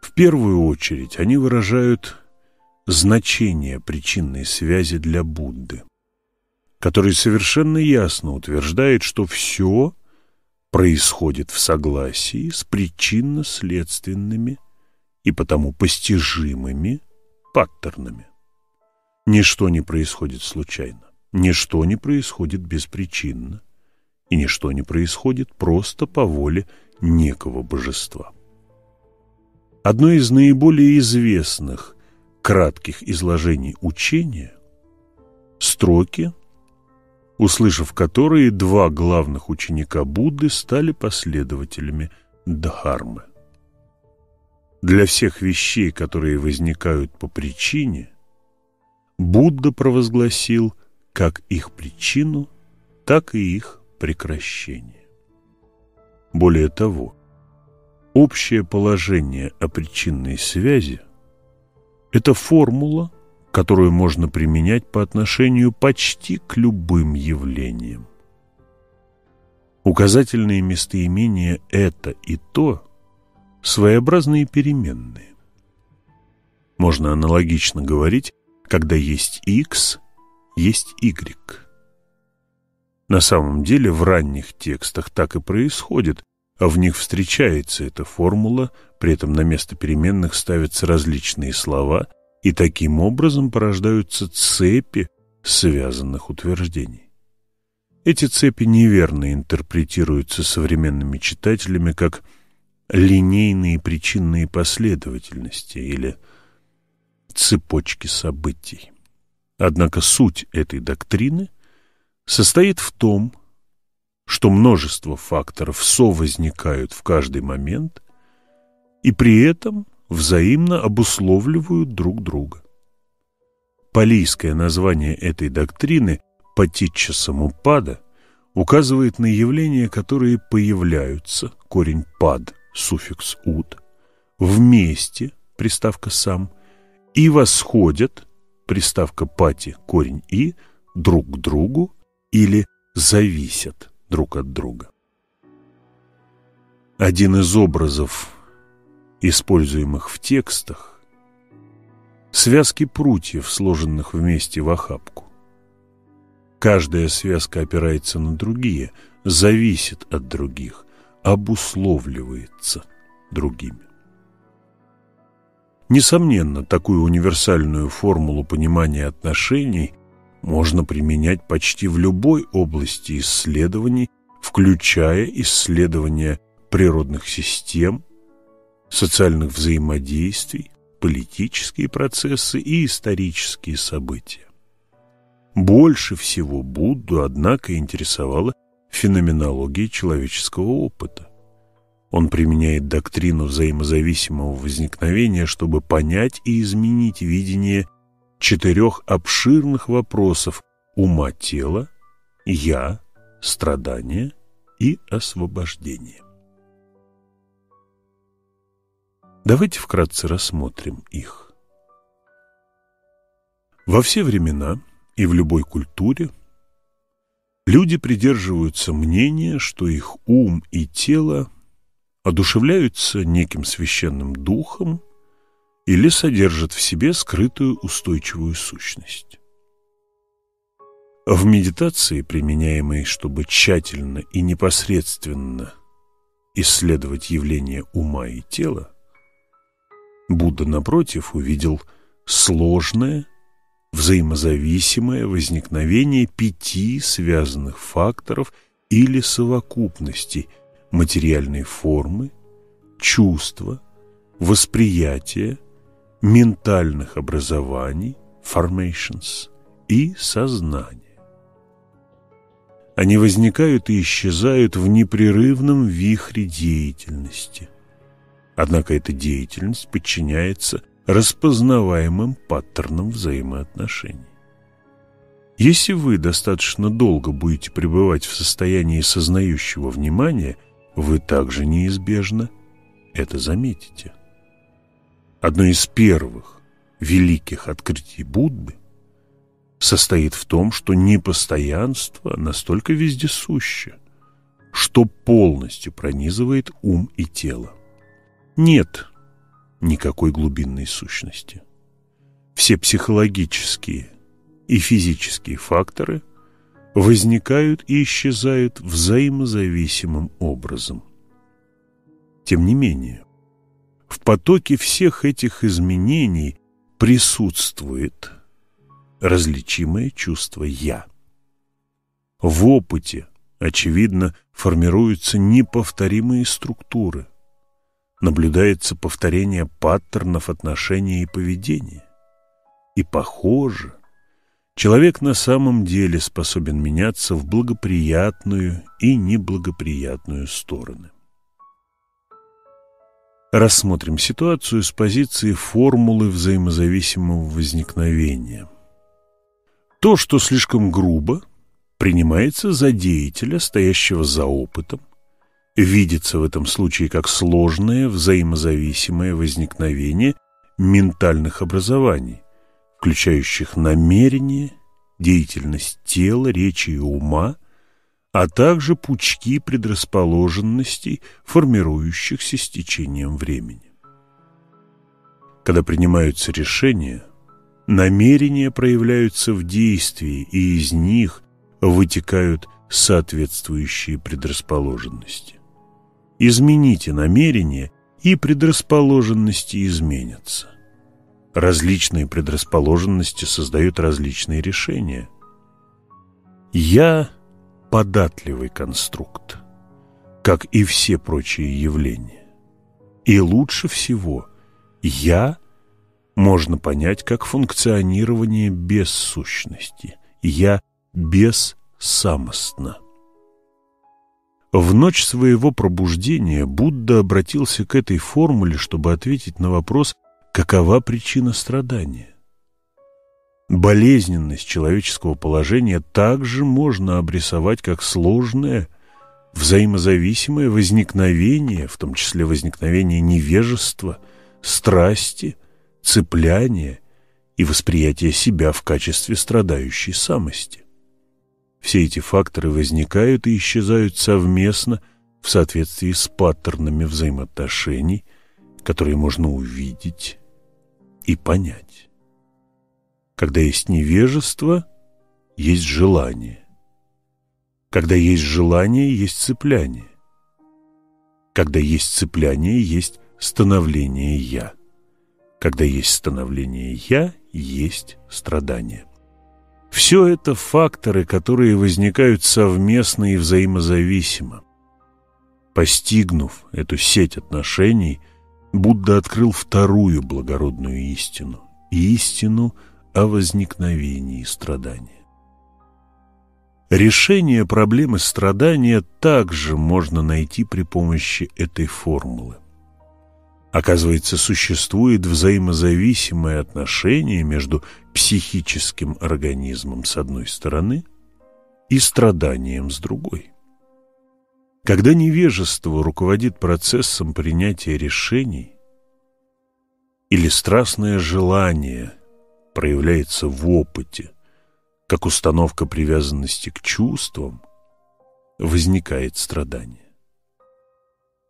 В первую очередь они выражают значение причинной связи для Будды, который совершенно ясно утверждает, что все происходит в согласии с причинно-следственными и потому постижимыми паттернами. Ничто не происходит случайно, ничто не происходит беспричинно, и ничто не происходит просто по воле некого божества. Одно из наиболее известных кратких изложений учения – строки, услышав которые два главных ученика Будды стали последователями Дхармы. Для всех вещей, которые возникают по причине – Будда провозгласил как их причину, так и их прекращение. Более того, общее положение о причинной связи – это формула, которую можно применять по отношению почти к любым явлениям. Указательные местоимения «это» и «то» – своеобразные переменные. Можно аналогично говорить когда есть X, есть Y. На самом деле в ранних текстах так и происходит, а в них встречается эта формула, при этом на место переменных ставятся различные слова, и таким образом порождаются цепи связанных утверждений. Эти цепи неверно интерпретируются современными читателями как линейные причинные последовательности или цепочки событий. Однако суть этой доктрины состоит в том, что множество факторов совозникают в каждый момент и при этом взаимно обусловливают друг друга. Палийское название этой доктрины «Патичча Самупада» указывает на явления, которые появляются, корень «пад», суффикс «уд», вместе, приставка «сам», и восходят, приставка «пати», корень «и», друг к другу или зависят друг от друга. Один из образов, используемых в текстах, связки прутьев, сложенных вместе в охапку. Каждая связка опирается на другие, зависит от других, обусловливается другими. Несомненно, такую универсальную формулу понимания отношений можно применять почти в любой области исследований, включая исследования природных систем, социальных взаимодействий, политические процессы и исторические события. Больше всего Будду, однако, интересовала феноменология человеческого опыта. Он применяет доктрину взаимозависимого возникновения, чтобы понять и изменить видение четырех обширных вопросов ума тела, я, страдания и освобождение. Давайте вкратце рассмотрим их. Во все времена и в любой культуре люди придерживаются мнения, что их ум и тело одушевляются неким священным духом или содержат в себе скрытую устойчивую сущность. В медитации, применяемой, чтобы тщательно и непосредственно исследовать явления ума и тела, Будда, напротив, увидел сложное, взаимозависимое возникновение пяти связанных факторов или совокупностей материальной формы, чувства, восприятия, ментальных образований, formations, и сознания. Они возникают и исчезают в непрерывном вихре деятельности – Однако эта деятельность подчиняется распознаваемым паттернам взаимоотношений. Если вы достаточно долго будете пребывать в состоянии сознающего внимания, вы также неизбежно это заметите. Одно из первых великих открытий Будды состоит в том, что непостоянство настолько вездесуще, что полностью пронизывает ум и тело нет никакой глубинной сущности. Все психологические и физические факторы возникают и исчезают взаимозависимым образом. Тем не менее, в потоке всех этих изменений присутствует различимое чувство «я». В опыте, очевидно, формируются неповторимые структуры – наблюдается повторение паттернов отношения и поведения. И похоже, человек на самом деле способен меняться в благоприятную и неблагоприятную стороны. Рассмотрим ситуацию с позиции формулы взаимозависимого возникновения. То, что слишком грубо, принимается за деятеля, стоящего за опытом, видится в этом случае как сложное взаимозависимое возникновение ментальных образований, включающих намерение, деятельность тела, речи и ума, а также пучки предрасположенностей, формирующихся с течением времени. Когда принимаются решения, намерения проявляются в действии, и из них вытекают соответствующие предрасположенности. Измените намерение, и предрасположенности изменятся. Различные предрасположенности создают различные решения. Я – податливый конструкт, как и все прочие явления. И лучше всего «я» можно понять как функционирование без сущности. «Я» бессамостно. В ночь своего пробуждения Будда обратился к этой формуле, чтобы ответить на вопрос, какова причина страдания. Болезненность человеческого положения также можно обрисовать как сложное, взаимозависимое возникновение, в том числе возникновение невежества, страсти, цепляния и восприятия себя в качестве страдающей самости. Все эти факторы возникают и исчезают совместно в соответствии с паттернами взаимоотношений, которые можно увидеть и понять. Когда есть невежество, есть желание. Когда есть желание, есть цепляние. Когда есть цепляние, есть становление «я». Когда есть становление «я», есть страдание. Все это факторы, которые возникают совместно и взаимозависимо. Постигнув эту сеть отношений, Будда открыл вторую благородную истину – истину о возникновении страдания. Решение проблемы страдания также можно найти при помощи этой формулы. Оказывается, существует взаимозависимое отношение между психическим организмом с одной стороны и страданием с другой. Когда невежество руководит процессом принятия решений или страстное желание проявляется в опыте, как установка привязанности к чувствам, возникает страдание.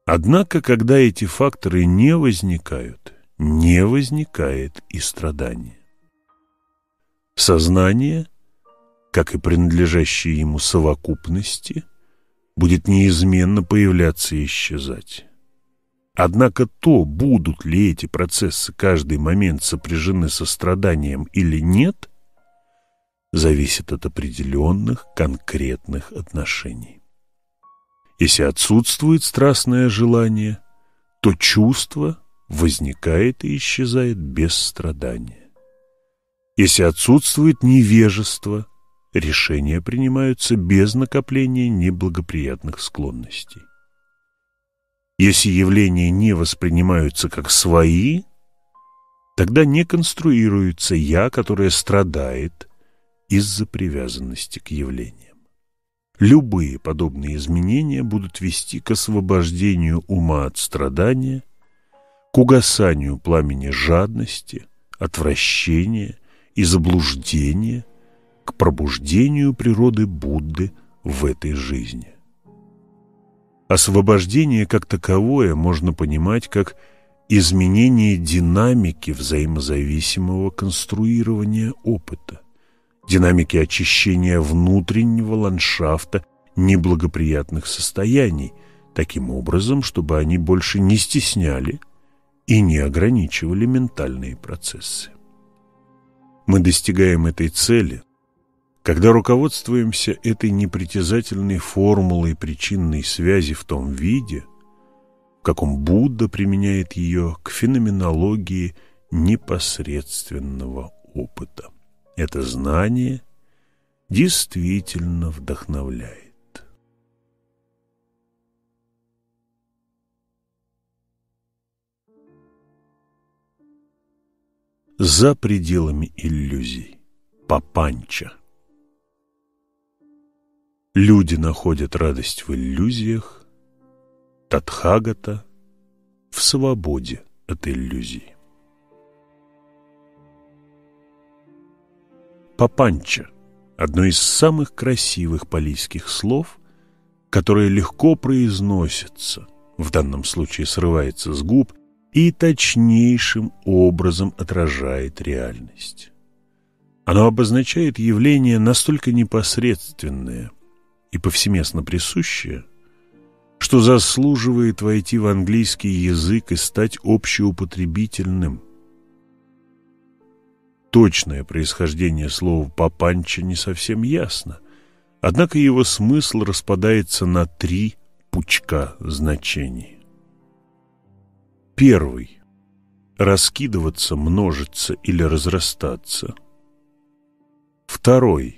Однако, когда эти факторы не возникают, не возникает и страдание. Сознание, как и принадлежащие ему совокупности, будет неизменно появляться и исчезать. Однако то, будут ли эти процессы каждый момент сопряжены со страданием или нет, зависит от определенных конкретных отношений. Если отсутствует страстное желание, то чувство возникает и исчезает без страдания. Если отсутствует невежество, решения принимаются без накопления неблагоприятных склонностей. Если явления не воспринимаются как свои, тогда не конструируется «я», которое страдает из-за привязанности к явлениям. Любые подобные изменения будут вести к освобождению ума от страдания, к угасанию пламени жадности, отвращения и заблуждения, к пробуждению природы Будды в этой жизни. Освобождение как таковое можно понимать как изменение динамики взаимозависимого конструирования опыта динамики очищения внутреннего ландшафта неблагоприятных состояний, таким образом, чтобы они больше не стесняли и не ограничивали ментальные процессы. Мы достигаем этой цели, когда руководствуемся этой непритязательной формулой причинной связи в том виде, в каком Будда применяет ее к феноменологии непосредственного опыта. Это знание действительно вдохновляет. За пределами иллюзий. Папанча. Люди находят радость в иллюзиях, Татхагата в свободе от иллюзий. Папанча – одно из самых красивых палийских слов, которое легко произносится, в данном случае срывается с губ и точнейшим образом отражает реальность. Оно обозначает явление настолько непосредственное и повсеместно присущее, что заслуживает войти в английский язык и стать общеупотребительным – Точное происхождение слова «папанча» не совсем ясно, однако его смысл распадается на три пучка значений. Первый – раскидываться, множиться или разрастаться. Второй –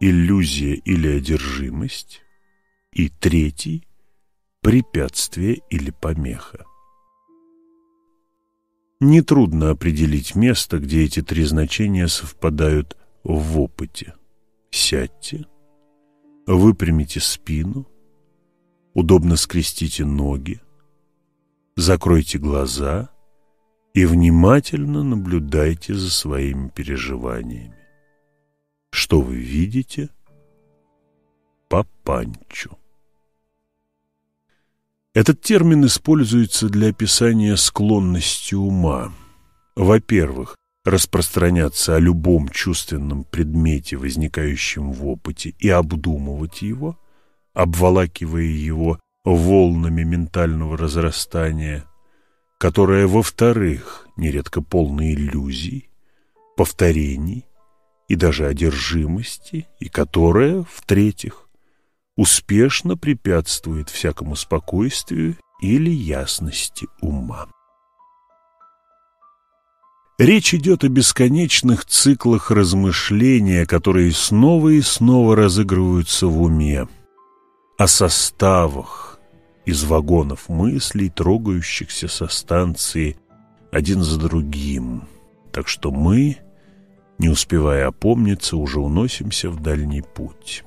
иллюзия или одержимость. И третий – препятствие или помеха. Нетрудно определить место, где эти три значения совпадают в опыте. Сядьте, выпрямите спину, удобно скрестите ноги, закройте глаза и внимательно наблюдайте за своими переживаниями. Что вы видите? Папанчу. Этот термин используется для описания склонности ума. Во-первых, распространяться о любом чувственном предмете, возникающем в опыте, и обдумывать его, обволакивая его волнами ментального разрастания, которое, во-вторых, нередко полно иллюзий, повторений и даже одержимости, и которое, в-третьих, успешно препятствует всякому спокойствию или ясности ума. Речь идет о бесконечных циклах размышления, которые снова и снова разыгрываются в уме, о составах из вагонов мыслей, трогающихся со станции один за другим. Так что мы, не успевая опомниться, уже уносимся в дальний путь.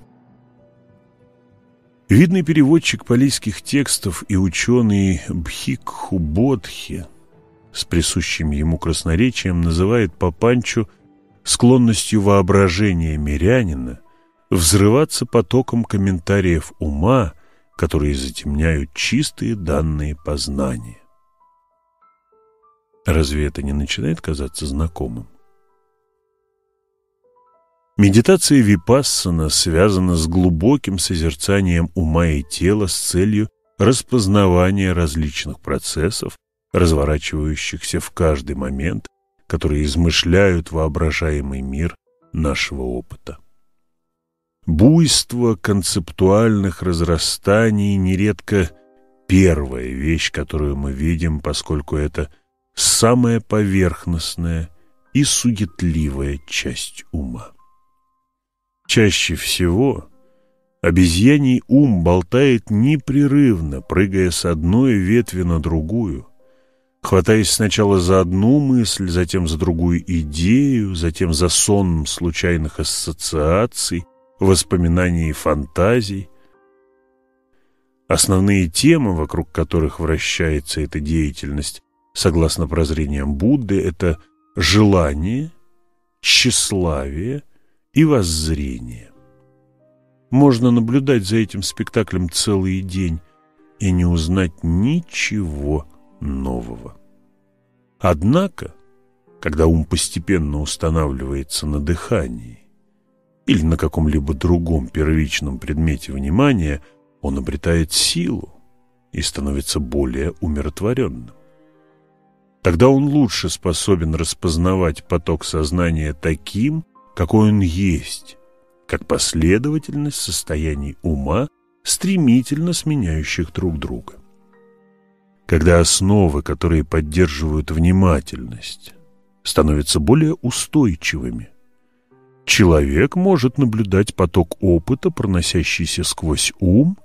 Видный переводчик палийских текстов и ученый Бхикху Бодхи с присущим ему красноречием называет Папанчу склонностью воображения мирянина взрываться потоком комментариев ума, которые затемняют чистые данные познания. Разве это не начинает казаться знакомым? Медитация випассана связана с глубоким созерцанием ума и тела с целью распознавания различных процессов, разворачивающихся в каждый момент, которые измышляют воображаемый мир нашего опыта. Буйство концептуальных разрастаний нередко первая вещь, которую мы видим, поскольку это самая поверхностная и суетливая часть ума. Чаще всего обезьяний ум болтает непрерывно, прыгая с одной ветви на другую – хватаясь сначала за одну мысль, затем за другую идею, затем за сон случайных ассоциаций, воспоминаний и фантазий. Основные темы, вокруг которых вращается эта деятельность, согласно прозрениям Будды, это желание, тщеславие и воззрение. Можно наблюдать за этим спектаклем целый день и не узнать ничего нового. Однако, когда ум постепенно устанавливается на дыхании или на каком-либо другом первичном предмете внимания, он обретает силу и становится более умиротворенным. Тогда он лучше способен распознавать поток сознания таким, какой он есть, как последовательность состояний ума, стремительно сменяющих друг друга когда основы, которые поддерживают внимательность, становятся более устойчивыми. Человек может наблюдать поток опыта, проносящийся сквозь ум,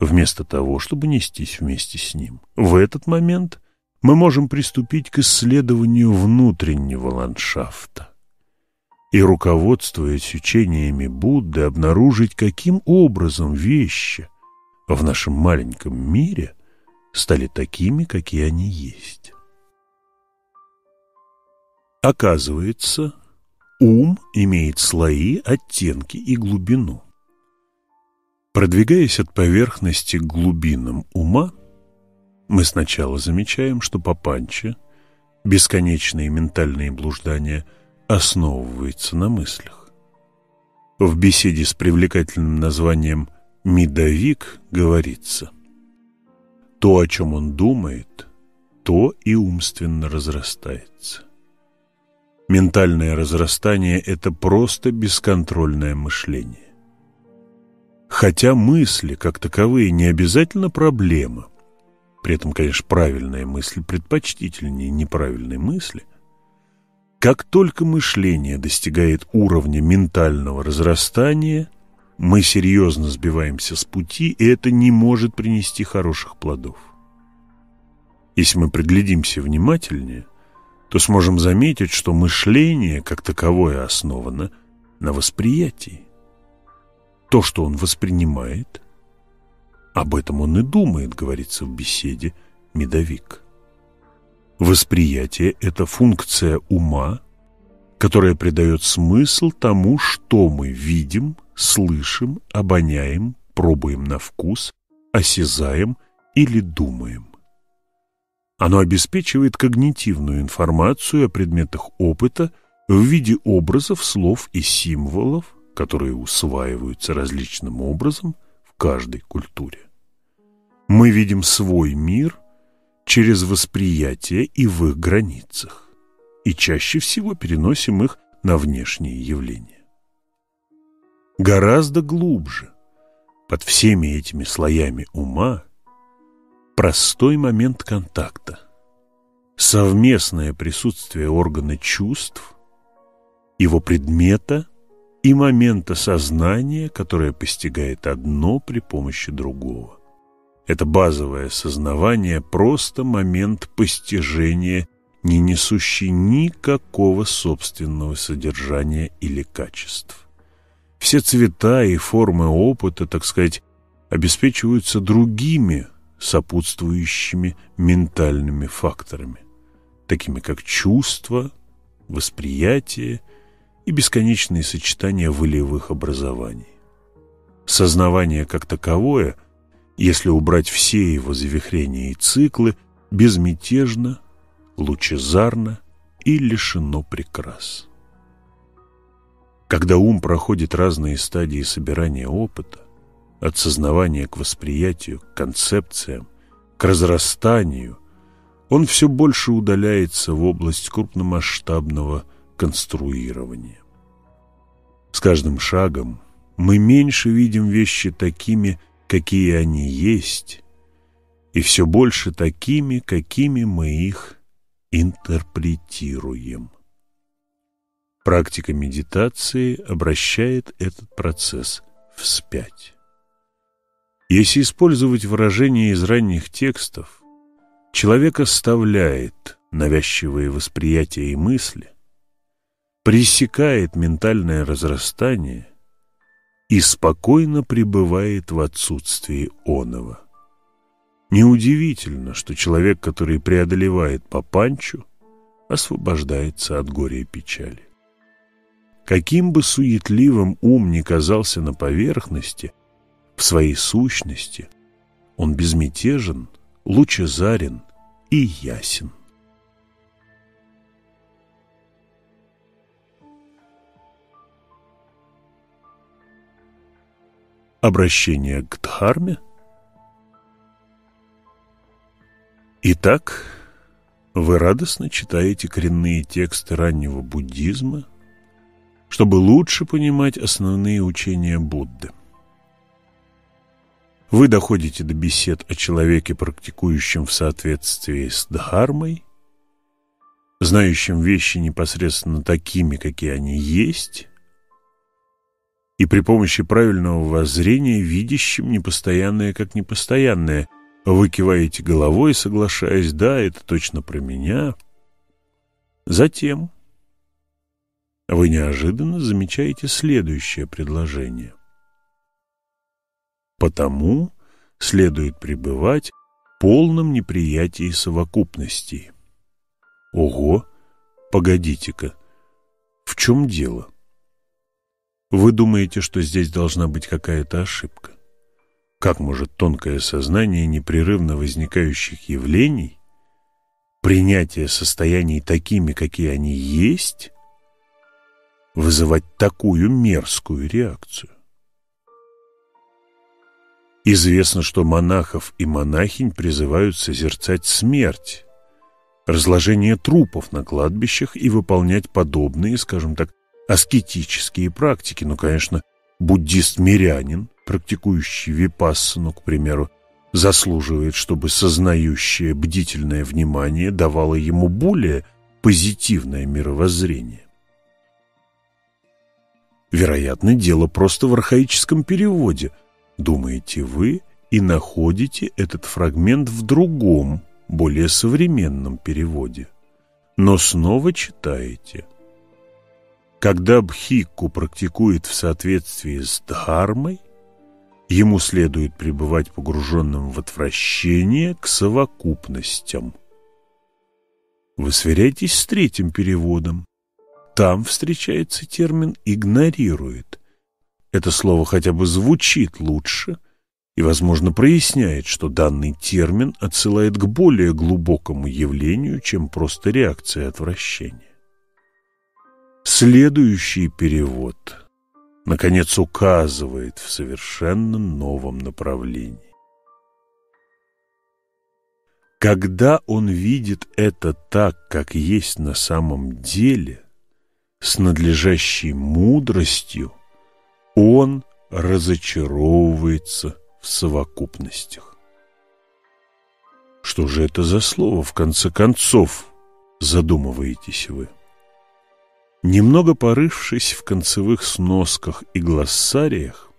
вместо того, чтобы нестись вместе с ним. В этот момент мы можем приступить к исследованию внутреннего ландшафта и, руководствуясь учениями Будды, обнаружить, каким образом вещи в нашем маленьком мире стали такими, какие они есть. Оказывается, ум имеет слои, оттенки и глубину. Продвигаясь от поверхности к глубинам ума, мы сначала замечаем, что Папанча, бесконечные ментальные блуждания, основывается на мыслях. В беседе с привлекательным названием «Медовик» говорится то, о чем он думает, то и умственно разрастается. Ментальное разрастание – это просто бесконтрольное мышление. Хотя мысли, как таковые, не обязательно проблема. При этом, конечно, правильная мысль предпочтительнее неправильной мысли. Как только мышление достигает уровня ментального разрастания, мы серьезно сбиваемся с пути, и это не может принести хороших плодов. Если мы приглядимся внимательнее, то сможем заметить, что мышление как таковое основано на восприятии. То, что он воспринимает, об этом он и думает, говорится в беседе медовик. Восприятие – это функция ума, которая придает смысл тому, что мы видим, слышим, обоняем, пробуем на вкус, осязаем или думаем. Оно обеспечивает когнитивную информацию о предметах опыта в виде образов, слов и символов, которые усваиваются различным образом в каждой культуре. Мы видим свой мир через восприятие и в их границах, и чаще всего переносим их на внешние явления. Гораздо глубже, под всеми этими слоями ума, простой момент контакта, совместное присутствие органа чувств, его предмета и момента сознания, которое постигает одно при помощи другого. Это базовое сознавание – просто момент постижения, не несущий никакого собственного содержания или качеств. Все цвета и формы опыта, так сказать, обеспечиваются другими сопутствующими ментальными факторами, такими как чувство, восприятие и бесконечные сочетания волевых образований. Сознавание как таковое – если убрать все его завихрения и циклы, безмятежно, лучезарно и лишено прикрас. Когда ум проходит разные стадии собирания опыта, от сознавания к восприятию, к концепциям, к разрастанию, он все больше удаляется в область крупномасштабного конструирования. С каждым шагом мы меньше видим вещи такими, какие они есть, и все больше такими, какими мы их интерпретируем. Практика медитации обращает этот процесс вспять. Если использовать выражения из ранних текстов, человек оставляет навязчивые восприятия и мысли, пресекает ментальное разрастание – и спокойно пребывает в отсутствии оного. Неудивительно, что человек, который преодолевает папанчу, освобождается от горя и печали. Каким бы суетливым ум ни казался на поверхности, в своей сущности, он безмятежен, лучезарен и ясен. Обращение к Дхарме? Итак, вы радостно читаете коренные тексты раннего буддизма, чтобы лучше понимать основные учения Будды. Вы доходите до бесед о человеке, практикующем в соответствии с Дхармой, знающем вещи непосредственно такими, какие они есть, и при помощи правильного воззрения, видящим непостоянное как непостоянное, вы киваете головой, соглашаясь, да, это точно про меня. Затем вы неожиданно замечаете следующее предложение. Потому следует пребывать в полном неприятии совокупностей. Ого, погодите-ка, в чем дело? Вы думаете, что здесь должна быть какая-то ошибка? Как может тонкое сознание непрерывно возникающих явлений, принятие состояний такими, какие они есть, вызывать такую мерзкую реакцию? Известно, что монахов и монахинь призывают созерцать смерть, разложение трупов на кладбищах и выполнять подобные, скажем так, аскетические практики. Ну, конечно, буддист-мирянин, практикующий випассану, к примеру, заслуживает, чтобы сознающее бдительное внимание давало ему более позитивное мировоззрение. Вероятно, дело просто в архаическом переводе, думаете вы, и находите этот фрагмент в другом, более современном переводе. но снова читаете. Когда бхикку практикует в соответствии с дхармой, ему следует пребывать погруженным в отвращение к совокупностям. Вы сверяйтесь с третьим переводом. Там встречается термин «игнорирует». Это слово хотя бы звучит лучше и, возможно, проясняет, что данный термин отсылает к более глубокому явлению, чем просто реакция отвращения. Следующий перевод – наконец указывает в совершенно новом направлении. Когда он видит это так, как есть на самом деле, с надлежащей мудростью, он разочаровывается в совокупностях. Что же это за слово, в конце концов, задумываетесь вы? Немного порывшись в концевых сносках и глоссариях,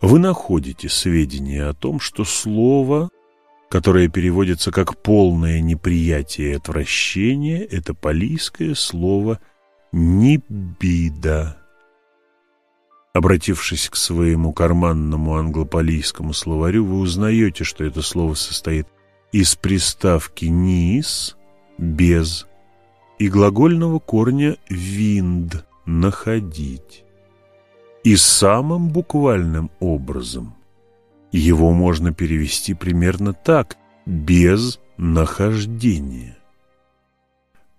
вы находите сведения о том, что слово, которое переводится как «полное неприятие и отвращение», это палийское слово «нибида». Обратившись к своему карманному англополийскому словарю, вы узнаете, что это слово состоит из приставки «низ» – «без», и глагольного корня «винд» – «находить». И самым буквальным образом его можно перевести примерно так – без нахождения.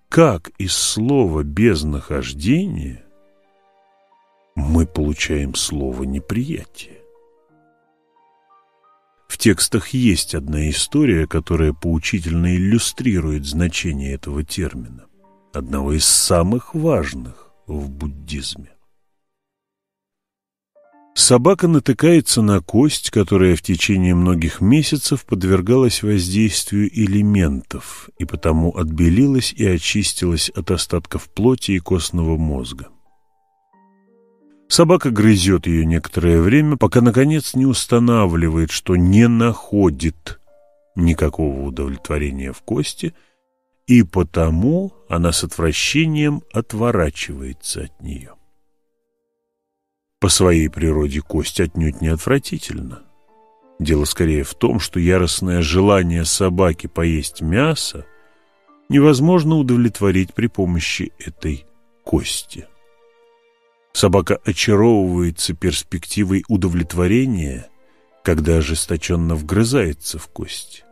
Как из слова «без нахождения» мы получаем слово «неприятие»? В текстах есть одна история, которая поучительно иллюстрирует значение этого термина одного из самых важных в буддизме. Собака натыкается на кость, которая в течение многих месяцев подвергалась воздействию элементов и потому отбелилась и очистилась от остатков плоти и костного мозга. Собака грызет ее некоторое время, пока, наконец, не устанавливает, что не находит никакого удовлетворения в кости – и потому она с отвращением отворачивается от нее. По своей природе кость отнюдь не отвратительна. Дело скорее в том, что яростное желание собаки поесть мясо невозможно удовлетворить при помощи этой кости. Собака очаровывается перспективой удовлетворения, когда ожесточенно вгрызается в кость.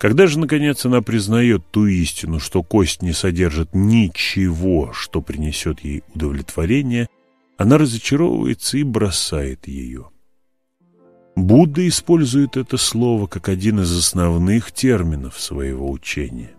Когда же, наконец, она признает ту истину, что кость не содержит ничего, что принесет ей удовлетворение, она разочаровывается и бросает ее. Будда использует это слово как один из основных терминов своего учения.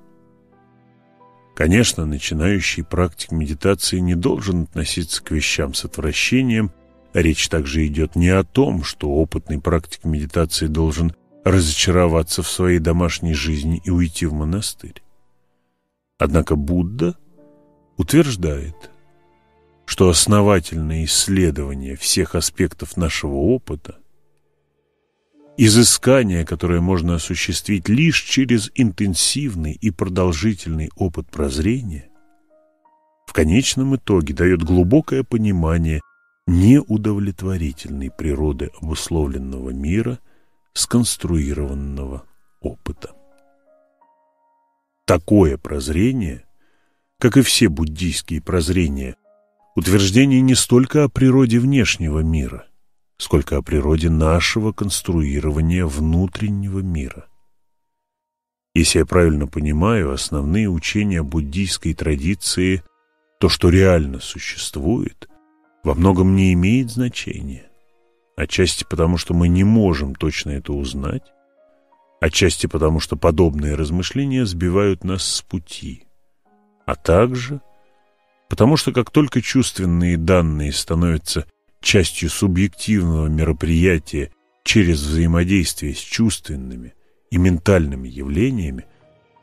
Конечно, начинающий практик медитации не должен относиться к вещам с отвращением. Речь также идет не о том, что опытный практик медитации должен разочароваться в своей домашней жизни и уйти в монастырь. Однако Будда утверждает, что основательное исследование всех аспектов нашего опыта, изыскание, которое можно осуществить лишь через интенсивный и продолжительный опыт прозрения, в конечном итоге дает глубокое понимание неудовлетворительной природы обусловленного мира – сконструированного опыта. Такое прозрение, как и все буддийские прозрения, утверждение не столько о природе внешнего мира, сколько о природе нашего конструирования внутреннего мира. Если я правильно понимаю, основные учения буддийской традиции, то, что реально существует, во многом не имеет значения. Отчасти потому, что мы не можем точно это узнать, отчасти потому, что подобные размышления сбивают нас с пути, а также потому, что как только чувственные данные становятся частью субъективного мероприятия через взаимодействие с чувственными и ментальными явлениями,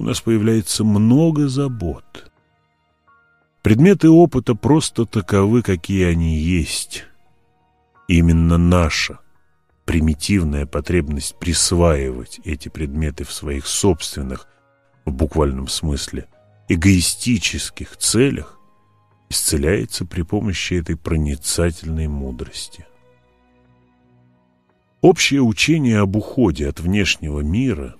у нас появляется много забот. Предметы опыта просто таковы, какие они есть – Именно наша примитивная потребность присваивать эти предметы в своих собственных, в буквальном смысле, эгоистических целях исцеляется при помощи этой проницательной мудрости. Общее учение об уходе от внешнего мира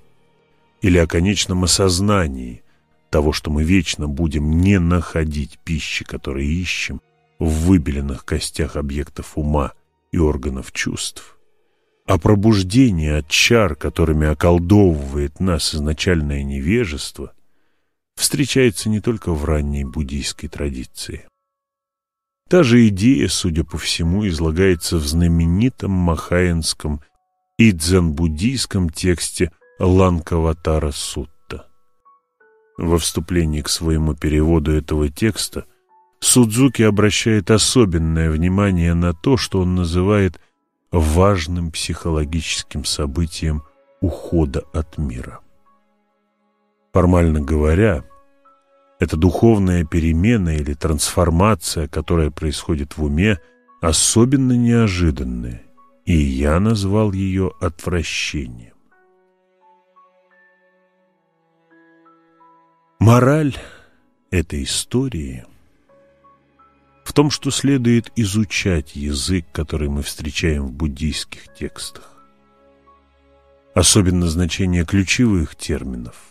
или о конечном осознании того, что мы вечно будем не находить пищи, которые ищем, в выбеленных костях объектов ума и органов чувств, а пробуждение от чар, которыми околдовывает нас изначальное невежество, встречается не только в ранней буддийской традиции. Та же идея, судя по всему, излагается в знаменитом махаянском и дзен-буддийском тексте Ланкаватара Сутта. Во вступлении к своему переводу этого текста Судзуки обращает особенное внимание на то, что он называет важным психологическим событием ухода от мира. Формально говоря, эта духовная перемена или трансформация, которая происходит в уме, особенно неожиданная, и я назвал ее отвращением. Мораль этой истории в том, что следует изучать язык, который мы встречаем в буддийских текстах. Особенно значение ключевых терминов –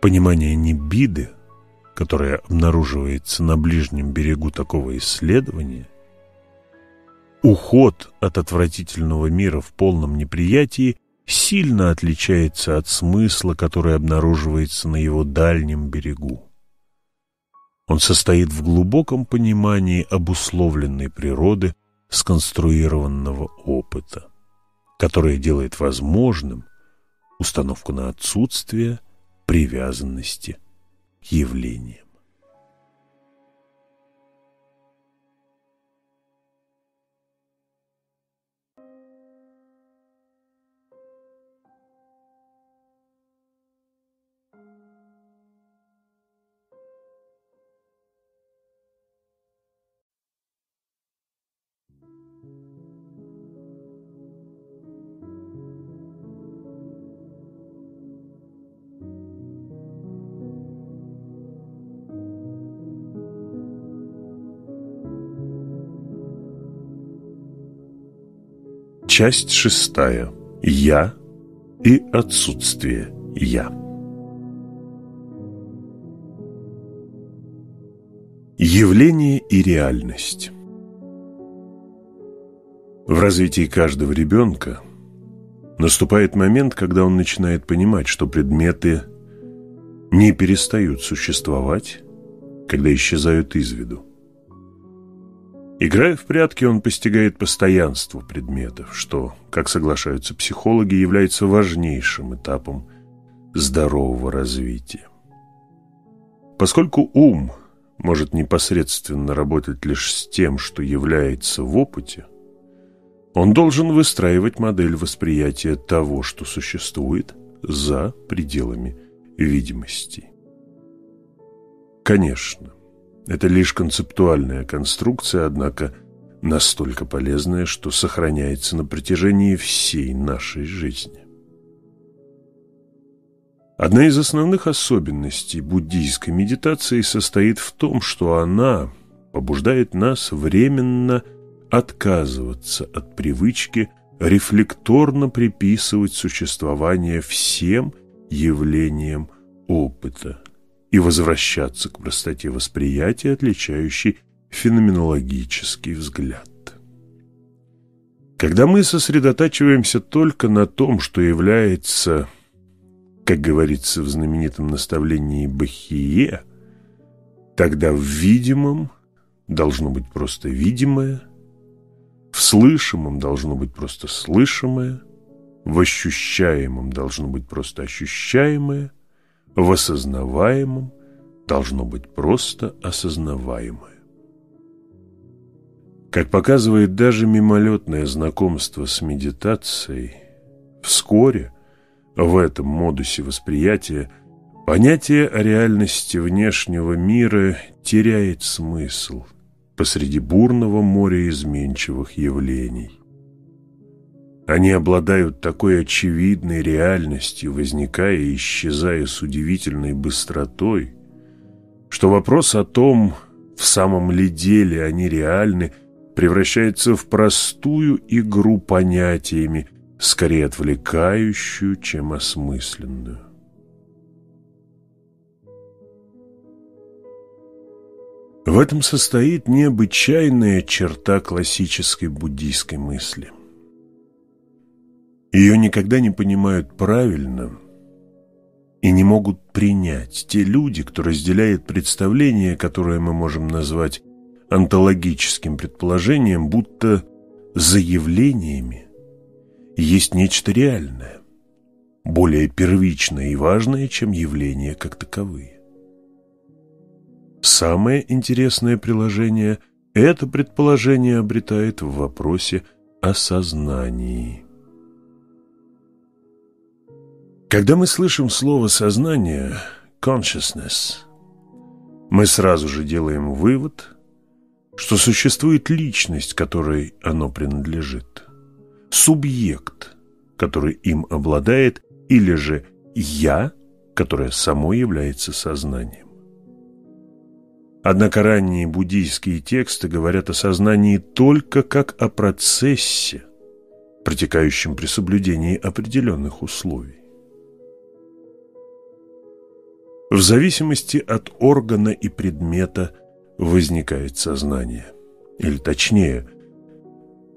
Понимание небиды, которое обнаруживается на ближнем берегу такого исследования, уход от отвратительного мира в полном неприятии сильно отличается от смысла, который обнаруживается на его дальнем берегу. Он состоит в глубоком понимании обусловленной природы сконструированного опыта, которое делает возможным установку на отсутствие привязанности к явлениям. Часть шестая. Я и отсутствие «я». Явление и реальность В развитии каждого ребенка наступает момент, когда он начинает понимать, что предметы не перестают существовать, когда исчезают из виду. Играя в прятки, он постигает постоянство предметов, что, как соглашаются психологи, является важнейшим этапом здорового развития. Поскольку ум может непосредственно работать лишь с тем, что является в опыте, он должен выстраивать модель восприятия того, что существует за пределами видимости. Конечно, это лишь концептуальная конструкция, однако настолько полезная, что сохраняется на протяжении всей нашей жизни. Одна из основных особенностей буддийской медитации состоит в том, что она побуждает нас временно отказываться от привычки рефлекторно приписывать существование всем явлениям опыта и возвращаться к простоте восприятия, отличающей феноменологический взгляд. Когда мы сосредотачиваемся только на том, что является, как говорится в знаменитом наставлении Бахие, тогда в видимом должно быть просто видимое, в слышимом должно быть просто слышимое, в ощущаемом должно быть просто ощущаемое, в осознаваемом должно быть просто осознаваемое. Как показывает даже мимолетное знакомство с медитацией, вскоре в этом модусе восприятия понятие о реальности внешнего мира теряет смысл посреди бурного моря изменчивых явлений. Они обладают такой очевидной реальностью, возникая и исчезая с удивительной быстротой, что вопрос о том, в самом ли деле они реальны, превращается в простую игру понятиями, скорее отвлекающую, чем осмысленную. В этом состоит необычайная черта классической буддийской мысли. Ее никогда не понимают правильно и не могут принять те люди, кто разделяет представление, которое мы можем назвать онтологическим предположением, будто заявлениями есть нечто реальное, более первичное и важное, чем явления как таковые. Самое интересное приложение это предположение обретает в вопросе о сознании. Когда мы слышим слово «сознание» consciousness, мы сразу же делаем вывод, что существует личность, которой оно принадлежит, субъект, который им обладает, или же «я», которое само является сознанием. Однако ранние буддийские тексты говорят о сознании только как о процессе, протекающем при соблюдении определенных условий. В зависимости от органа и предмета возникает сознание. Или точнее,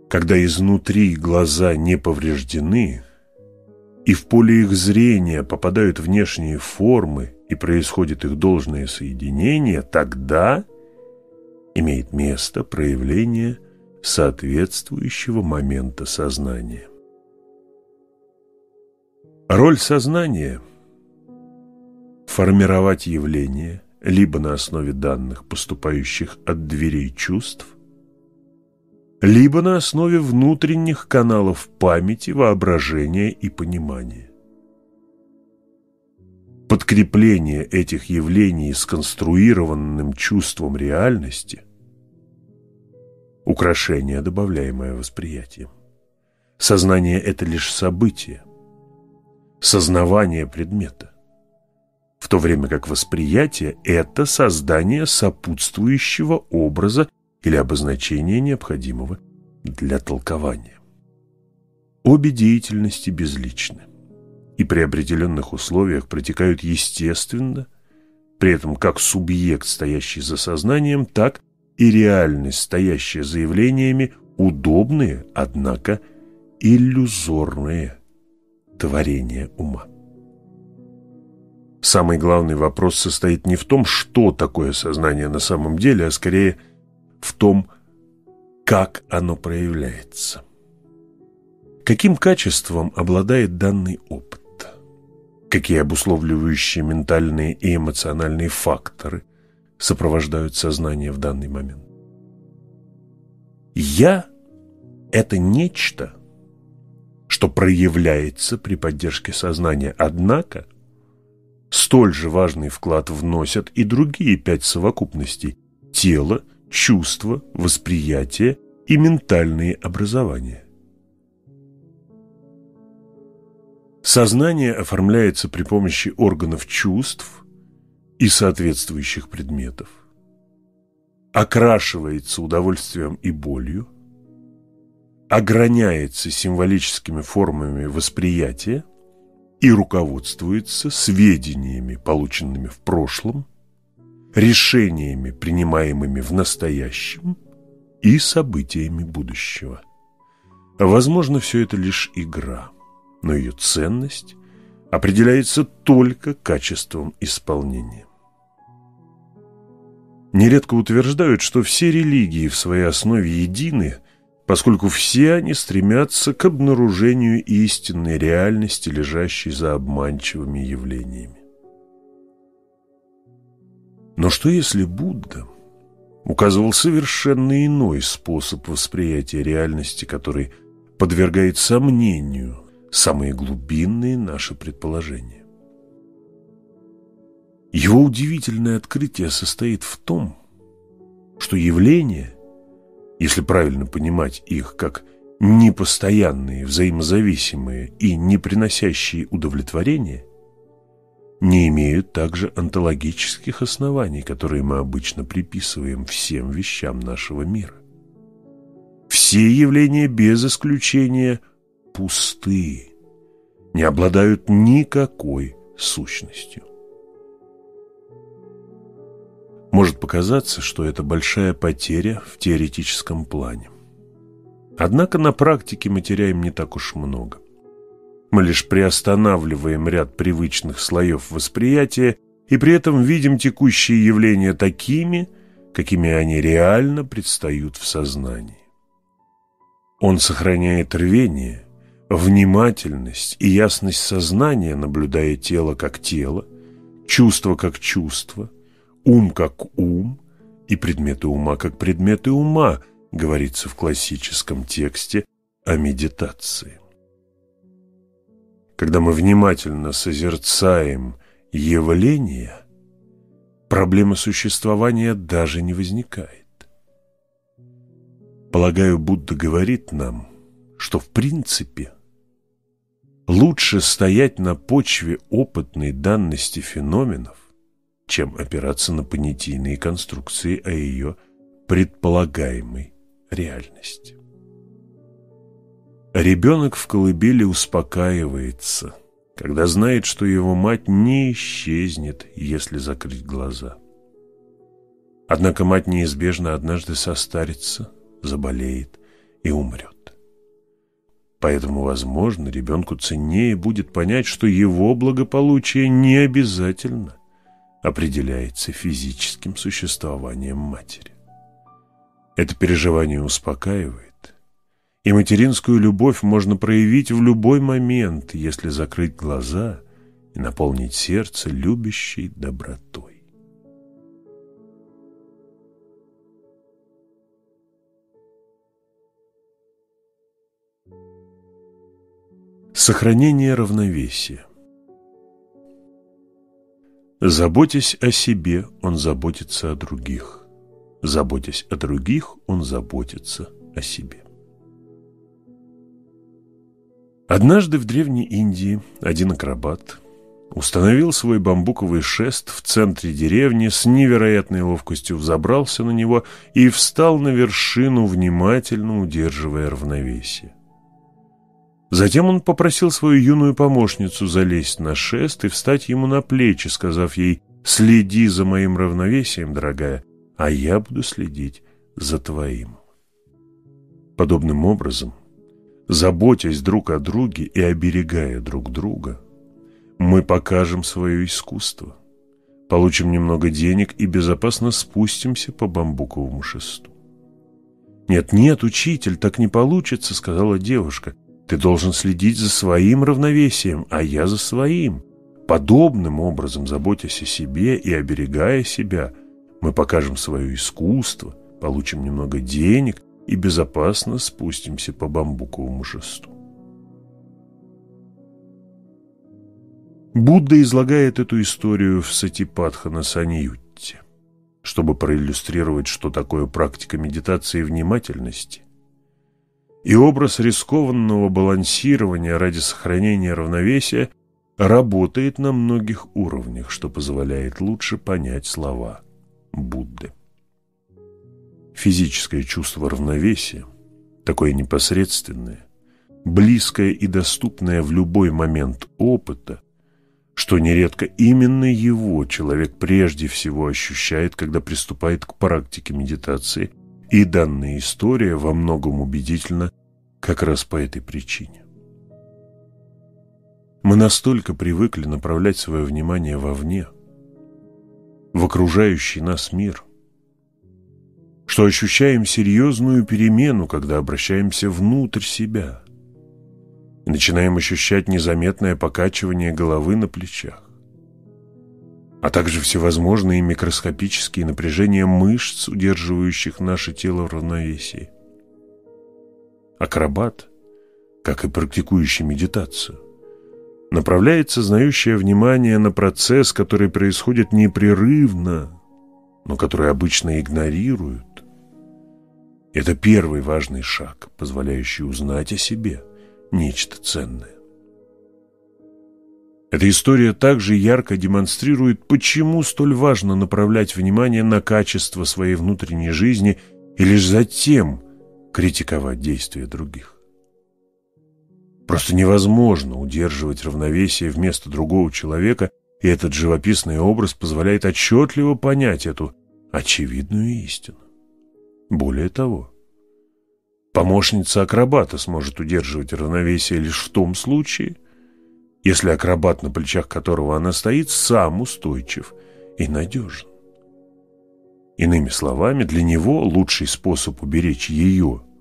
когда изнутри глаза не повреждены, и в поле их зрения попадают внешние формы и происходит их должное соединение, тогда имеет место проявление соответствующего момента сознания. Роль сознания – формировать явление либо на основе данных, поступающих от дверей чувств, либо на основе внутренних каналов памяти, воображения и понимания. Подкрепление этих явлений сконструированным чувством реальности – украшение, добавляемое восприятием. Сознание – это лишь событие, сознавание предмета, в то время как восприятие – это создание сопутствующего образа или обозначения, необходимого для толкования. Обе деятельности безличны и при определенных условиях протекают естественно, при этом как субъект, стоящий за сознанием, так и реальность, стоящая за явлениями, удобные, однако иллюзорные творения ума. Самый главный вопрос состоит не в том, что такое сознание на самом деле, а скорее в том, как оно проявляется. Каким качеством обладает данный опыт? какие обусловливающие ментальные и эмоциональные факторы сопровождают сознание в данный момент. «Я» – это нечто, что проявляется при поддержке сознания, однако столь же важный вклад вносят и другие пять совокупностей – тело, чувство, восприятие и ментальные образования. Сознание оформляется при помощи органов чувств и соответствующих предметов, окрашивается удовольствием и болью, ограняется символическими формами восприятия и руководствуется сведениями, полученными в прошлом, решениями, принимаемыми в настоящем и событиями будущего. Возможно, все это лишь игра – но ее ценность определяется только качеством исполнения. Нередко утверждают, что все религии в своей основе едины, поскольку все они стремятся к обнаружению истинной реальности, лежащей за обманчивыми явлениями. Но что если Будда указывал совершенно иной способ восприятия реальности, который подвергает сомнению самые глубинные наши предположения. Его удивительное открытие состоит в том, что явления, если правильно понимать их как непостоянные, взаимозависимые и не приносящие удовлетворения, не имеют также онтологических оснований, которые мы обычно приписываем всем вещам нашего мира. Все явления без исключения пусты, не обладают никакой сущностью. Может показаться, что это большая потеря в теоретическом плане. Однако на практике мы теряем не так уж много. Мы лишь приостанавливаем ряд привычных слоев восприятия и при этом видим текущие явления такими, какими они реально предстают в сознании. Он сохраняет рвение, внимательность и ясность сознания, наблюдая тело как тело, чувство как чувство, ум как ум и предметы ума как предметы ума, говорится в классическом тексте о медитации. Когда мы внимательно созерцаем явления, проблема существования даже не возникает. Полагаю, Будда говорит нам, что в принципе лучше стоять на почве опытной данности феноменов, чем опираться на понятийные конструкции о ее предполагаемой реальности. Ребенок в колыбели успокаивается, когда знает, что его мать не исчезнет, если закрыть глаза. Однако мать неизбежно однажды состарится, заболеет и умрет. Поэтому, возможно, ребенку ценнее будет понять, что его благополучие не обязательно определяется физическим существованием матери. Это переживание успокаивает, и материнскую любовь можно проявить в любой момент, если закрыть глаза и наполнить сердце любящей добротой. Сохранение равновесия Заботясь о себе, он заботится о других. Заботясь о других, он заботится о себе. Однажды в Древней Индии один акробат установил свой бамбуковый шест в центре деревни, с невероятной ловкостью взобрался на него и встал на вершину, внимательно удерживая равновесие. Затем он попросил свою юную помощницу залезть на шест и встать ему на плечи, сказав ей «Следи за моим равновесием, дорогая, а я буду следить за твоим». Подобным образом, заботясь друг о друге и оберегая друг друга, мы покажем свое искусство, получим немного денег и безопасно спустимся по бамбуковому шесту. «Нет, нет, учитель, так не получится», — сказала девушка. «Ты должен следить за своим равновесием, а я за своим. Подобным образом, заботясь о себе и оберегая себя, мы покажем свое искусство, получим немного денег и безопасно спустимся по бамбуковому шесту. Будда излагает эту историю в Сатипатхана Саньютте, чтобы проиллюстрировать, что такое практика медитации внимательности и образ рискованного балансирования ради сохранения равновесия работает на многих уровнях, что позволяет лучше понять слова Будды. Физическое чувство равновесия, такое непосредственное, близкое и доступное в любой момент опыта, что нередко именно его человек прежде всего ощущает, когда приступает к практике медитации, и данная история во многом убедительна как раз по этой причине. Мы настолько привыкли направлять свое внимание вовне, в окружающий нас мир – что ощущаем серьезную перемену, когда обращаемся внутрь себя и начинаем ощущать незаметное покачивание головы на плечах, а также всевозможные микроскопические напряжения мышц, удерживающих наше тело в равновесии. Акробат, как и практикующий медитацию, направляет сознающее внимание на процесс, который происходит непрерывно, но который обычно игнорируют Это первый важный шаг, позволяющий узнать о себе нечто ценное. Эта история также ярко демонстрирует, почему столь важно направлять внимание на качество своей внутренней жизни и лишь затем критиковать действия других. Просто невозможно удерживать равновесие вместо другого человека, и этот живописный образ позволяет отчетливо понять эту очевидную истину. Более того, помощница акробата сможет удерживать равновесие лишь в том случае, если акробат, на плечах которого она стоит, сам устойчив и надежен. Иными словами, для него лучший способ уберечь ее –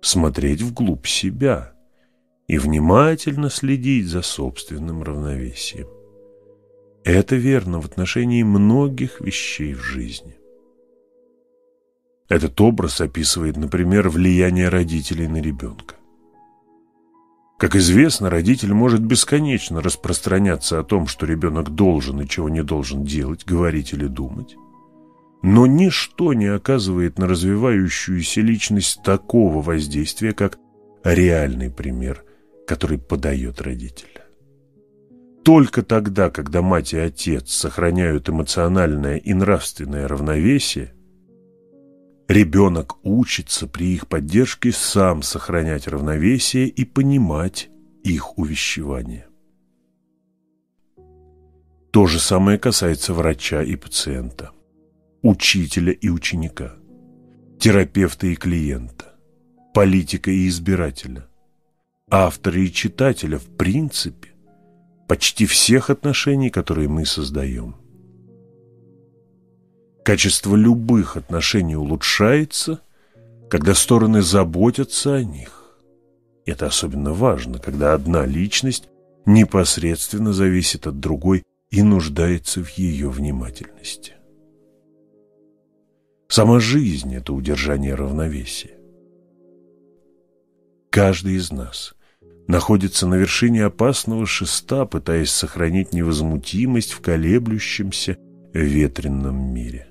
смотреть вглубь себя и внимательно следить за собственным равновесием. Это верно в отношении многих вещей в жизни. Этот образ описывает, например, влияние родителей на ребенка. Как известно, родитель может бесконечно распространяться о том, что ребенок должен и чего не должен делать, говорить или думать. Но ничто не оказывает на развивающуюся личность такого воздействия, как реальный пример, который подает родитель. Только тогда, когда мать и отец сохраняют эмоциональное и нравственное равновесие, ребенок учится при их поддержке сам сохранять равновесие и понимать их увещевание. То же самое касается врача и пациента, учителя и ученика, терапевта и клиента, политика и избирателя, автора и читателя в принципе почти всех отношений, которые мы создаем. Качество любых отношений улучшается, когда стороны заботятся о них. Это особенно важно, когда одна личность непосредственно зависит от другой и нуждается в ее внимательности. Сама жизнь – это удержание равновесия. Каждый из нас находится на вершине опасного шеста, пытаясь сохранить невозмутимость в колеблющемся ветренном мире.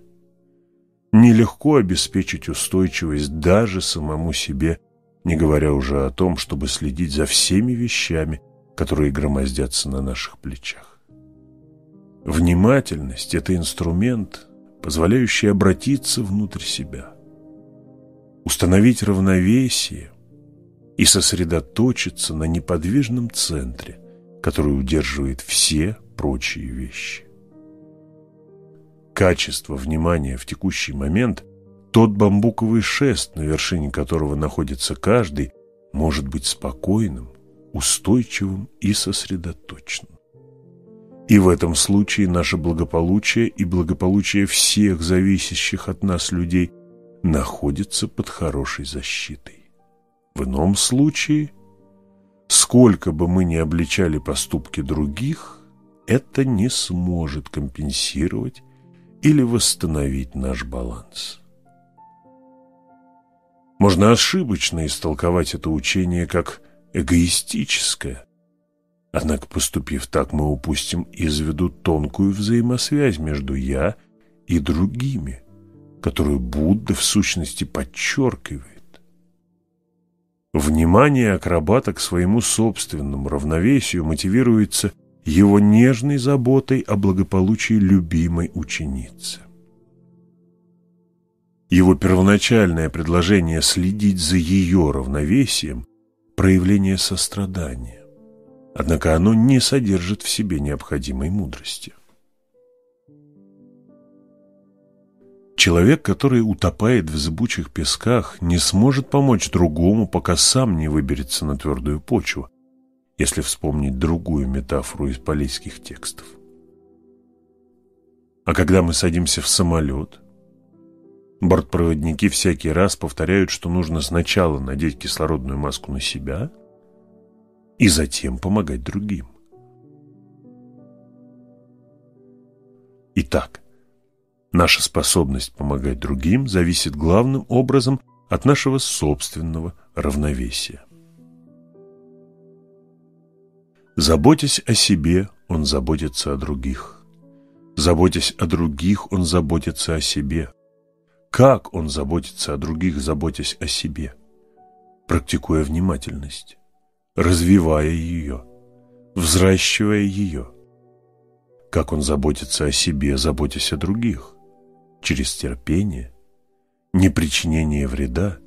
Нелегко обеспечить устойчивость даже самому себе, не говоря уже о том, чтобы следить за всеми вещами, которые громоздятся на наших плечах. Внимательность – это инструмент, позволяющий обратиться внутрь себя, установить равновесие – и сосредоточиться на неподвижном центре, который удерживает все прочие вещи. Качество внимания в текущий момент – тот бамбуковый шест, на вершине которого находится каждый, может быть спокойным, устойчивым и сосредоточенным. И в этом случае наше благополучие и благополучие всех зависящих от нас людей находится под хорошей защитой. В ином случае, сколько бы мы ни обличали поступки других, это не сможет компенсировать или восстановить наш баланс. Можно ошибочно истолковать это учение как эгоистическое, однако поступив так, мы упустим из виду тонкую взаимосвязь между «я» и другими, которую Будда в сущности подчеркивает. Внимание акробата к своему собственному равновесию мотивируется его нежной заботой о благополучии любимой ученицы. Его первоначальное предложение следить за ее равновесием – проявление сострадания, однако оно не содержит в себе необходимой мудрости. Человек, который утопает в зыбучих песках, не сможет помочь другому, пока сам не выберется на твердую почву, если вспомнить другую метафору из палийских текстов. А когда мы садимся в самолет, бортпроводники всякий раз повторяют, что нужно сначала надеть кислородную маску на себя и затем помогать другим. Итак, Наша способность помогать другим зависит главным образом от нашего собственного равновесия. Заботясь о себе, он заботится о других. Заботясь о других, он заботится о себе. как он заботится о других, заботясь о себе, практикуя внимательность, развивая ее, взращивая ее. Как он заботится о себе, заботясь о других, через терпение, непричинение вреда,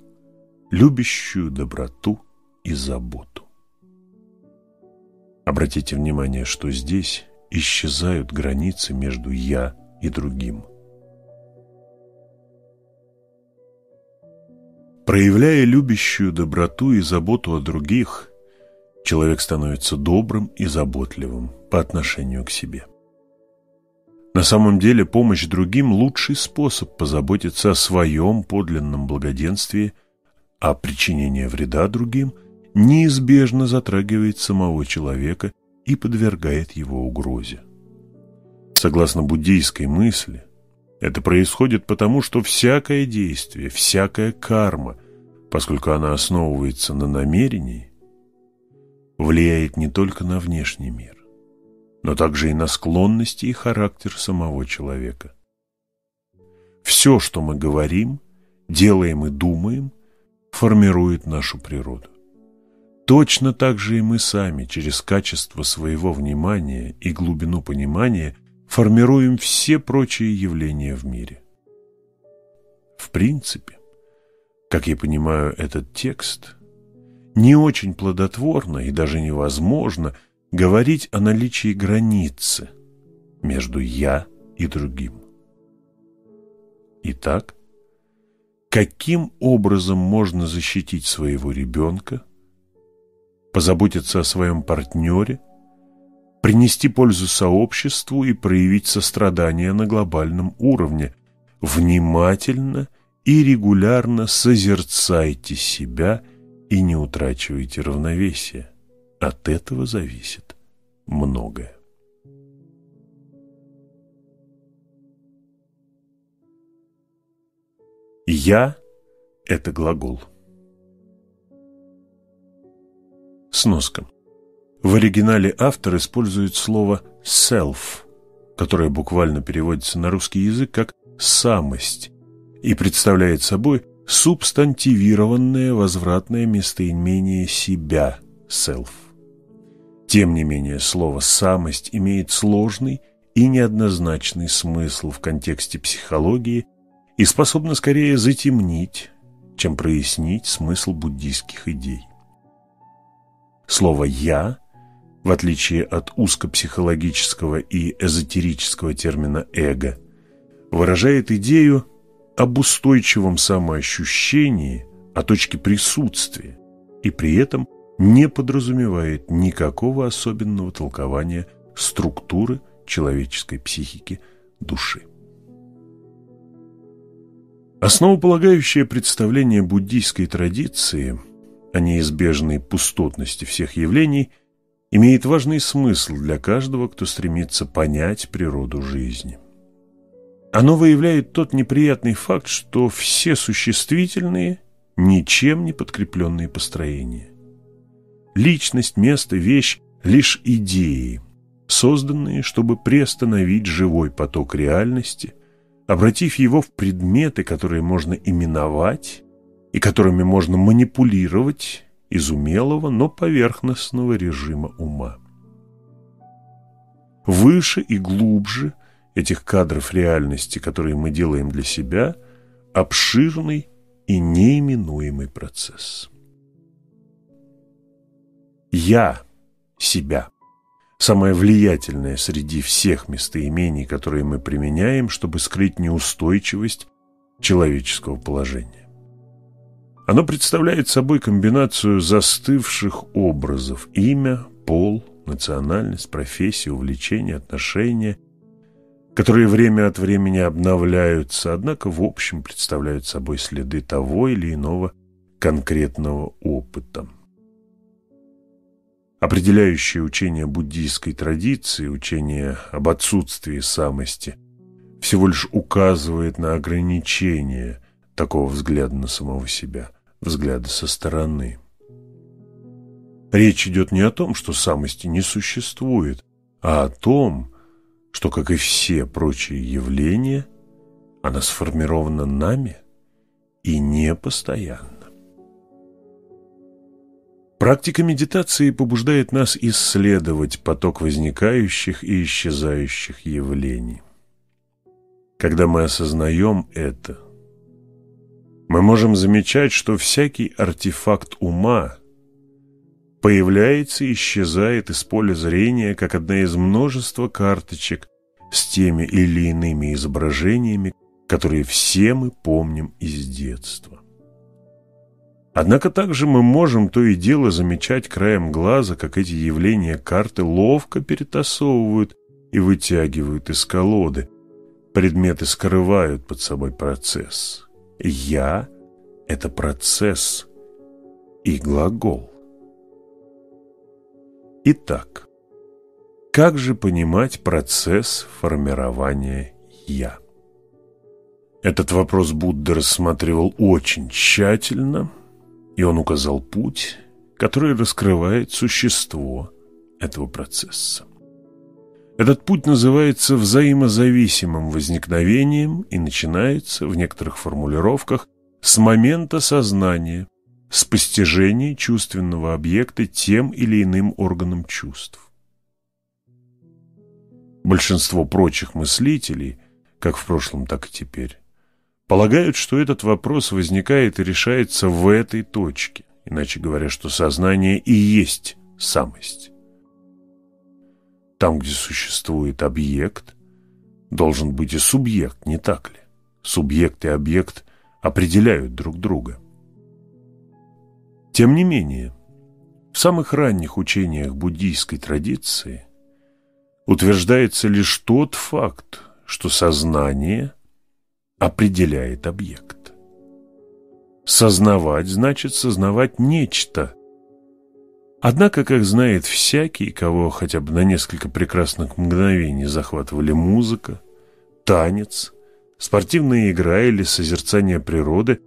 любящую доброту и заботу. Обратите внимание, что здесь исчезают границы между «я» и другим. Проявляя любящую доброту и заботу о других, человек становится добрым и заботливым по отношению к себе. На самом деле помощь другим – лучший способ позаботиться о своем подлинном благоденствии, а причинение вреда другим неизбежно затрагивает самого человека и подвергает его угрозе. Согласно буддийской мысли, это происходит потому, что всякое действие, всякая карма, поскольку она основывается на намерении, влияет не только на внешний мир, но также и на склонности и характер самого человека. Все, что мы говорим, делаем и думаем, формирует нашу природу. Точно так же и мы сами через качество своего внимания и глубину понимания формируем все прочие явления в мире. В принципе, как я понимаю этот текст, не очень плодотворно и даже невозможно – говорить о наличии границы между «я» и другим. Итак, каким образом можно защитить своего ребенка, позаботиться о своем партнере, принести пользу сообществу и проявить сострадание на глобальном уровне. Внимательно и регулярно созерцайте себя и не утрачивайте равновесие. От этого зависит многое. «Я» — это глагол. Сноска. В оригинале автор использует слово «self», которое буквально переводится на русский язык как «самость» и представляет собой субстантивированное возвратное местоимение «себя» – «self». Тем не менее, слово «самость» имеет сложный и неоднозначный смысл в контексте психологии и способно скорее затемнить, чем прояснить смысл буддийских идей. Слово «я», в отличие от узкопсихологического и эзотерического термина «эго», выражает идею об устойчивом самоощущении, о точке присутствия, и при этом – не подразумевает никакого особенного толкования структуры человеческой психики души. Основополагающее представление буддийской традиции о неизбежной пустотности всех явлений имеет важный смысл для каждого, кто стремится понять природу жизни. Оно выявляет тот неприятный факт, что все существительные – ничем не подкрепленные построения. Личность, место, вещь – лишь идеи, созданные, чтобы приостановить живой поток реальности, обратив его в предметы, которые можно именовать и которыми можно манипулировать из умелого, но поверхностного режима ума. Выше и глубже этих кадров реальности, которые мы делаем для себя, обширный и неименуемый процесс. «я» себя. Самое влиятельное среди всех местоимений, которые мы применяем, чтобы скрыть неустойчивость человеческого положения. Оно представляет собой комбинацию застывших образов – имя, пол, национальность, профессия, увлечение, отношения, которые время от времени обновляются, однако в общем представляют собой следы того или иного конкретного опыта. Определяющее учение буддийской традиции, учение об отсутствии самости, всего лишь указывает на ограничение такого взгляда на самого себя, взгляда со стороны. Речь идет не о том, что самости не существует, а о том, что, как и все прочие явления, она сформирована нами и не постоянно. Практика медитации побуждает нас исследовать поток возникающих и исчезающих явлений. Когда мы осознаем это, мы можем замечать, что всякий артефакт ума появляется и исчезает из поля зрения, как одна из множества карточек с теми или иными изображениями, которые все мы помним из детства. Однако также мы можем то и дело замечать краем глаза, как эти явления карты ловко перетасовывают и вытягивают из колоды. Предметы скрывают под собой процесс. «Я» — это процесс и глагол. Итак, как же понимать процесс формирования «я»? Этот вопрос Будда рассматривал очень тщательно, и он указал путь, который раскрывает существо этого процесса. Этот путь называется взаимозависимым возникновением и начинается в некоторых формулировках с момента сознания, с постижения чувственного объекта тем или иным органом чувств. Большинство прочих мыслителей, как в прошлом, так и теперь, полагают, что этот вопрос возникает и решается в этой точке, иначе говоря, что сознание и есть самость. Там, где существует объект, должен быть и субъект, не так ли? Субъект и объект определяют друг друга. Тем не менее, в самых ранних учениях буддийской традиции утверждается лишь тот факт, что сознание – определяет объект. Сознавать значит сознавать нечто. Однако, как знает всякий, кого хотя бы на несколько прекрасных мгновений захватывали музыка, танец, спортивная игра или созерцание природы,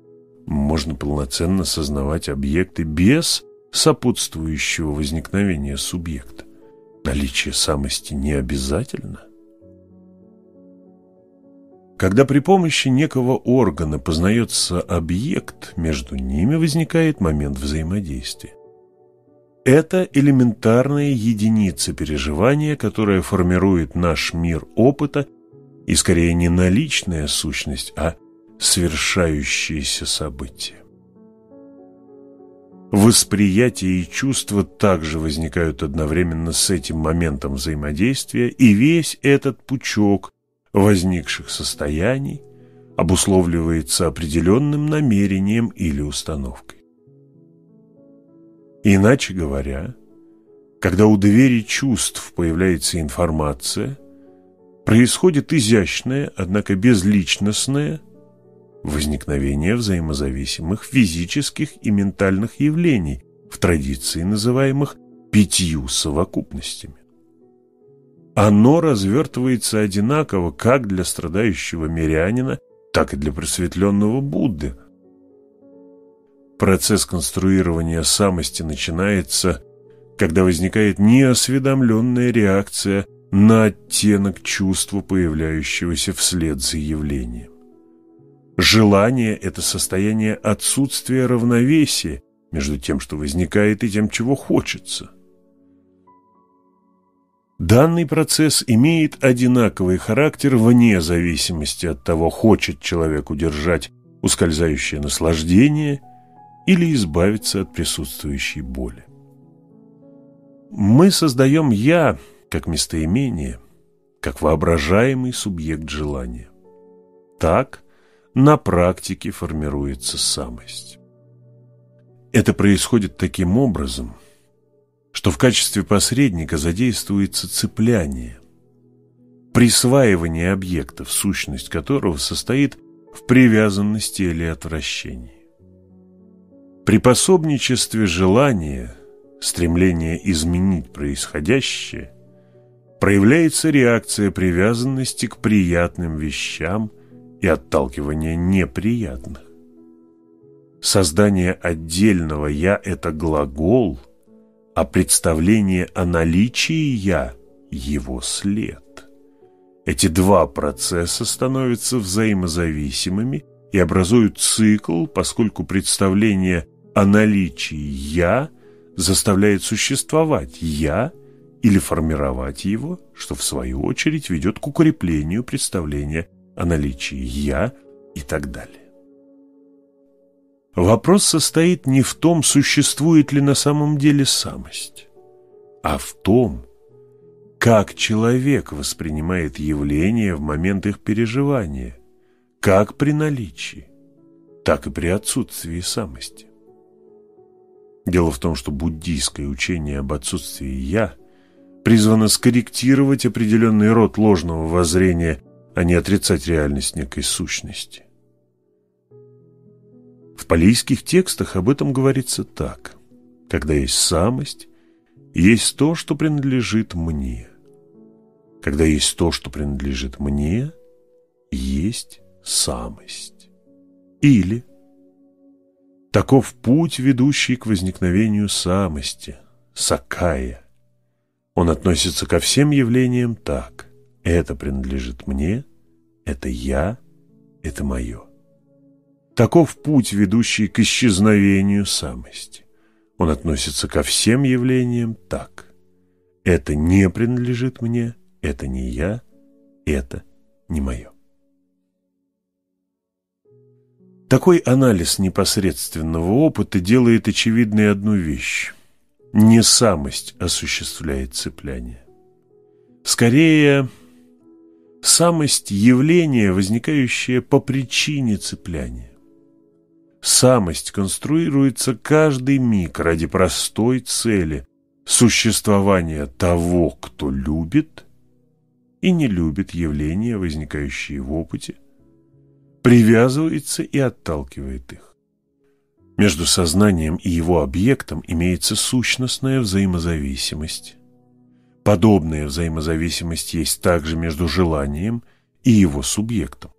можно полноценно сознавать объекты без сопутствующего возникновения субъекта. Наличие самости не обязательно – когда при помощи некого органа познается объект, между ними возникает момент взаимодействия. Это элементарная единица переживания, которая формирует наш мир опыта и скорее не наличная сущность, а свершающиеся события. Восприятие и чувства также возникают одновременно с этим моментом взаимодействия, и весь этот пучок возникших состояний обусловливается определенным намерением или установкой. Иначе говоря, когда у двери чувств появляется информация, происходит изящное, однако безличностное возникновение взаимозависимых физических и ментальных явлений в традиции, называемых пятью совокупностями. Оно развертывается одинаково как для страдающего мирянина, так и для просветленного Будды. Процесс конструирования самости начинается, когда возникает неосведомленная реакция на оттенок чувства, появляющегося вслед за явлением. Желание – это состояние отсутствия равновесия между тем, что возникает, и тем, чего хочется. Данный процесс имеет одинаковый характер вне зависимости от того, хочет человек удержать ускользающее наслаждение или избавиться от присутствующей боли. Мы создаем «я» как местоимение, как воображаемый субъект желания. Так на практике формируется самость. Это происходит таким образом – что в качестве посредника задействуется цепляние, присваивание объекта, в сущность которого состоит в привязанности или отвращении. При пособничестве желания, стремление изменить происходящее, проявляется реакция привязанности к приятным вещам и отталкивание неприятных. Создание отдельного «я» – это глагол – а представление о наличии «я» – его след. Эти два процесса становятся взаимозависимыми и образуют цикл, поскольку представление о наличии «я» заставляет существовать «я» или формировать его, что в свою очередь ведет к укреплению представления о наличии «я» и так далее. Вопрос состоит не в том, существует ли на самом деле самость, а в том, как человек воспринимает явления в момент их переживания, как при наличии, так и при отсутствии самости. Дело в том, что буддийское учение об отсутствии «я» призвано скорректировать определенный род ложного воззрения, а не отрицать реальность некой сущности. В палийских текстах об этом говорится так. Когда есть самость, есть то, что принадлежит мне. Когда есть то, что принадлежит мне, есть самость. Или таков путь, ведущий к возникновению самости, сакая. Он относится ко всем явлениям так. Это принадлежит мне, это я, это мое. Таков путь, ведущий к исчезновению самости. Он относится ко всем явлениям так. Это не принадлежит мне, это не я, это не мое. Такой анализ непосредственного опыта делает очевидной одну вещь. Не самость осуществляет цепляние. Скорее, самость – явление, возникающее по причине цепляния. Самость конструируется каждый миг ради простой цели – существования того, кто любит и не любит явления, возникающие в опыте, привязывается и отталкивает их. Между сознанием и его объектом имеется сущностная взаимозависимость. Подобная взаимозависимость есть также между желанием и его субъектом.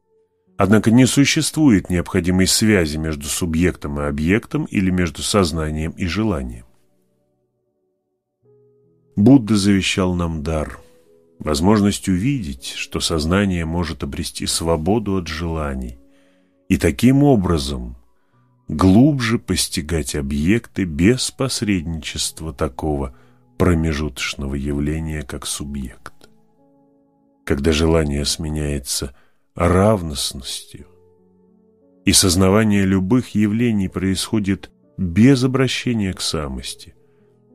Однако не существует необходимой связи между субъектом и объектом или между сознанием и желанием. Будда завещал нам дар – возможность увидеть, что сознание может обрести свободу от желаний и таким образом глубже постигать объекты без посредничества такого промежуточного явления, как субъект. Когда желание сменяется равностностью, и сознавание любых явлений происходит без обращения к самости,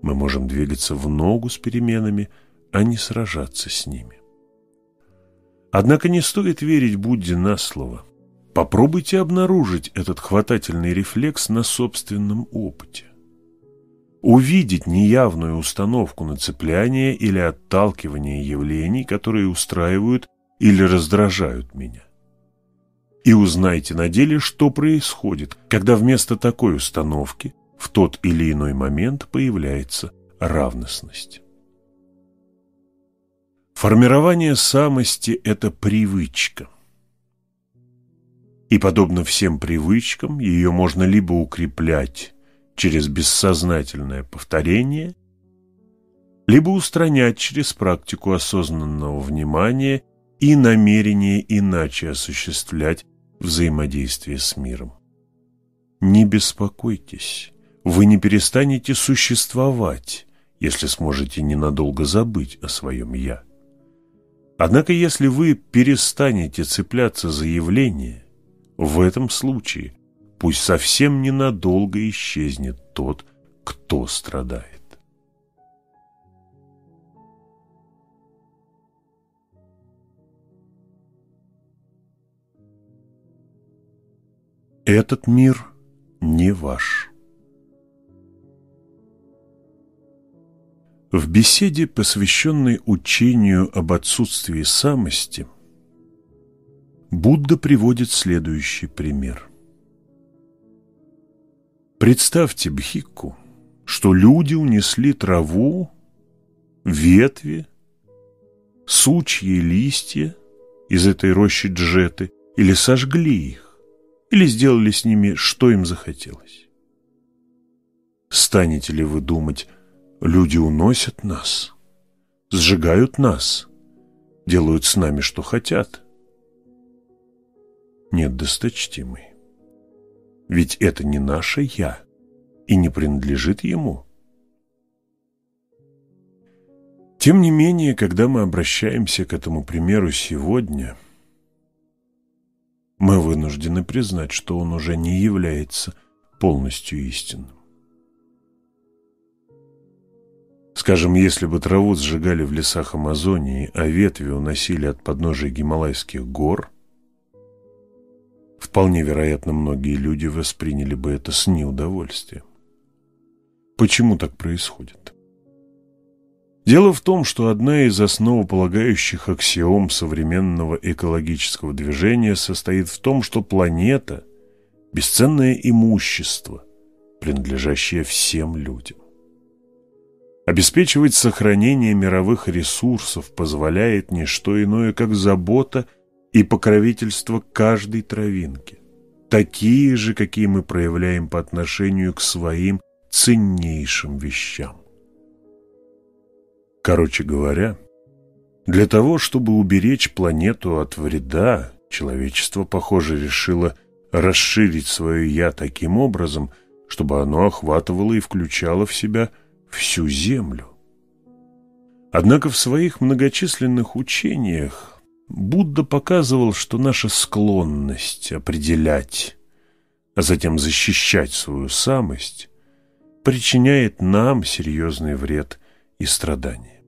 мы можем двигаться в ногу с переменами – а не сражаться с ними. Однако не стоит верить Будде на слово. Попробуйте обнаружить этот хватательный рефлекс на собственном опыте. Увидеть неявную установку на цепляние или отталкивание явлений, которые устраивают или раздражают меня. И узнайте на деле, что происходит, когда вместо такой установки в тот или иной момент появляется равностность. Формирование самости – это привычка. И, подобно всем привычкам, ее можно либо укреплять через бессознательное повторение, либо устранять через практику осознанного внимания и намерение иначе осуществлять взаимодействие с миром. Не беспокойтесь, вы не перестанете существовать, если сможете ненадолго забыть о своем «я». Однако если вы перестанете цепляться за явление, в этом случае пусть совсем ненадолго исчезнет тот, кто страдает. Этот мир не ваш. В беседе, посвященной учению об отсутствии самости, Будда приводит следующий пример. Представьте Бхикку, что люди унесли траву, ветви, сучьи листья из этой рощи джеты или сожгли их, или сделали с ними, что им захотелось. Станете ли вы думать, Люди уносят нас, сжигают нас, делают с нами, что хотят. Нет, досточтимый. Ведь это не наше «я» и не принадлежит ему. Тем не менее, когда мы обращаемся к этому примеру сегодня, мы вынуждены признать, что он уже не является полностью истинным. Скажем, если бы траву сжигали в лесах Амазонии, а ветви уносили от подножия Гималайских гор, вполне вероятно, многие люди восприняли бы это с неудовольствием. Почему так происходит? Дело в том, что одна из основополагающих аксиом современного экологического движения состоит в том, что планета – бесценное имущество, принадлежащее всем людям. Обеспечивать сохранение мировых ресурсов позволяет не что иное, как забота и покровительство каждой травинки, такие же, какие мы проявляем по отношению к своим ценнейшим вещам. Короче говоря, для того, чтобы уберечь планету от вреда, человечество, похоже, решило расширить свое «я» таким образом, чтобы оно охватывало и включало в себя всю Землю. Однако в своих многочисленных учениях Будда показывал, что наша склонность определять, а затем защищать свою самость причиняет нам серьезный вред и страдания.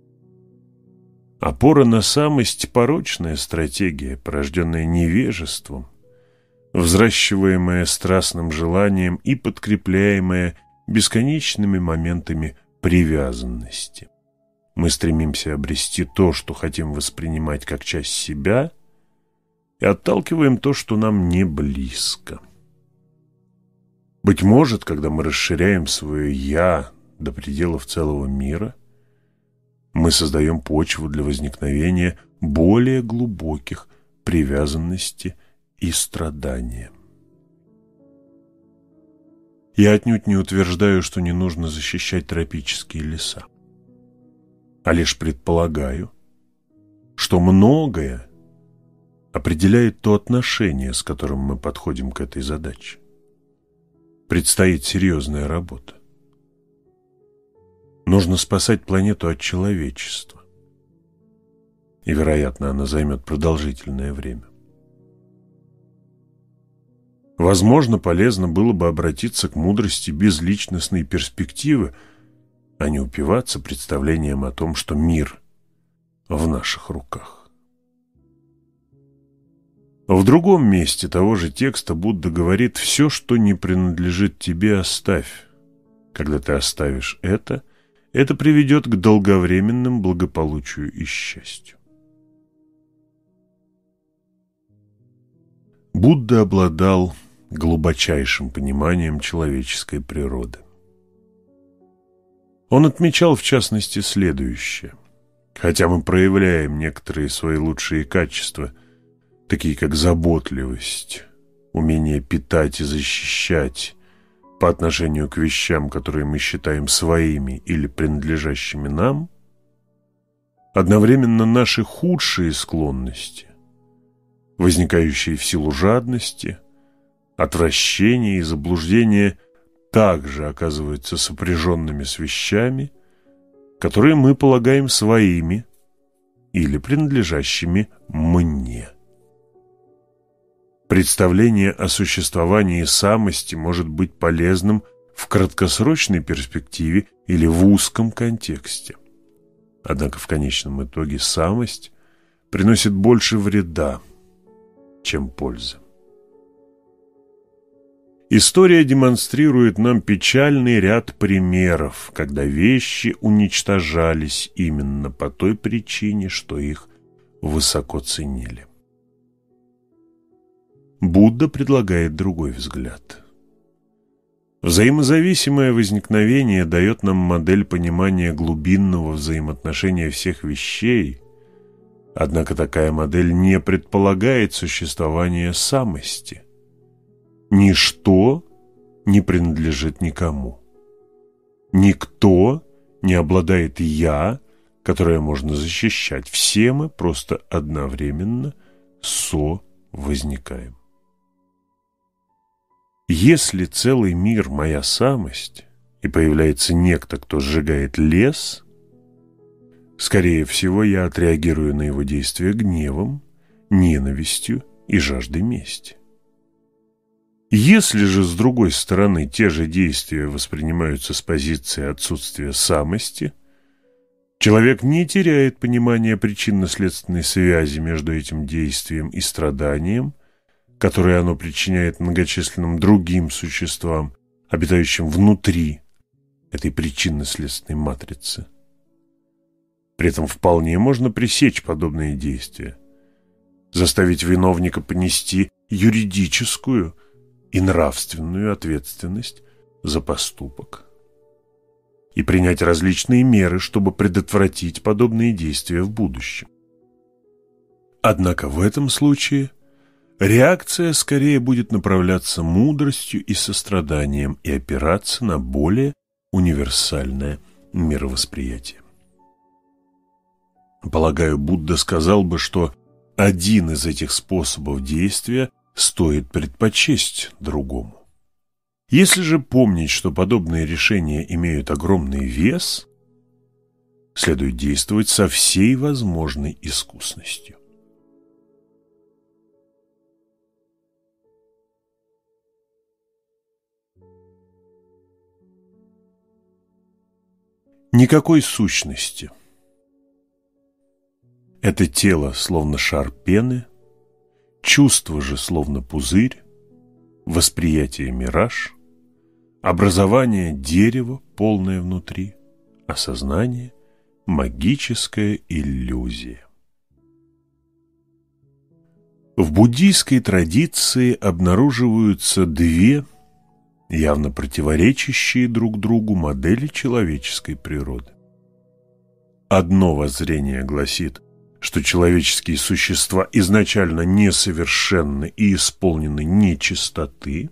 Опора на самость – порочная стратегия, порожденная невежеством, взращиваемая страстным желанием и подкрепляемая бесконечными моментами привязанности. Мы стремимся обрести то, что хотим воспринимать как часть себя, и отталкиваем то, что нам не близко. Быть может, когда мы расширяем свое «я» до пределов целого мира, мы создаем почву для возникновения более глубоких привязанности и страдания. Я отнюдь не утверждаю, что не нужно защищать тропические леса, а лишь предполагаю, что многое определяет то отношение, с которым мы подходим к этой задаче. Предстоит серьезная работа. Нужно спасать планету от человечества. И, вероятно, она займет продолжительное время. Возможно, полезно было бы обратиться к мудрости безличностной перспективы, а не упиваться представлением о том, что мир в наших руках. В другом месте того же текста Будда говорит «все, что не принадлежит тебе, оставь. Когда ты оставишь это, это приведет к долговременным благополучию и счастью». Будда обладал глубочайшим пониманием человеческой природы. Он отмечал, в частности, следующее. Хотя мы проявляем некоторые свои лучшие качества, такие как заботливость, умение питать и защищать по отношению к вещам, которые мы считаем своими или принадлежащими нам, одновременно наши худшие склонности, возникающие в силу жадности, отвращение и заблуждение также оказываются сопряженными с вещами, которые мы полагаем своими или принадлежащими мне. Представление о существовании самости может быть полезным в краткосрочной перспективе или в узком контексте. Однако в конечном итоге самость приносит больше вреда, чем пользы. История демонстрирует нам печальный ряд примеров, когда вещи уничтожались именно по той причине, что их высоко ценили. Будда предлагает другой взгляд. Взаимозависимое возникновение дает нам модель понимания глубинного взаимоотношения всех вещей, однако такая модель не предполагает существование самости – Ничто не принадлежит никому. Никто не обладает «я» которое можно защищать. Все мы просто одновременно со-возникаем. Если целый мир – моя самость, и появляется некто, кто сжигает лес, скорее всего, я отреагирую на его действия гневом, ненавистью и жаждой мести. Если же, с другой стороны, те же действия воспринимаются с позиции отсутствия самости, человек не теряет понимания причинно-следственной связи между этим действием и страданием, которое оно причиняет многочисленным другим существам, обитающим внутри этой причинно-следственной матрицы. При этом вполне можно пресечь подобные действия, заставить виновника понести юридическую – и нравственную ответственность за поступок и принять различные меры, чтобы предотвратить подобные действия в будущем. Однако в этом случае реакция скорее будет направляться мудростью и состраданием и опираться на более универсальное мировосприятие. Полагаю, Будда сказал бы, что один из этих способов действия – стоит предпочесть другому. Если же помнить, что подобные решения имеют огромный вес, следует действовать со всей возможной искусностью. Никакой сущности. Это тело, словно шар пены – Чувство же словно пузырь, восприятие мираж, образование дерева, полное внутри, осознание – магическая иллюзия. В буддийской традиции обнаруживаются две явно противоречащие друг другу модели человеческой природы. Одно воззрение гласит – что человеческие существа изначально несовершенны и исполнены нечистоты,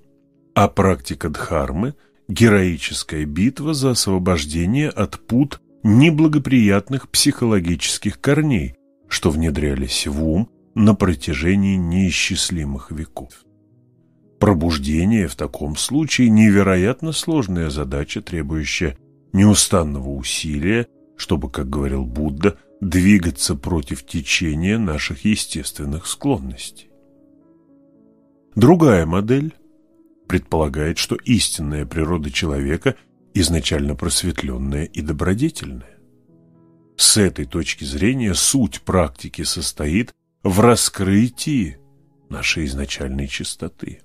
а практика Дхармы – героическая битва за освобождение от пут неблагоприятных психологических корней, что внедрялись в ум на протяжении неисчислимых веков. Пробуждение в таком случае невероятно сложная задача, требующая неустанного усилия, чтобы, как говорил Будда, двигаться против течения наших естественных склонностей. Другая модель предполагает, что истинная природа человека изначально просветленная и добродетельная. С этой точки зрения суть практики состоит в раскрытии нашей изначальной чистоты.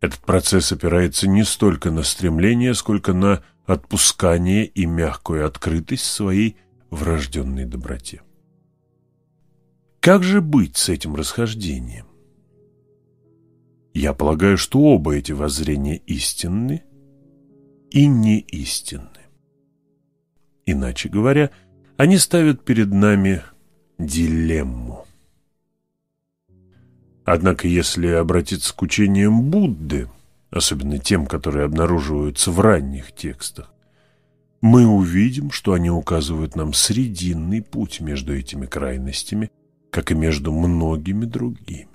Этот процесс опирается не столько на стремление, сколько на отпускание и мягкую открытость своей врожденной доброте. Как же быть с этим расхождением? Я полагаю, что оба эти воззрения истинны и не истинны. Иначе говоря, они ставят перед нами дилемму. Однако, если обратиться к учениям Будды, особенно тем, которые обнаруживаются в ранних текстах, мы увидим, что они указывают нам срединный путь между этими крайностями, как и между многими другими.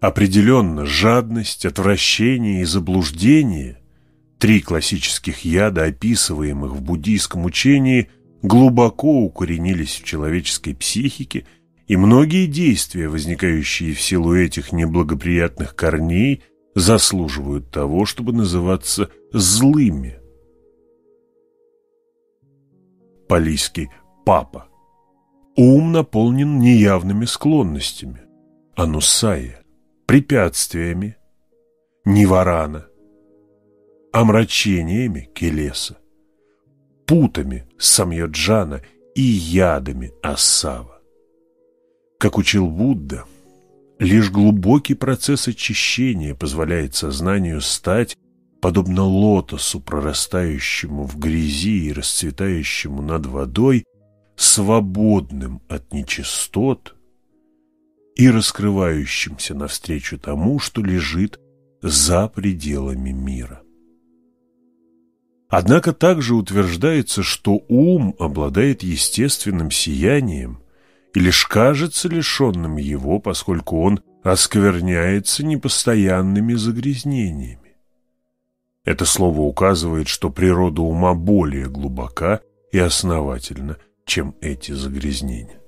Определенно, жадность, отвращение и заблуждение – три классических яда, описываемых в буддийском учении, глубоко укоренились в человеческой психике, и многие действия, возникающие в силу этих неблагоприятных корней, заслуживают того, чтобы называться злыми – Полийский папа. Ум наполнен неявными склонностями, анусая, препятствиями, ниварана, омрачениями келеса, путами самьоджана и ядами асава. Как учил Будда, лишь глубокий процесс очищения позволяет сознанию стать подобно лотосу, прорастающему в грязи и расцветающему над водой, свободным от нечистот и раскрывающимся навстречу тому, что лежит за пределами мира. Однако также утверждается, что ум обладает естественным сиянием и лишь кажется лишенным его, поскольку он оскверняется непостоянными загрязнениями. Это слово указывает, что природа ума более глубока и основательна, чем эти загрязнения.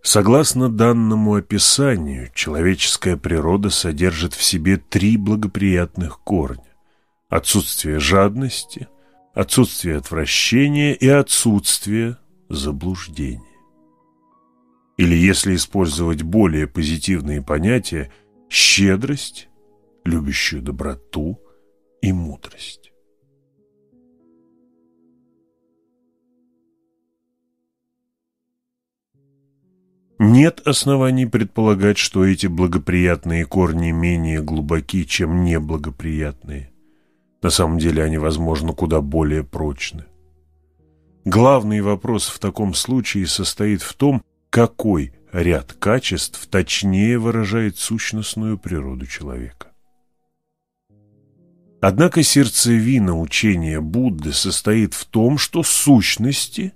Согласно данному описанию, человеческая природа содержит в себе три благоприятных корня – отсутствие жадности, отсутствие отвращения и отсутствие заблуждения. Или, если использовать более позитивные понятия, щедрость, любящую доброту и мудрость. Нет оснований предполагать, что эти благоприятные корни менее глубоки, чем неблагоприятные. На самом деле они, возможно, куда более прочны. Главный вопрос в таком случае состоит в том, какой ряд качеств точнее выражает сущностную природу человека. Однако сердцевина учения Будды состоит в том, что сущности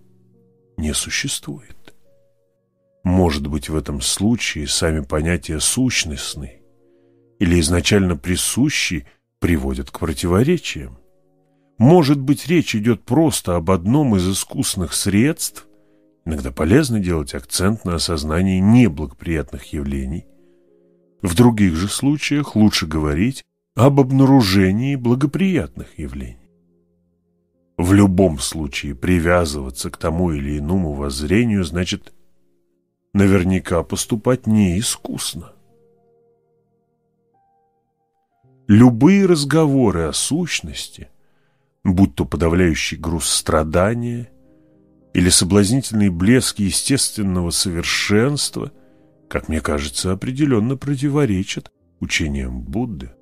не существует. Может быть, в этом случае сами понятия «сущностный» или изначально присущий приводят к противоречиям. Может быть, речь идет просто об одном из искусных средств, Иногда полезно делать акцент на осознании неблагоприятных явлений. В других же случаях лучше говорить об обнаружении благоприятных явлений. В любом случае привязываться к тому или иному воззрению значит наверняка поступать неискусно. Любые разговоры о сущности, будь то подавляющий груз страдания или соблазнительный блеск естественного совершенства, как мне кажется, определенно противоречат учениям Будды.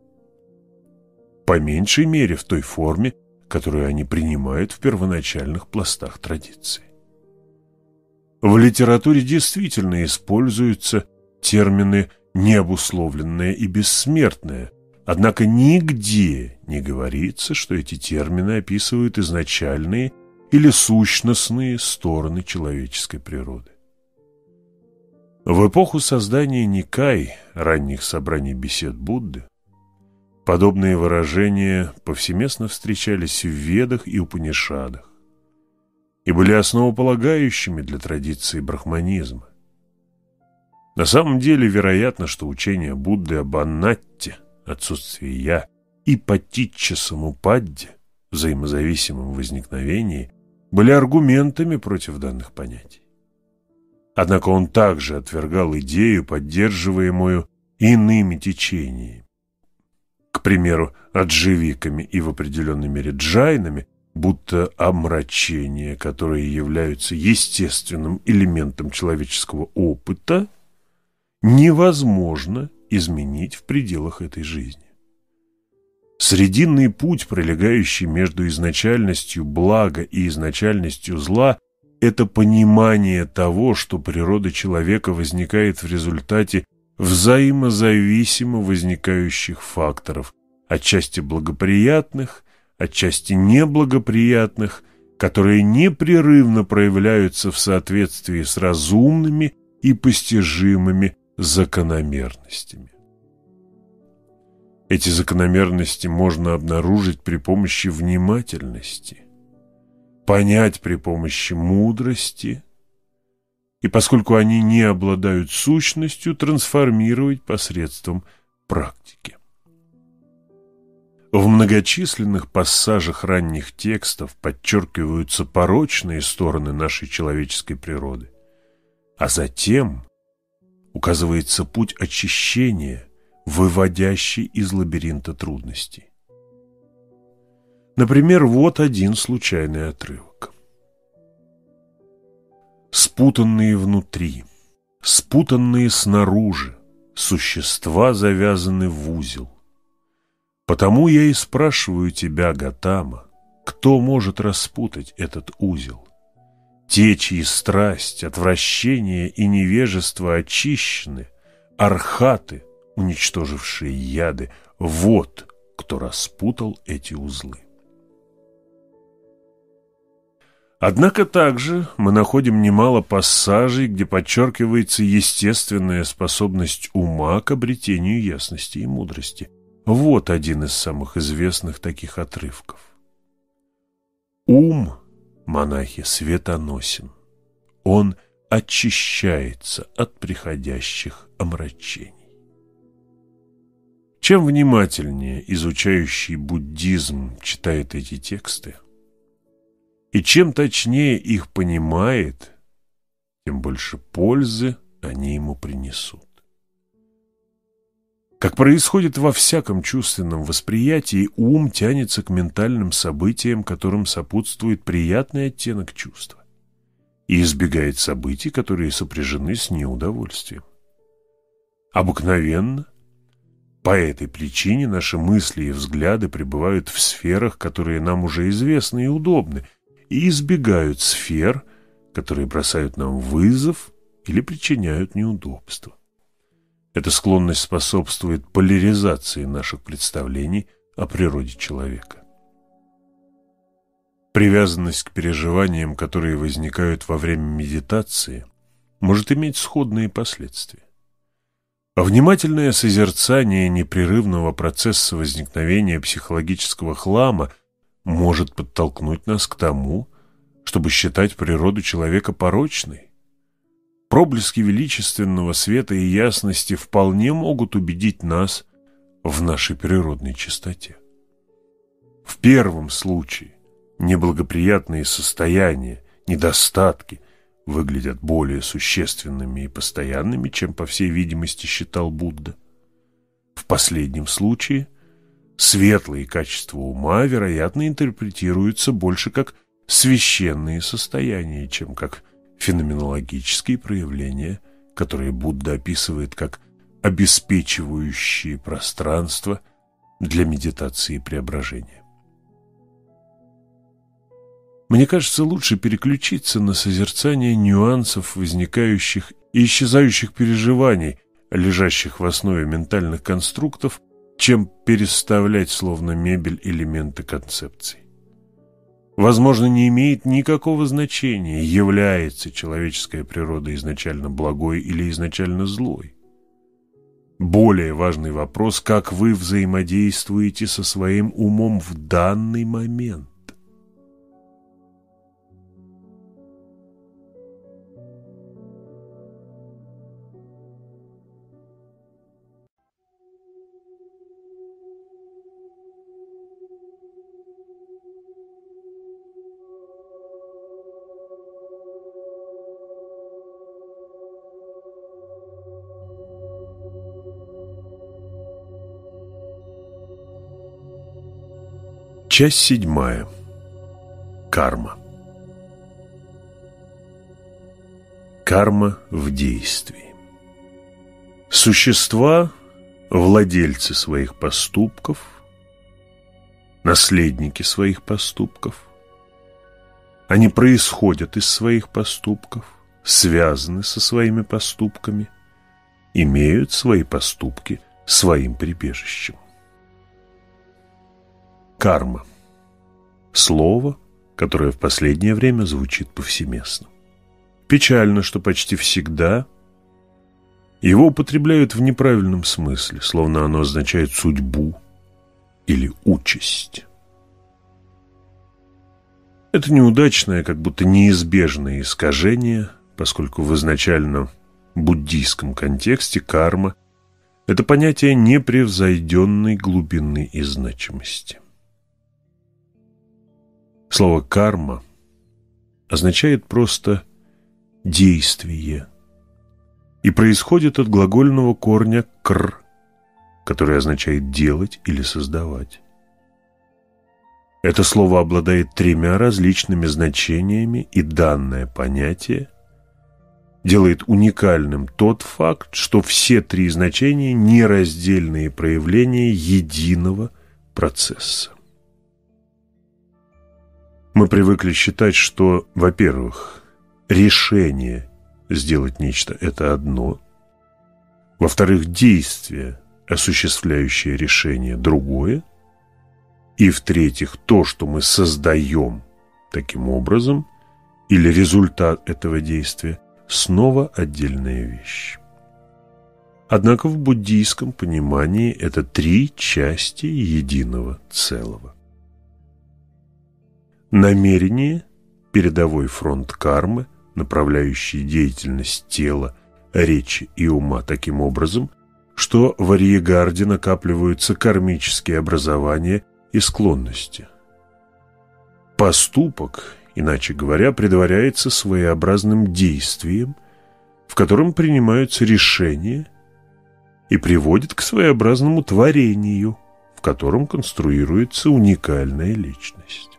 По меньшей мере в той форме, которую они принимают в первоначальных пластах традиции. В литературе действительно используются термины «необусловленное» и «бессмертное», однако нигде не говорится, что эти термины описывают изначальные или сущностные стороны человеческой природы. В эпоху создания Никай, ранних собраний бесед Будды, подобные выражения повсеместно встречались в Ведах и Упанишадах и были основополагающими для традиции брахманизма. На самом деле, вероятно, что учение Будды об аннатте, отсутствии «я», и патитча самупадде, взаимозависимом возникновении, были аргументами против данных понятий. Однако он также отвергал идею, поддерживаемую иными течениями. К примеру, адживиками и в определенной мере джайнами, будто омрачения, которые являются естественным элементом человеческого опыта, невозможно изменить в пределах этой жизни. Срединный путь, пролегающий между изначальностью блага и изначальностью зла, это понимание того, что природа человека возникает в результате взаимозависимо возникающих факторов, отчасти благоприятных, отчасти неблагоприятных, которые непрерывно проявляются в соответствии с разумными и постижимыми закономерностями. Эти закономерности можно обнаружить при помощи внимательности, понять при помощи мудрости, и поскольку они не обладают сущностью, трансформировать посредством практики. В многочисленных пассажах ранних текстов подчеркиваются порочные стороны нашей человеческой природы, а затем указывается путь очищения – выводящий из лабиринта трудностей. Например, вот один случайный отрывок. Спутанные внутри, спутанные снаружи, существа завязаны в узел. Потому я и спрашиваю тебя, Гатама, кто может распутать этот узел? Те, чьи страсть, отвращение и невежество очищены, архаты, уничтожившие яды, вот кто распутал эти узлы. Однако также мы находим немало пассажей, где подчеркивается естественная способность ума к обретению ясности и мудрости. Вот один из самых известных таких отрывков. Ум, монахи, светоносен. Он очищается от приходящих омрачений. Чем внимательнее изучающий буддизм читает эти тексты, и чем точнее их понимает, тем больше пользы они ему принесут. Как происходит во всяком чувственном восприятии, ум тянется к ментальным событиям, которым сопутствует приятный оттенок чувства, и избегает событий, которые сопряжены с неудовольствием. Обыкновенно по этой причине наши мысли и взгляды пребывают в сферах, которые нам уже известны и удобны, и избегают сфер, которые бросают нам вызов или причиняют неудобства. Эта склонность способствует поляризации наших представлений о природе человека. Привязанность к переживаниям, которые возникают во время медитации, может иметь сходные последствия. А внимательное созерцание непрерывного процесса возникновения психологического хлама – может подтолкнуть нас к тому, чтобы считать природу человека порочной. Проблески величественного света и ясности вполне могут убедить нас в нашей природной чистоте. В первом случае неблагоприятные состояния, недостатки выглядят более существенными и постоянными, чем, по всей видимости, считал Будда. В последнем случае Светлые качества ума, вероятно, интерпретируются больше как священные состояния, чем как феноменологические проявления, которые Будда описывает как обеспечивающие пространство для медитации и преображения. Мне кажется, лучше переключиться на созерцание нюансов возникающих и исчезающих переживаний, лежащих в основе ментальных конструктов, чем переставлять словно мебель элементы концепций. Возможно, не имеет никакого значения, является человеческая природа изначально благой или изначально злой. Более важный вопрос, как вы взаимодействуете со своим умом в данный момент. Часть седьмая. Карма. Карма в действии. Существа, владельцы своих поступков, наследники своих поступков, они происходят из своих поступков, связаны со своими поступками, имеют свои поступки своим прибежищем. Карма. Слово, которое в последнее время звучит повсеместно. Печально, что почти всегда его употребляют в неправильном смысле, словно оно означает судьбу или участь. Это неудачное, как будто неизбежное искажение, поскольку в изначальном буддийском контексте карма – это понятие непревзойденной глубины и значимости. Слово «карма» означает просто «действие» и происходит от глагольного корня «кр», который означает «делать» или «создавать». Это слово обладает тремя различными значениями, и данное понятие делает уникальным тот факт, что все три значения – нераздельные проявления единого процесса. Мы привыкли считать, что, во-первых, решение сделать нечто – это одно, во-вторых, действие, осуществляющее решение – другое, и, в-третьих, то, что мы создаем таким образом, или результат этого действия снова отдельная вещь. Однако в буддийском понимании это три части единого целого. Намерение – передовой фронт кармы, направляющий деятельность тела, речи и ума таким образом, что в Ариегарде накапливаются кармические образования и склонности. Поступок, иначе говоря, предваряется своеобразным действием, в котором принимаются решения и приводит к своеобразному творению, в котором конструируется уникальная личность.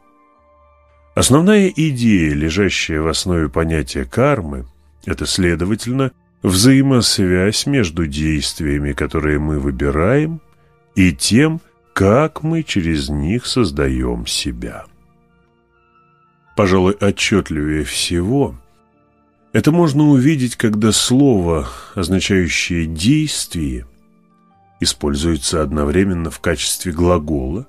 Основная идея, лежащая в основе понятия кармы, это, следовательно, взаимосвязь между действиями, которые мы выбираем, и тем, как мы через них создаем себя. Пожалуй, отчетливее всего это можно увидеть, когда слово, означающее «действие», используется одновременно в качестве глагола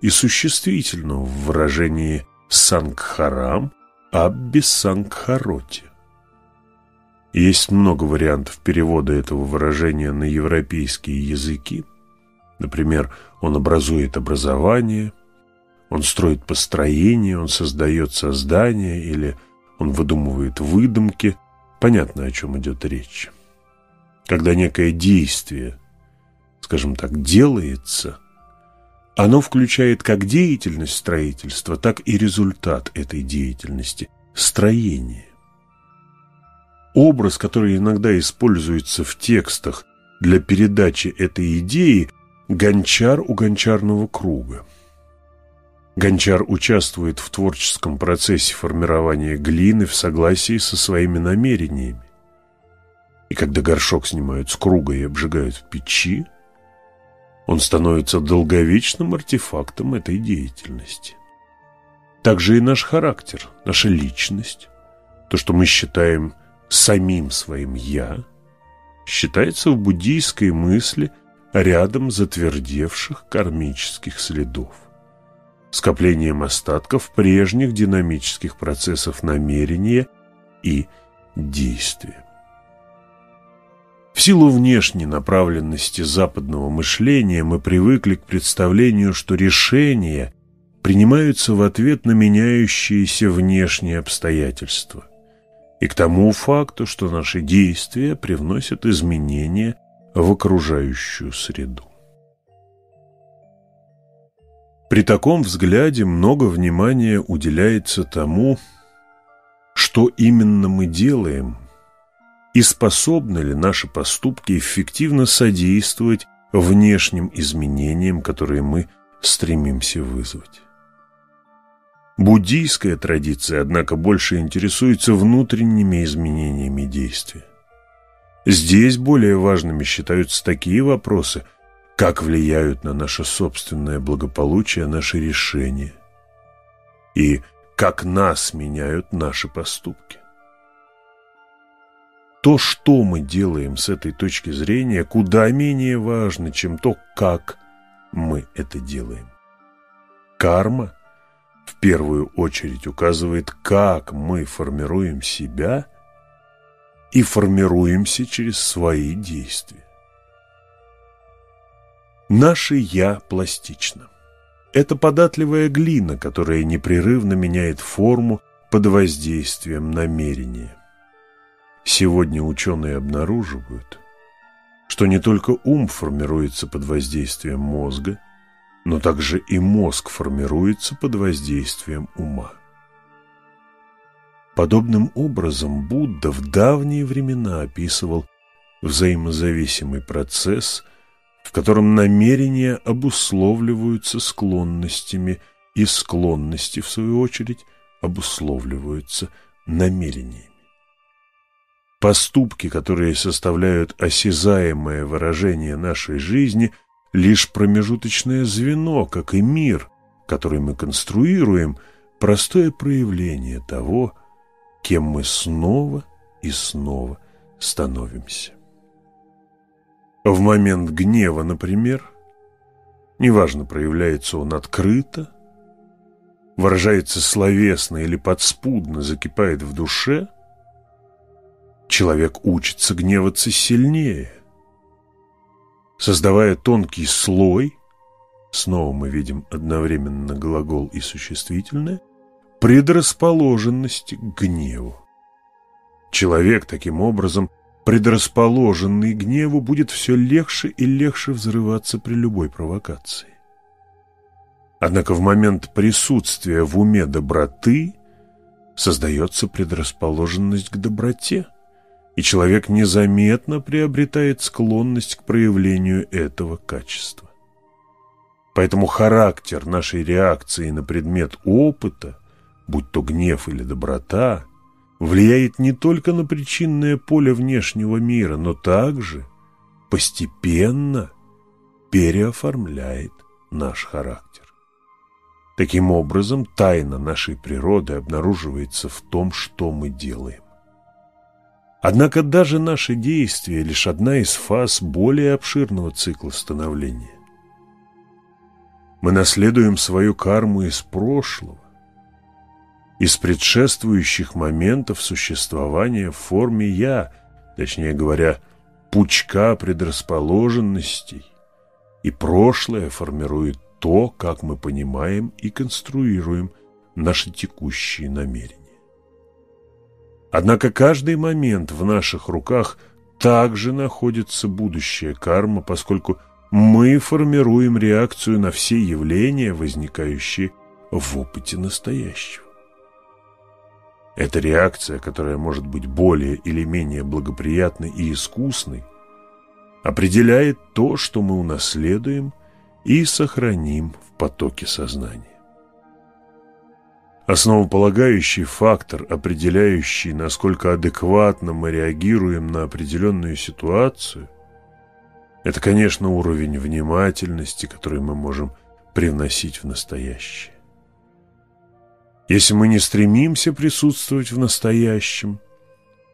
и существительного в выражении сангхарам, абби сангхароти. Есть много вариантов перевода этого выражения на европейские языки. Например, он образует образование, он строит построение, он создает создание или он выдумывает выдумки. Понятно, о чем идет речь. Когда некое действие, скажем так, делается – оно включает как деятельность строительства, так и результат этой деятельности – строение. Образ, который иногда используется в текстах для передачи этой идеи – гончар у гончарного круга. Гончар участвует в творческом процессе формирования глины в согласии со своими намерениями. И когда горшок снимают с круга и обжигают в печи – он становится долговечным артефактом этой деятельности. Также и наш характер, наша личность, то, что мы считаем самим своим «я», считается в буддийской мысли рядом затвердевших кармических следов, скоплением остатков прежних динамических процессов намерения и действия. В силу внешней направленности западного мышления мы привыкли к представлению, что решения принимаются в ответ на меняющиеся внешние обстоятельства и к тому факту, что наши действия привносят изменения в окружающую среду. При таком взгляде много внимания уделяется тому, что именно мы делаем – и способны ли наши поступки эффективно содействовать внешним изменениям, которые мы стремимся вызвать. Буддийская традиция, однако, больше интересуется внутренними изменениями действия. Здесь более важными считаются такие вопросы, как влияют на наше собственное благополучие наши решения и как нас меняют наши поступки. То, что мы делаем с этой точки зрения, куда менее важно, чем то, как мы это делаем. Карма в первую очередь указывает, как мы формируем себя и формируемся через свои действия. Наше «я» пластично. Это податливая глина, которая непрерывно меняет форму под воздействием намерения. Сегодня ученые обнаруживают, что не только ум формируется под воздействием мозга, но также и мозг формируется под воздействием ума. Подобным образом Будда в давние времена описывал взаимозависимый процесс, в котором намерения обусловливаются склонностями, и склонности, в свою очередь, обусловливаются намерениями. Поступки, которые составляют осязаемое выражение нашей жизни, лишь промежуточное звено, как и мир, который мы конструируем, простое проявление того, кем мы снова и снова становимся. В момент гнева, например, неважно, проявляется он открыто, выражается словесно или подспудно, закипает в душе, человек учится гневаться сильнее. Создавая тонкий слой, снова мы видим одновременно глагол и существительное, предрасположенности к гневу. Человек, таким образом, предрасположенный к гневу, будет все легче и легче взрываться при любой провокации. Однако в момент присутствия в уме доброты создается предрасположенность к доброте, и человек незаметно приобретает склонность к проявлению этого качества. Поэтому характер нашей реакции на предмет опыта, будь то гнев или доброта, влияет не только на причинное поле внешнего мира, но также постепенно переоформляет наш характер. Таким образом, тайна нашей природы обнаруживается в том, что мы делаем. Однако даже наши действия – лишь одна из фаз более обширного цикла становления. Мы наследуем свою карму из прошлого, из предшествующих моментов существования в форме «я», точнее говоря, пучка предрасположенностей, и прошлое формирует то, как мы понимаем и конструируем наши текущие намерения. Однако каждый момент в наших руках также находится будущая карма, поскольку мы формируем реакцию на все явления, возникающие в опыте настоящего. Эта реакция, которая может быть более или менее благоприятной и искусной, определяет то, что мы унаследуем и сохраним в потоке сознания. Основополагающий фактор, определяющий, насколько адекватно мы реагируем на определенную ситуацию, это, конечно, уровень внимательности, который мы можем привносить в настоящее. Если мы не стремимся присутствовать в настоящем,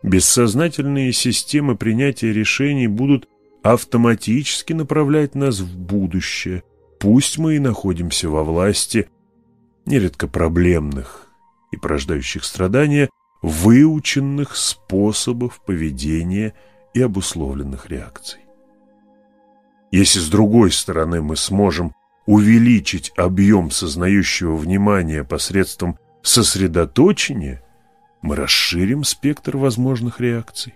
бессознательные системы принятия решений будут автоматически направлять нас в будущее, пусть мы и находимся во власти нередко проблемных и порождающих страдания, выученных способов поведения и обусловленных реакций. Если с другой стороны мы сможем увеличить объем сознающего внимания посредством сосредоточения, мы расширим спектр возможных реакций.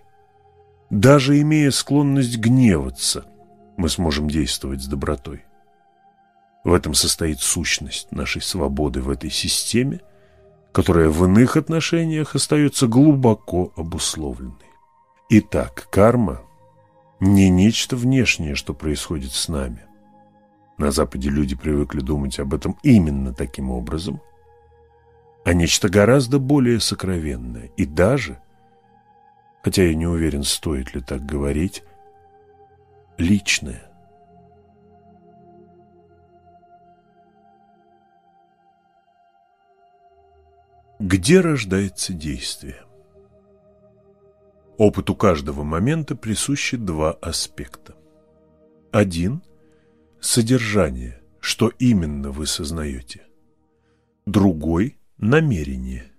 Даже имея склонность гневаться, мы сможем действовать с добротой. В этом состоит сущность нашей свободы в этой системе, которая в иных отношениях остается глубоко обусловленной. Итак, карма – не нечто внешнее, что происходит с нами. На Западе люди привыкли думать об этом именно таким образом, а нечто гораздо более сокровенное и даже, хотя я не уверен, стоит ли так говорить, личное. Где рождается действие? Опыту каждого момента присущи два аспекта. Один – содержание, что именно вы сознаете. Другой – намерение,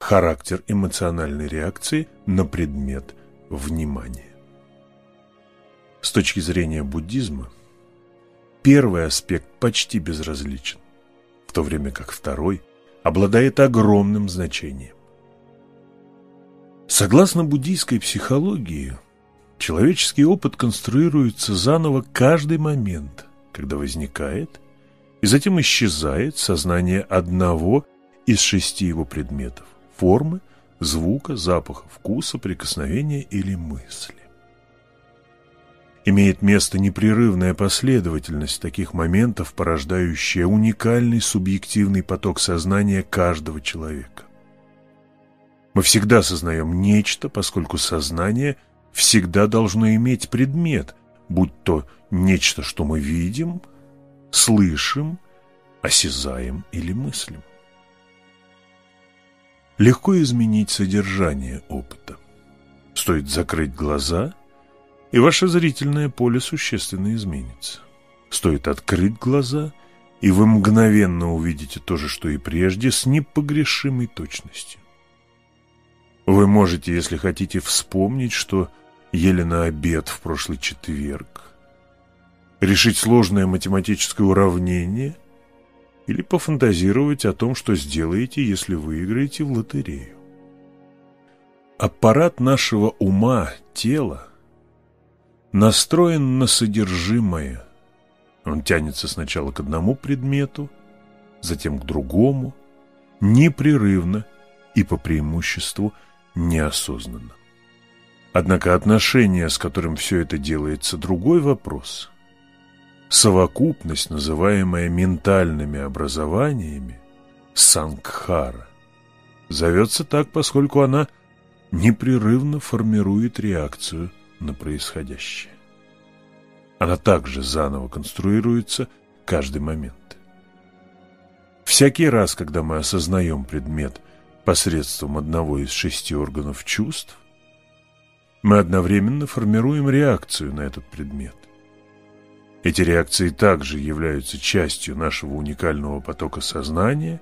характер эмоциональной реакции на предмет внимания. С точки зрения буддизма, первый аспект почти безразличен, в то время как второй обладает огромным значением. Согласно буддийской психологии, человеческий опыт конструируется заново каждый момент, когда возникает и затем исчезает сознание одного из шести его предметов – формы, звука, запаха, вкуса, прикосновения или мысли имеет место непрерывная последовательность таких моментов, порождающая уникальный субъективный поток сознания каждого человека. Мы всегда сознаем нечто, поскольку сознание всегда должно иметь предмет, будь то нечто, что мы видим, слышим, осязаем или мыслим. Легко изменить содержание опыта. Стоит закрыть глаза и ваше зрительное поле существенно изменится. Стоит открыть глаза, и вы мгновенно увидите то же, что и прежде, с непогрешимой точностью. Вы можете, если хотите, вспомнить, что ели на обед в прошлый четверг, решить сложное математическое уравнение или пофантазировать о том, что сделаете, если выиграете в лотерею. Аппарат нашего ума, тела, настроен на содержимое. Он тянется сначала к одному предмету, затем к другому, непрерывно и по преимуществу неосознанно. Однако отношение, с которым все это делается, другой вопрос. Совокупность, называемая ментальными образованиями, сангхара, зовется так, поскольку она непрерывно формирует реакцию на происходящее. Она также заново конструируется каждый момент. Всякий раз, когда мы осознаем предмет посредством одного из шести органов чувств, мы одновременно формируем реакцию на этот предмет. Эти реакции также являются частью нашего уникального потока сознания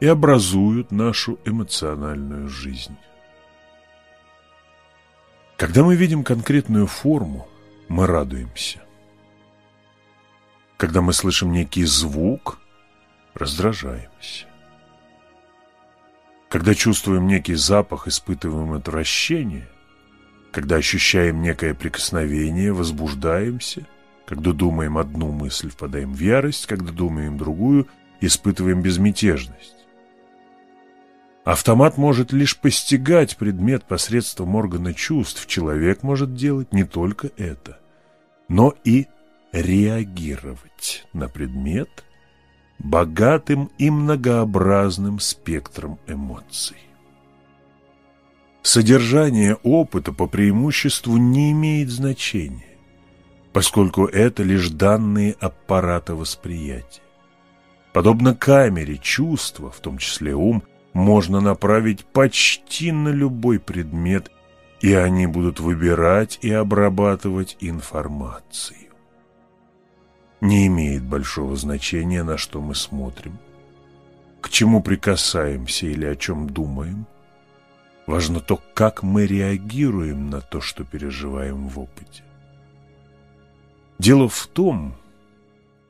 и образуют нашу эмоциональную жизнь. Когда мы видим конкретную форму, мы радуемся. Когда мы слышим некий звук, раздражаемся. Когда чувствуем некий запах, испытываем отвращение. Когда ощущаем некое прикосновение, возбуждаемся. Когда думаем одну мысль, впадаем в ярость. Когда думаем другую, испытываем безмятежность. Автомат может лишь постигать предмет посредством органа чувств. Человек может делать не только это, но и реагировать на предмет богатым и многообразным спектром эмоций. Содержание опыта по преимуществу не имеет значения, поскольку это лишь данные аппарата восприятия. Подобно камере, чувства, в том числе ум – можно направить почти на любой предмет, и они будут выбирать и обрабатывать информацию. Не имеет большого значения, на что мы смотрим, к чему прикасаемся или о чем думаем. Важно то, как мы реагируем на то, что переживаем в опыте. Дело в том,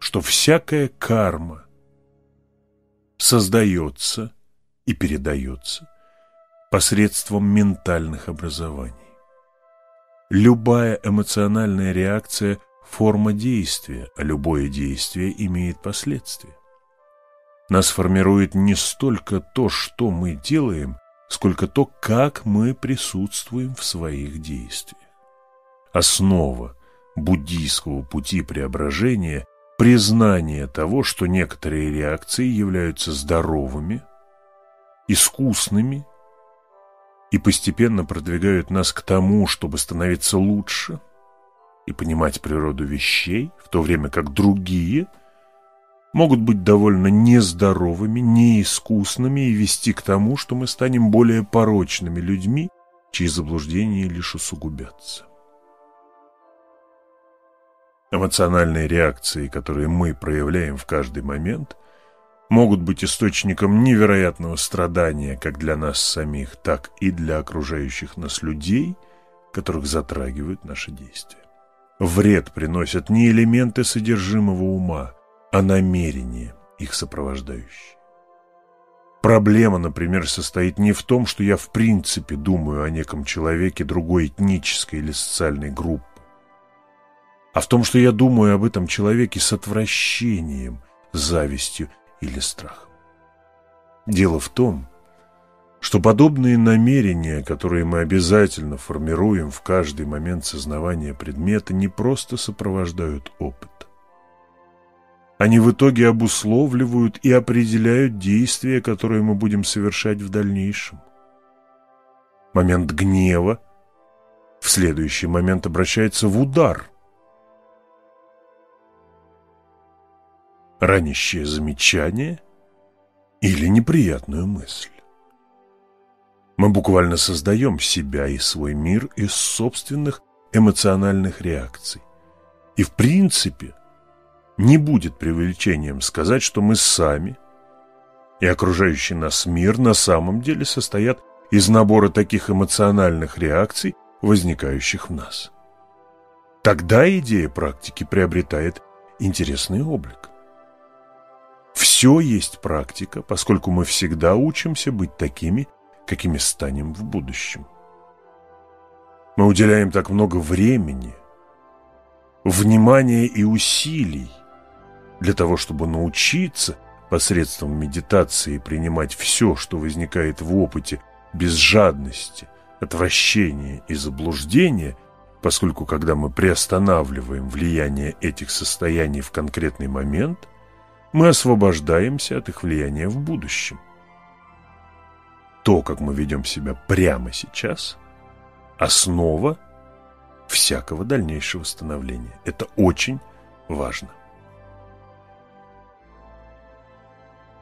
что всякая карма создается и передается посредством ментальных образований. Любая эмоциональная реакция – форма действия, а любое действие имеет последствия. Нас формирует не столько то, что мы делаем, сколько то, как мы присутствуем в своих действиях. Основа буддийского пути преображения – признание того, что некоторые реакции являются здоровыми – искусными и постепенно продвигают нас к тому, чтобы становиться лучше и понимать природу вещей, в то время как другие могут быть довольно нездоровыми, неискусными и вести к тому, что мы станем более порочными людьми, чьи заблуждения лишь усугубятся. Эмоциональные реакции, которые мы проявляем в каждый момент – могут быть источником невероятного страдания как для нас самих, так и для окружающих нас людей, которых затрагивают наши действия. Вред приносят не элементы содержимого ума, а намерения, их сопровождающие. Проблема, например, состоит не в том, что я в принципе думаю о неком человеке другой этнической или социальной группы, а в том, что я думаю об этом человеке с отвращением, завистью или страхом. Дело в том, что подобные намерения, которые мы обязательно формируем в каждый момент сознавания предмета, не просто сопровождают опыт. Они в итоге обусловливают и определяют действия, которые мы будем совершать в дальнейшем. Момент гнева в следующий момент обращается в удар – ранящее замечание или неприятную мысль. Мы буквально создаем себя и свой мир из собственных эмоциональных реакций. И в принципе Не будет преувеличением сказать, что мы сами и окружающий нас мир на самом деле состоят из набора таких эмоциональных реакций, возникающих в нас. Тогда идея практики приобретает интересный облик. Все есть практика, поскольку мы всегда учимся быть такими, какими станем в будущем. Мы уделяем так много времени, внимания и усилий для того, чтобы научиться посредством медитации принимать все, что возникает в опыте, без жадности, отвращения и заблуждения, поскольку когда мы приостанавливаем влияние этих состояний в конкретный момент, мы освобождаемся от их влияния в будущем. То, как мы ведем себя прямо сейчас, основа всякого дальнейшего становления. Это очень важно.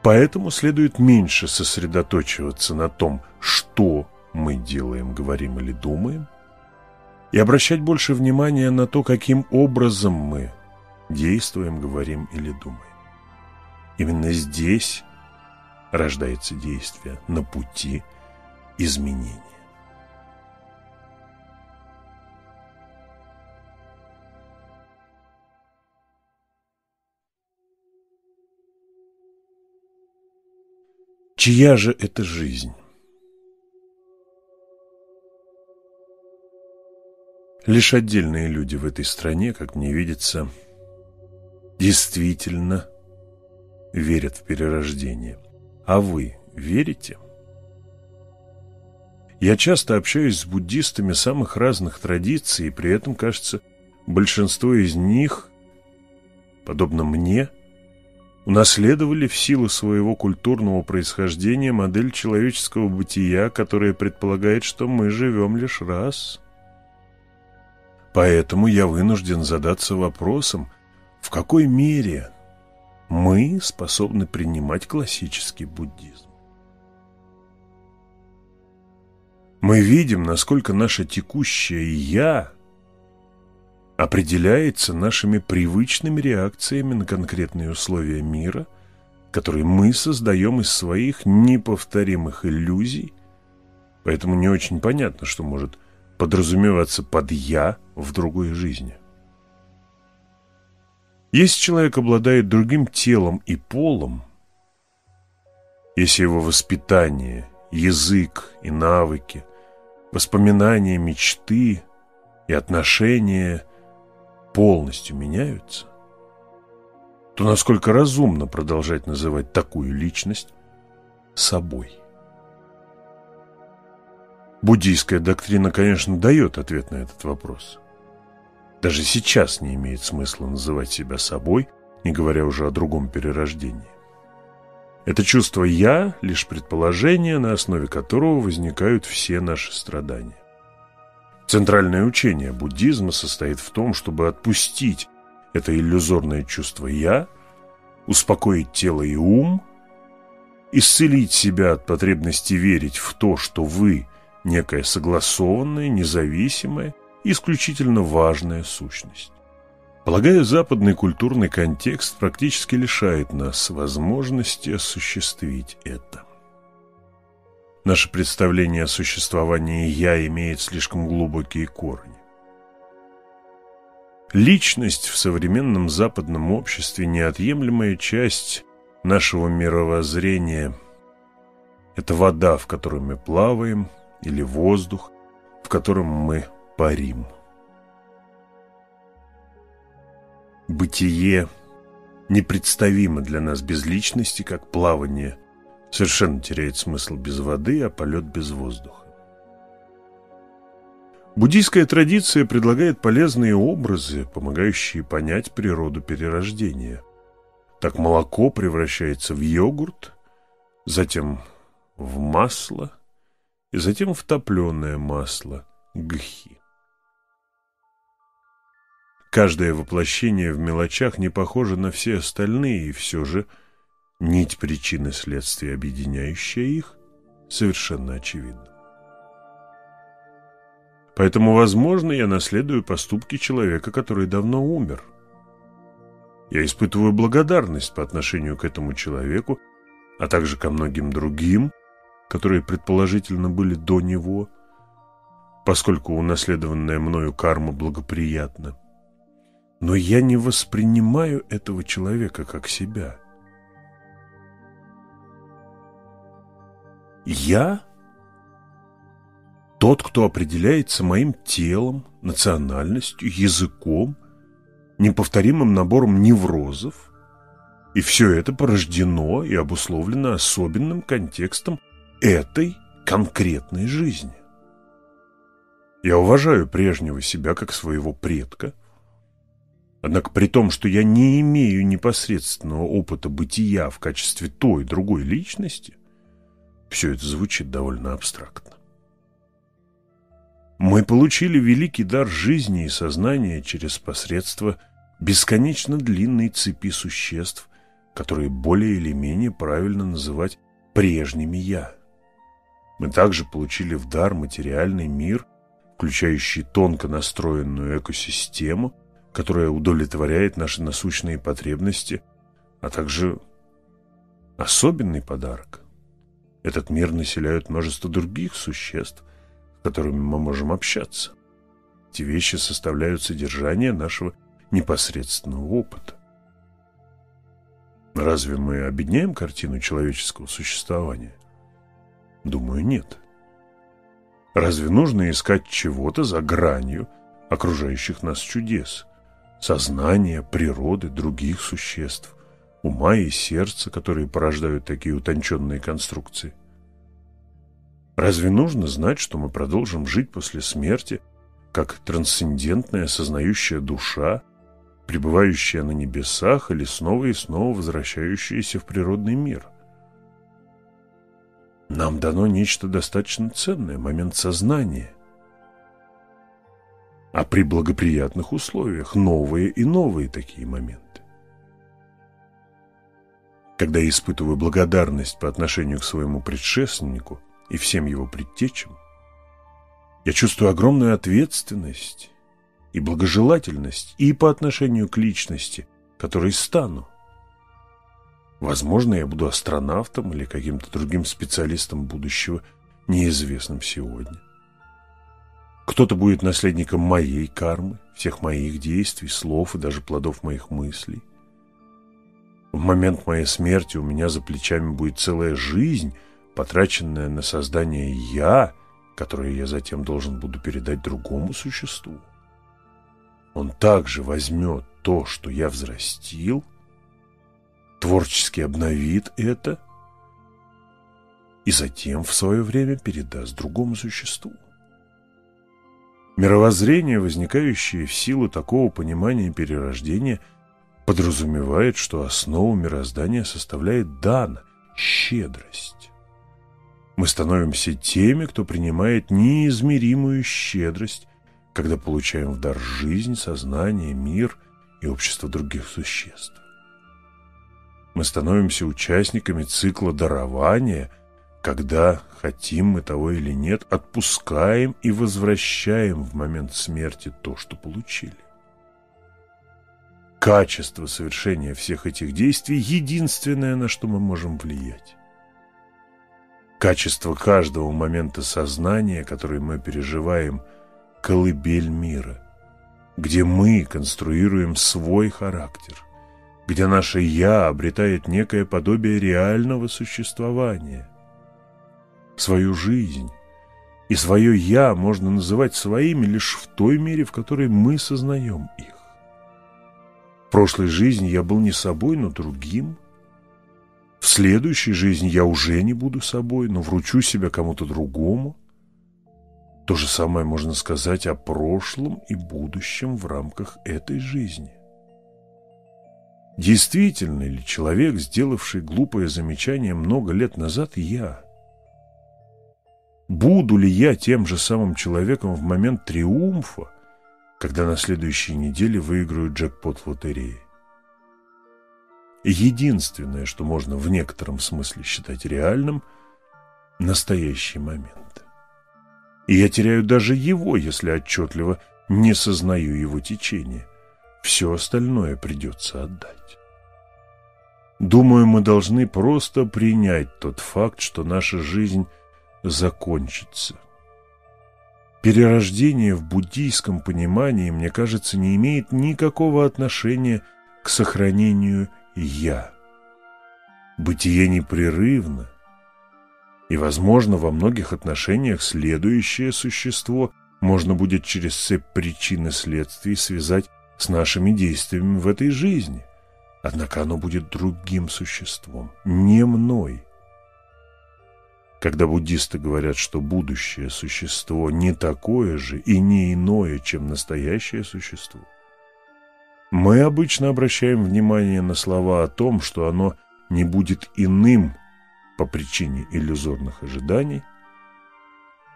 Поэтому следует меньше сосредоточиваться на том, что мы делаем, говорим или думаем, и обращать больше внимания на то, каким образом мы действуем, говорим или думаем. Именно здесь рождается действие на пути изменения. Чья же это жизнь? Лишь отдельные люди в этой стране, как мне видится, действительно верят в перерождение. А вы верите? Я часто общаюсь с буддистами самых разных традиций, и при этом, кажется, большинство из них, подобно мне, унаследовали в силу своего культурного происхождения модель человеческого бытия, которая предполагает, что мы живем лишь раз. Поэтому я вынужден задаться вопросом, в какой мере мы способны принимать классический буддизм. Мы видим, насколько наше текущее «я» определяется нашими привычными реакциями на конкретные условия мира, которые мы создаем из своих неповторимых иллюзий, поэтому не очень понятно, что может подразумеваться под «я» в другой жизни. Если человек обладает другим телом и полом, если его воспитание, язык и навыки, воспоминания, мечты и отношения – полностью меняются, то насколько разумно продолжать называть такую личность собой? Буддийская доктрина, конечно, дает ответ на этот вопрос. Даже сейчас не имеет смысла называть себя собой, не говоря уже о другом перерождении. Это чувство «я» — лишь предположение, на основе которого возникают все наши страдания. Центральное учение буддизма состоит в том, чтобы отпустить это иллюзорное чувство «я», успокоить тело и ум, исцелить себя от потребности верить в то, что вы – некая согласованная, независимая, исключительно важная сущность. Полагаю, западный культурный контекст практически лишает нас возможности осуществить это. Наше представление о существовании «я» имеет слишком глубокие корни. Личность в современном западном обществе – неотъемлемая часть нашего мировоззрения. Это вода, в которой мы плаваем, или воздух, в котором мы парим. Бытие непредставимо для нас без личности, как плавание Совершенно теряет смысл без воды, а полет без воздуха. Буддийская традиция предлагает полезные образы, помогающие понять природу перерождения. Так молоко превращается в йогурт, затем в масло и затем в топленое масло гхи. Каждое воплощение в мелочах не похоже на все остальные, и все же – Нить причины следствия, объединяющая их, совершенно очевидна. Поэтому, возможно, я наследую поступки человека, который давно умер. Я испытываю благодарность по отношению к этому человеку, а также ко многим другим, которые предположительно были до него, поскольку унаследованная мною карма благоприятна. Но я не воспринимаю этого человека как себя. Я тот, кто определяется моим телом, национальностью, языком, неповторимым набором неврозов, и все это порождено и обусловлено особенным контекстом этой конкретной жизни. Я уважаю прежнего себя как своего предка, однако при том, что я не имею непосредственного опыта бытия в качестве той другой личности, все это звучит довольно абстрактно. Мы получили великий дар жизни и сознания через посредство бесконечно длинной цепи существ, которые более или менее правильно называть прежними «я». Мы также получили в дар материальный мир, включающий тонко настроенную экосистему, которая удовлетворяет наши насущные потребности, а также особенный подарок. Этот мир населяют множество других существ – которыми мы можем общаться. Эти вещи составляют содержание нашего непосредственного опыта. Разве мы объединяем картину человеческого существования? Думаю, нет. Разве нужно искать чего-то за гранью окружающих нас чудес, сознания, природы, других существ, ума и сердца, которые порождают такие утонченные конструкции? Разве нужно знать, что мы продолжим жить после смерти, как трансцендентная сознающая душа, пребывающая на небесах или снова и снова возвращающаяся в природный мир? Нам дано нечто достаточно ценное, момент сознания. А при благоприятных условиях новые и новые такие моменты. Когда я испытываю благодарность по отношению к своему предшественнику, и всем его предтечам, я чувствую огромную ответственность и благожелательность и по отношению к личности, которой стану. Возможно, я буду астронавтом или каким-то другим специалистом будущего, неизвестным сегодня. Кто-то будет наследником моей кармы, всех моих действий, слов и даже плодов моих мыслей. В момент моей смерти у меня за плечами будет целая жизнь, потраченное на создание «я», которое я затем должен буду передать другому существу. Он также возьмет то, что я взрастил, творчески обновит это и затем в свое время передаст другому существу. Мировоззрение, возникающее в силу такого понимания перерождения, подразумевает, что основу мироздания составляет дана, щедрость. Мы становимся теми, кто принимает неизмеримую щедрость, когда получаем в дар жизнь, сознание, мир и общество других существ. Мы становимся участниками цикла дарования, когда, хотим мы того или нет, отпускаем и возвращаем в момент смерти то, что получили. Качество совершения всех этих действий – единственное, на что мы можем влиять. Качество каждого момента сознания, который мы переживаем, колыбель мира, где мы конструируем свой характер, где наше «я» обретает некое подобие реального существования. Свою жизнь и свое «я» можно называть своими лишь в той мере, в которой мы сознаем их. В прошлой жизни я был не собой, но другим – в следующей жизни я уже не буду собой, но вручу себя кому-то другому. То же самое можно сказать о прошлом и будущем в рамках этой жизни. Действительно ли человек, сделавший глупое замечание много лет назад, я? Буду ли я тем же самым человеком в момент триумфа, когда на следующей неделе выиграю джекпот в лотерее? единственное, что можно в некотором смысле считать реальным – настоящий момент. И я теряю даже его, если отчетливо не сознаю его течение. все остальное придется отдать. Думаю, мы должны просто принять тот факт, что наша жизнь закончится. Перерождение в буддийском понимании, мне кажется, не имеет никакого отношения к сохранению «я». Бытие непрерывно, и, возможно, во многих отношениях следующее существо можно будет через цепь причин и следствий связать с нашими действиями в этой жизни. Однако оно будет другим существом, не мной. Когда буддисты говорят, что будущее существо не такое же и не иное, чем настоящее существо, мы обычно обращаем внимание на слова о том, что оно не будет иным по причине иллюзорных ожиданий,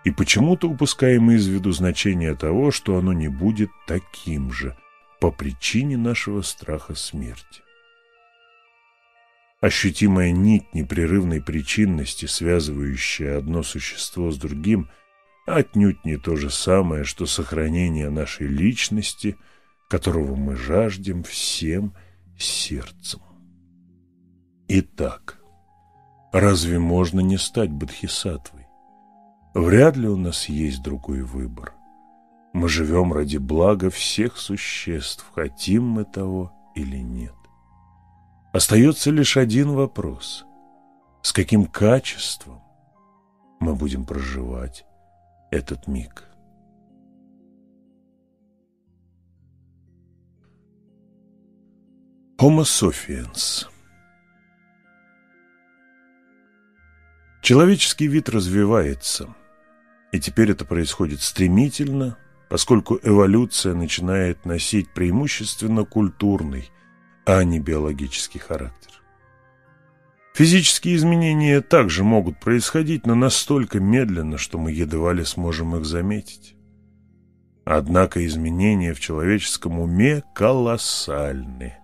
и почему-то упускаем из виду значение того, что оно не будет таким же по причине нашего страха смерти. Ощутимая нить непрерывной причинности, связывающая одно существо с другим, отнюдь не то же самое, что сохранение нашей личности, которого мы жаждем всем сердцем. Итак, разве можно не стать бодхисаттвой? Вряд ли у нас есть другой выбор. Мы живем ради блага всех существ, хотим мы того или нет. Остается лишь один вопрос. С каким качеством мы будем проживать этот миг? Homo sapiens Человеческий вид развивается, и теперь это происходит стремительно, поскольку эволюция начинает носить преимущественно культурный, а не биологический характер. Физические изменения также могут происходить, но настолько медленно, что мы едва ли сможем их заметить. Однако изменения в человеческом уме колоссальны,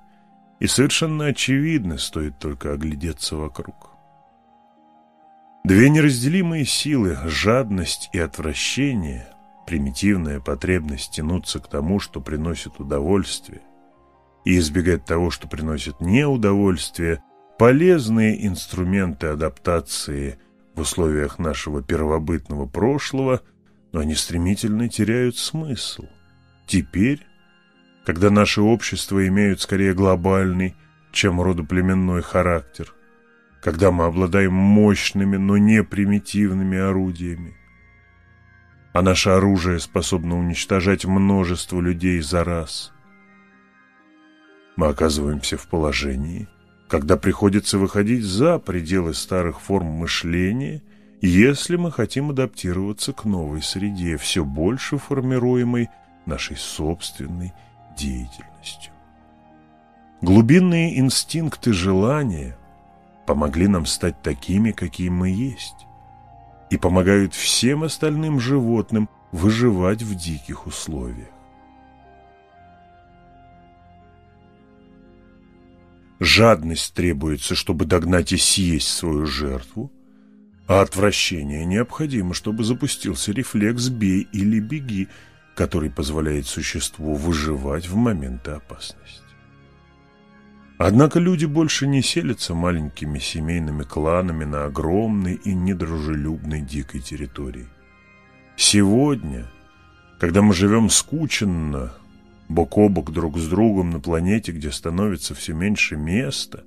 и совершенно очевидны, стоит только оглядеться вокруг. Две неразделимые силы – жадность и отвращение, примитивная потребность тянуться к тому, что приносит удовольствие – и избегать того, что приносит неудовольствие, полезные инструменты адаптации в условиях нашего первобытного прошлого, но они стремительно теряют смысл. Теперь, когда наши общества имеют скорее глобальный, чем родоплеменной характер, когда мы обладаем мощными, но не примитивными орудиями, а наше оружие способно уничтожать множество людей за раз – мы оказываемся в положении, когда приходится выходить за пределы старых форм мышления, если мы хотим адаптироваться к новой среде, все больше формируемой нашей собственной деятельностью. Глубинные инстинкты желания помогли нам стать такими, какие мы есть, и помогают всем остальным животным выживать в диких условиях. Жадность требуется, чтобы догнать и съесть свою жертву, а отвращение необходимо, чтобы запустился рефлекс «бей или беги», который позволяет существу выживать в моменты опасности. Однако люди больше не селятся маленькими семейными кланами на огромной и недружелюбной дикой территории. Сегодня, когда мы живем скученно, бок о бок друг с другом на планете, где становится все меньше места,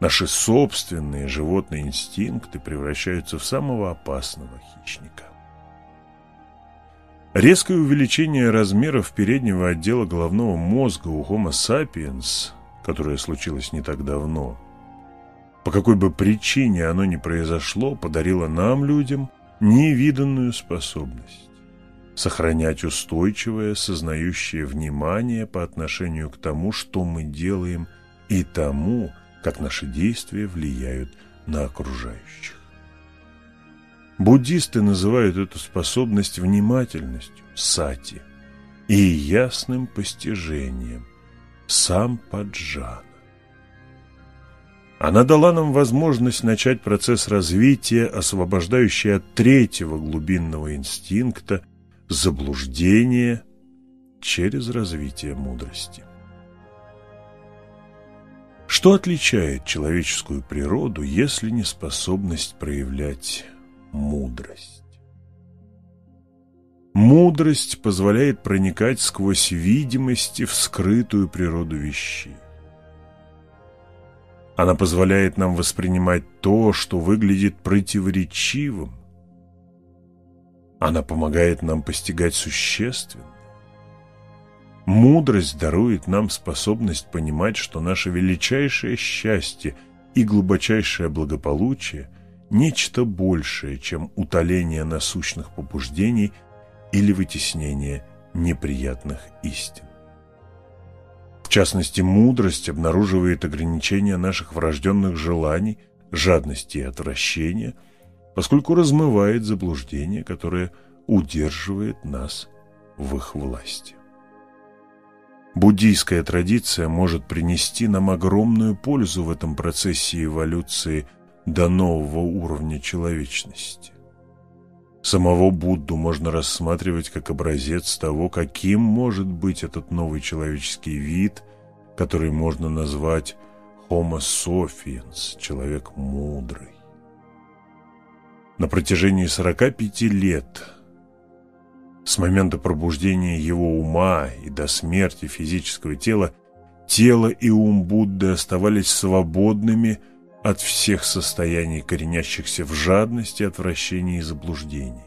наши собственные животные инстинкты превращаются в самого опасного хищника. Резкое увеличение размеров переднего отдела головного мозга у Homo sapiens, которое случилось не так давно, по какой бы причине оно ни произошло, подарило нам, людям, невиданную способность сохранять устойчивое, сознающее внимание по отношению к тому, что мы делаем, и тому, как наши действия влияют на окружающих. Буддисты называют эту способность внимательностью, сати, и ясным постижением, сампаджана. Она дала нам возможность начать процесс развития, освобождающий от третьего глубинного инстинкта – заблуждение через развитие мудрости. Что отличает человеческую природу, если не способность проявлять мудрость? Мудрость позволяет проникать сквозь видимости в скрытую природу вещей. Она позволяет нам воспринимать то, что выглядит противоречивым. Она помогает нам постигать существенное. Мудрость дарует нам способность понимать, что наше величайшее счастье и глубочайшее благополучие – нечто большее, чем утоление насущных побуждений или вытеснение неприятных истин. В частности, мудрость обнаруживает ограничения наших врожденных желаний, жадности и отвращения, поскольку размывает заблуждение, которое удерживает нас в их власти. Буддийская традиция может принести нам огромную пользу в этом процессе эволюции до нового уровня человечности. Самого Будду можно рассматривать как образец того, каким может быть этот новый человеческий вид, который можно назвать Homo sapiens, человек мудрый. На протяжении 45 лет, с момента пробуждения его ума и до смерти физического тела, тело и ум Будды оставались свободными от всех состояний, коренящихся в жадности, отвращении и заблуждении.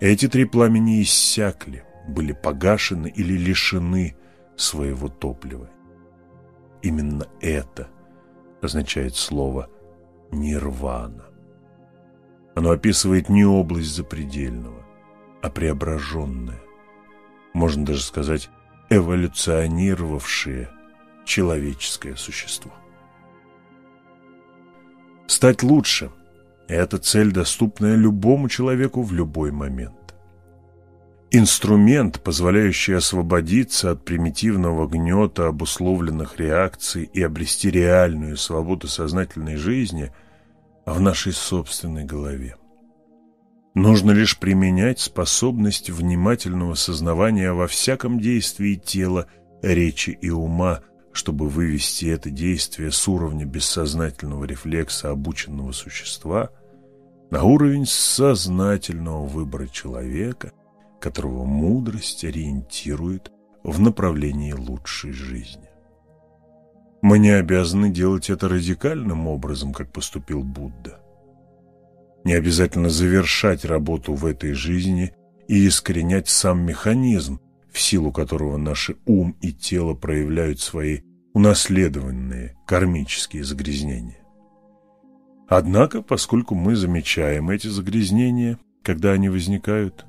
Эти три пламени иссякли, были погашены или лишены своего топлива. Именно это означает слово «нирвана». Оно описывает не область запредельного, а преображенное, можно даже сказать, эволюционировавшее человеческое существо. Стать лучше – это цель, доступная любому человеку в любой момент. Инструмент, позволяющий освободиться от примитивного гнета обусловленных реакций и обрести реальную свободу сознательной жизни в нашей собственной голове. Нужно лишь применять способность внимательного сознавания во всяком действии тела, речи и ума – чтобы вывести это действие с уровня бессознательного рефлекса обученного существа на уровень сознательного выбора человека, которого мудрость ориентирует в направлении лучшей жизни. Мы не обязаны делать это радикальным образом, как поступил Будда. Не обязательно завершать работу в этой жизни и искоренять сам механизм, в силу которого наши ум и тело проявляют свои унаследованные кармические загрязнения. Однако, поскольку мы замечаем эти загрязнения, когда они возникают,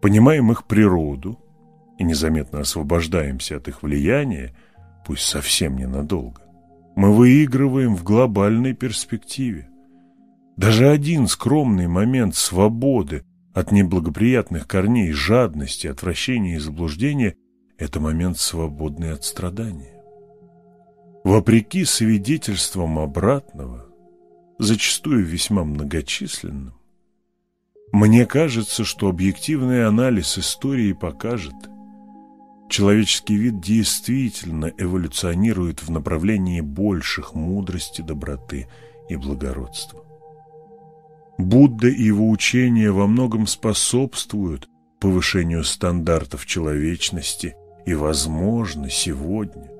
понимаем их природу и незаметно освобождаемся от их влияния, пусть совсем ненадолго, мы выигрываем в глобальной перспективе. Даже один скромный момент свободы от неблагоприятных корней жадности, отвращения и заблуждения – это момент свободный от страдания. Вопреки свидетельствам обратного, зачастую весьма многочисленным, мне кажется, что объективный анализ истории покажет, человеческий вид действительно эволюционирует в направлении больших мудрости, доброты и благородства. Будда и его учения во многом способствуют повышению стандартов человечности, и, возможно, сегодня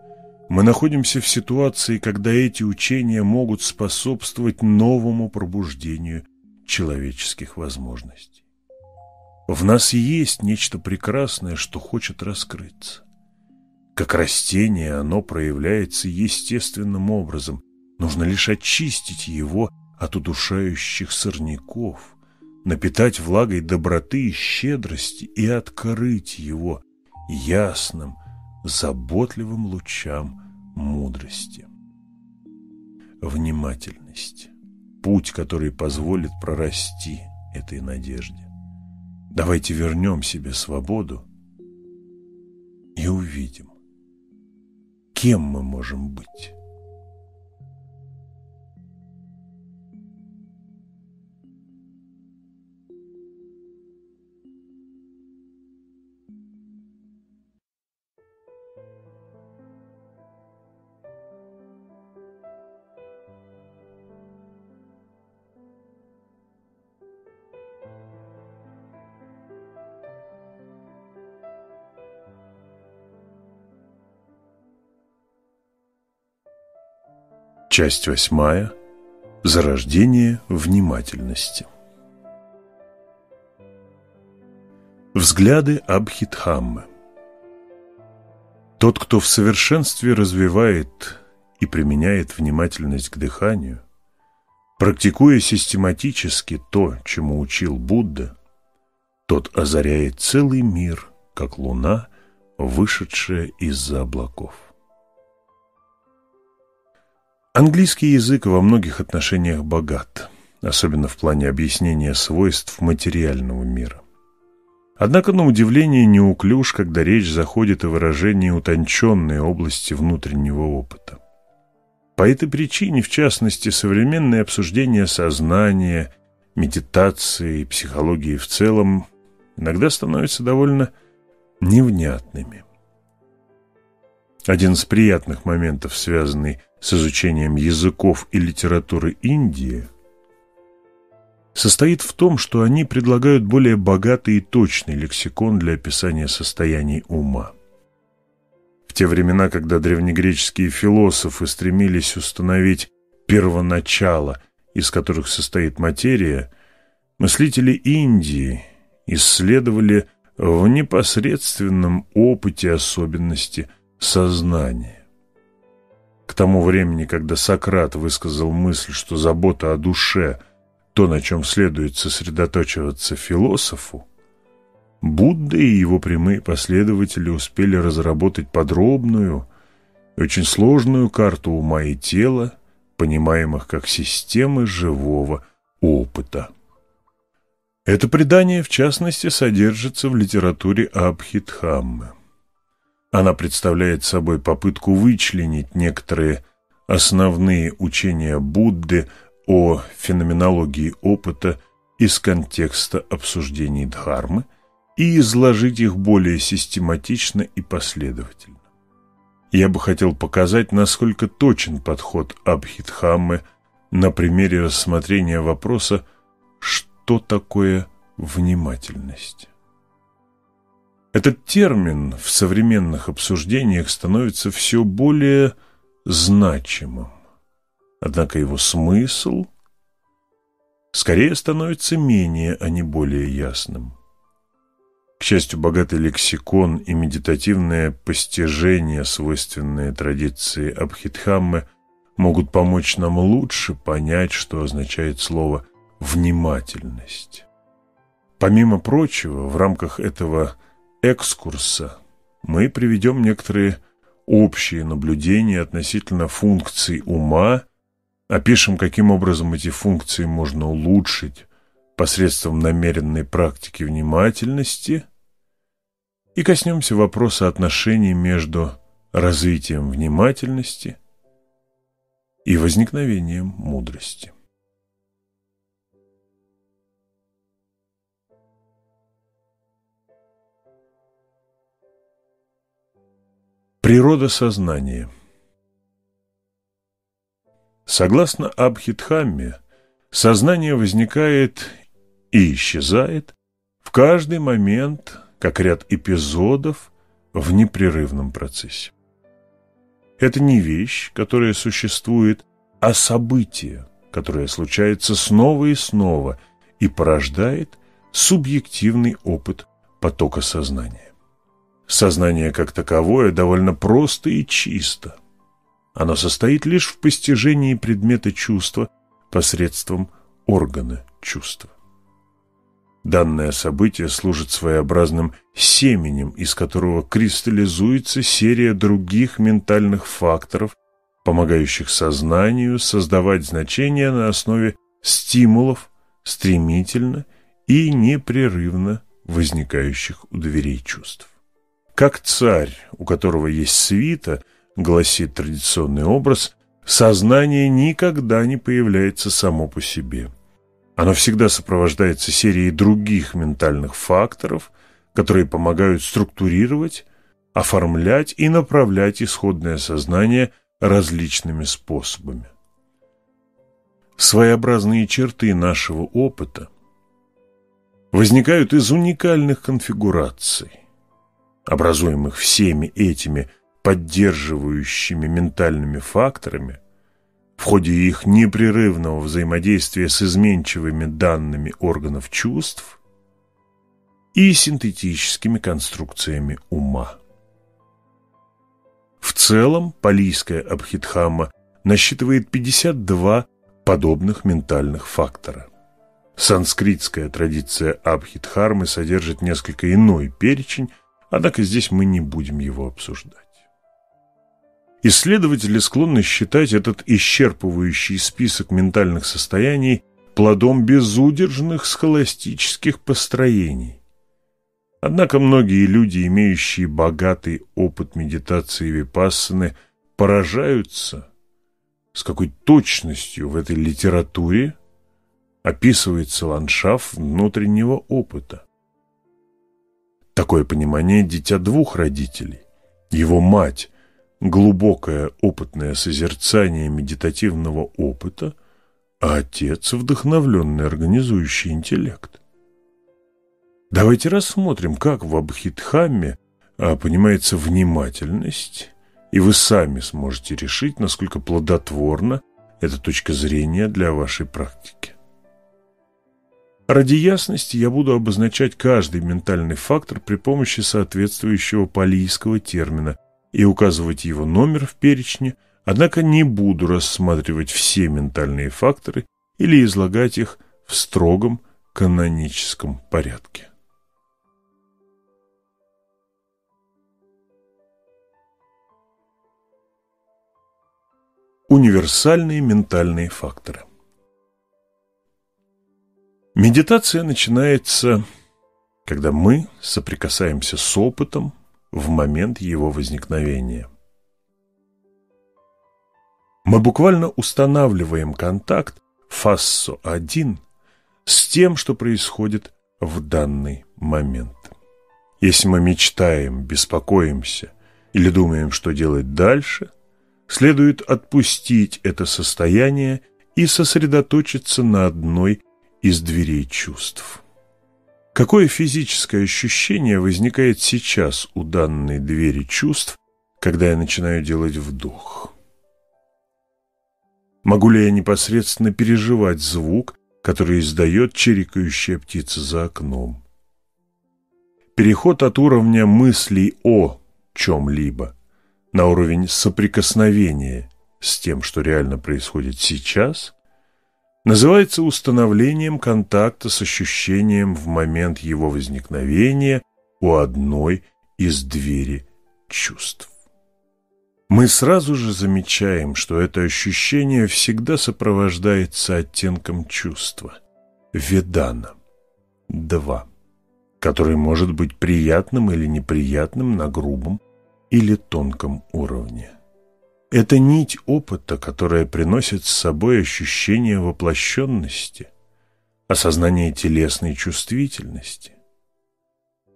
мы находимся в ситуации, когда эти учения могут способствовать новому пробуждению человеческих возможностей. В нас есть нечто прекрасное, что хочет раскрыться. Как растение оно проявляется естественным образом, нужно лишь очистить его от удушающих сорняков, напитать влагой доброты и щедрости и открыть его ясным, заботливым лучам мудрости. Внимательность – путь, который позволит прорасти этой надежде. Давайте вернем себе свободу и увидим, кем мы можем быть. Часть восьмая. Зарождение внимательности. Взгляды Абхидхаммы. Тот, кто в совершенстве развивает и применяет внимательность к дыханию, практикуя систематически то, чему учил Будда, тот озаряет целый мир, как луна, вышедшая из-за облаков. Английский язык во многих отношениях богат, особенно в плане объяснения свойств материального мира. Однако, на удивление, неуклюж, когда речь заходит о выражении утонченной области внутреннего опыта. По этой причине, в частности, современное обсуждение сознания, медитации и психологии в целом иногда становятся довольно невнятными. Один из приятных моментов, связанный изучением языков и литературы Индии, состоит в том, что они предлагают более богатый и точный лексикон для описания состояний ума. В те времена, когда древнегреческие философы стремились установить первоначало, из которых состоит материя, мыслители Индии исследовали в непосредственном опыте особенности сознания. К тому времени, когда Сократ высказал мысль, что забота о душе – то, на чем следует сосредоточиваться философу, Будда и его прямые последователи успели разработать подробную очень сложную карту ума и тела, понимаемых как системы живого опыта. Это предание, в частности, содержится в литературе Абхидхаммы. Она представляет собой попытку вычленить некоторые основные учения Будды о феноменологии опыта из контекста обсуждений Дхармы и изложить их более систематично и последовательно. Я бы хотел показать, насколько точен подход Абхидхаммы на примере рассмотрения вопроса «Что такое внимательность?». Этот термин в современных обсуждениях становится все более значимым. Однако его смысл скорее становится менее, а не более ясным. К счастью, богатый лексикон и медитативное постижение, свойственные традиции Абхидхаммы, могут помочь нам лучше понять, что означает слово «внимательность». Помимо прочего, в рамках этого экскурса мы приведем некоторые общие наблюдения относительно функций ума Опишем, каким образом эти функции можно улучшить посредством намеренной практики внимательности и коснемся вопроса отношений между развитием внимательности и возникновением мудрости. Природа сознания – Согласно Абхидхамме, сознание возникает и исчезает в каждый момент, как ряд эпизодов в непрерывном процессе. Это не вещь, которая существует, а событие, которое случается снова и снова и порождает субъективный опыт потока сознания. Сознание как таковое довольно просто и чисто. Оно состоит лишь в постижении предмета чувства посредством органа чувства. Данное событие служит своеобразным семенем, из которого кристаллизуется серия других ментальных факторов, помогающих сознанию создавать значения на основе стимулов, стремительно и непрерывно возникающих у дверей чувств. Как царь, у которого есть свита, гласит традиционный образ, сознание никогда не появляется само по себе. Оно всегда сопровождается серией других ментальных факторов, которые помогают структурировать, оформлять и направлять исходное сознание различными способами. Своеобразные черты нашего опыта возникают из уникальных конфигураций, образуемых всеми этими поддерживающими ментальными факторами, в ходе их непрерывного взаимодействия с изменчивыми данными органов чувств и синтетическими конструкциями ума. В целом, палийская Абхидхамма насчитывает 52 подобных ментальных фактора. Санскритская традиция Абхидхармы содержит несколько иной перечень, однако здесь мы не будем его обсуждать. Исследователи склонны считать этот исчерпывающий список ментальных состояний плодом безудержных схоластических построений. Однако многие люди, имеющие богатый опыт медитации випассаны, поражаются, с какой точностью в этой литературе описывается ландшафт внутреннего опыта. Такое понимание – дитя двух родителей. Его мать глубокое опытное созерцание медитативного опыта, а отец – вдохновленный организующий интеллект. Давайте рассмотрим, как в Абхидхамме а, понимается внимательность, и вы сами сможете решить, насколько плодотворна эта точка зрения для вашей практики. Ради ясности я буду обозначать каждый ментальный фактор при помощи соответствующего палийского термина и указывать его номер в перечне, однако не буду рассматривать все ментальные факторы или излагать их в строгом каноническом порядке. Универсальные ментальные факторы Медитация начинается, когда мы соприкасаемся с опытом, в момент его возникновения. Мы буквально устанавливаем контакт фассо-1 с тем, что происходит в данный момент. Если мы мечтаем, беспокоимся или думаем, что делать дальше, следует отпустить это состояние и сосредоточиться на одной из дверей чувств. Какое физическое ощущение возникает сейчас у данной двери чувств, когда я начинаю делать вдох? Могу ли я непосредственно переживать звук, который издает чирикающая птица за окном? Переход от уровня мыслей о чем-либо на уровень соприкосновения с тем, что реально происходит сейчас, называется установлением контакта с ощущением в момент его возникновения у одной из двери чувств. Мы сразу же замечаем, что это ощущение всегда сопровождается оттенком чувства – ведана, два, который может быть приятным или неприятным на грубом или тонком уровне. Это нить опыта, которая приносит с собой ощущение воплощенности, осознание телесной чувствительности.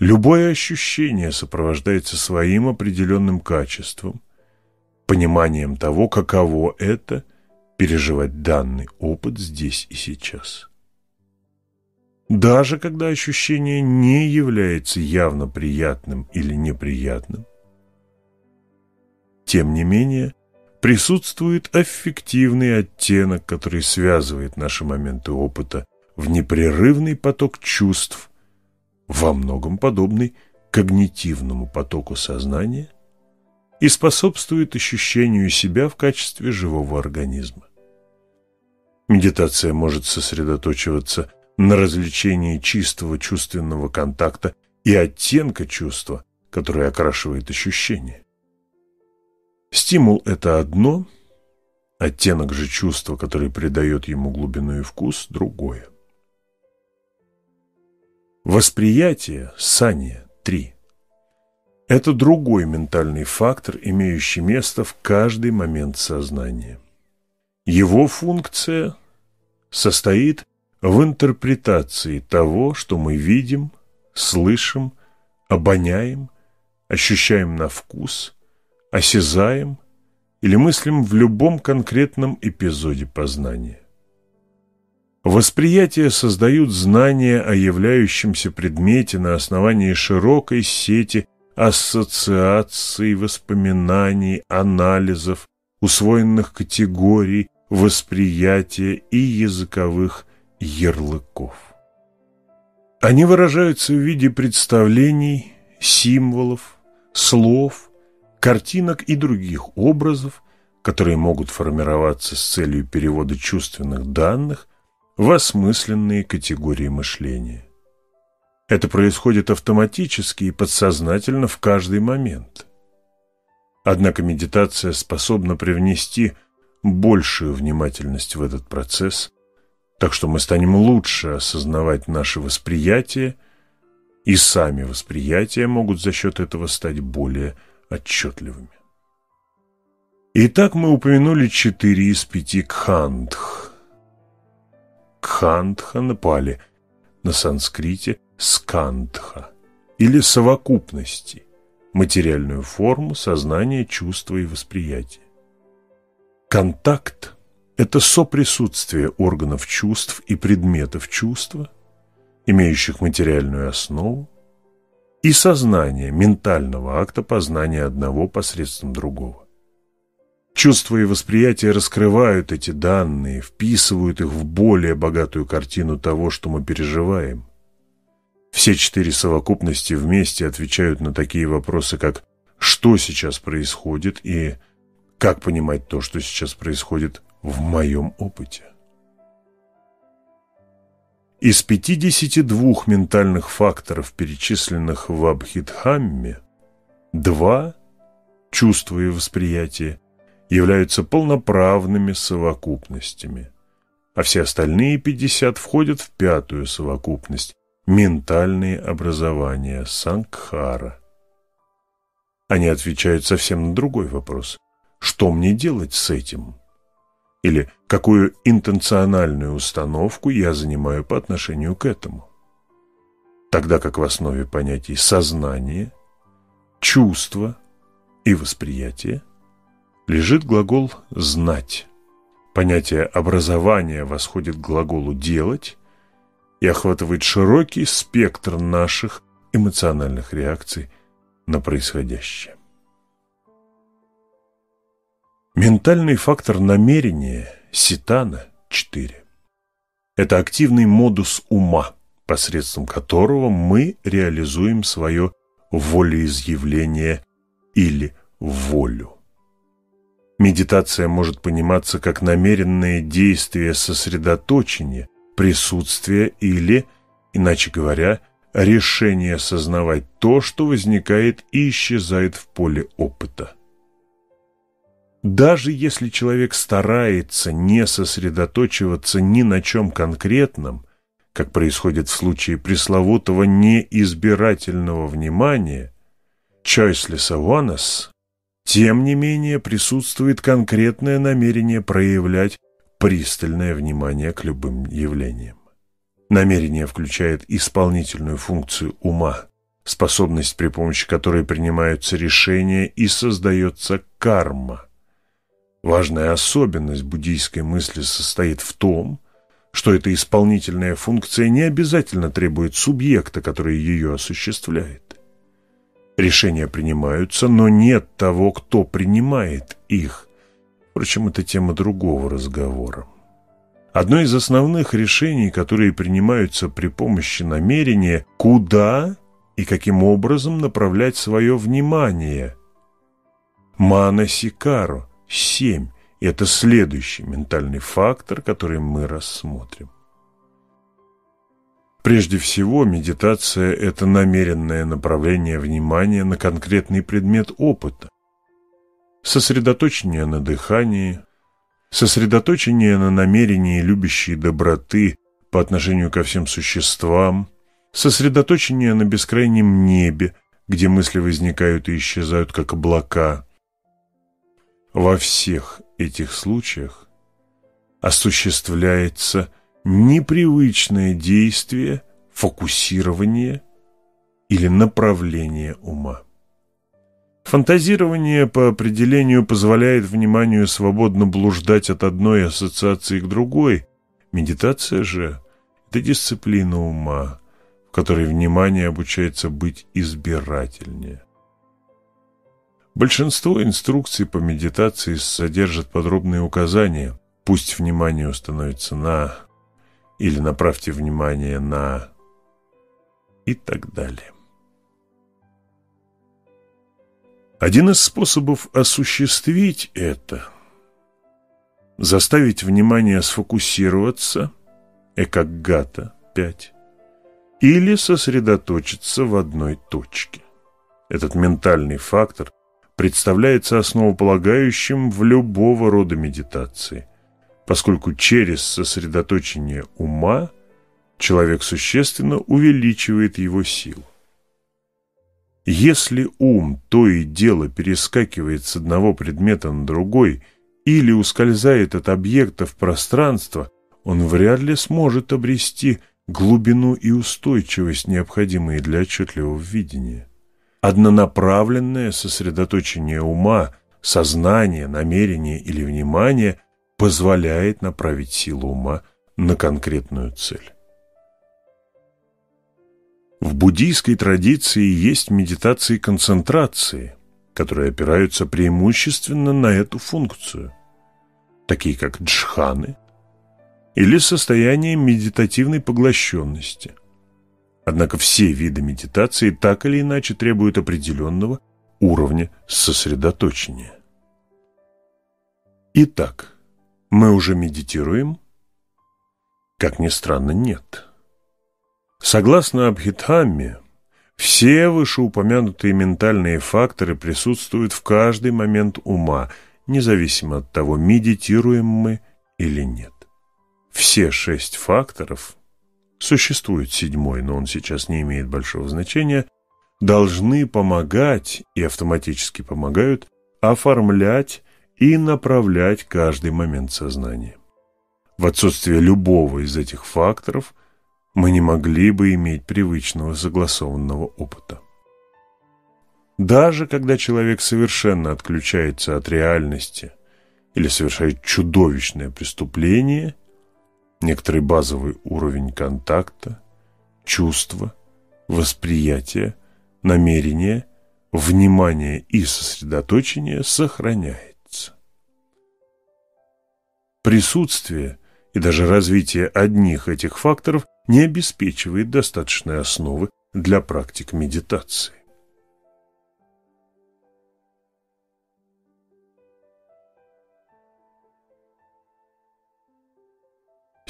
Любое ощущение сопровождается своим определенным качеством, пониманием того, каково это переживать данный опыт здесь и сейчас. Даже когда ощущение не является явно приятным или неприятным, тем не менее, присутствует аффективный оттенок, который связывает наши моменты опыта в непрерывный поток чувств, во многом подобный когнитивному потоку сознания и способствует ощущению себя в качестве живого организма. Медитация может сосредоточиваться на развлечении чистого чувственного контакта и оттенка чувства, который окрашивает ощущение. Стимул – это одно, оттенок же чувства, который придает ему глубину и вкус – другое. Восприятие – сания, три. Это другой ментальный фактор, имеющий место в каждый момент сознания. Его функция состоит в интерпретации того, что мы видим, слышим, обоняем, ощущаем на вкус осязаем или мыслим в любом конкретном эпизоде познания. Восприятие создают знания о являющемся предмете на основании широкой сети ассоциаций, воспоминаний, анализов, усвоенных категорий восприятия и языковых ярлыков. Они выражаются в виде представлений, символов, слов, картинок и других образов, которые могут формироваться с целью перевода чувственных данных в осмысленные категории мышления. Это происходит автоматически и подсознательно в каждый момент. Однако медитация способна привнести большую внимательность в этот процесс, так что мы станем лучше осознавать наше восприятие, и сами восприятия могут за счет этого стать более отчетливыми. Итак, мы упомянули четыре из пяти кхандх. Кхандха на пали, на санскрите скандха, или совокупности, материальную форму сознания, чувства и восприятия. Контакт – это соприсутствие органов чувств и предметов чувства, имеющих материальную основу, и сознание ментального акта познания одного посредством другого. Чувства и восприятие раскрывают эти данные, вписывают их в более богатую картину того, что мы переживаем. Все четыре совокупности вместе отвечают на такие вопросы, как «что сейчас происходит» и «как понимать то, что сейчас происходит в моем опыте». Из 52 ментальных факторов, перечисленных в Абхидхамме, два – чувство и восприятие – являются полноправными совокупностями, а все остальные 50 входят в пятую совокупность – ментальные образования Сангхара. Они отвечают совсем на другой вопрос – что мне делать с этим? Или какую интенциональную установку я занимаю по отношению к этому? Тогда как в основе понятий сознание, чувство и восприятие – лежит глагол «знать». Понятие образования восходит к глаголу «делать» и охватывает широкий спектр наших эмоциональных реакций на происходящее. Ментальный фактор намерения ситана 4. Это активный модус ума, посредством которого мы реализуем свое волеизъявление или волю. Медитация может пониматься как намеренное действие сосредоточения, присутствие или, иначе говоря, решение осознавать то, что возникает и исчезает в поле опыта. Даже если человек старается не сосредоточиваться ни на чем конкретном, как происходит в случае пресловутого неизбирательного внимания, choiceless awareness, тем не менее присутствует конкретное намерение проявлять пристальное внимание к любым явлениям. Намерение включает исполнительную функцию ума, способность, при помощи которой принимаются решения и создается карма. Важная особенность буддийской мысли состоит в том, что эта исполнительная функция не обязательно требует субъекта, который ее осуществляет. Решения принимаются, но нет того, кто принимает их. Впрочем, это тема другого разговора. Одно из основных решений, которые принимаются при помощи намерения, куда и каким образом направлять свое внимание. Мана Сикаро, 7. Это следующий ментальный фактор, который мы рассмотрим. Прежде всего, медитация – это намеренное направление внимания на конкретный предмет опыта. Сосредоточение на дыхании, сосредоточение на намерении любящей доброты по отношению ко всем существам, сосредоточение на бескрайнем небе, где мысли возникают и исчезают, как облака. Во всех этих случаях осуществляется непривычное действие, фокусирование или направление ума. Фантазирование по определению позволяет вниманию свободно блуждать от одной ассоциации к другой. Медитация же – это дисциплина ума, в которой внимание обучается быть избирательнее. Большинство инструкций по медитации содержат подробные указания – пусть внимание установится на или направьте внимание на и так далее. Один из способов осуществить это – заставить внимание сфокусироваться, экагата 5, или сосредоточиться в одной точке. Этот ментальный фактор представляется основополагающим в любого рода медитации, поскольку через сосредоточение ума человек существенно увеличивает его силу. Если ум то и дело перескакивает с одного предмета на другой или ускользает от объекта в пространство, он вряд ли сможет обрести глубину и устойчивость, необходимые для отчетливого видения. Однонаправленное сосредоточение ума, сознания, намерения или внимания позволяет направить силу ума на конкретную цель. В буддийской традиции есть медитации концентрации, которые опираются преимущественно на эту функцию, такие как джханы или состояние медитативной поглощенности. Однако все виды медитации так или иначе требуют определенного уровня сосредоточения. Итак, мы уже медитируем? Как ни странно, нет. Согласно Абхидхамме, все вышеупомянутые ментальные факторы присутствуют в каждый момент ума, независимо от того, медитируем мы или нет. Все шесть факторов, существует седьмой, но он сейчас не имеет большого значения, должны помогать и автоматически помогают оформлять и направлять каждый момент сознания. В отсутствие любого из этих факторов – мы не могли бы иметь привычного согласованного опыта. Даже когда человек совершенно отключается от реальности или совершает чудовищное преступление, некоторый базовый уровень контакта, чувства, восприятия, намерения, внимания и сосредоточения сохраняется. Присутствие и даже развитие одних этих факторов не обеспечивает достаточной основы для практик медитации.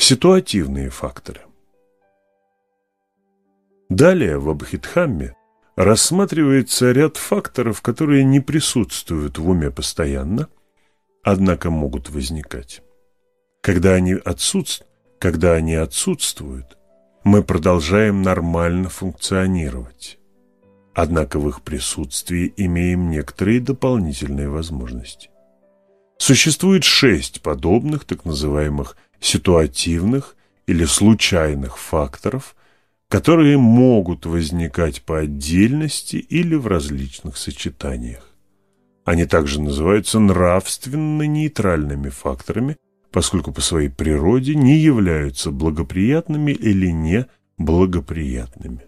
Ситуативные факторы Далее в Абхидхамме рассматривается ряд факторов, которые не присутствуют в уме постоянно, однако могут возникать. Когда они отсутствуют, когда они отсутствуют, мы продолжаем нормально функционировать. Однако в их присутствии имеем некоторые дополнительные возможности. Существует шесть подобных так называемых ситуативных или случайных факторов, которые могут возникать по отдельности или в различных сочетаниях. Они также называются нравственно-нейтральными факторами, поскольку по своей природе не являются благоприятными или не благоприятными.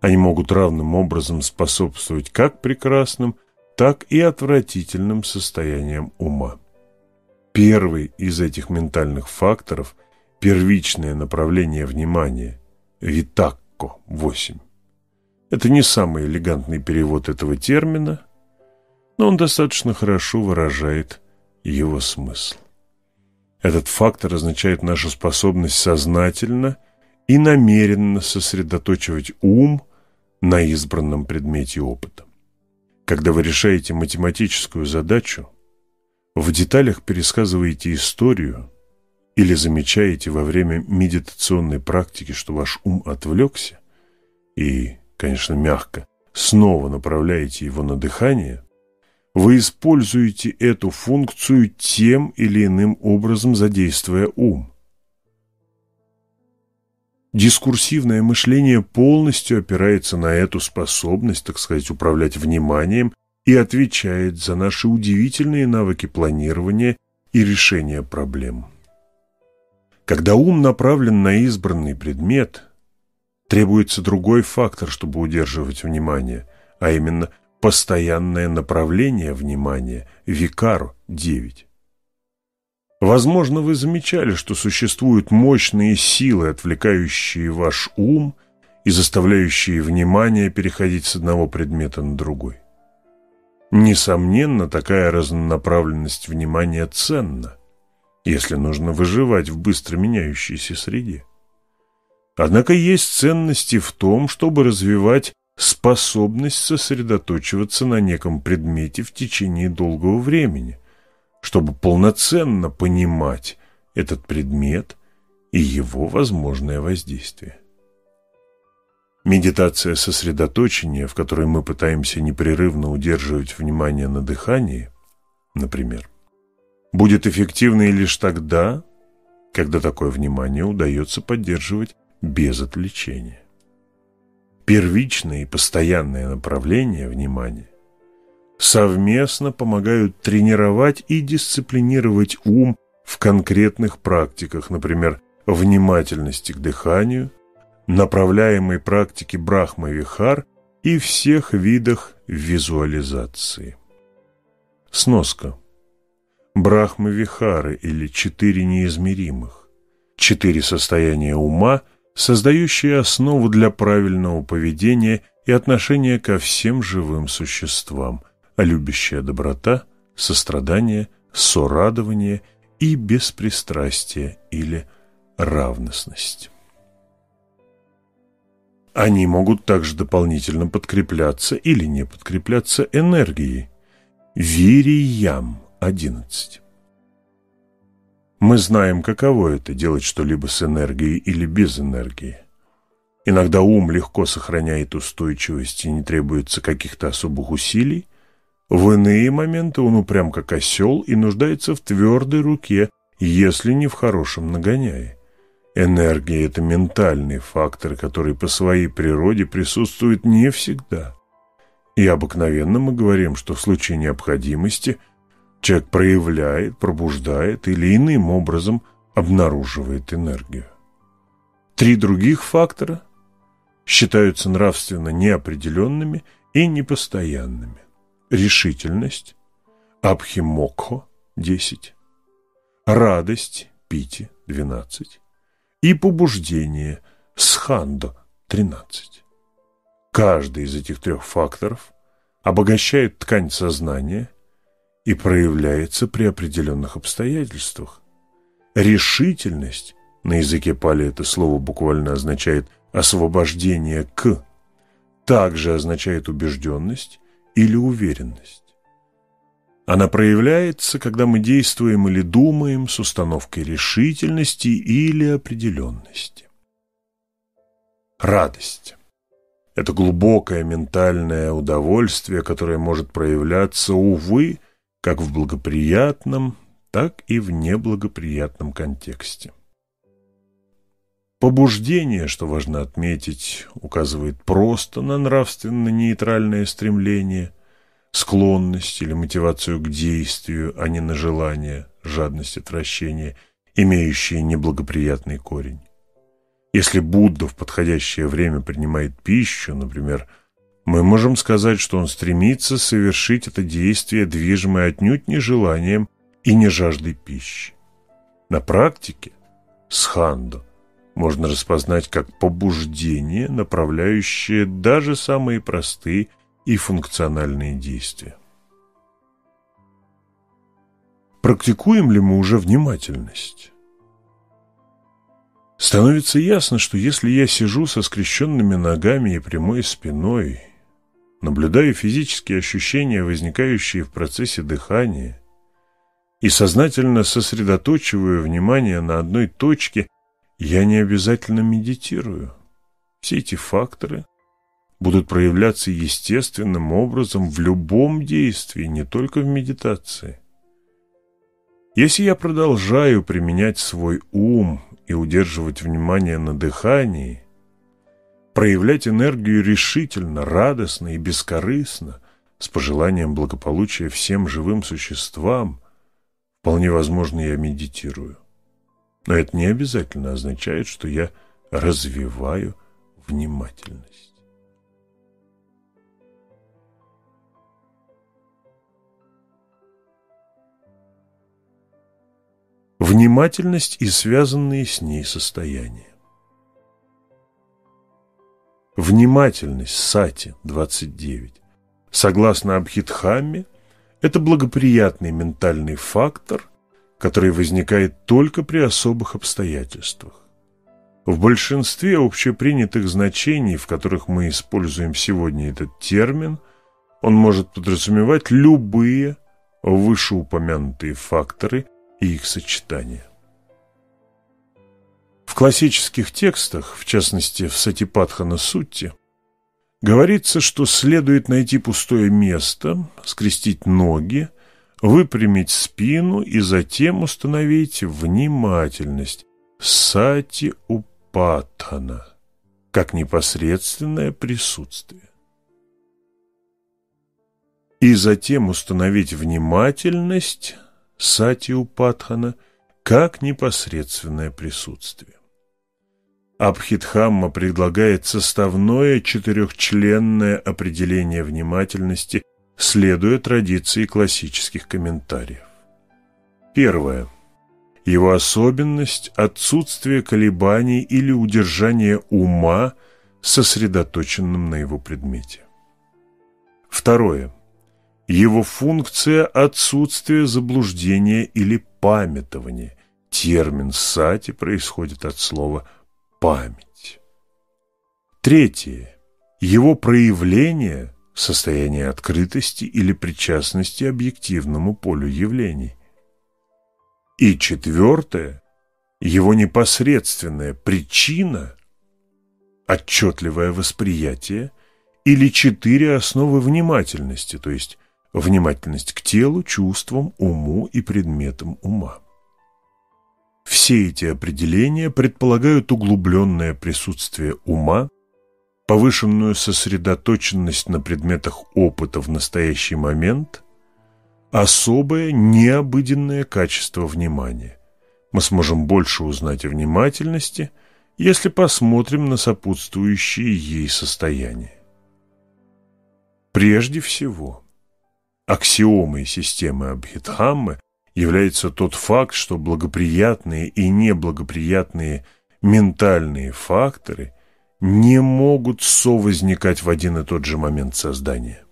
Они могут равным образом способствовать как прекрасным, так и отвратительным состояниям ума. Первый из этих ментальных факторов – первичное направление внимания – витакко 8. Это не самый элегантный перевод этого термина, но он достаточно хорошо выражает его смысл. Этот фактор означает нашу способность сознательно и намеренно сосредоточивать ум на избранном предмете опыта. Когда вы решаете математическую задачу, в деталях пересказываете историю или замечаете во время медитационной практики, что ваш ум отвлекся, и, конечно, мягко, снова направляете его на дыхание, вы используете эту функцию тем или иным образом, задействуя ум. Дискурсивное мышление полностью опирается на эту способность, так сказать, управлять вниманием и отвечает за наши удивительные навыки планирования и решения проблем. Когда ум направлен на избранный предмет, требуется другой фактор, чтобы удерживать внимание, а именно – постоянное направление внимания, Викару 9. Возможно, вы замечали, что существуют мощные силы, отвлекающие ваш ум и заставляющие внимание переходить с одного предмета на другой. Несомненно, такая разнонаправленность внимания ценна, если нужно выживать в быстро меняющейся среде. Однако есть ценности в том, чтобы развивать способность сосредоточиваться на неком предмете в течение долгого времени, чтобы полноценно понимать этот предмет и его возможное воздействие. Медитация сосредоточения, в которой мы пытаемся непрерывно удерживать внимание на дыхании, например, будет эффективной лишь тогда, когда такое внимание удается поддерживать без отвлечения. Первичное и постоянное направление внимания совместно помогают тренировать и дисциплинировать ум в конкретных практиках, например, внимательности к дыханию, направляемой практике Брахма-Вихар и всех видах визуализации. Сноска. Брахма-Вихары или четыре неизмеримых. Четыре состояния ума – создающие основу для правильного поведения и отношения ко всем живым существам, а любящая доброта, сострадание, сорадование и беспристрастие или равностность. Они могут также дополнительно подкрепляться или не подкрепляться энергией. Вириям 11. Мы знаем, каково это – делать что-либо с энергией или без энергии. Иногда ум легко сохраняет устойчивость и не требуется каких-то особых усилий. В иные моменты он упрям как осел и нуждается в твердой руке, если не в хорошем нагоняе. Энергия – это ментальный фактор, который по своей природе присутствует не всегда. И обыкновенно мы говорим, что в случае необходимости – Человек проявляет, пробуждает или иным образом обнаруживает энергию. Три других фактора считаются нравственно неопределенными и непостоянными. Решительность, абхимокхо – 10, радость – пити – 12 и побуждение – схандо – 13. Каждый из этих трех факторов обогащает ткань сознания – и проявляется при определенных обстоятельствах. Решительность, на языке пали это слово буквально означает освобождение к, также означает убежденность или уверенность. Она проявляется, когда мы действуем или думаем с установкой решительности или определенности. Радость. Это глубокое ментальное удовольствие, которое может проявляться, увы, как в благоприятном, так и в неблагоприятном контексте. Побуждение, что важно отметить, указывает просто на нравственно-нейтральное стремление, склонность или мотивацию к действию, а не на желание, жадность, отвращение, имеющие неблагоприятный корень. Если Будда в подходящее время принимает пищу, например, мы можем сказать, что он стремится совершить это действие, движимое отнюдь не желанием и не жаждой пищи. На практике сханду можно распознать как побуждение, направляющее даже самые простые и функциональные действия. Практикуем ли мы уже внимательность? Становится ясно, что если я сижу со скрещенными ногами и прямой спиной – наблюдаю физические ощущения, возникающие в процессе дыхания, и сознательно сосредоточиваю внимание на одной точке, я не обязательно медитирую. Все эти факторы будут проявляться естественным образом в любом действии, не только в медитации. Если я продолжаю применять свой ум и удерживать внимание на дыхании – проявлять энергию решительно, радостно и бескорыстно, с пожеланием благополучия всем живым существам, вполне возможно, я медитирую. Но это не обязательно означает, что я развиваю внимательность. Внимательность и связанные с ней состояния. Внимательность, сати, 29. Согласно Абхидхамме, это благоприятный ментальный фактор, который возникает только при особых обстоятельствах. В большинстве общепринятых значений, в которых мы используем сегодня этот термин, он может подразумевать любые вышеупомянутые факторы и их сочетания. В классических текстах, в частности в Сатипатхана Сутте, говорится, что следует найти пустое место, скрестить ноги, выпрямить спину и затем установить внимательность сати упа Патхана, как непосредственное присутствие. И затем установить внимательность Сатию Патхана как непосредственное присутствие. Абхидхамма предлагает составное четырехчленное определение внимательности, следуя традиции классических комментариев. Первое. Его особенность – отсутствие колебаний или удержание ума, сосредоточенным на его предмете. Второе. Его функция – отсутствие заблуждения или памятования. Термин «сати» происходит от слова «память». Третье. Его проявление – состояние открытости или причастности объективному полю явлений. И четвертое, его непосредственная причина, отчетливое восприятие или четыре основы внимательности, то есть внимательность к телу, чувствам, уму и предметам ума. Все эти определения предполагают углубленное присутствие ума, повышенную сосредоточенность на предметах опыта в настоящий момент особое необыденное качество внимания. Мы сможем больше узнать о внимательности, если посмотрим на сопутствующие ей состояния. Прежде всего, аксиомой системы Абхидхаммы является тот факт, что благоприятные и неблагоприятные ментальные факторы не могут совозникать в один и тот же момент создания.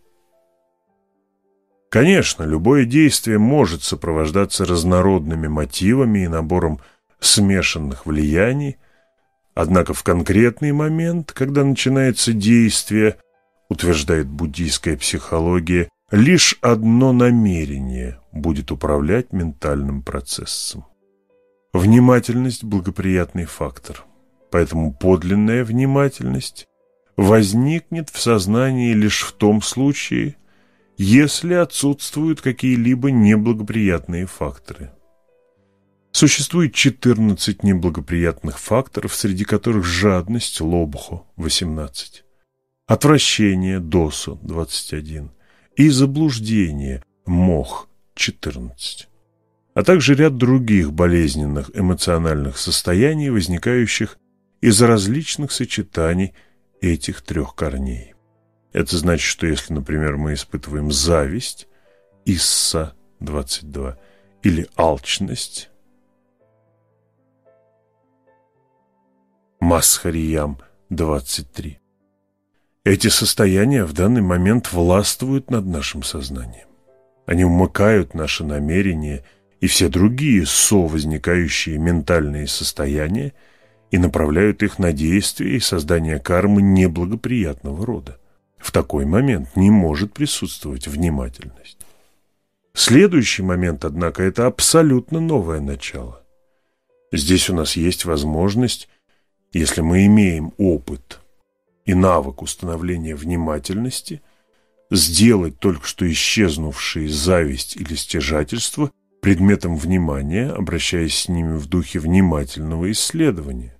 Конечно, любое действие может сопровождаться разнородными мотивами и набором смешанных влияний, однако в конкретный момент, когда начинается действие, утверждает буддийская психология, лишь одно намерение будет управлять ментальным процессом. Внимательность – благоприятный фактор, поэтому подлинная внимательность возникнет в сознании лишь в том случае, если отсутствуют какие-либо неблагоприятные факторы. Существует 14 неблагоприятных факторов, среди которых жадность, лобхо, 18, отвращение, досу, 21, и заблуждение, мох, 14, а также ряд других болезненных эмоциональных состояний, возникающих из различных сочетаний этих трех корней. Это значит, что если, например, мы испытываем зависть, Исса 22, или алчность, Масхариям 23. Эти состояния в данный момент властвуют над нашим сознанием. Они умыкают наши намерения и все другие совозникающие ментальные состояния и направляют их на действия и создание кармы неблагоприятного рода в такой момент не может присутствовать внимательность. Следующий момент, однако, это абсолютно новое начало. Здесь у нас есть возможность, если мы имеем опыт и навык установления внимательности, сделать только что исчезнувшие зависть или стяжательство предметом внимания, обращаясь с ними в духе внимательного исследования.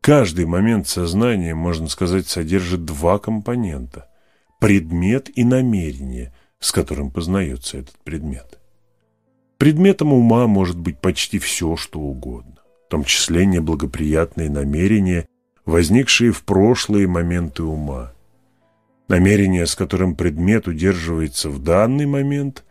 Каждый момент сознания, можно сказать, содержит два компонента – предмет и намерение, с которым познается этот предмет. Предметом ума может быть почти все, что угодно, в том числе неблагоприятные намерения, возникшие в прошлые моменты ума. Намерение, с которым предмет удерживается в данный момент,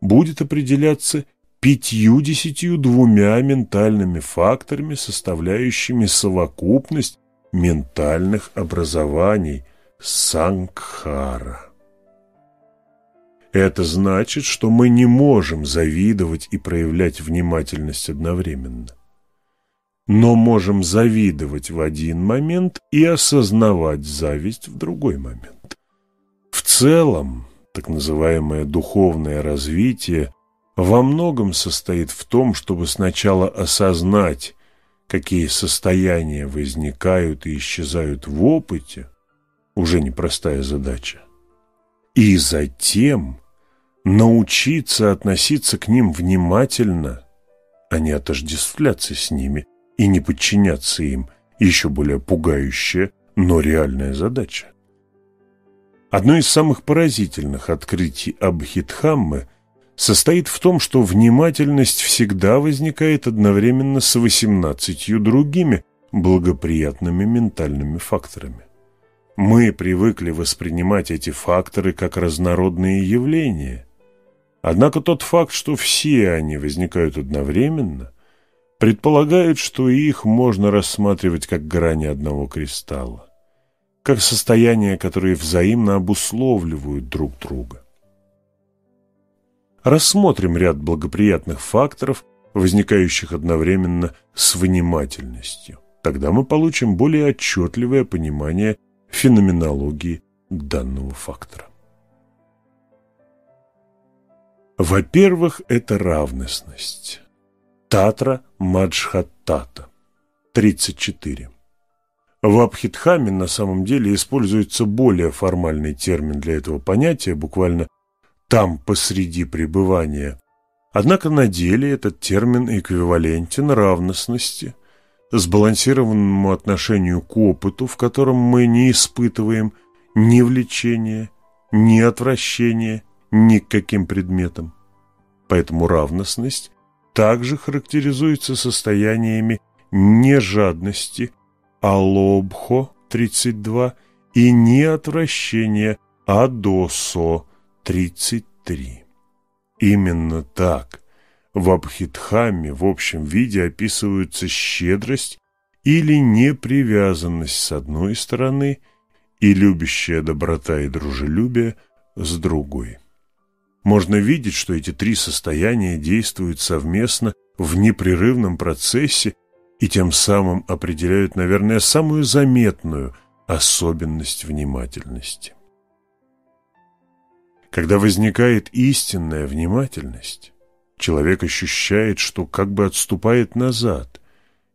будет определяться пятью-десятью двумя ментальными факторами, составляющими совокупность ментальных образований Сангхара. Это значит, что мы не можем завидовать и проявлять внимательность одновременно. Но можем завидовать в один момент и осознавать зависть в другой момент. В целом, так называемое духовное развитие во многом состоит в том, чтобы сначала осознать, какие состояния возникают и исчезают в опыте, уже непростая задача, и затем научиться относиться к ним внимательно, а не отождествляться с ними и не подчиняться им, еще более пугающая, но реальная задача. Одно из самых поразительных открытий Абхидхаммы состоит в том, что внимательность всегда возникает одновременно с 18 другими благоприятными ментальными факторами. Мы привыкли воспринимать эти факторы как разнородные явления, Однако тот факт, что все они возникают одновременно, предполагает, что их можно рассматривать как грани одного кристалла, как состояния, которые взаимно обусловливают друг друга. Рассмотрим ряд благоприятных факторов, возникающих одновременно с внимательностью. Тогда мы получим более отчетливое понимание феноменологии данного фактора. Во-первых, это равностность. Татра Маджхаттата. 34. В Абхидхаме на самом деле используется более формальный термин для этого понятия, буквально «там посреди пребывания». Однако на деле этот термин эквивалентен равностности, сбалансированному отношению к опыту, в котором мы не испытываем ни влечения, ни отвращения, ни к каким предметам. Поэтому равностность также характеризуется состояниями нежадности алобхо 32 и неотвращения адосо 33. Именно так в Абхидхаме в общем виде описываются щедрость или непривязанность с одной стороны и любящая доброта и дружелюбие с другой можно видеть, что эти три состояния действуют совместно в непрерывном процессе и тем самым определяют, наверное, самую заметную особенность внимательности. Когда возникает истинная внимательность, человек ощущает, что как бы отступает назад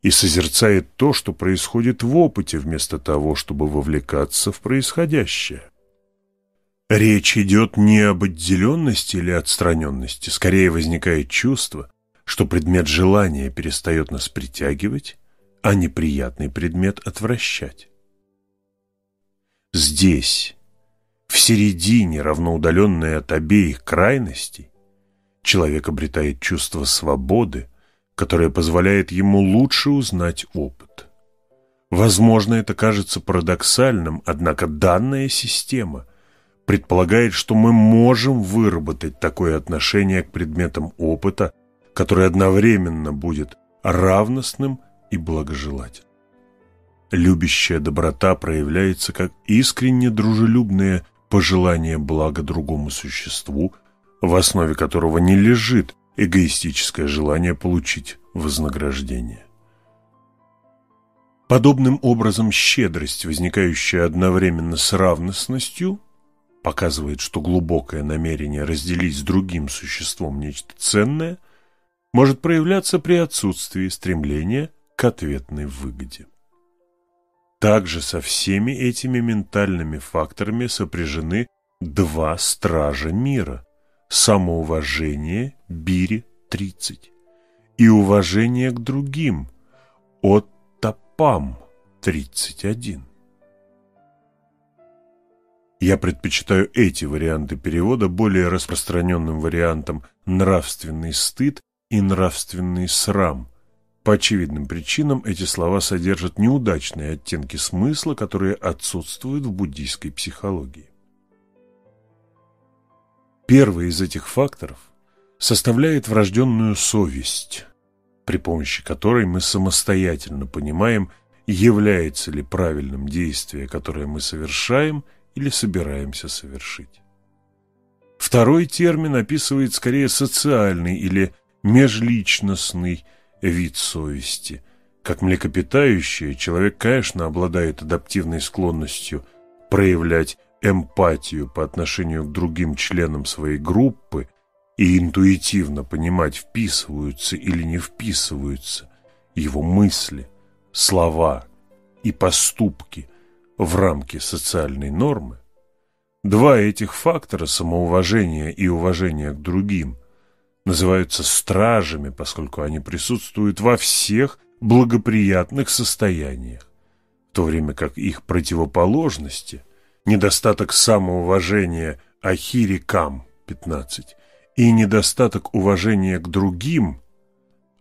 и созерцает то, что происходит в опыте, вместо того, чтобы вовлекаться в происходящее. Речь идет не об отделенности или отстраненности, скорее возникает чувство, что предмет желания перестает нас притягивать, а неприятный предмет отвращать. Здесь, в середине, равноудаленной от обеих крайностей, человек обретает чувство свободы, которое позволяет ему лучше узнать опыт. Возможно, это кажется парадоксальным, однако данная система предполагает, что мы можем выработать такое отношение к предметам опыта, которое одновременно будет равностным и благожелательным. Любящая доброта проявляется как искренне дружелюбное пожелание блага другому существу, в основе которого не лежит эгоистическое желание получить вознаграждение. Подобным образом щедрость, возникающая одновременно с равностностью – показывает, что глубокое намерение разделить с другим существом нечто ценное может проявляться при отсутствии стремления к ответной выгоде. Также со всеми этими ментальными факторами сопряжены два стража мира – самоуважение Бири 30 и уважение к другим – Оттапам 31. Я предпочитаю эти варианты перевода более распространенным вариантам «нравственный стыд» и «нравственный срам». По очевидным причинам эти слова содержат неудачные оттенки смысла, которые отсутствуют в буддийской психологии. Первый из этих факторов составляет врожденную совесть, при помощи которой мы самостоятельно понимаем, является ли правильным действие, которое мы совершаем или собираемся совершить. Второй термин описывает скорее социальный или межличностный вид совести. Как млекопитающее, человек, конечно, обладает адаптивной склонностью проявлять эмпатию по отношению к другим членам своей группы и интуитивно понимать, вписываются или не вписываются его мысли, слова и поступки в рамки социальной нормы, два этих фактора, самоуважение и уважение к другим, называются стражами, поскольку они присутствуют во всех благоприятных состояниях, в то время как их противоположности, недостаток самоуважения Ахири Кам 15 и недостаток уважения к другим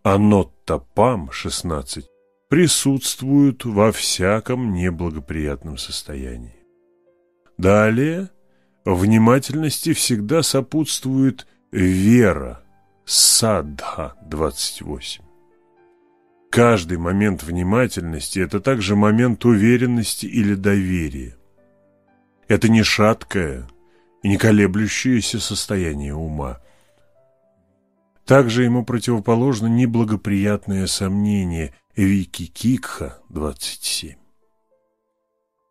Анотта Пам 16 присутствуют во всяком неблагоприятном состоянии. Далее, внимательности всегда сопутствует вера, садха 28. Каждый момент внимательности – это также момент уверенности или доверия. Это не шаткое и не колеблющееся состояние ума. Также ему противоположно неблагоприятное сомнение Викикикха 27.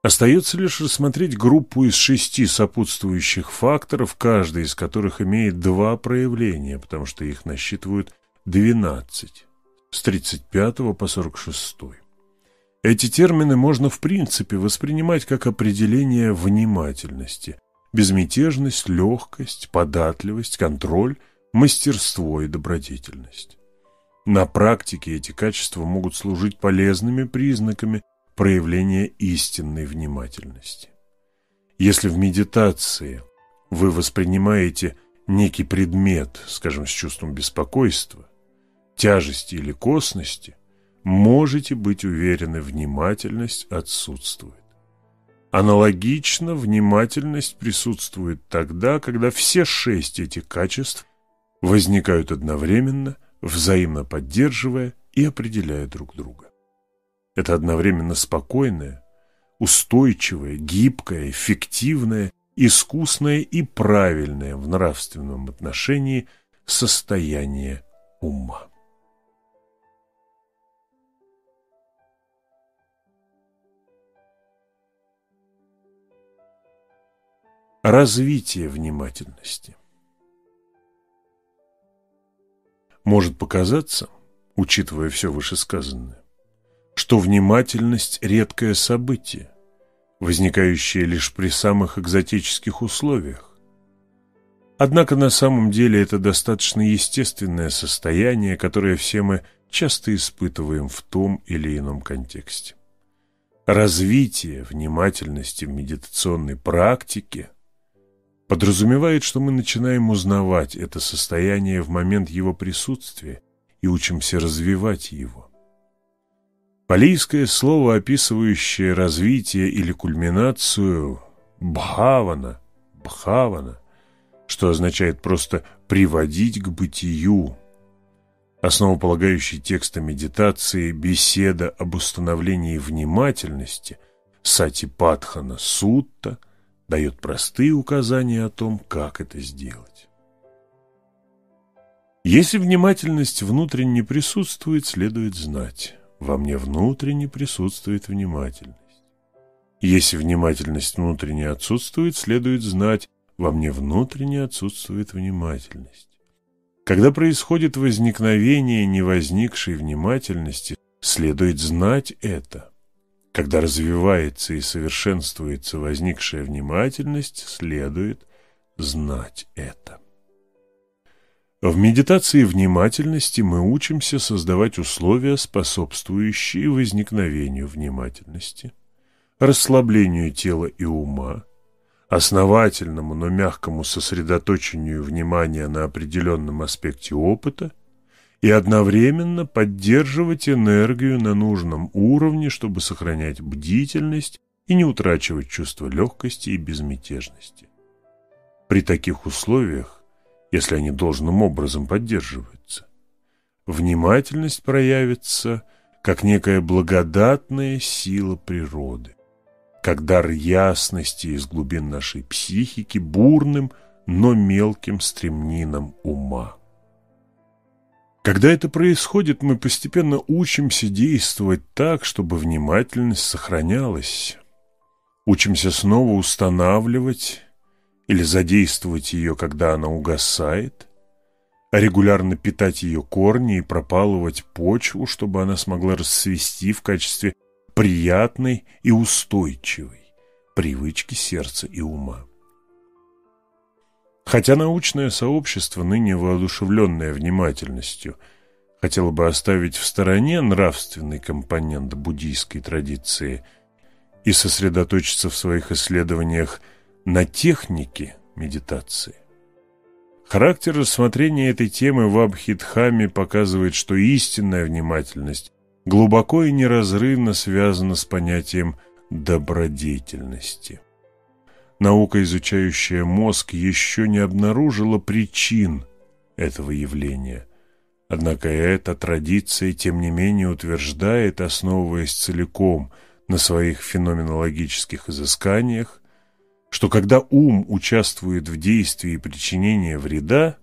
Остается лишь рассмотреть группу из шести сопутствующих факторов, каждый из которых имеет два проявления, потому что их насчитывают 12, с 35 по 46. Эти термины можно в принципе воспринимать как определение внимательности, безмятежность, легкость, податливость, контроль, мастерство и добродетельность. На практике эти качества могут служить полезными признаками проявления истинной внимательности. Если в медитации вы воспринимаете некий предмет, скажем, с чувством беспокойства, тяжести или косности, можете быть уверены, внимательность отсутствует. Аналогично внимательность присутствует тогда, когда все шесть этих качеств возникают одновременно – взаимно поддерживая и определяя друг друга. Это одновременно спокойное, устойчивое, гибкое, эффективное, искусное и правильное в нравственном отношении состояние ума. Развитие внимательности Может показаться, учитывая все вышесказанное, что внимательность – редкое событие, возникающее лишь при самых экзотических условиях. Однако на самом деле это достаточно естественное состояние, которое все мы часто испытываем в том или ином контексте. Развитие внимательности в медитационной практике – подразумевает, что мы начинаем узнавать это состояние в момент его присутствия и учимся развивать его. Палийское слово, описывающее развитие или кульминацию «бхавана», «бхавана», что означает просто «приводить к бытию», основополагающий текста медитации «Беседа об установлении внимательности» Сатипатхана Сутта – дает простые указания о том, как это сделать. Если внимательность внутренне присутствует, следует знать, во мне внутренне присутствует внимательность. Если внимательность внутренне отсутствует, следует знать, во мне внутренне отсутствует внимательность. Когда происходит возникновение невозникшей внимательности, следует знать это. Когда развивается и совершенствуется возникшая внимательность, следует знать это. В медитации внимательности мы учимся создавать условия, способствующие возникновению внимательности, расслаблению тела и ума, основательному, но мягкому сосредоточению внимания на определенном аспекте опыта и одновременно поддерживать энергию на нужном уровне, чтобы сохранять бдительность и не утрачивать чувство легкости и безмятежности. При таких условиях если они должным образом поддерживаются. Внимательность проявится как некая благодатная сила природы, как дар ясности из глубин нашей психики бурным, но мелким стремнином ума. Когда это происходит, мы постепенно учимся действовать так, чтобы внимательность сохранялась. Учимся снова устанавливать или задействовать ее, когда она угасает, а регулярно питать ее корни и пропалывать почву, чтобы она смогла расцвести в качестве приятной и устойчивой привычки сердца и ума. Хотя научное сообщество, ныне воодушевленное внимательностью, хотело бы оставить в стороне нравственный компонент буддийской традиции и сосредоточиться в своих исследованиях на технике медитации. Характер рассмотрения этой темы в Абхидхаме показывает, что истинная внимательность глубоко и неразрывно связана с понятием добродетельности. Наука, изучающая мозг, еще не обнаружила причин этого явления. Однако эта традиция, тем не менее, утверждает, основываясь целиком на своих феноменологических изысканиях, что когда ум участвует в действии причинения вреда,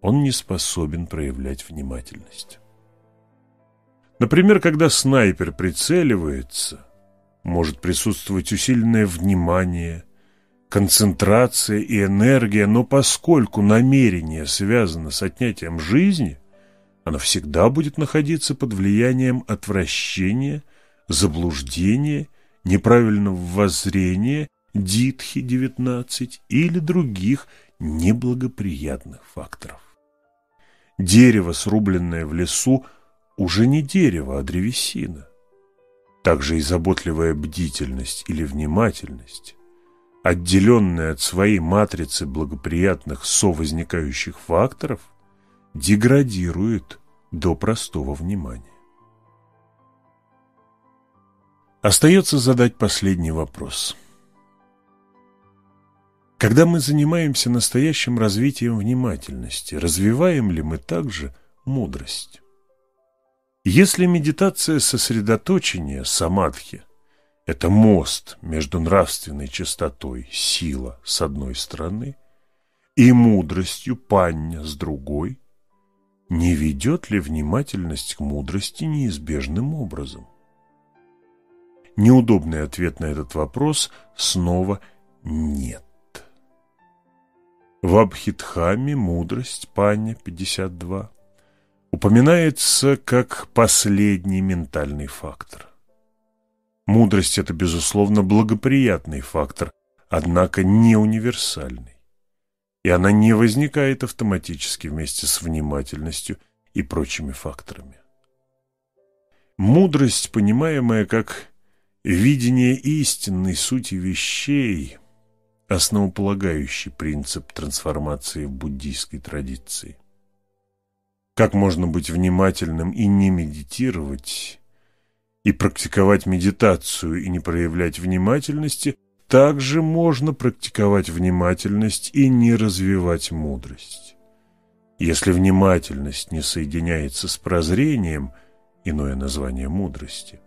он не способен проявлять внимательность. Например, когда снайпер прицеливается, может присутствовать усиленное внимание, концентрация и энергия, но поскольку намерение связано с отнятием жизни, оно всегда будет находиться под влиянием отвращения, заблуждения, неправильного воззрения Дитхи-19 или других неблагоприятных факторов. Дерево, срубленное в лесу, уже не дерево, а древесина. Также и заботливая бдительность или внимательность, отделенная от своей матрицы благоприятных совозникающих факторов, деградирует до простого внимания. Остается задать последний вопрос – когда мы занимаемся настоящим развитием внимательности, развиваем ли мы также мудрость? Если медитация сосредоточения, самадхи, это мост между нравственной чистотой, сила с одной стороны, и мудростью, панья с другой, не ведет ли внимательность к мудрости неизбежным образом? Неудобный ответ на этот вопрос снова нет. В Абхидхаме мудрость, Паня 52, упоминается как последний ментальный фактор. Мудрость – это, безусловно, благоприятный фактор, однако не универсальный. И она не возникает автоматически вместе с внимательностью и прочими факторами. Мудрость, понимаемая как видение истинной сути вещей, основополагающий принцип трансформации в буддийской традиции. Как можно быть внимательным и не медитировать, и практиковать медитацию и не проявлять внимательности, также можно практиковать внимательность и не развивать мудрость. Если внимательность не соединяется с прозрением, иное название мудрости,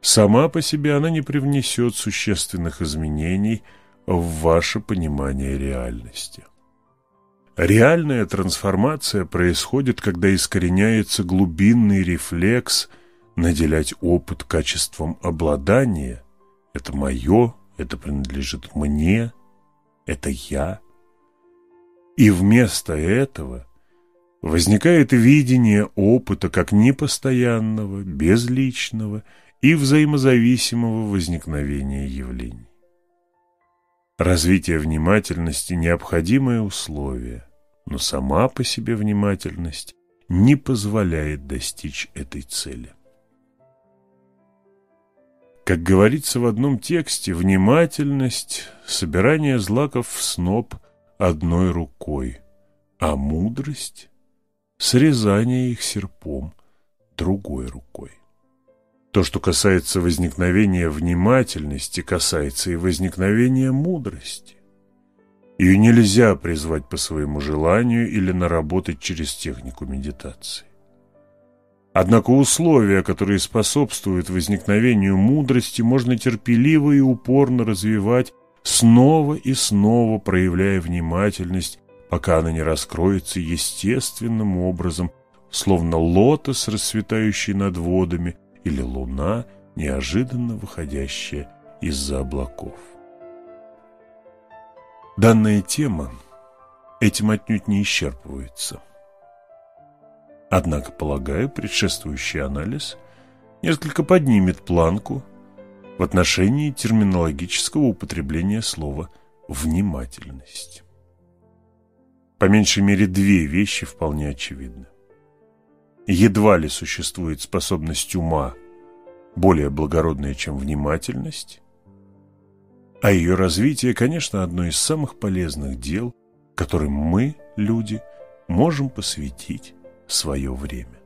сама по себе она не привнесет существенных изменений – в ваше понимание реальности. Реальная трансформация происходит, когда искореняется глубинный рефлекс наделять опыт качеством обладания. Это мое, это принадлежит мне, это я. И вместо этого возникает видение опыта как непостоянного, безличного и взаимозависимого возникновения явлений. Развитие внимательности – необходимое условие, но сама по себе внимательность не позволяет достичь этой цели. Как говорится в одном тексте, внимательность – собирание злаков в сноп одной рукой, а мудрость – срезание их серпом другой рукой. То, что касается возникновения внимательности, касается и возникновения мудрости. Ее нельзя призвать по своему желанию или наработать через технику медитации. Однако условия, которые способствуют возникновению мудрости, можно терпеливо и упорно развивать, снова и снова проявляя внимательность, пока она не раскроется естественным образом, словно лотос, расцветающий над водами, или луна, неожиданно выходящая из-за облаков. Данная тема этим отнюдь не исчерпывается. Однако, полагаю, предшествующий анализ несколько поднимет планку в отношении терминологического употребления слова «внимательность». По меньшей мере две вещи вполне очевидны. Едва ли существует способность ума более благородная, чем внимательность, а ее развитие, конечно, одно из самых полезных дел, которым мы, люди, можем посвятить свое время.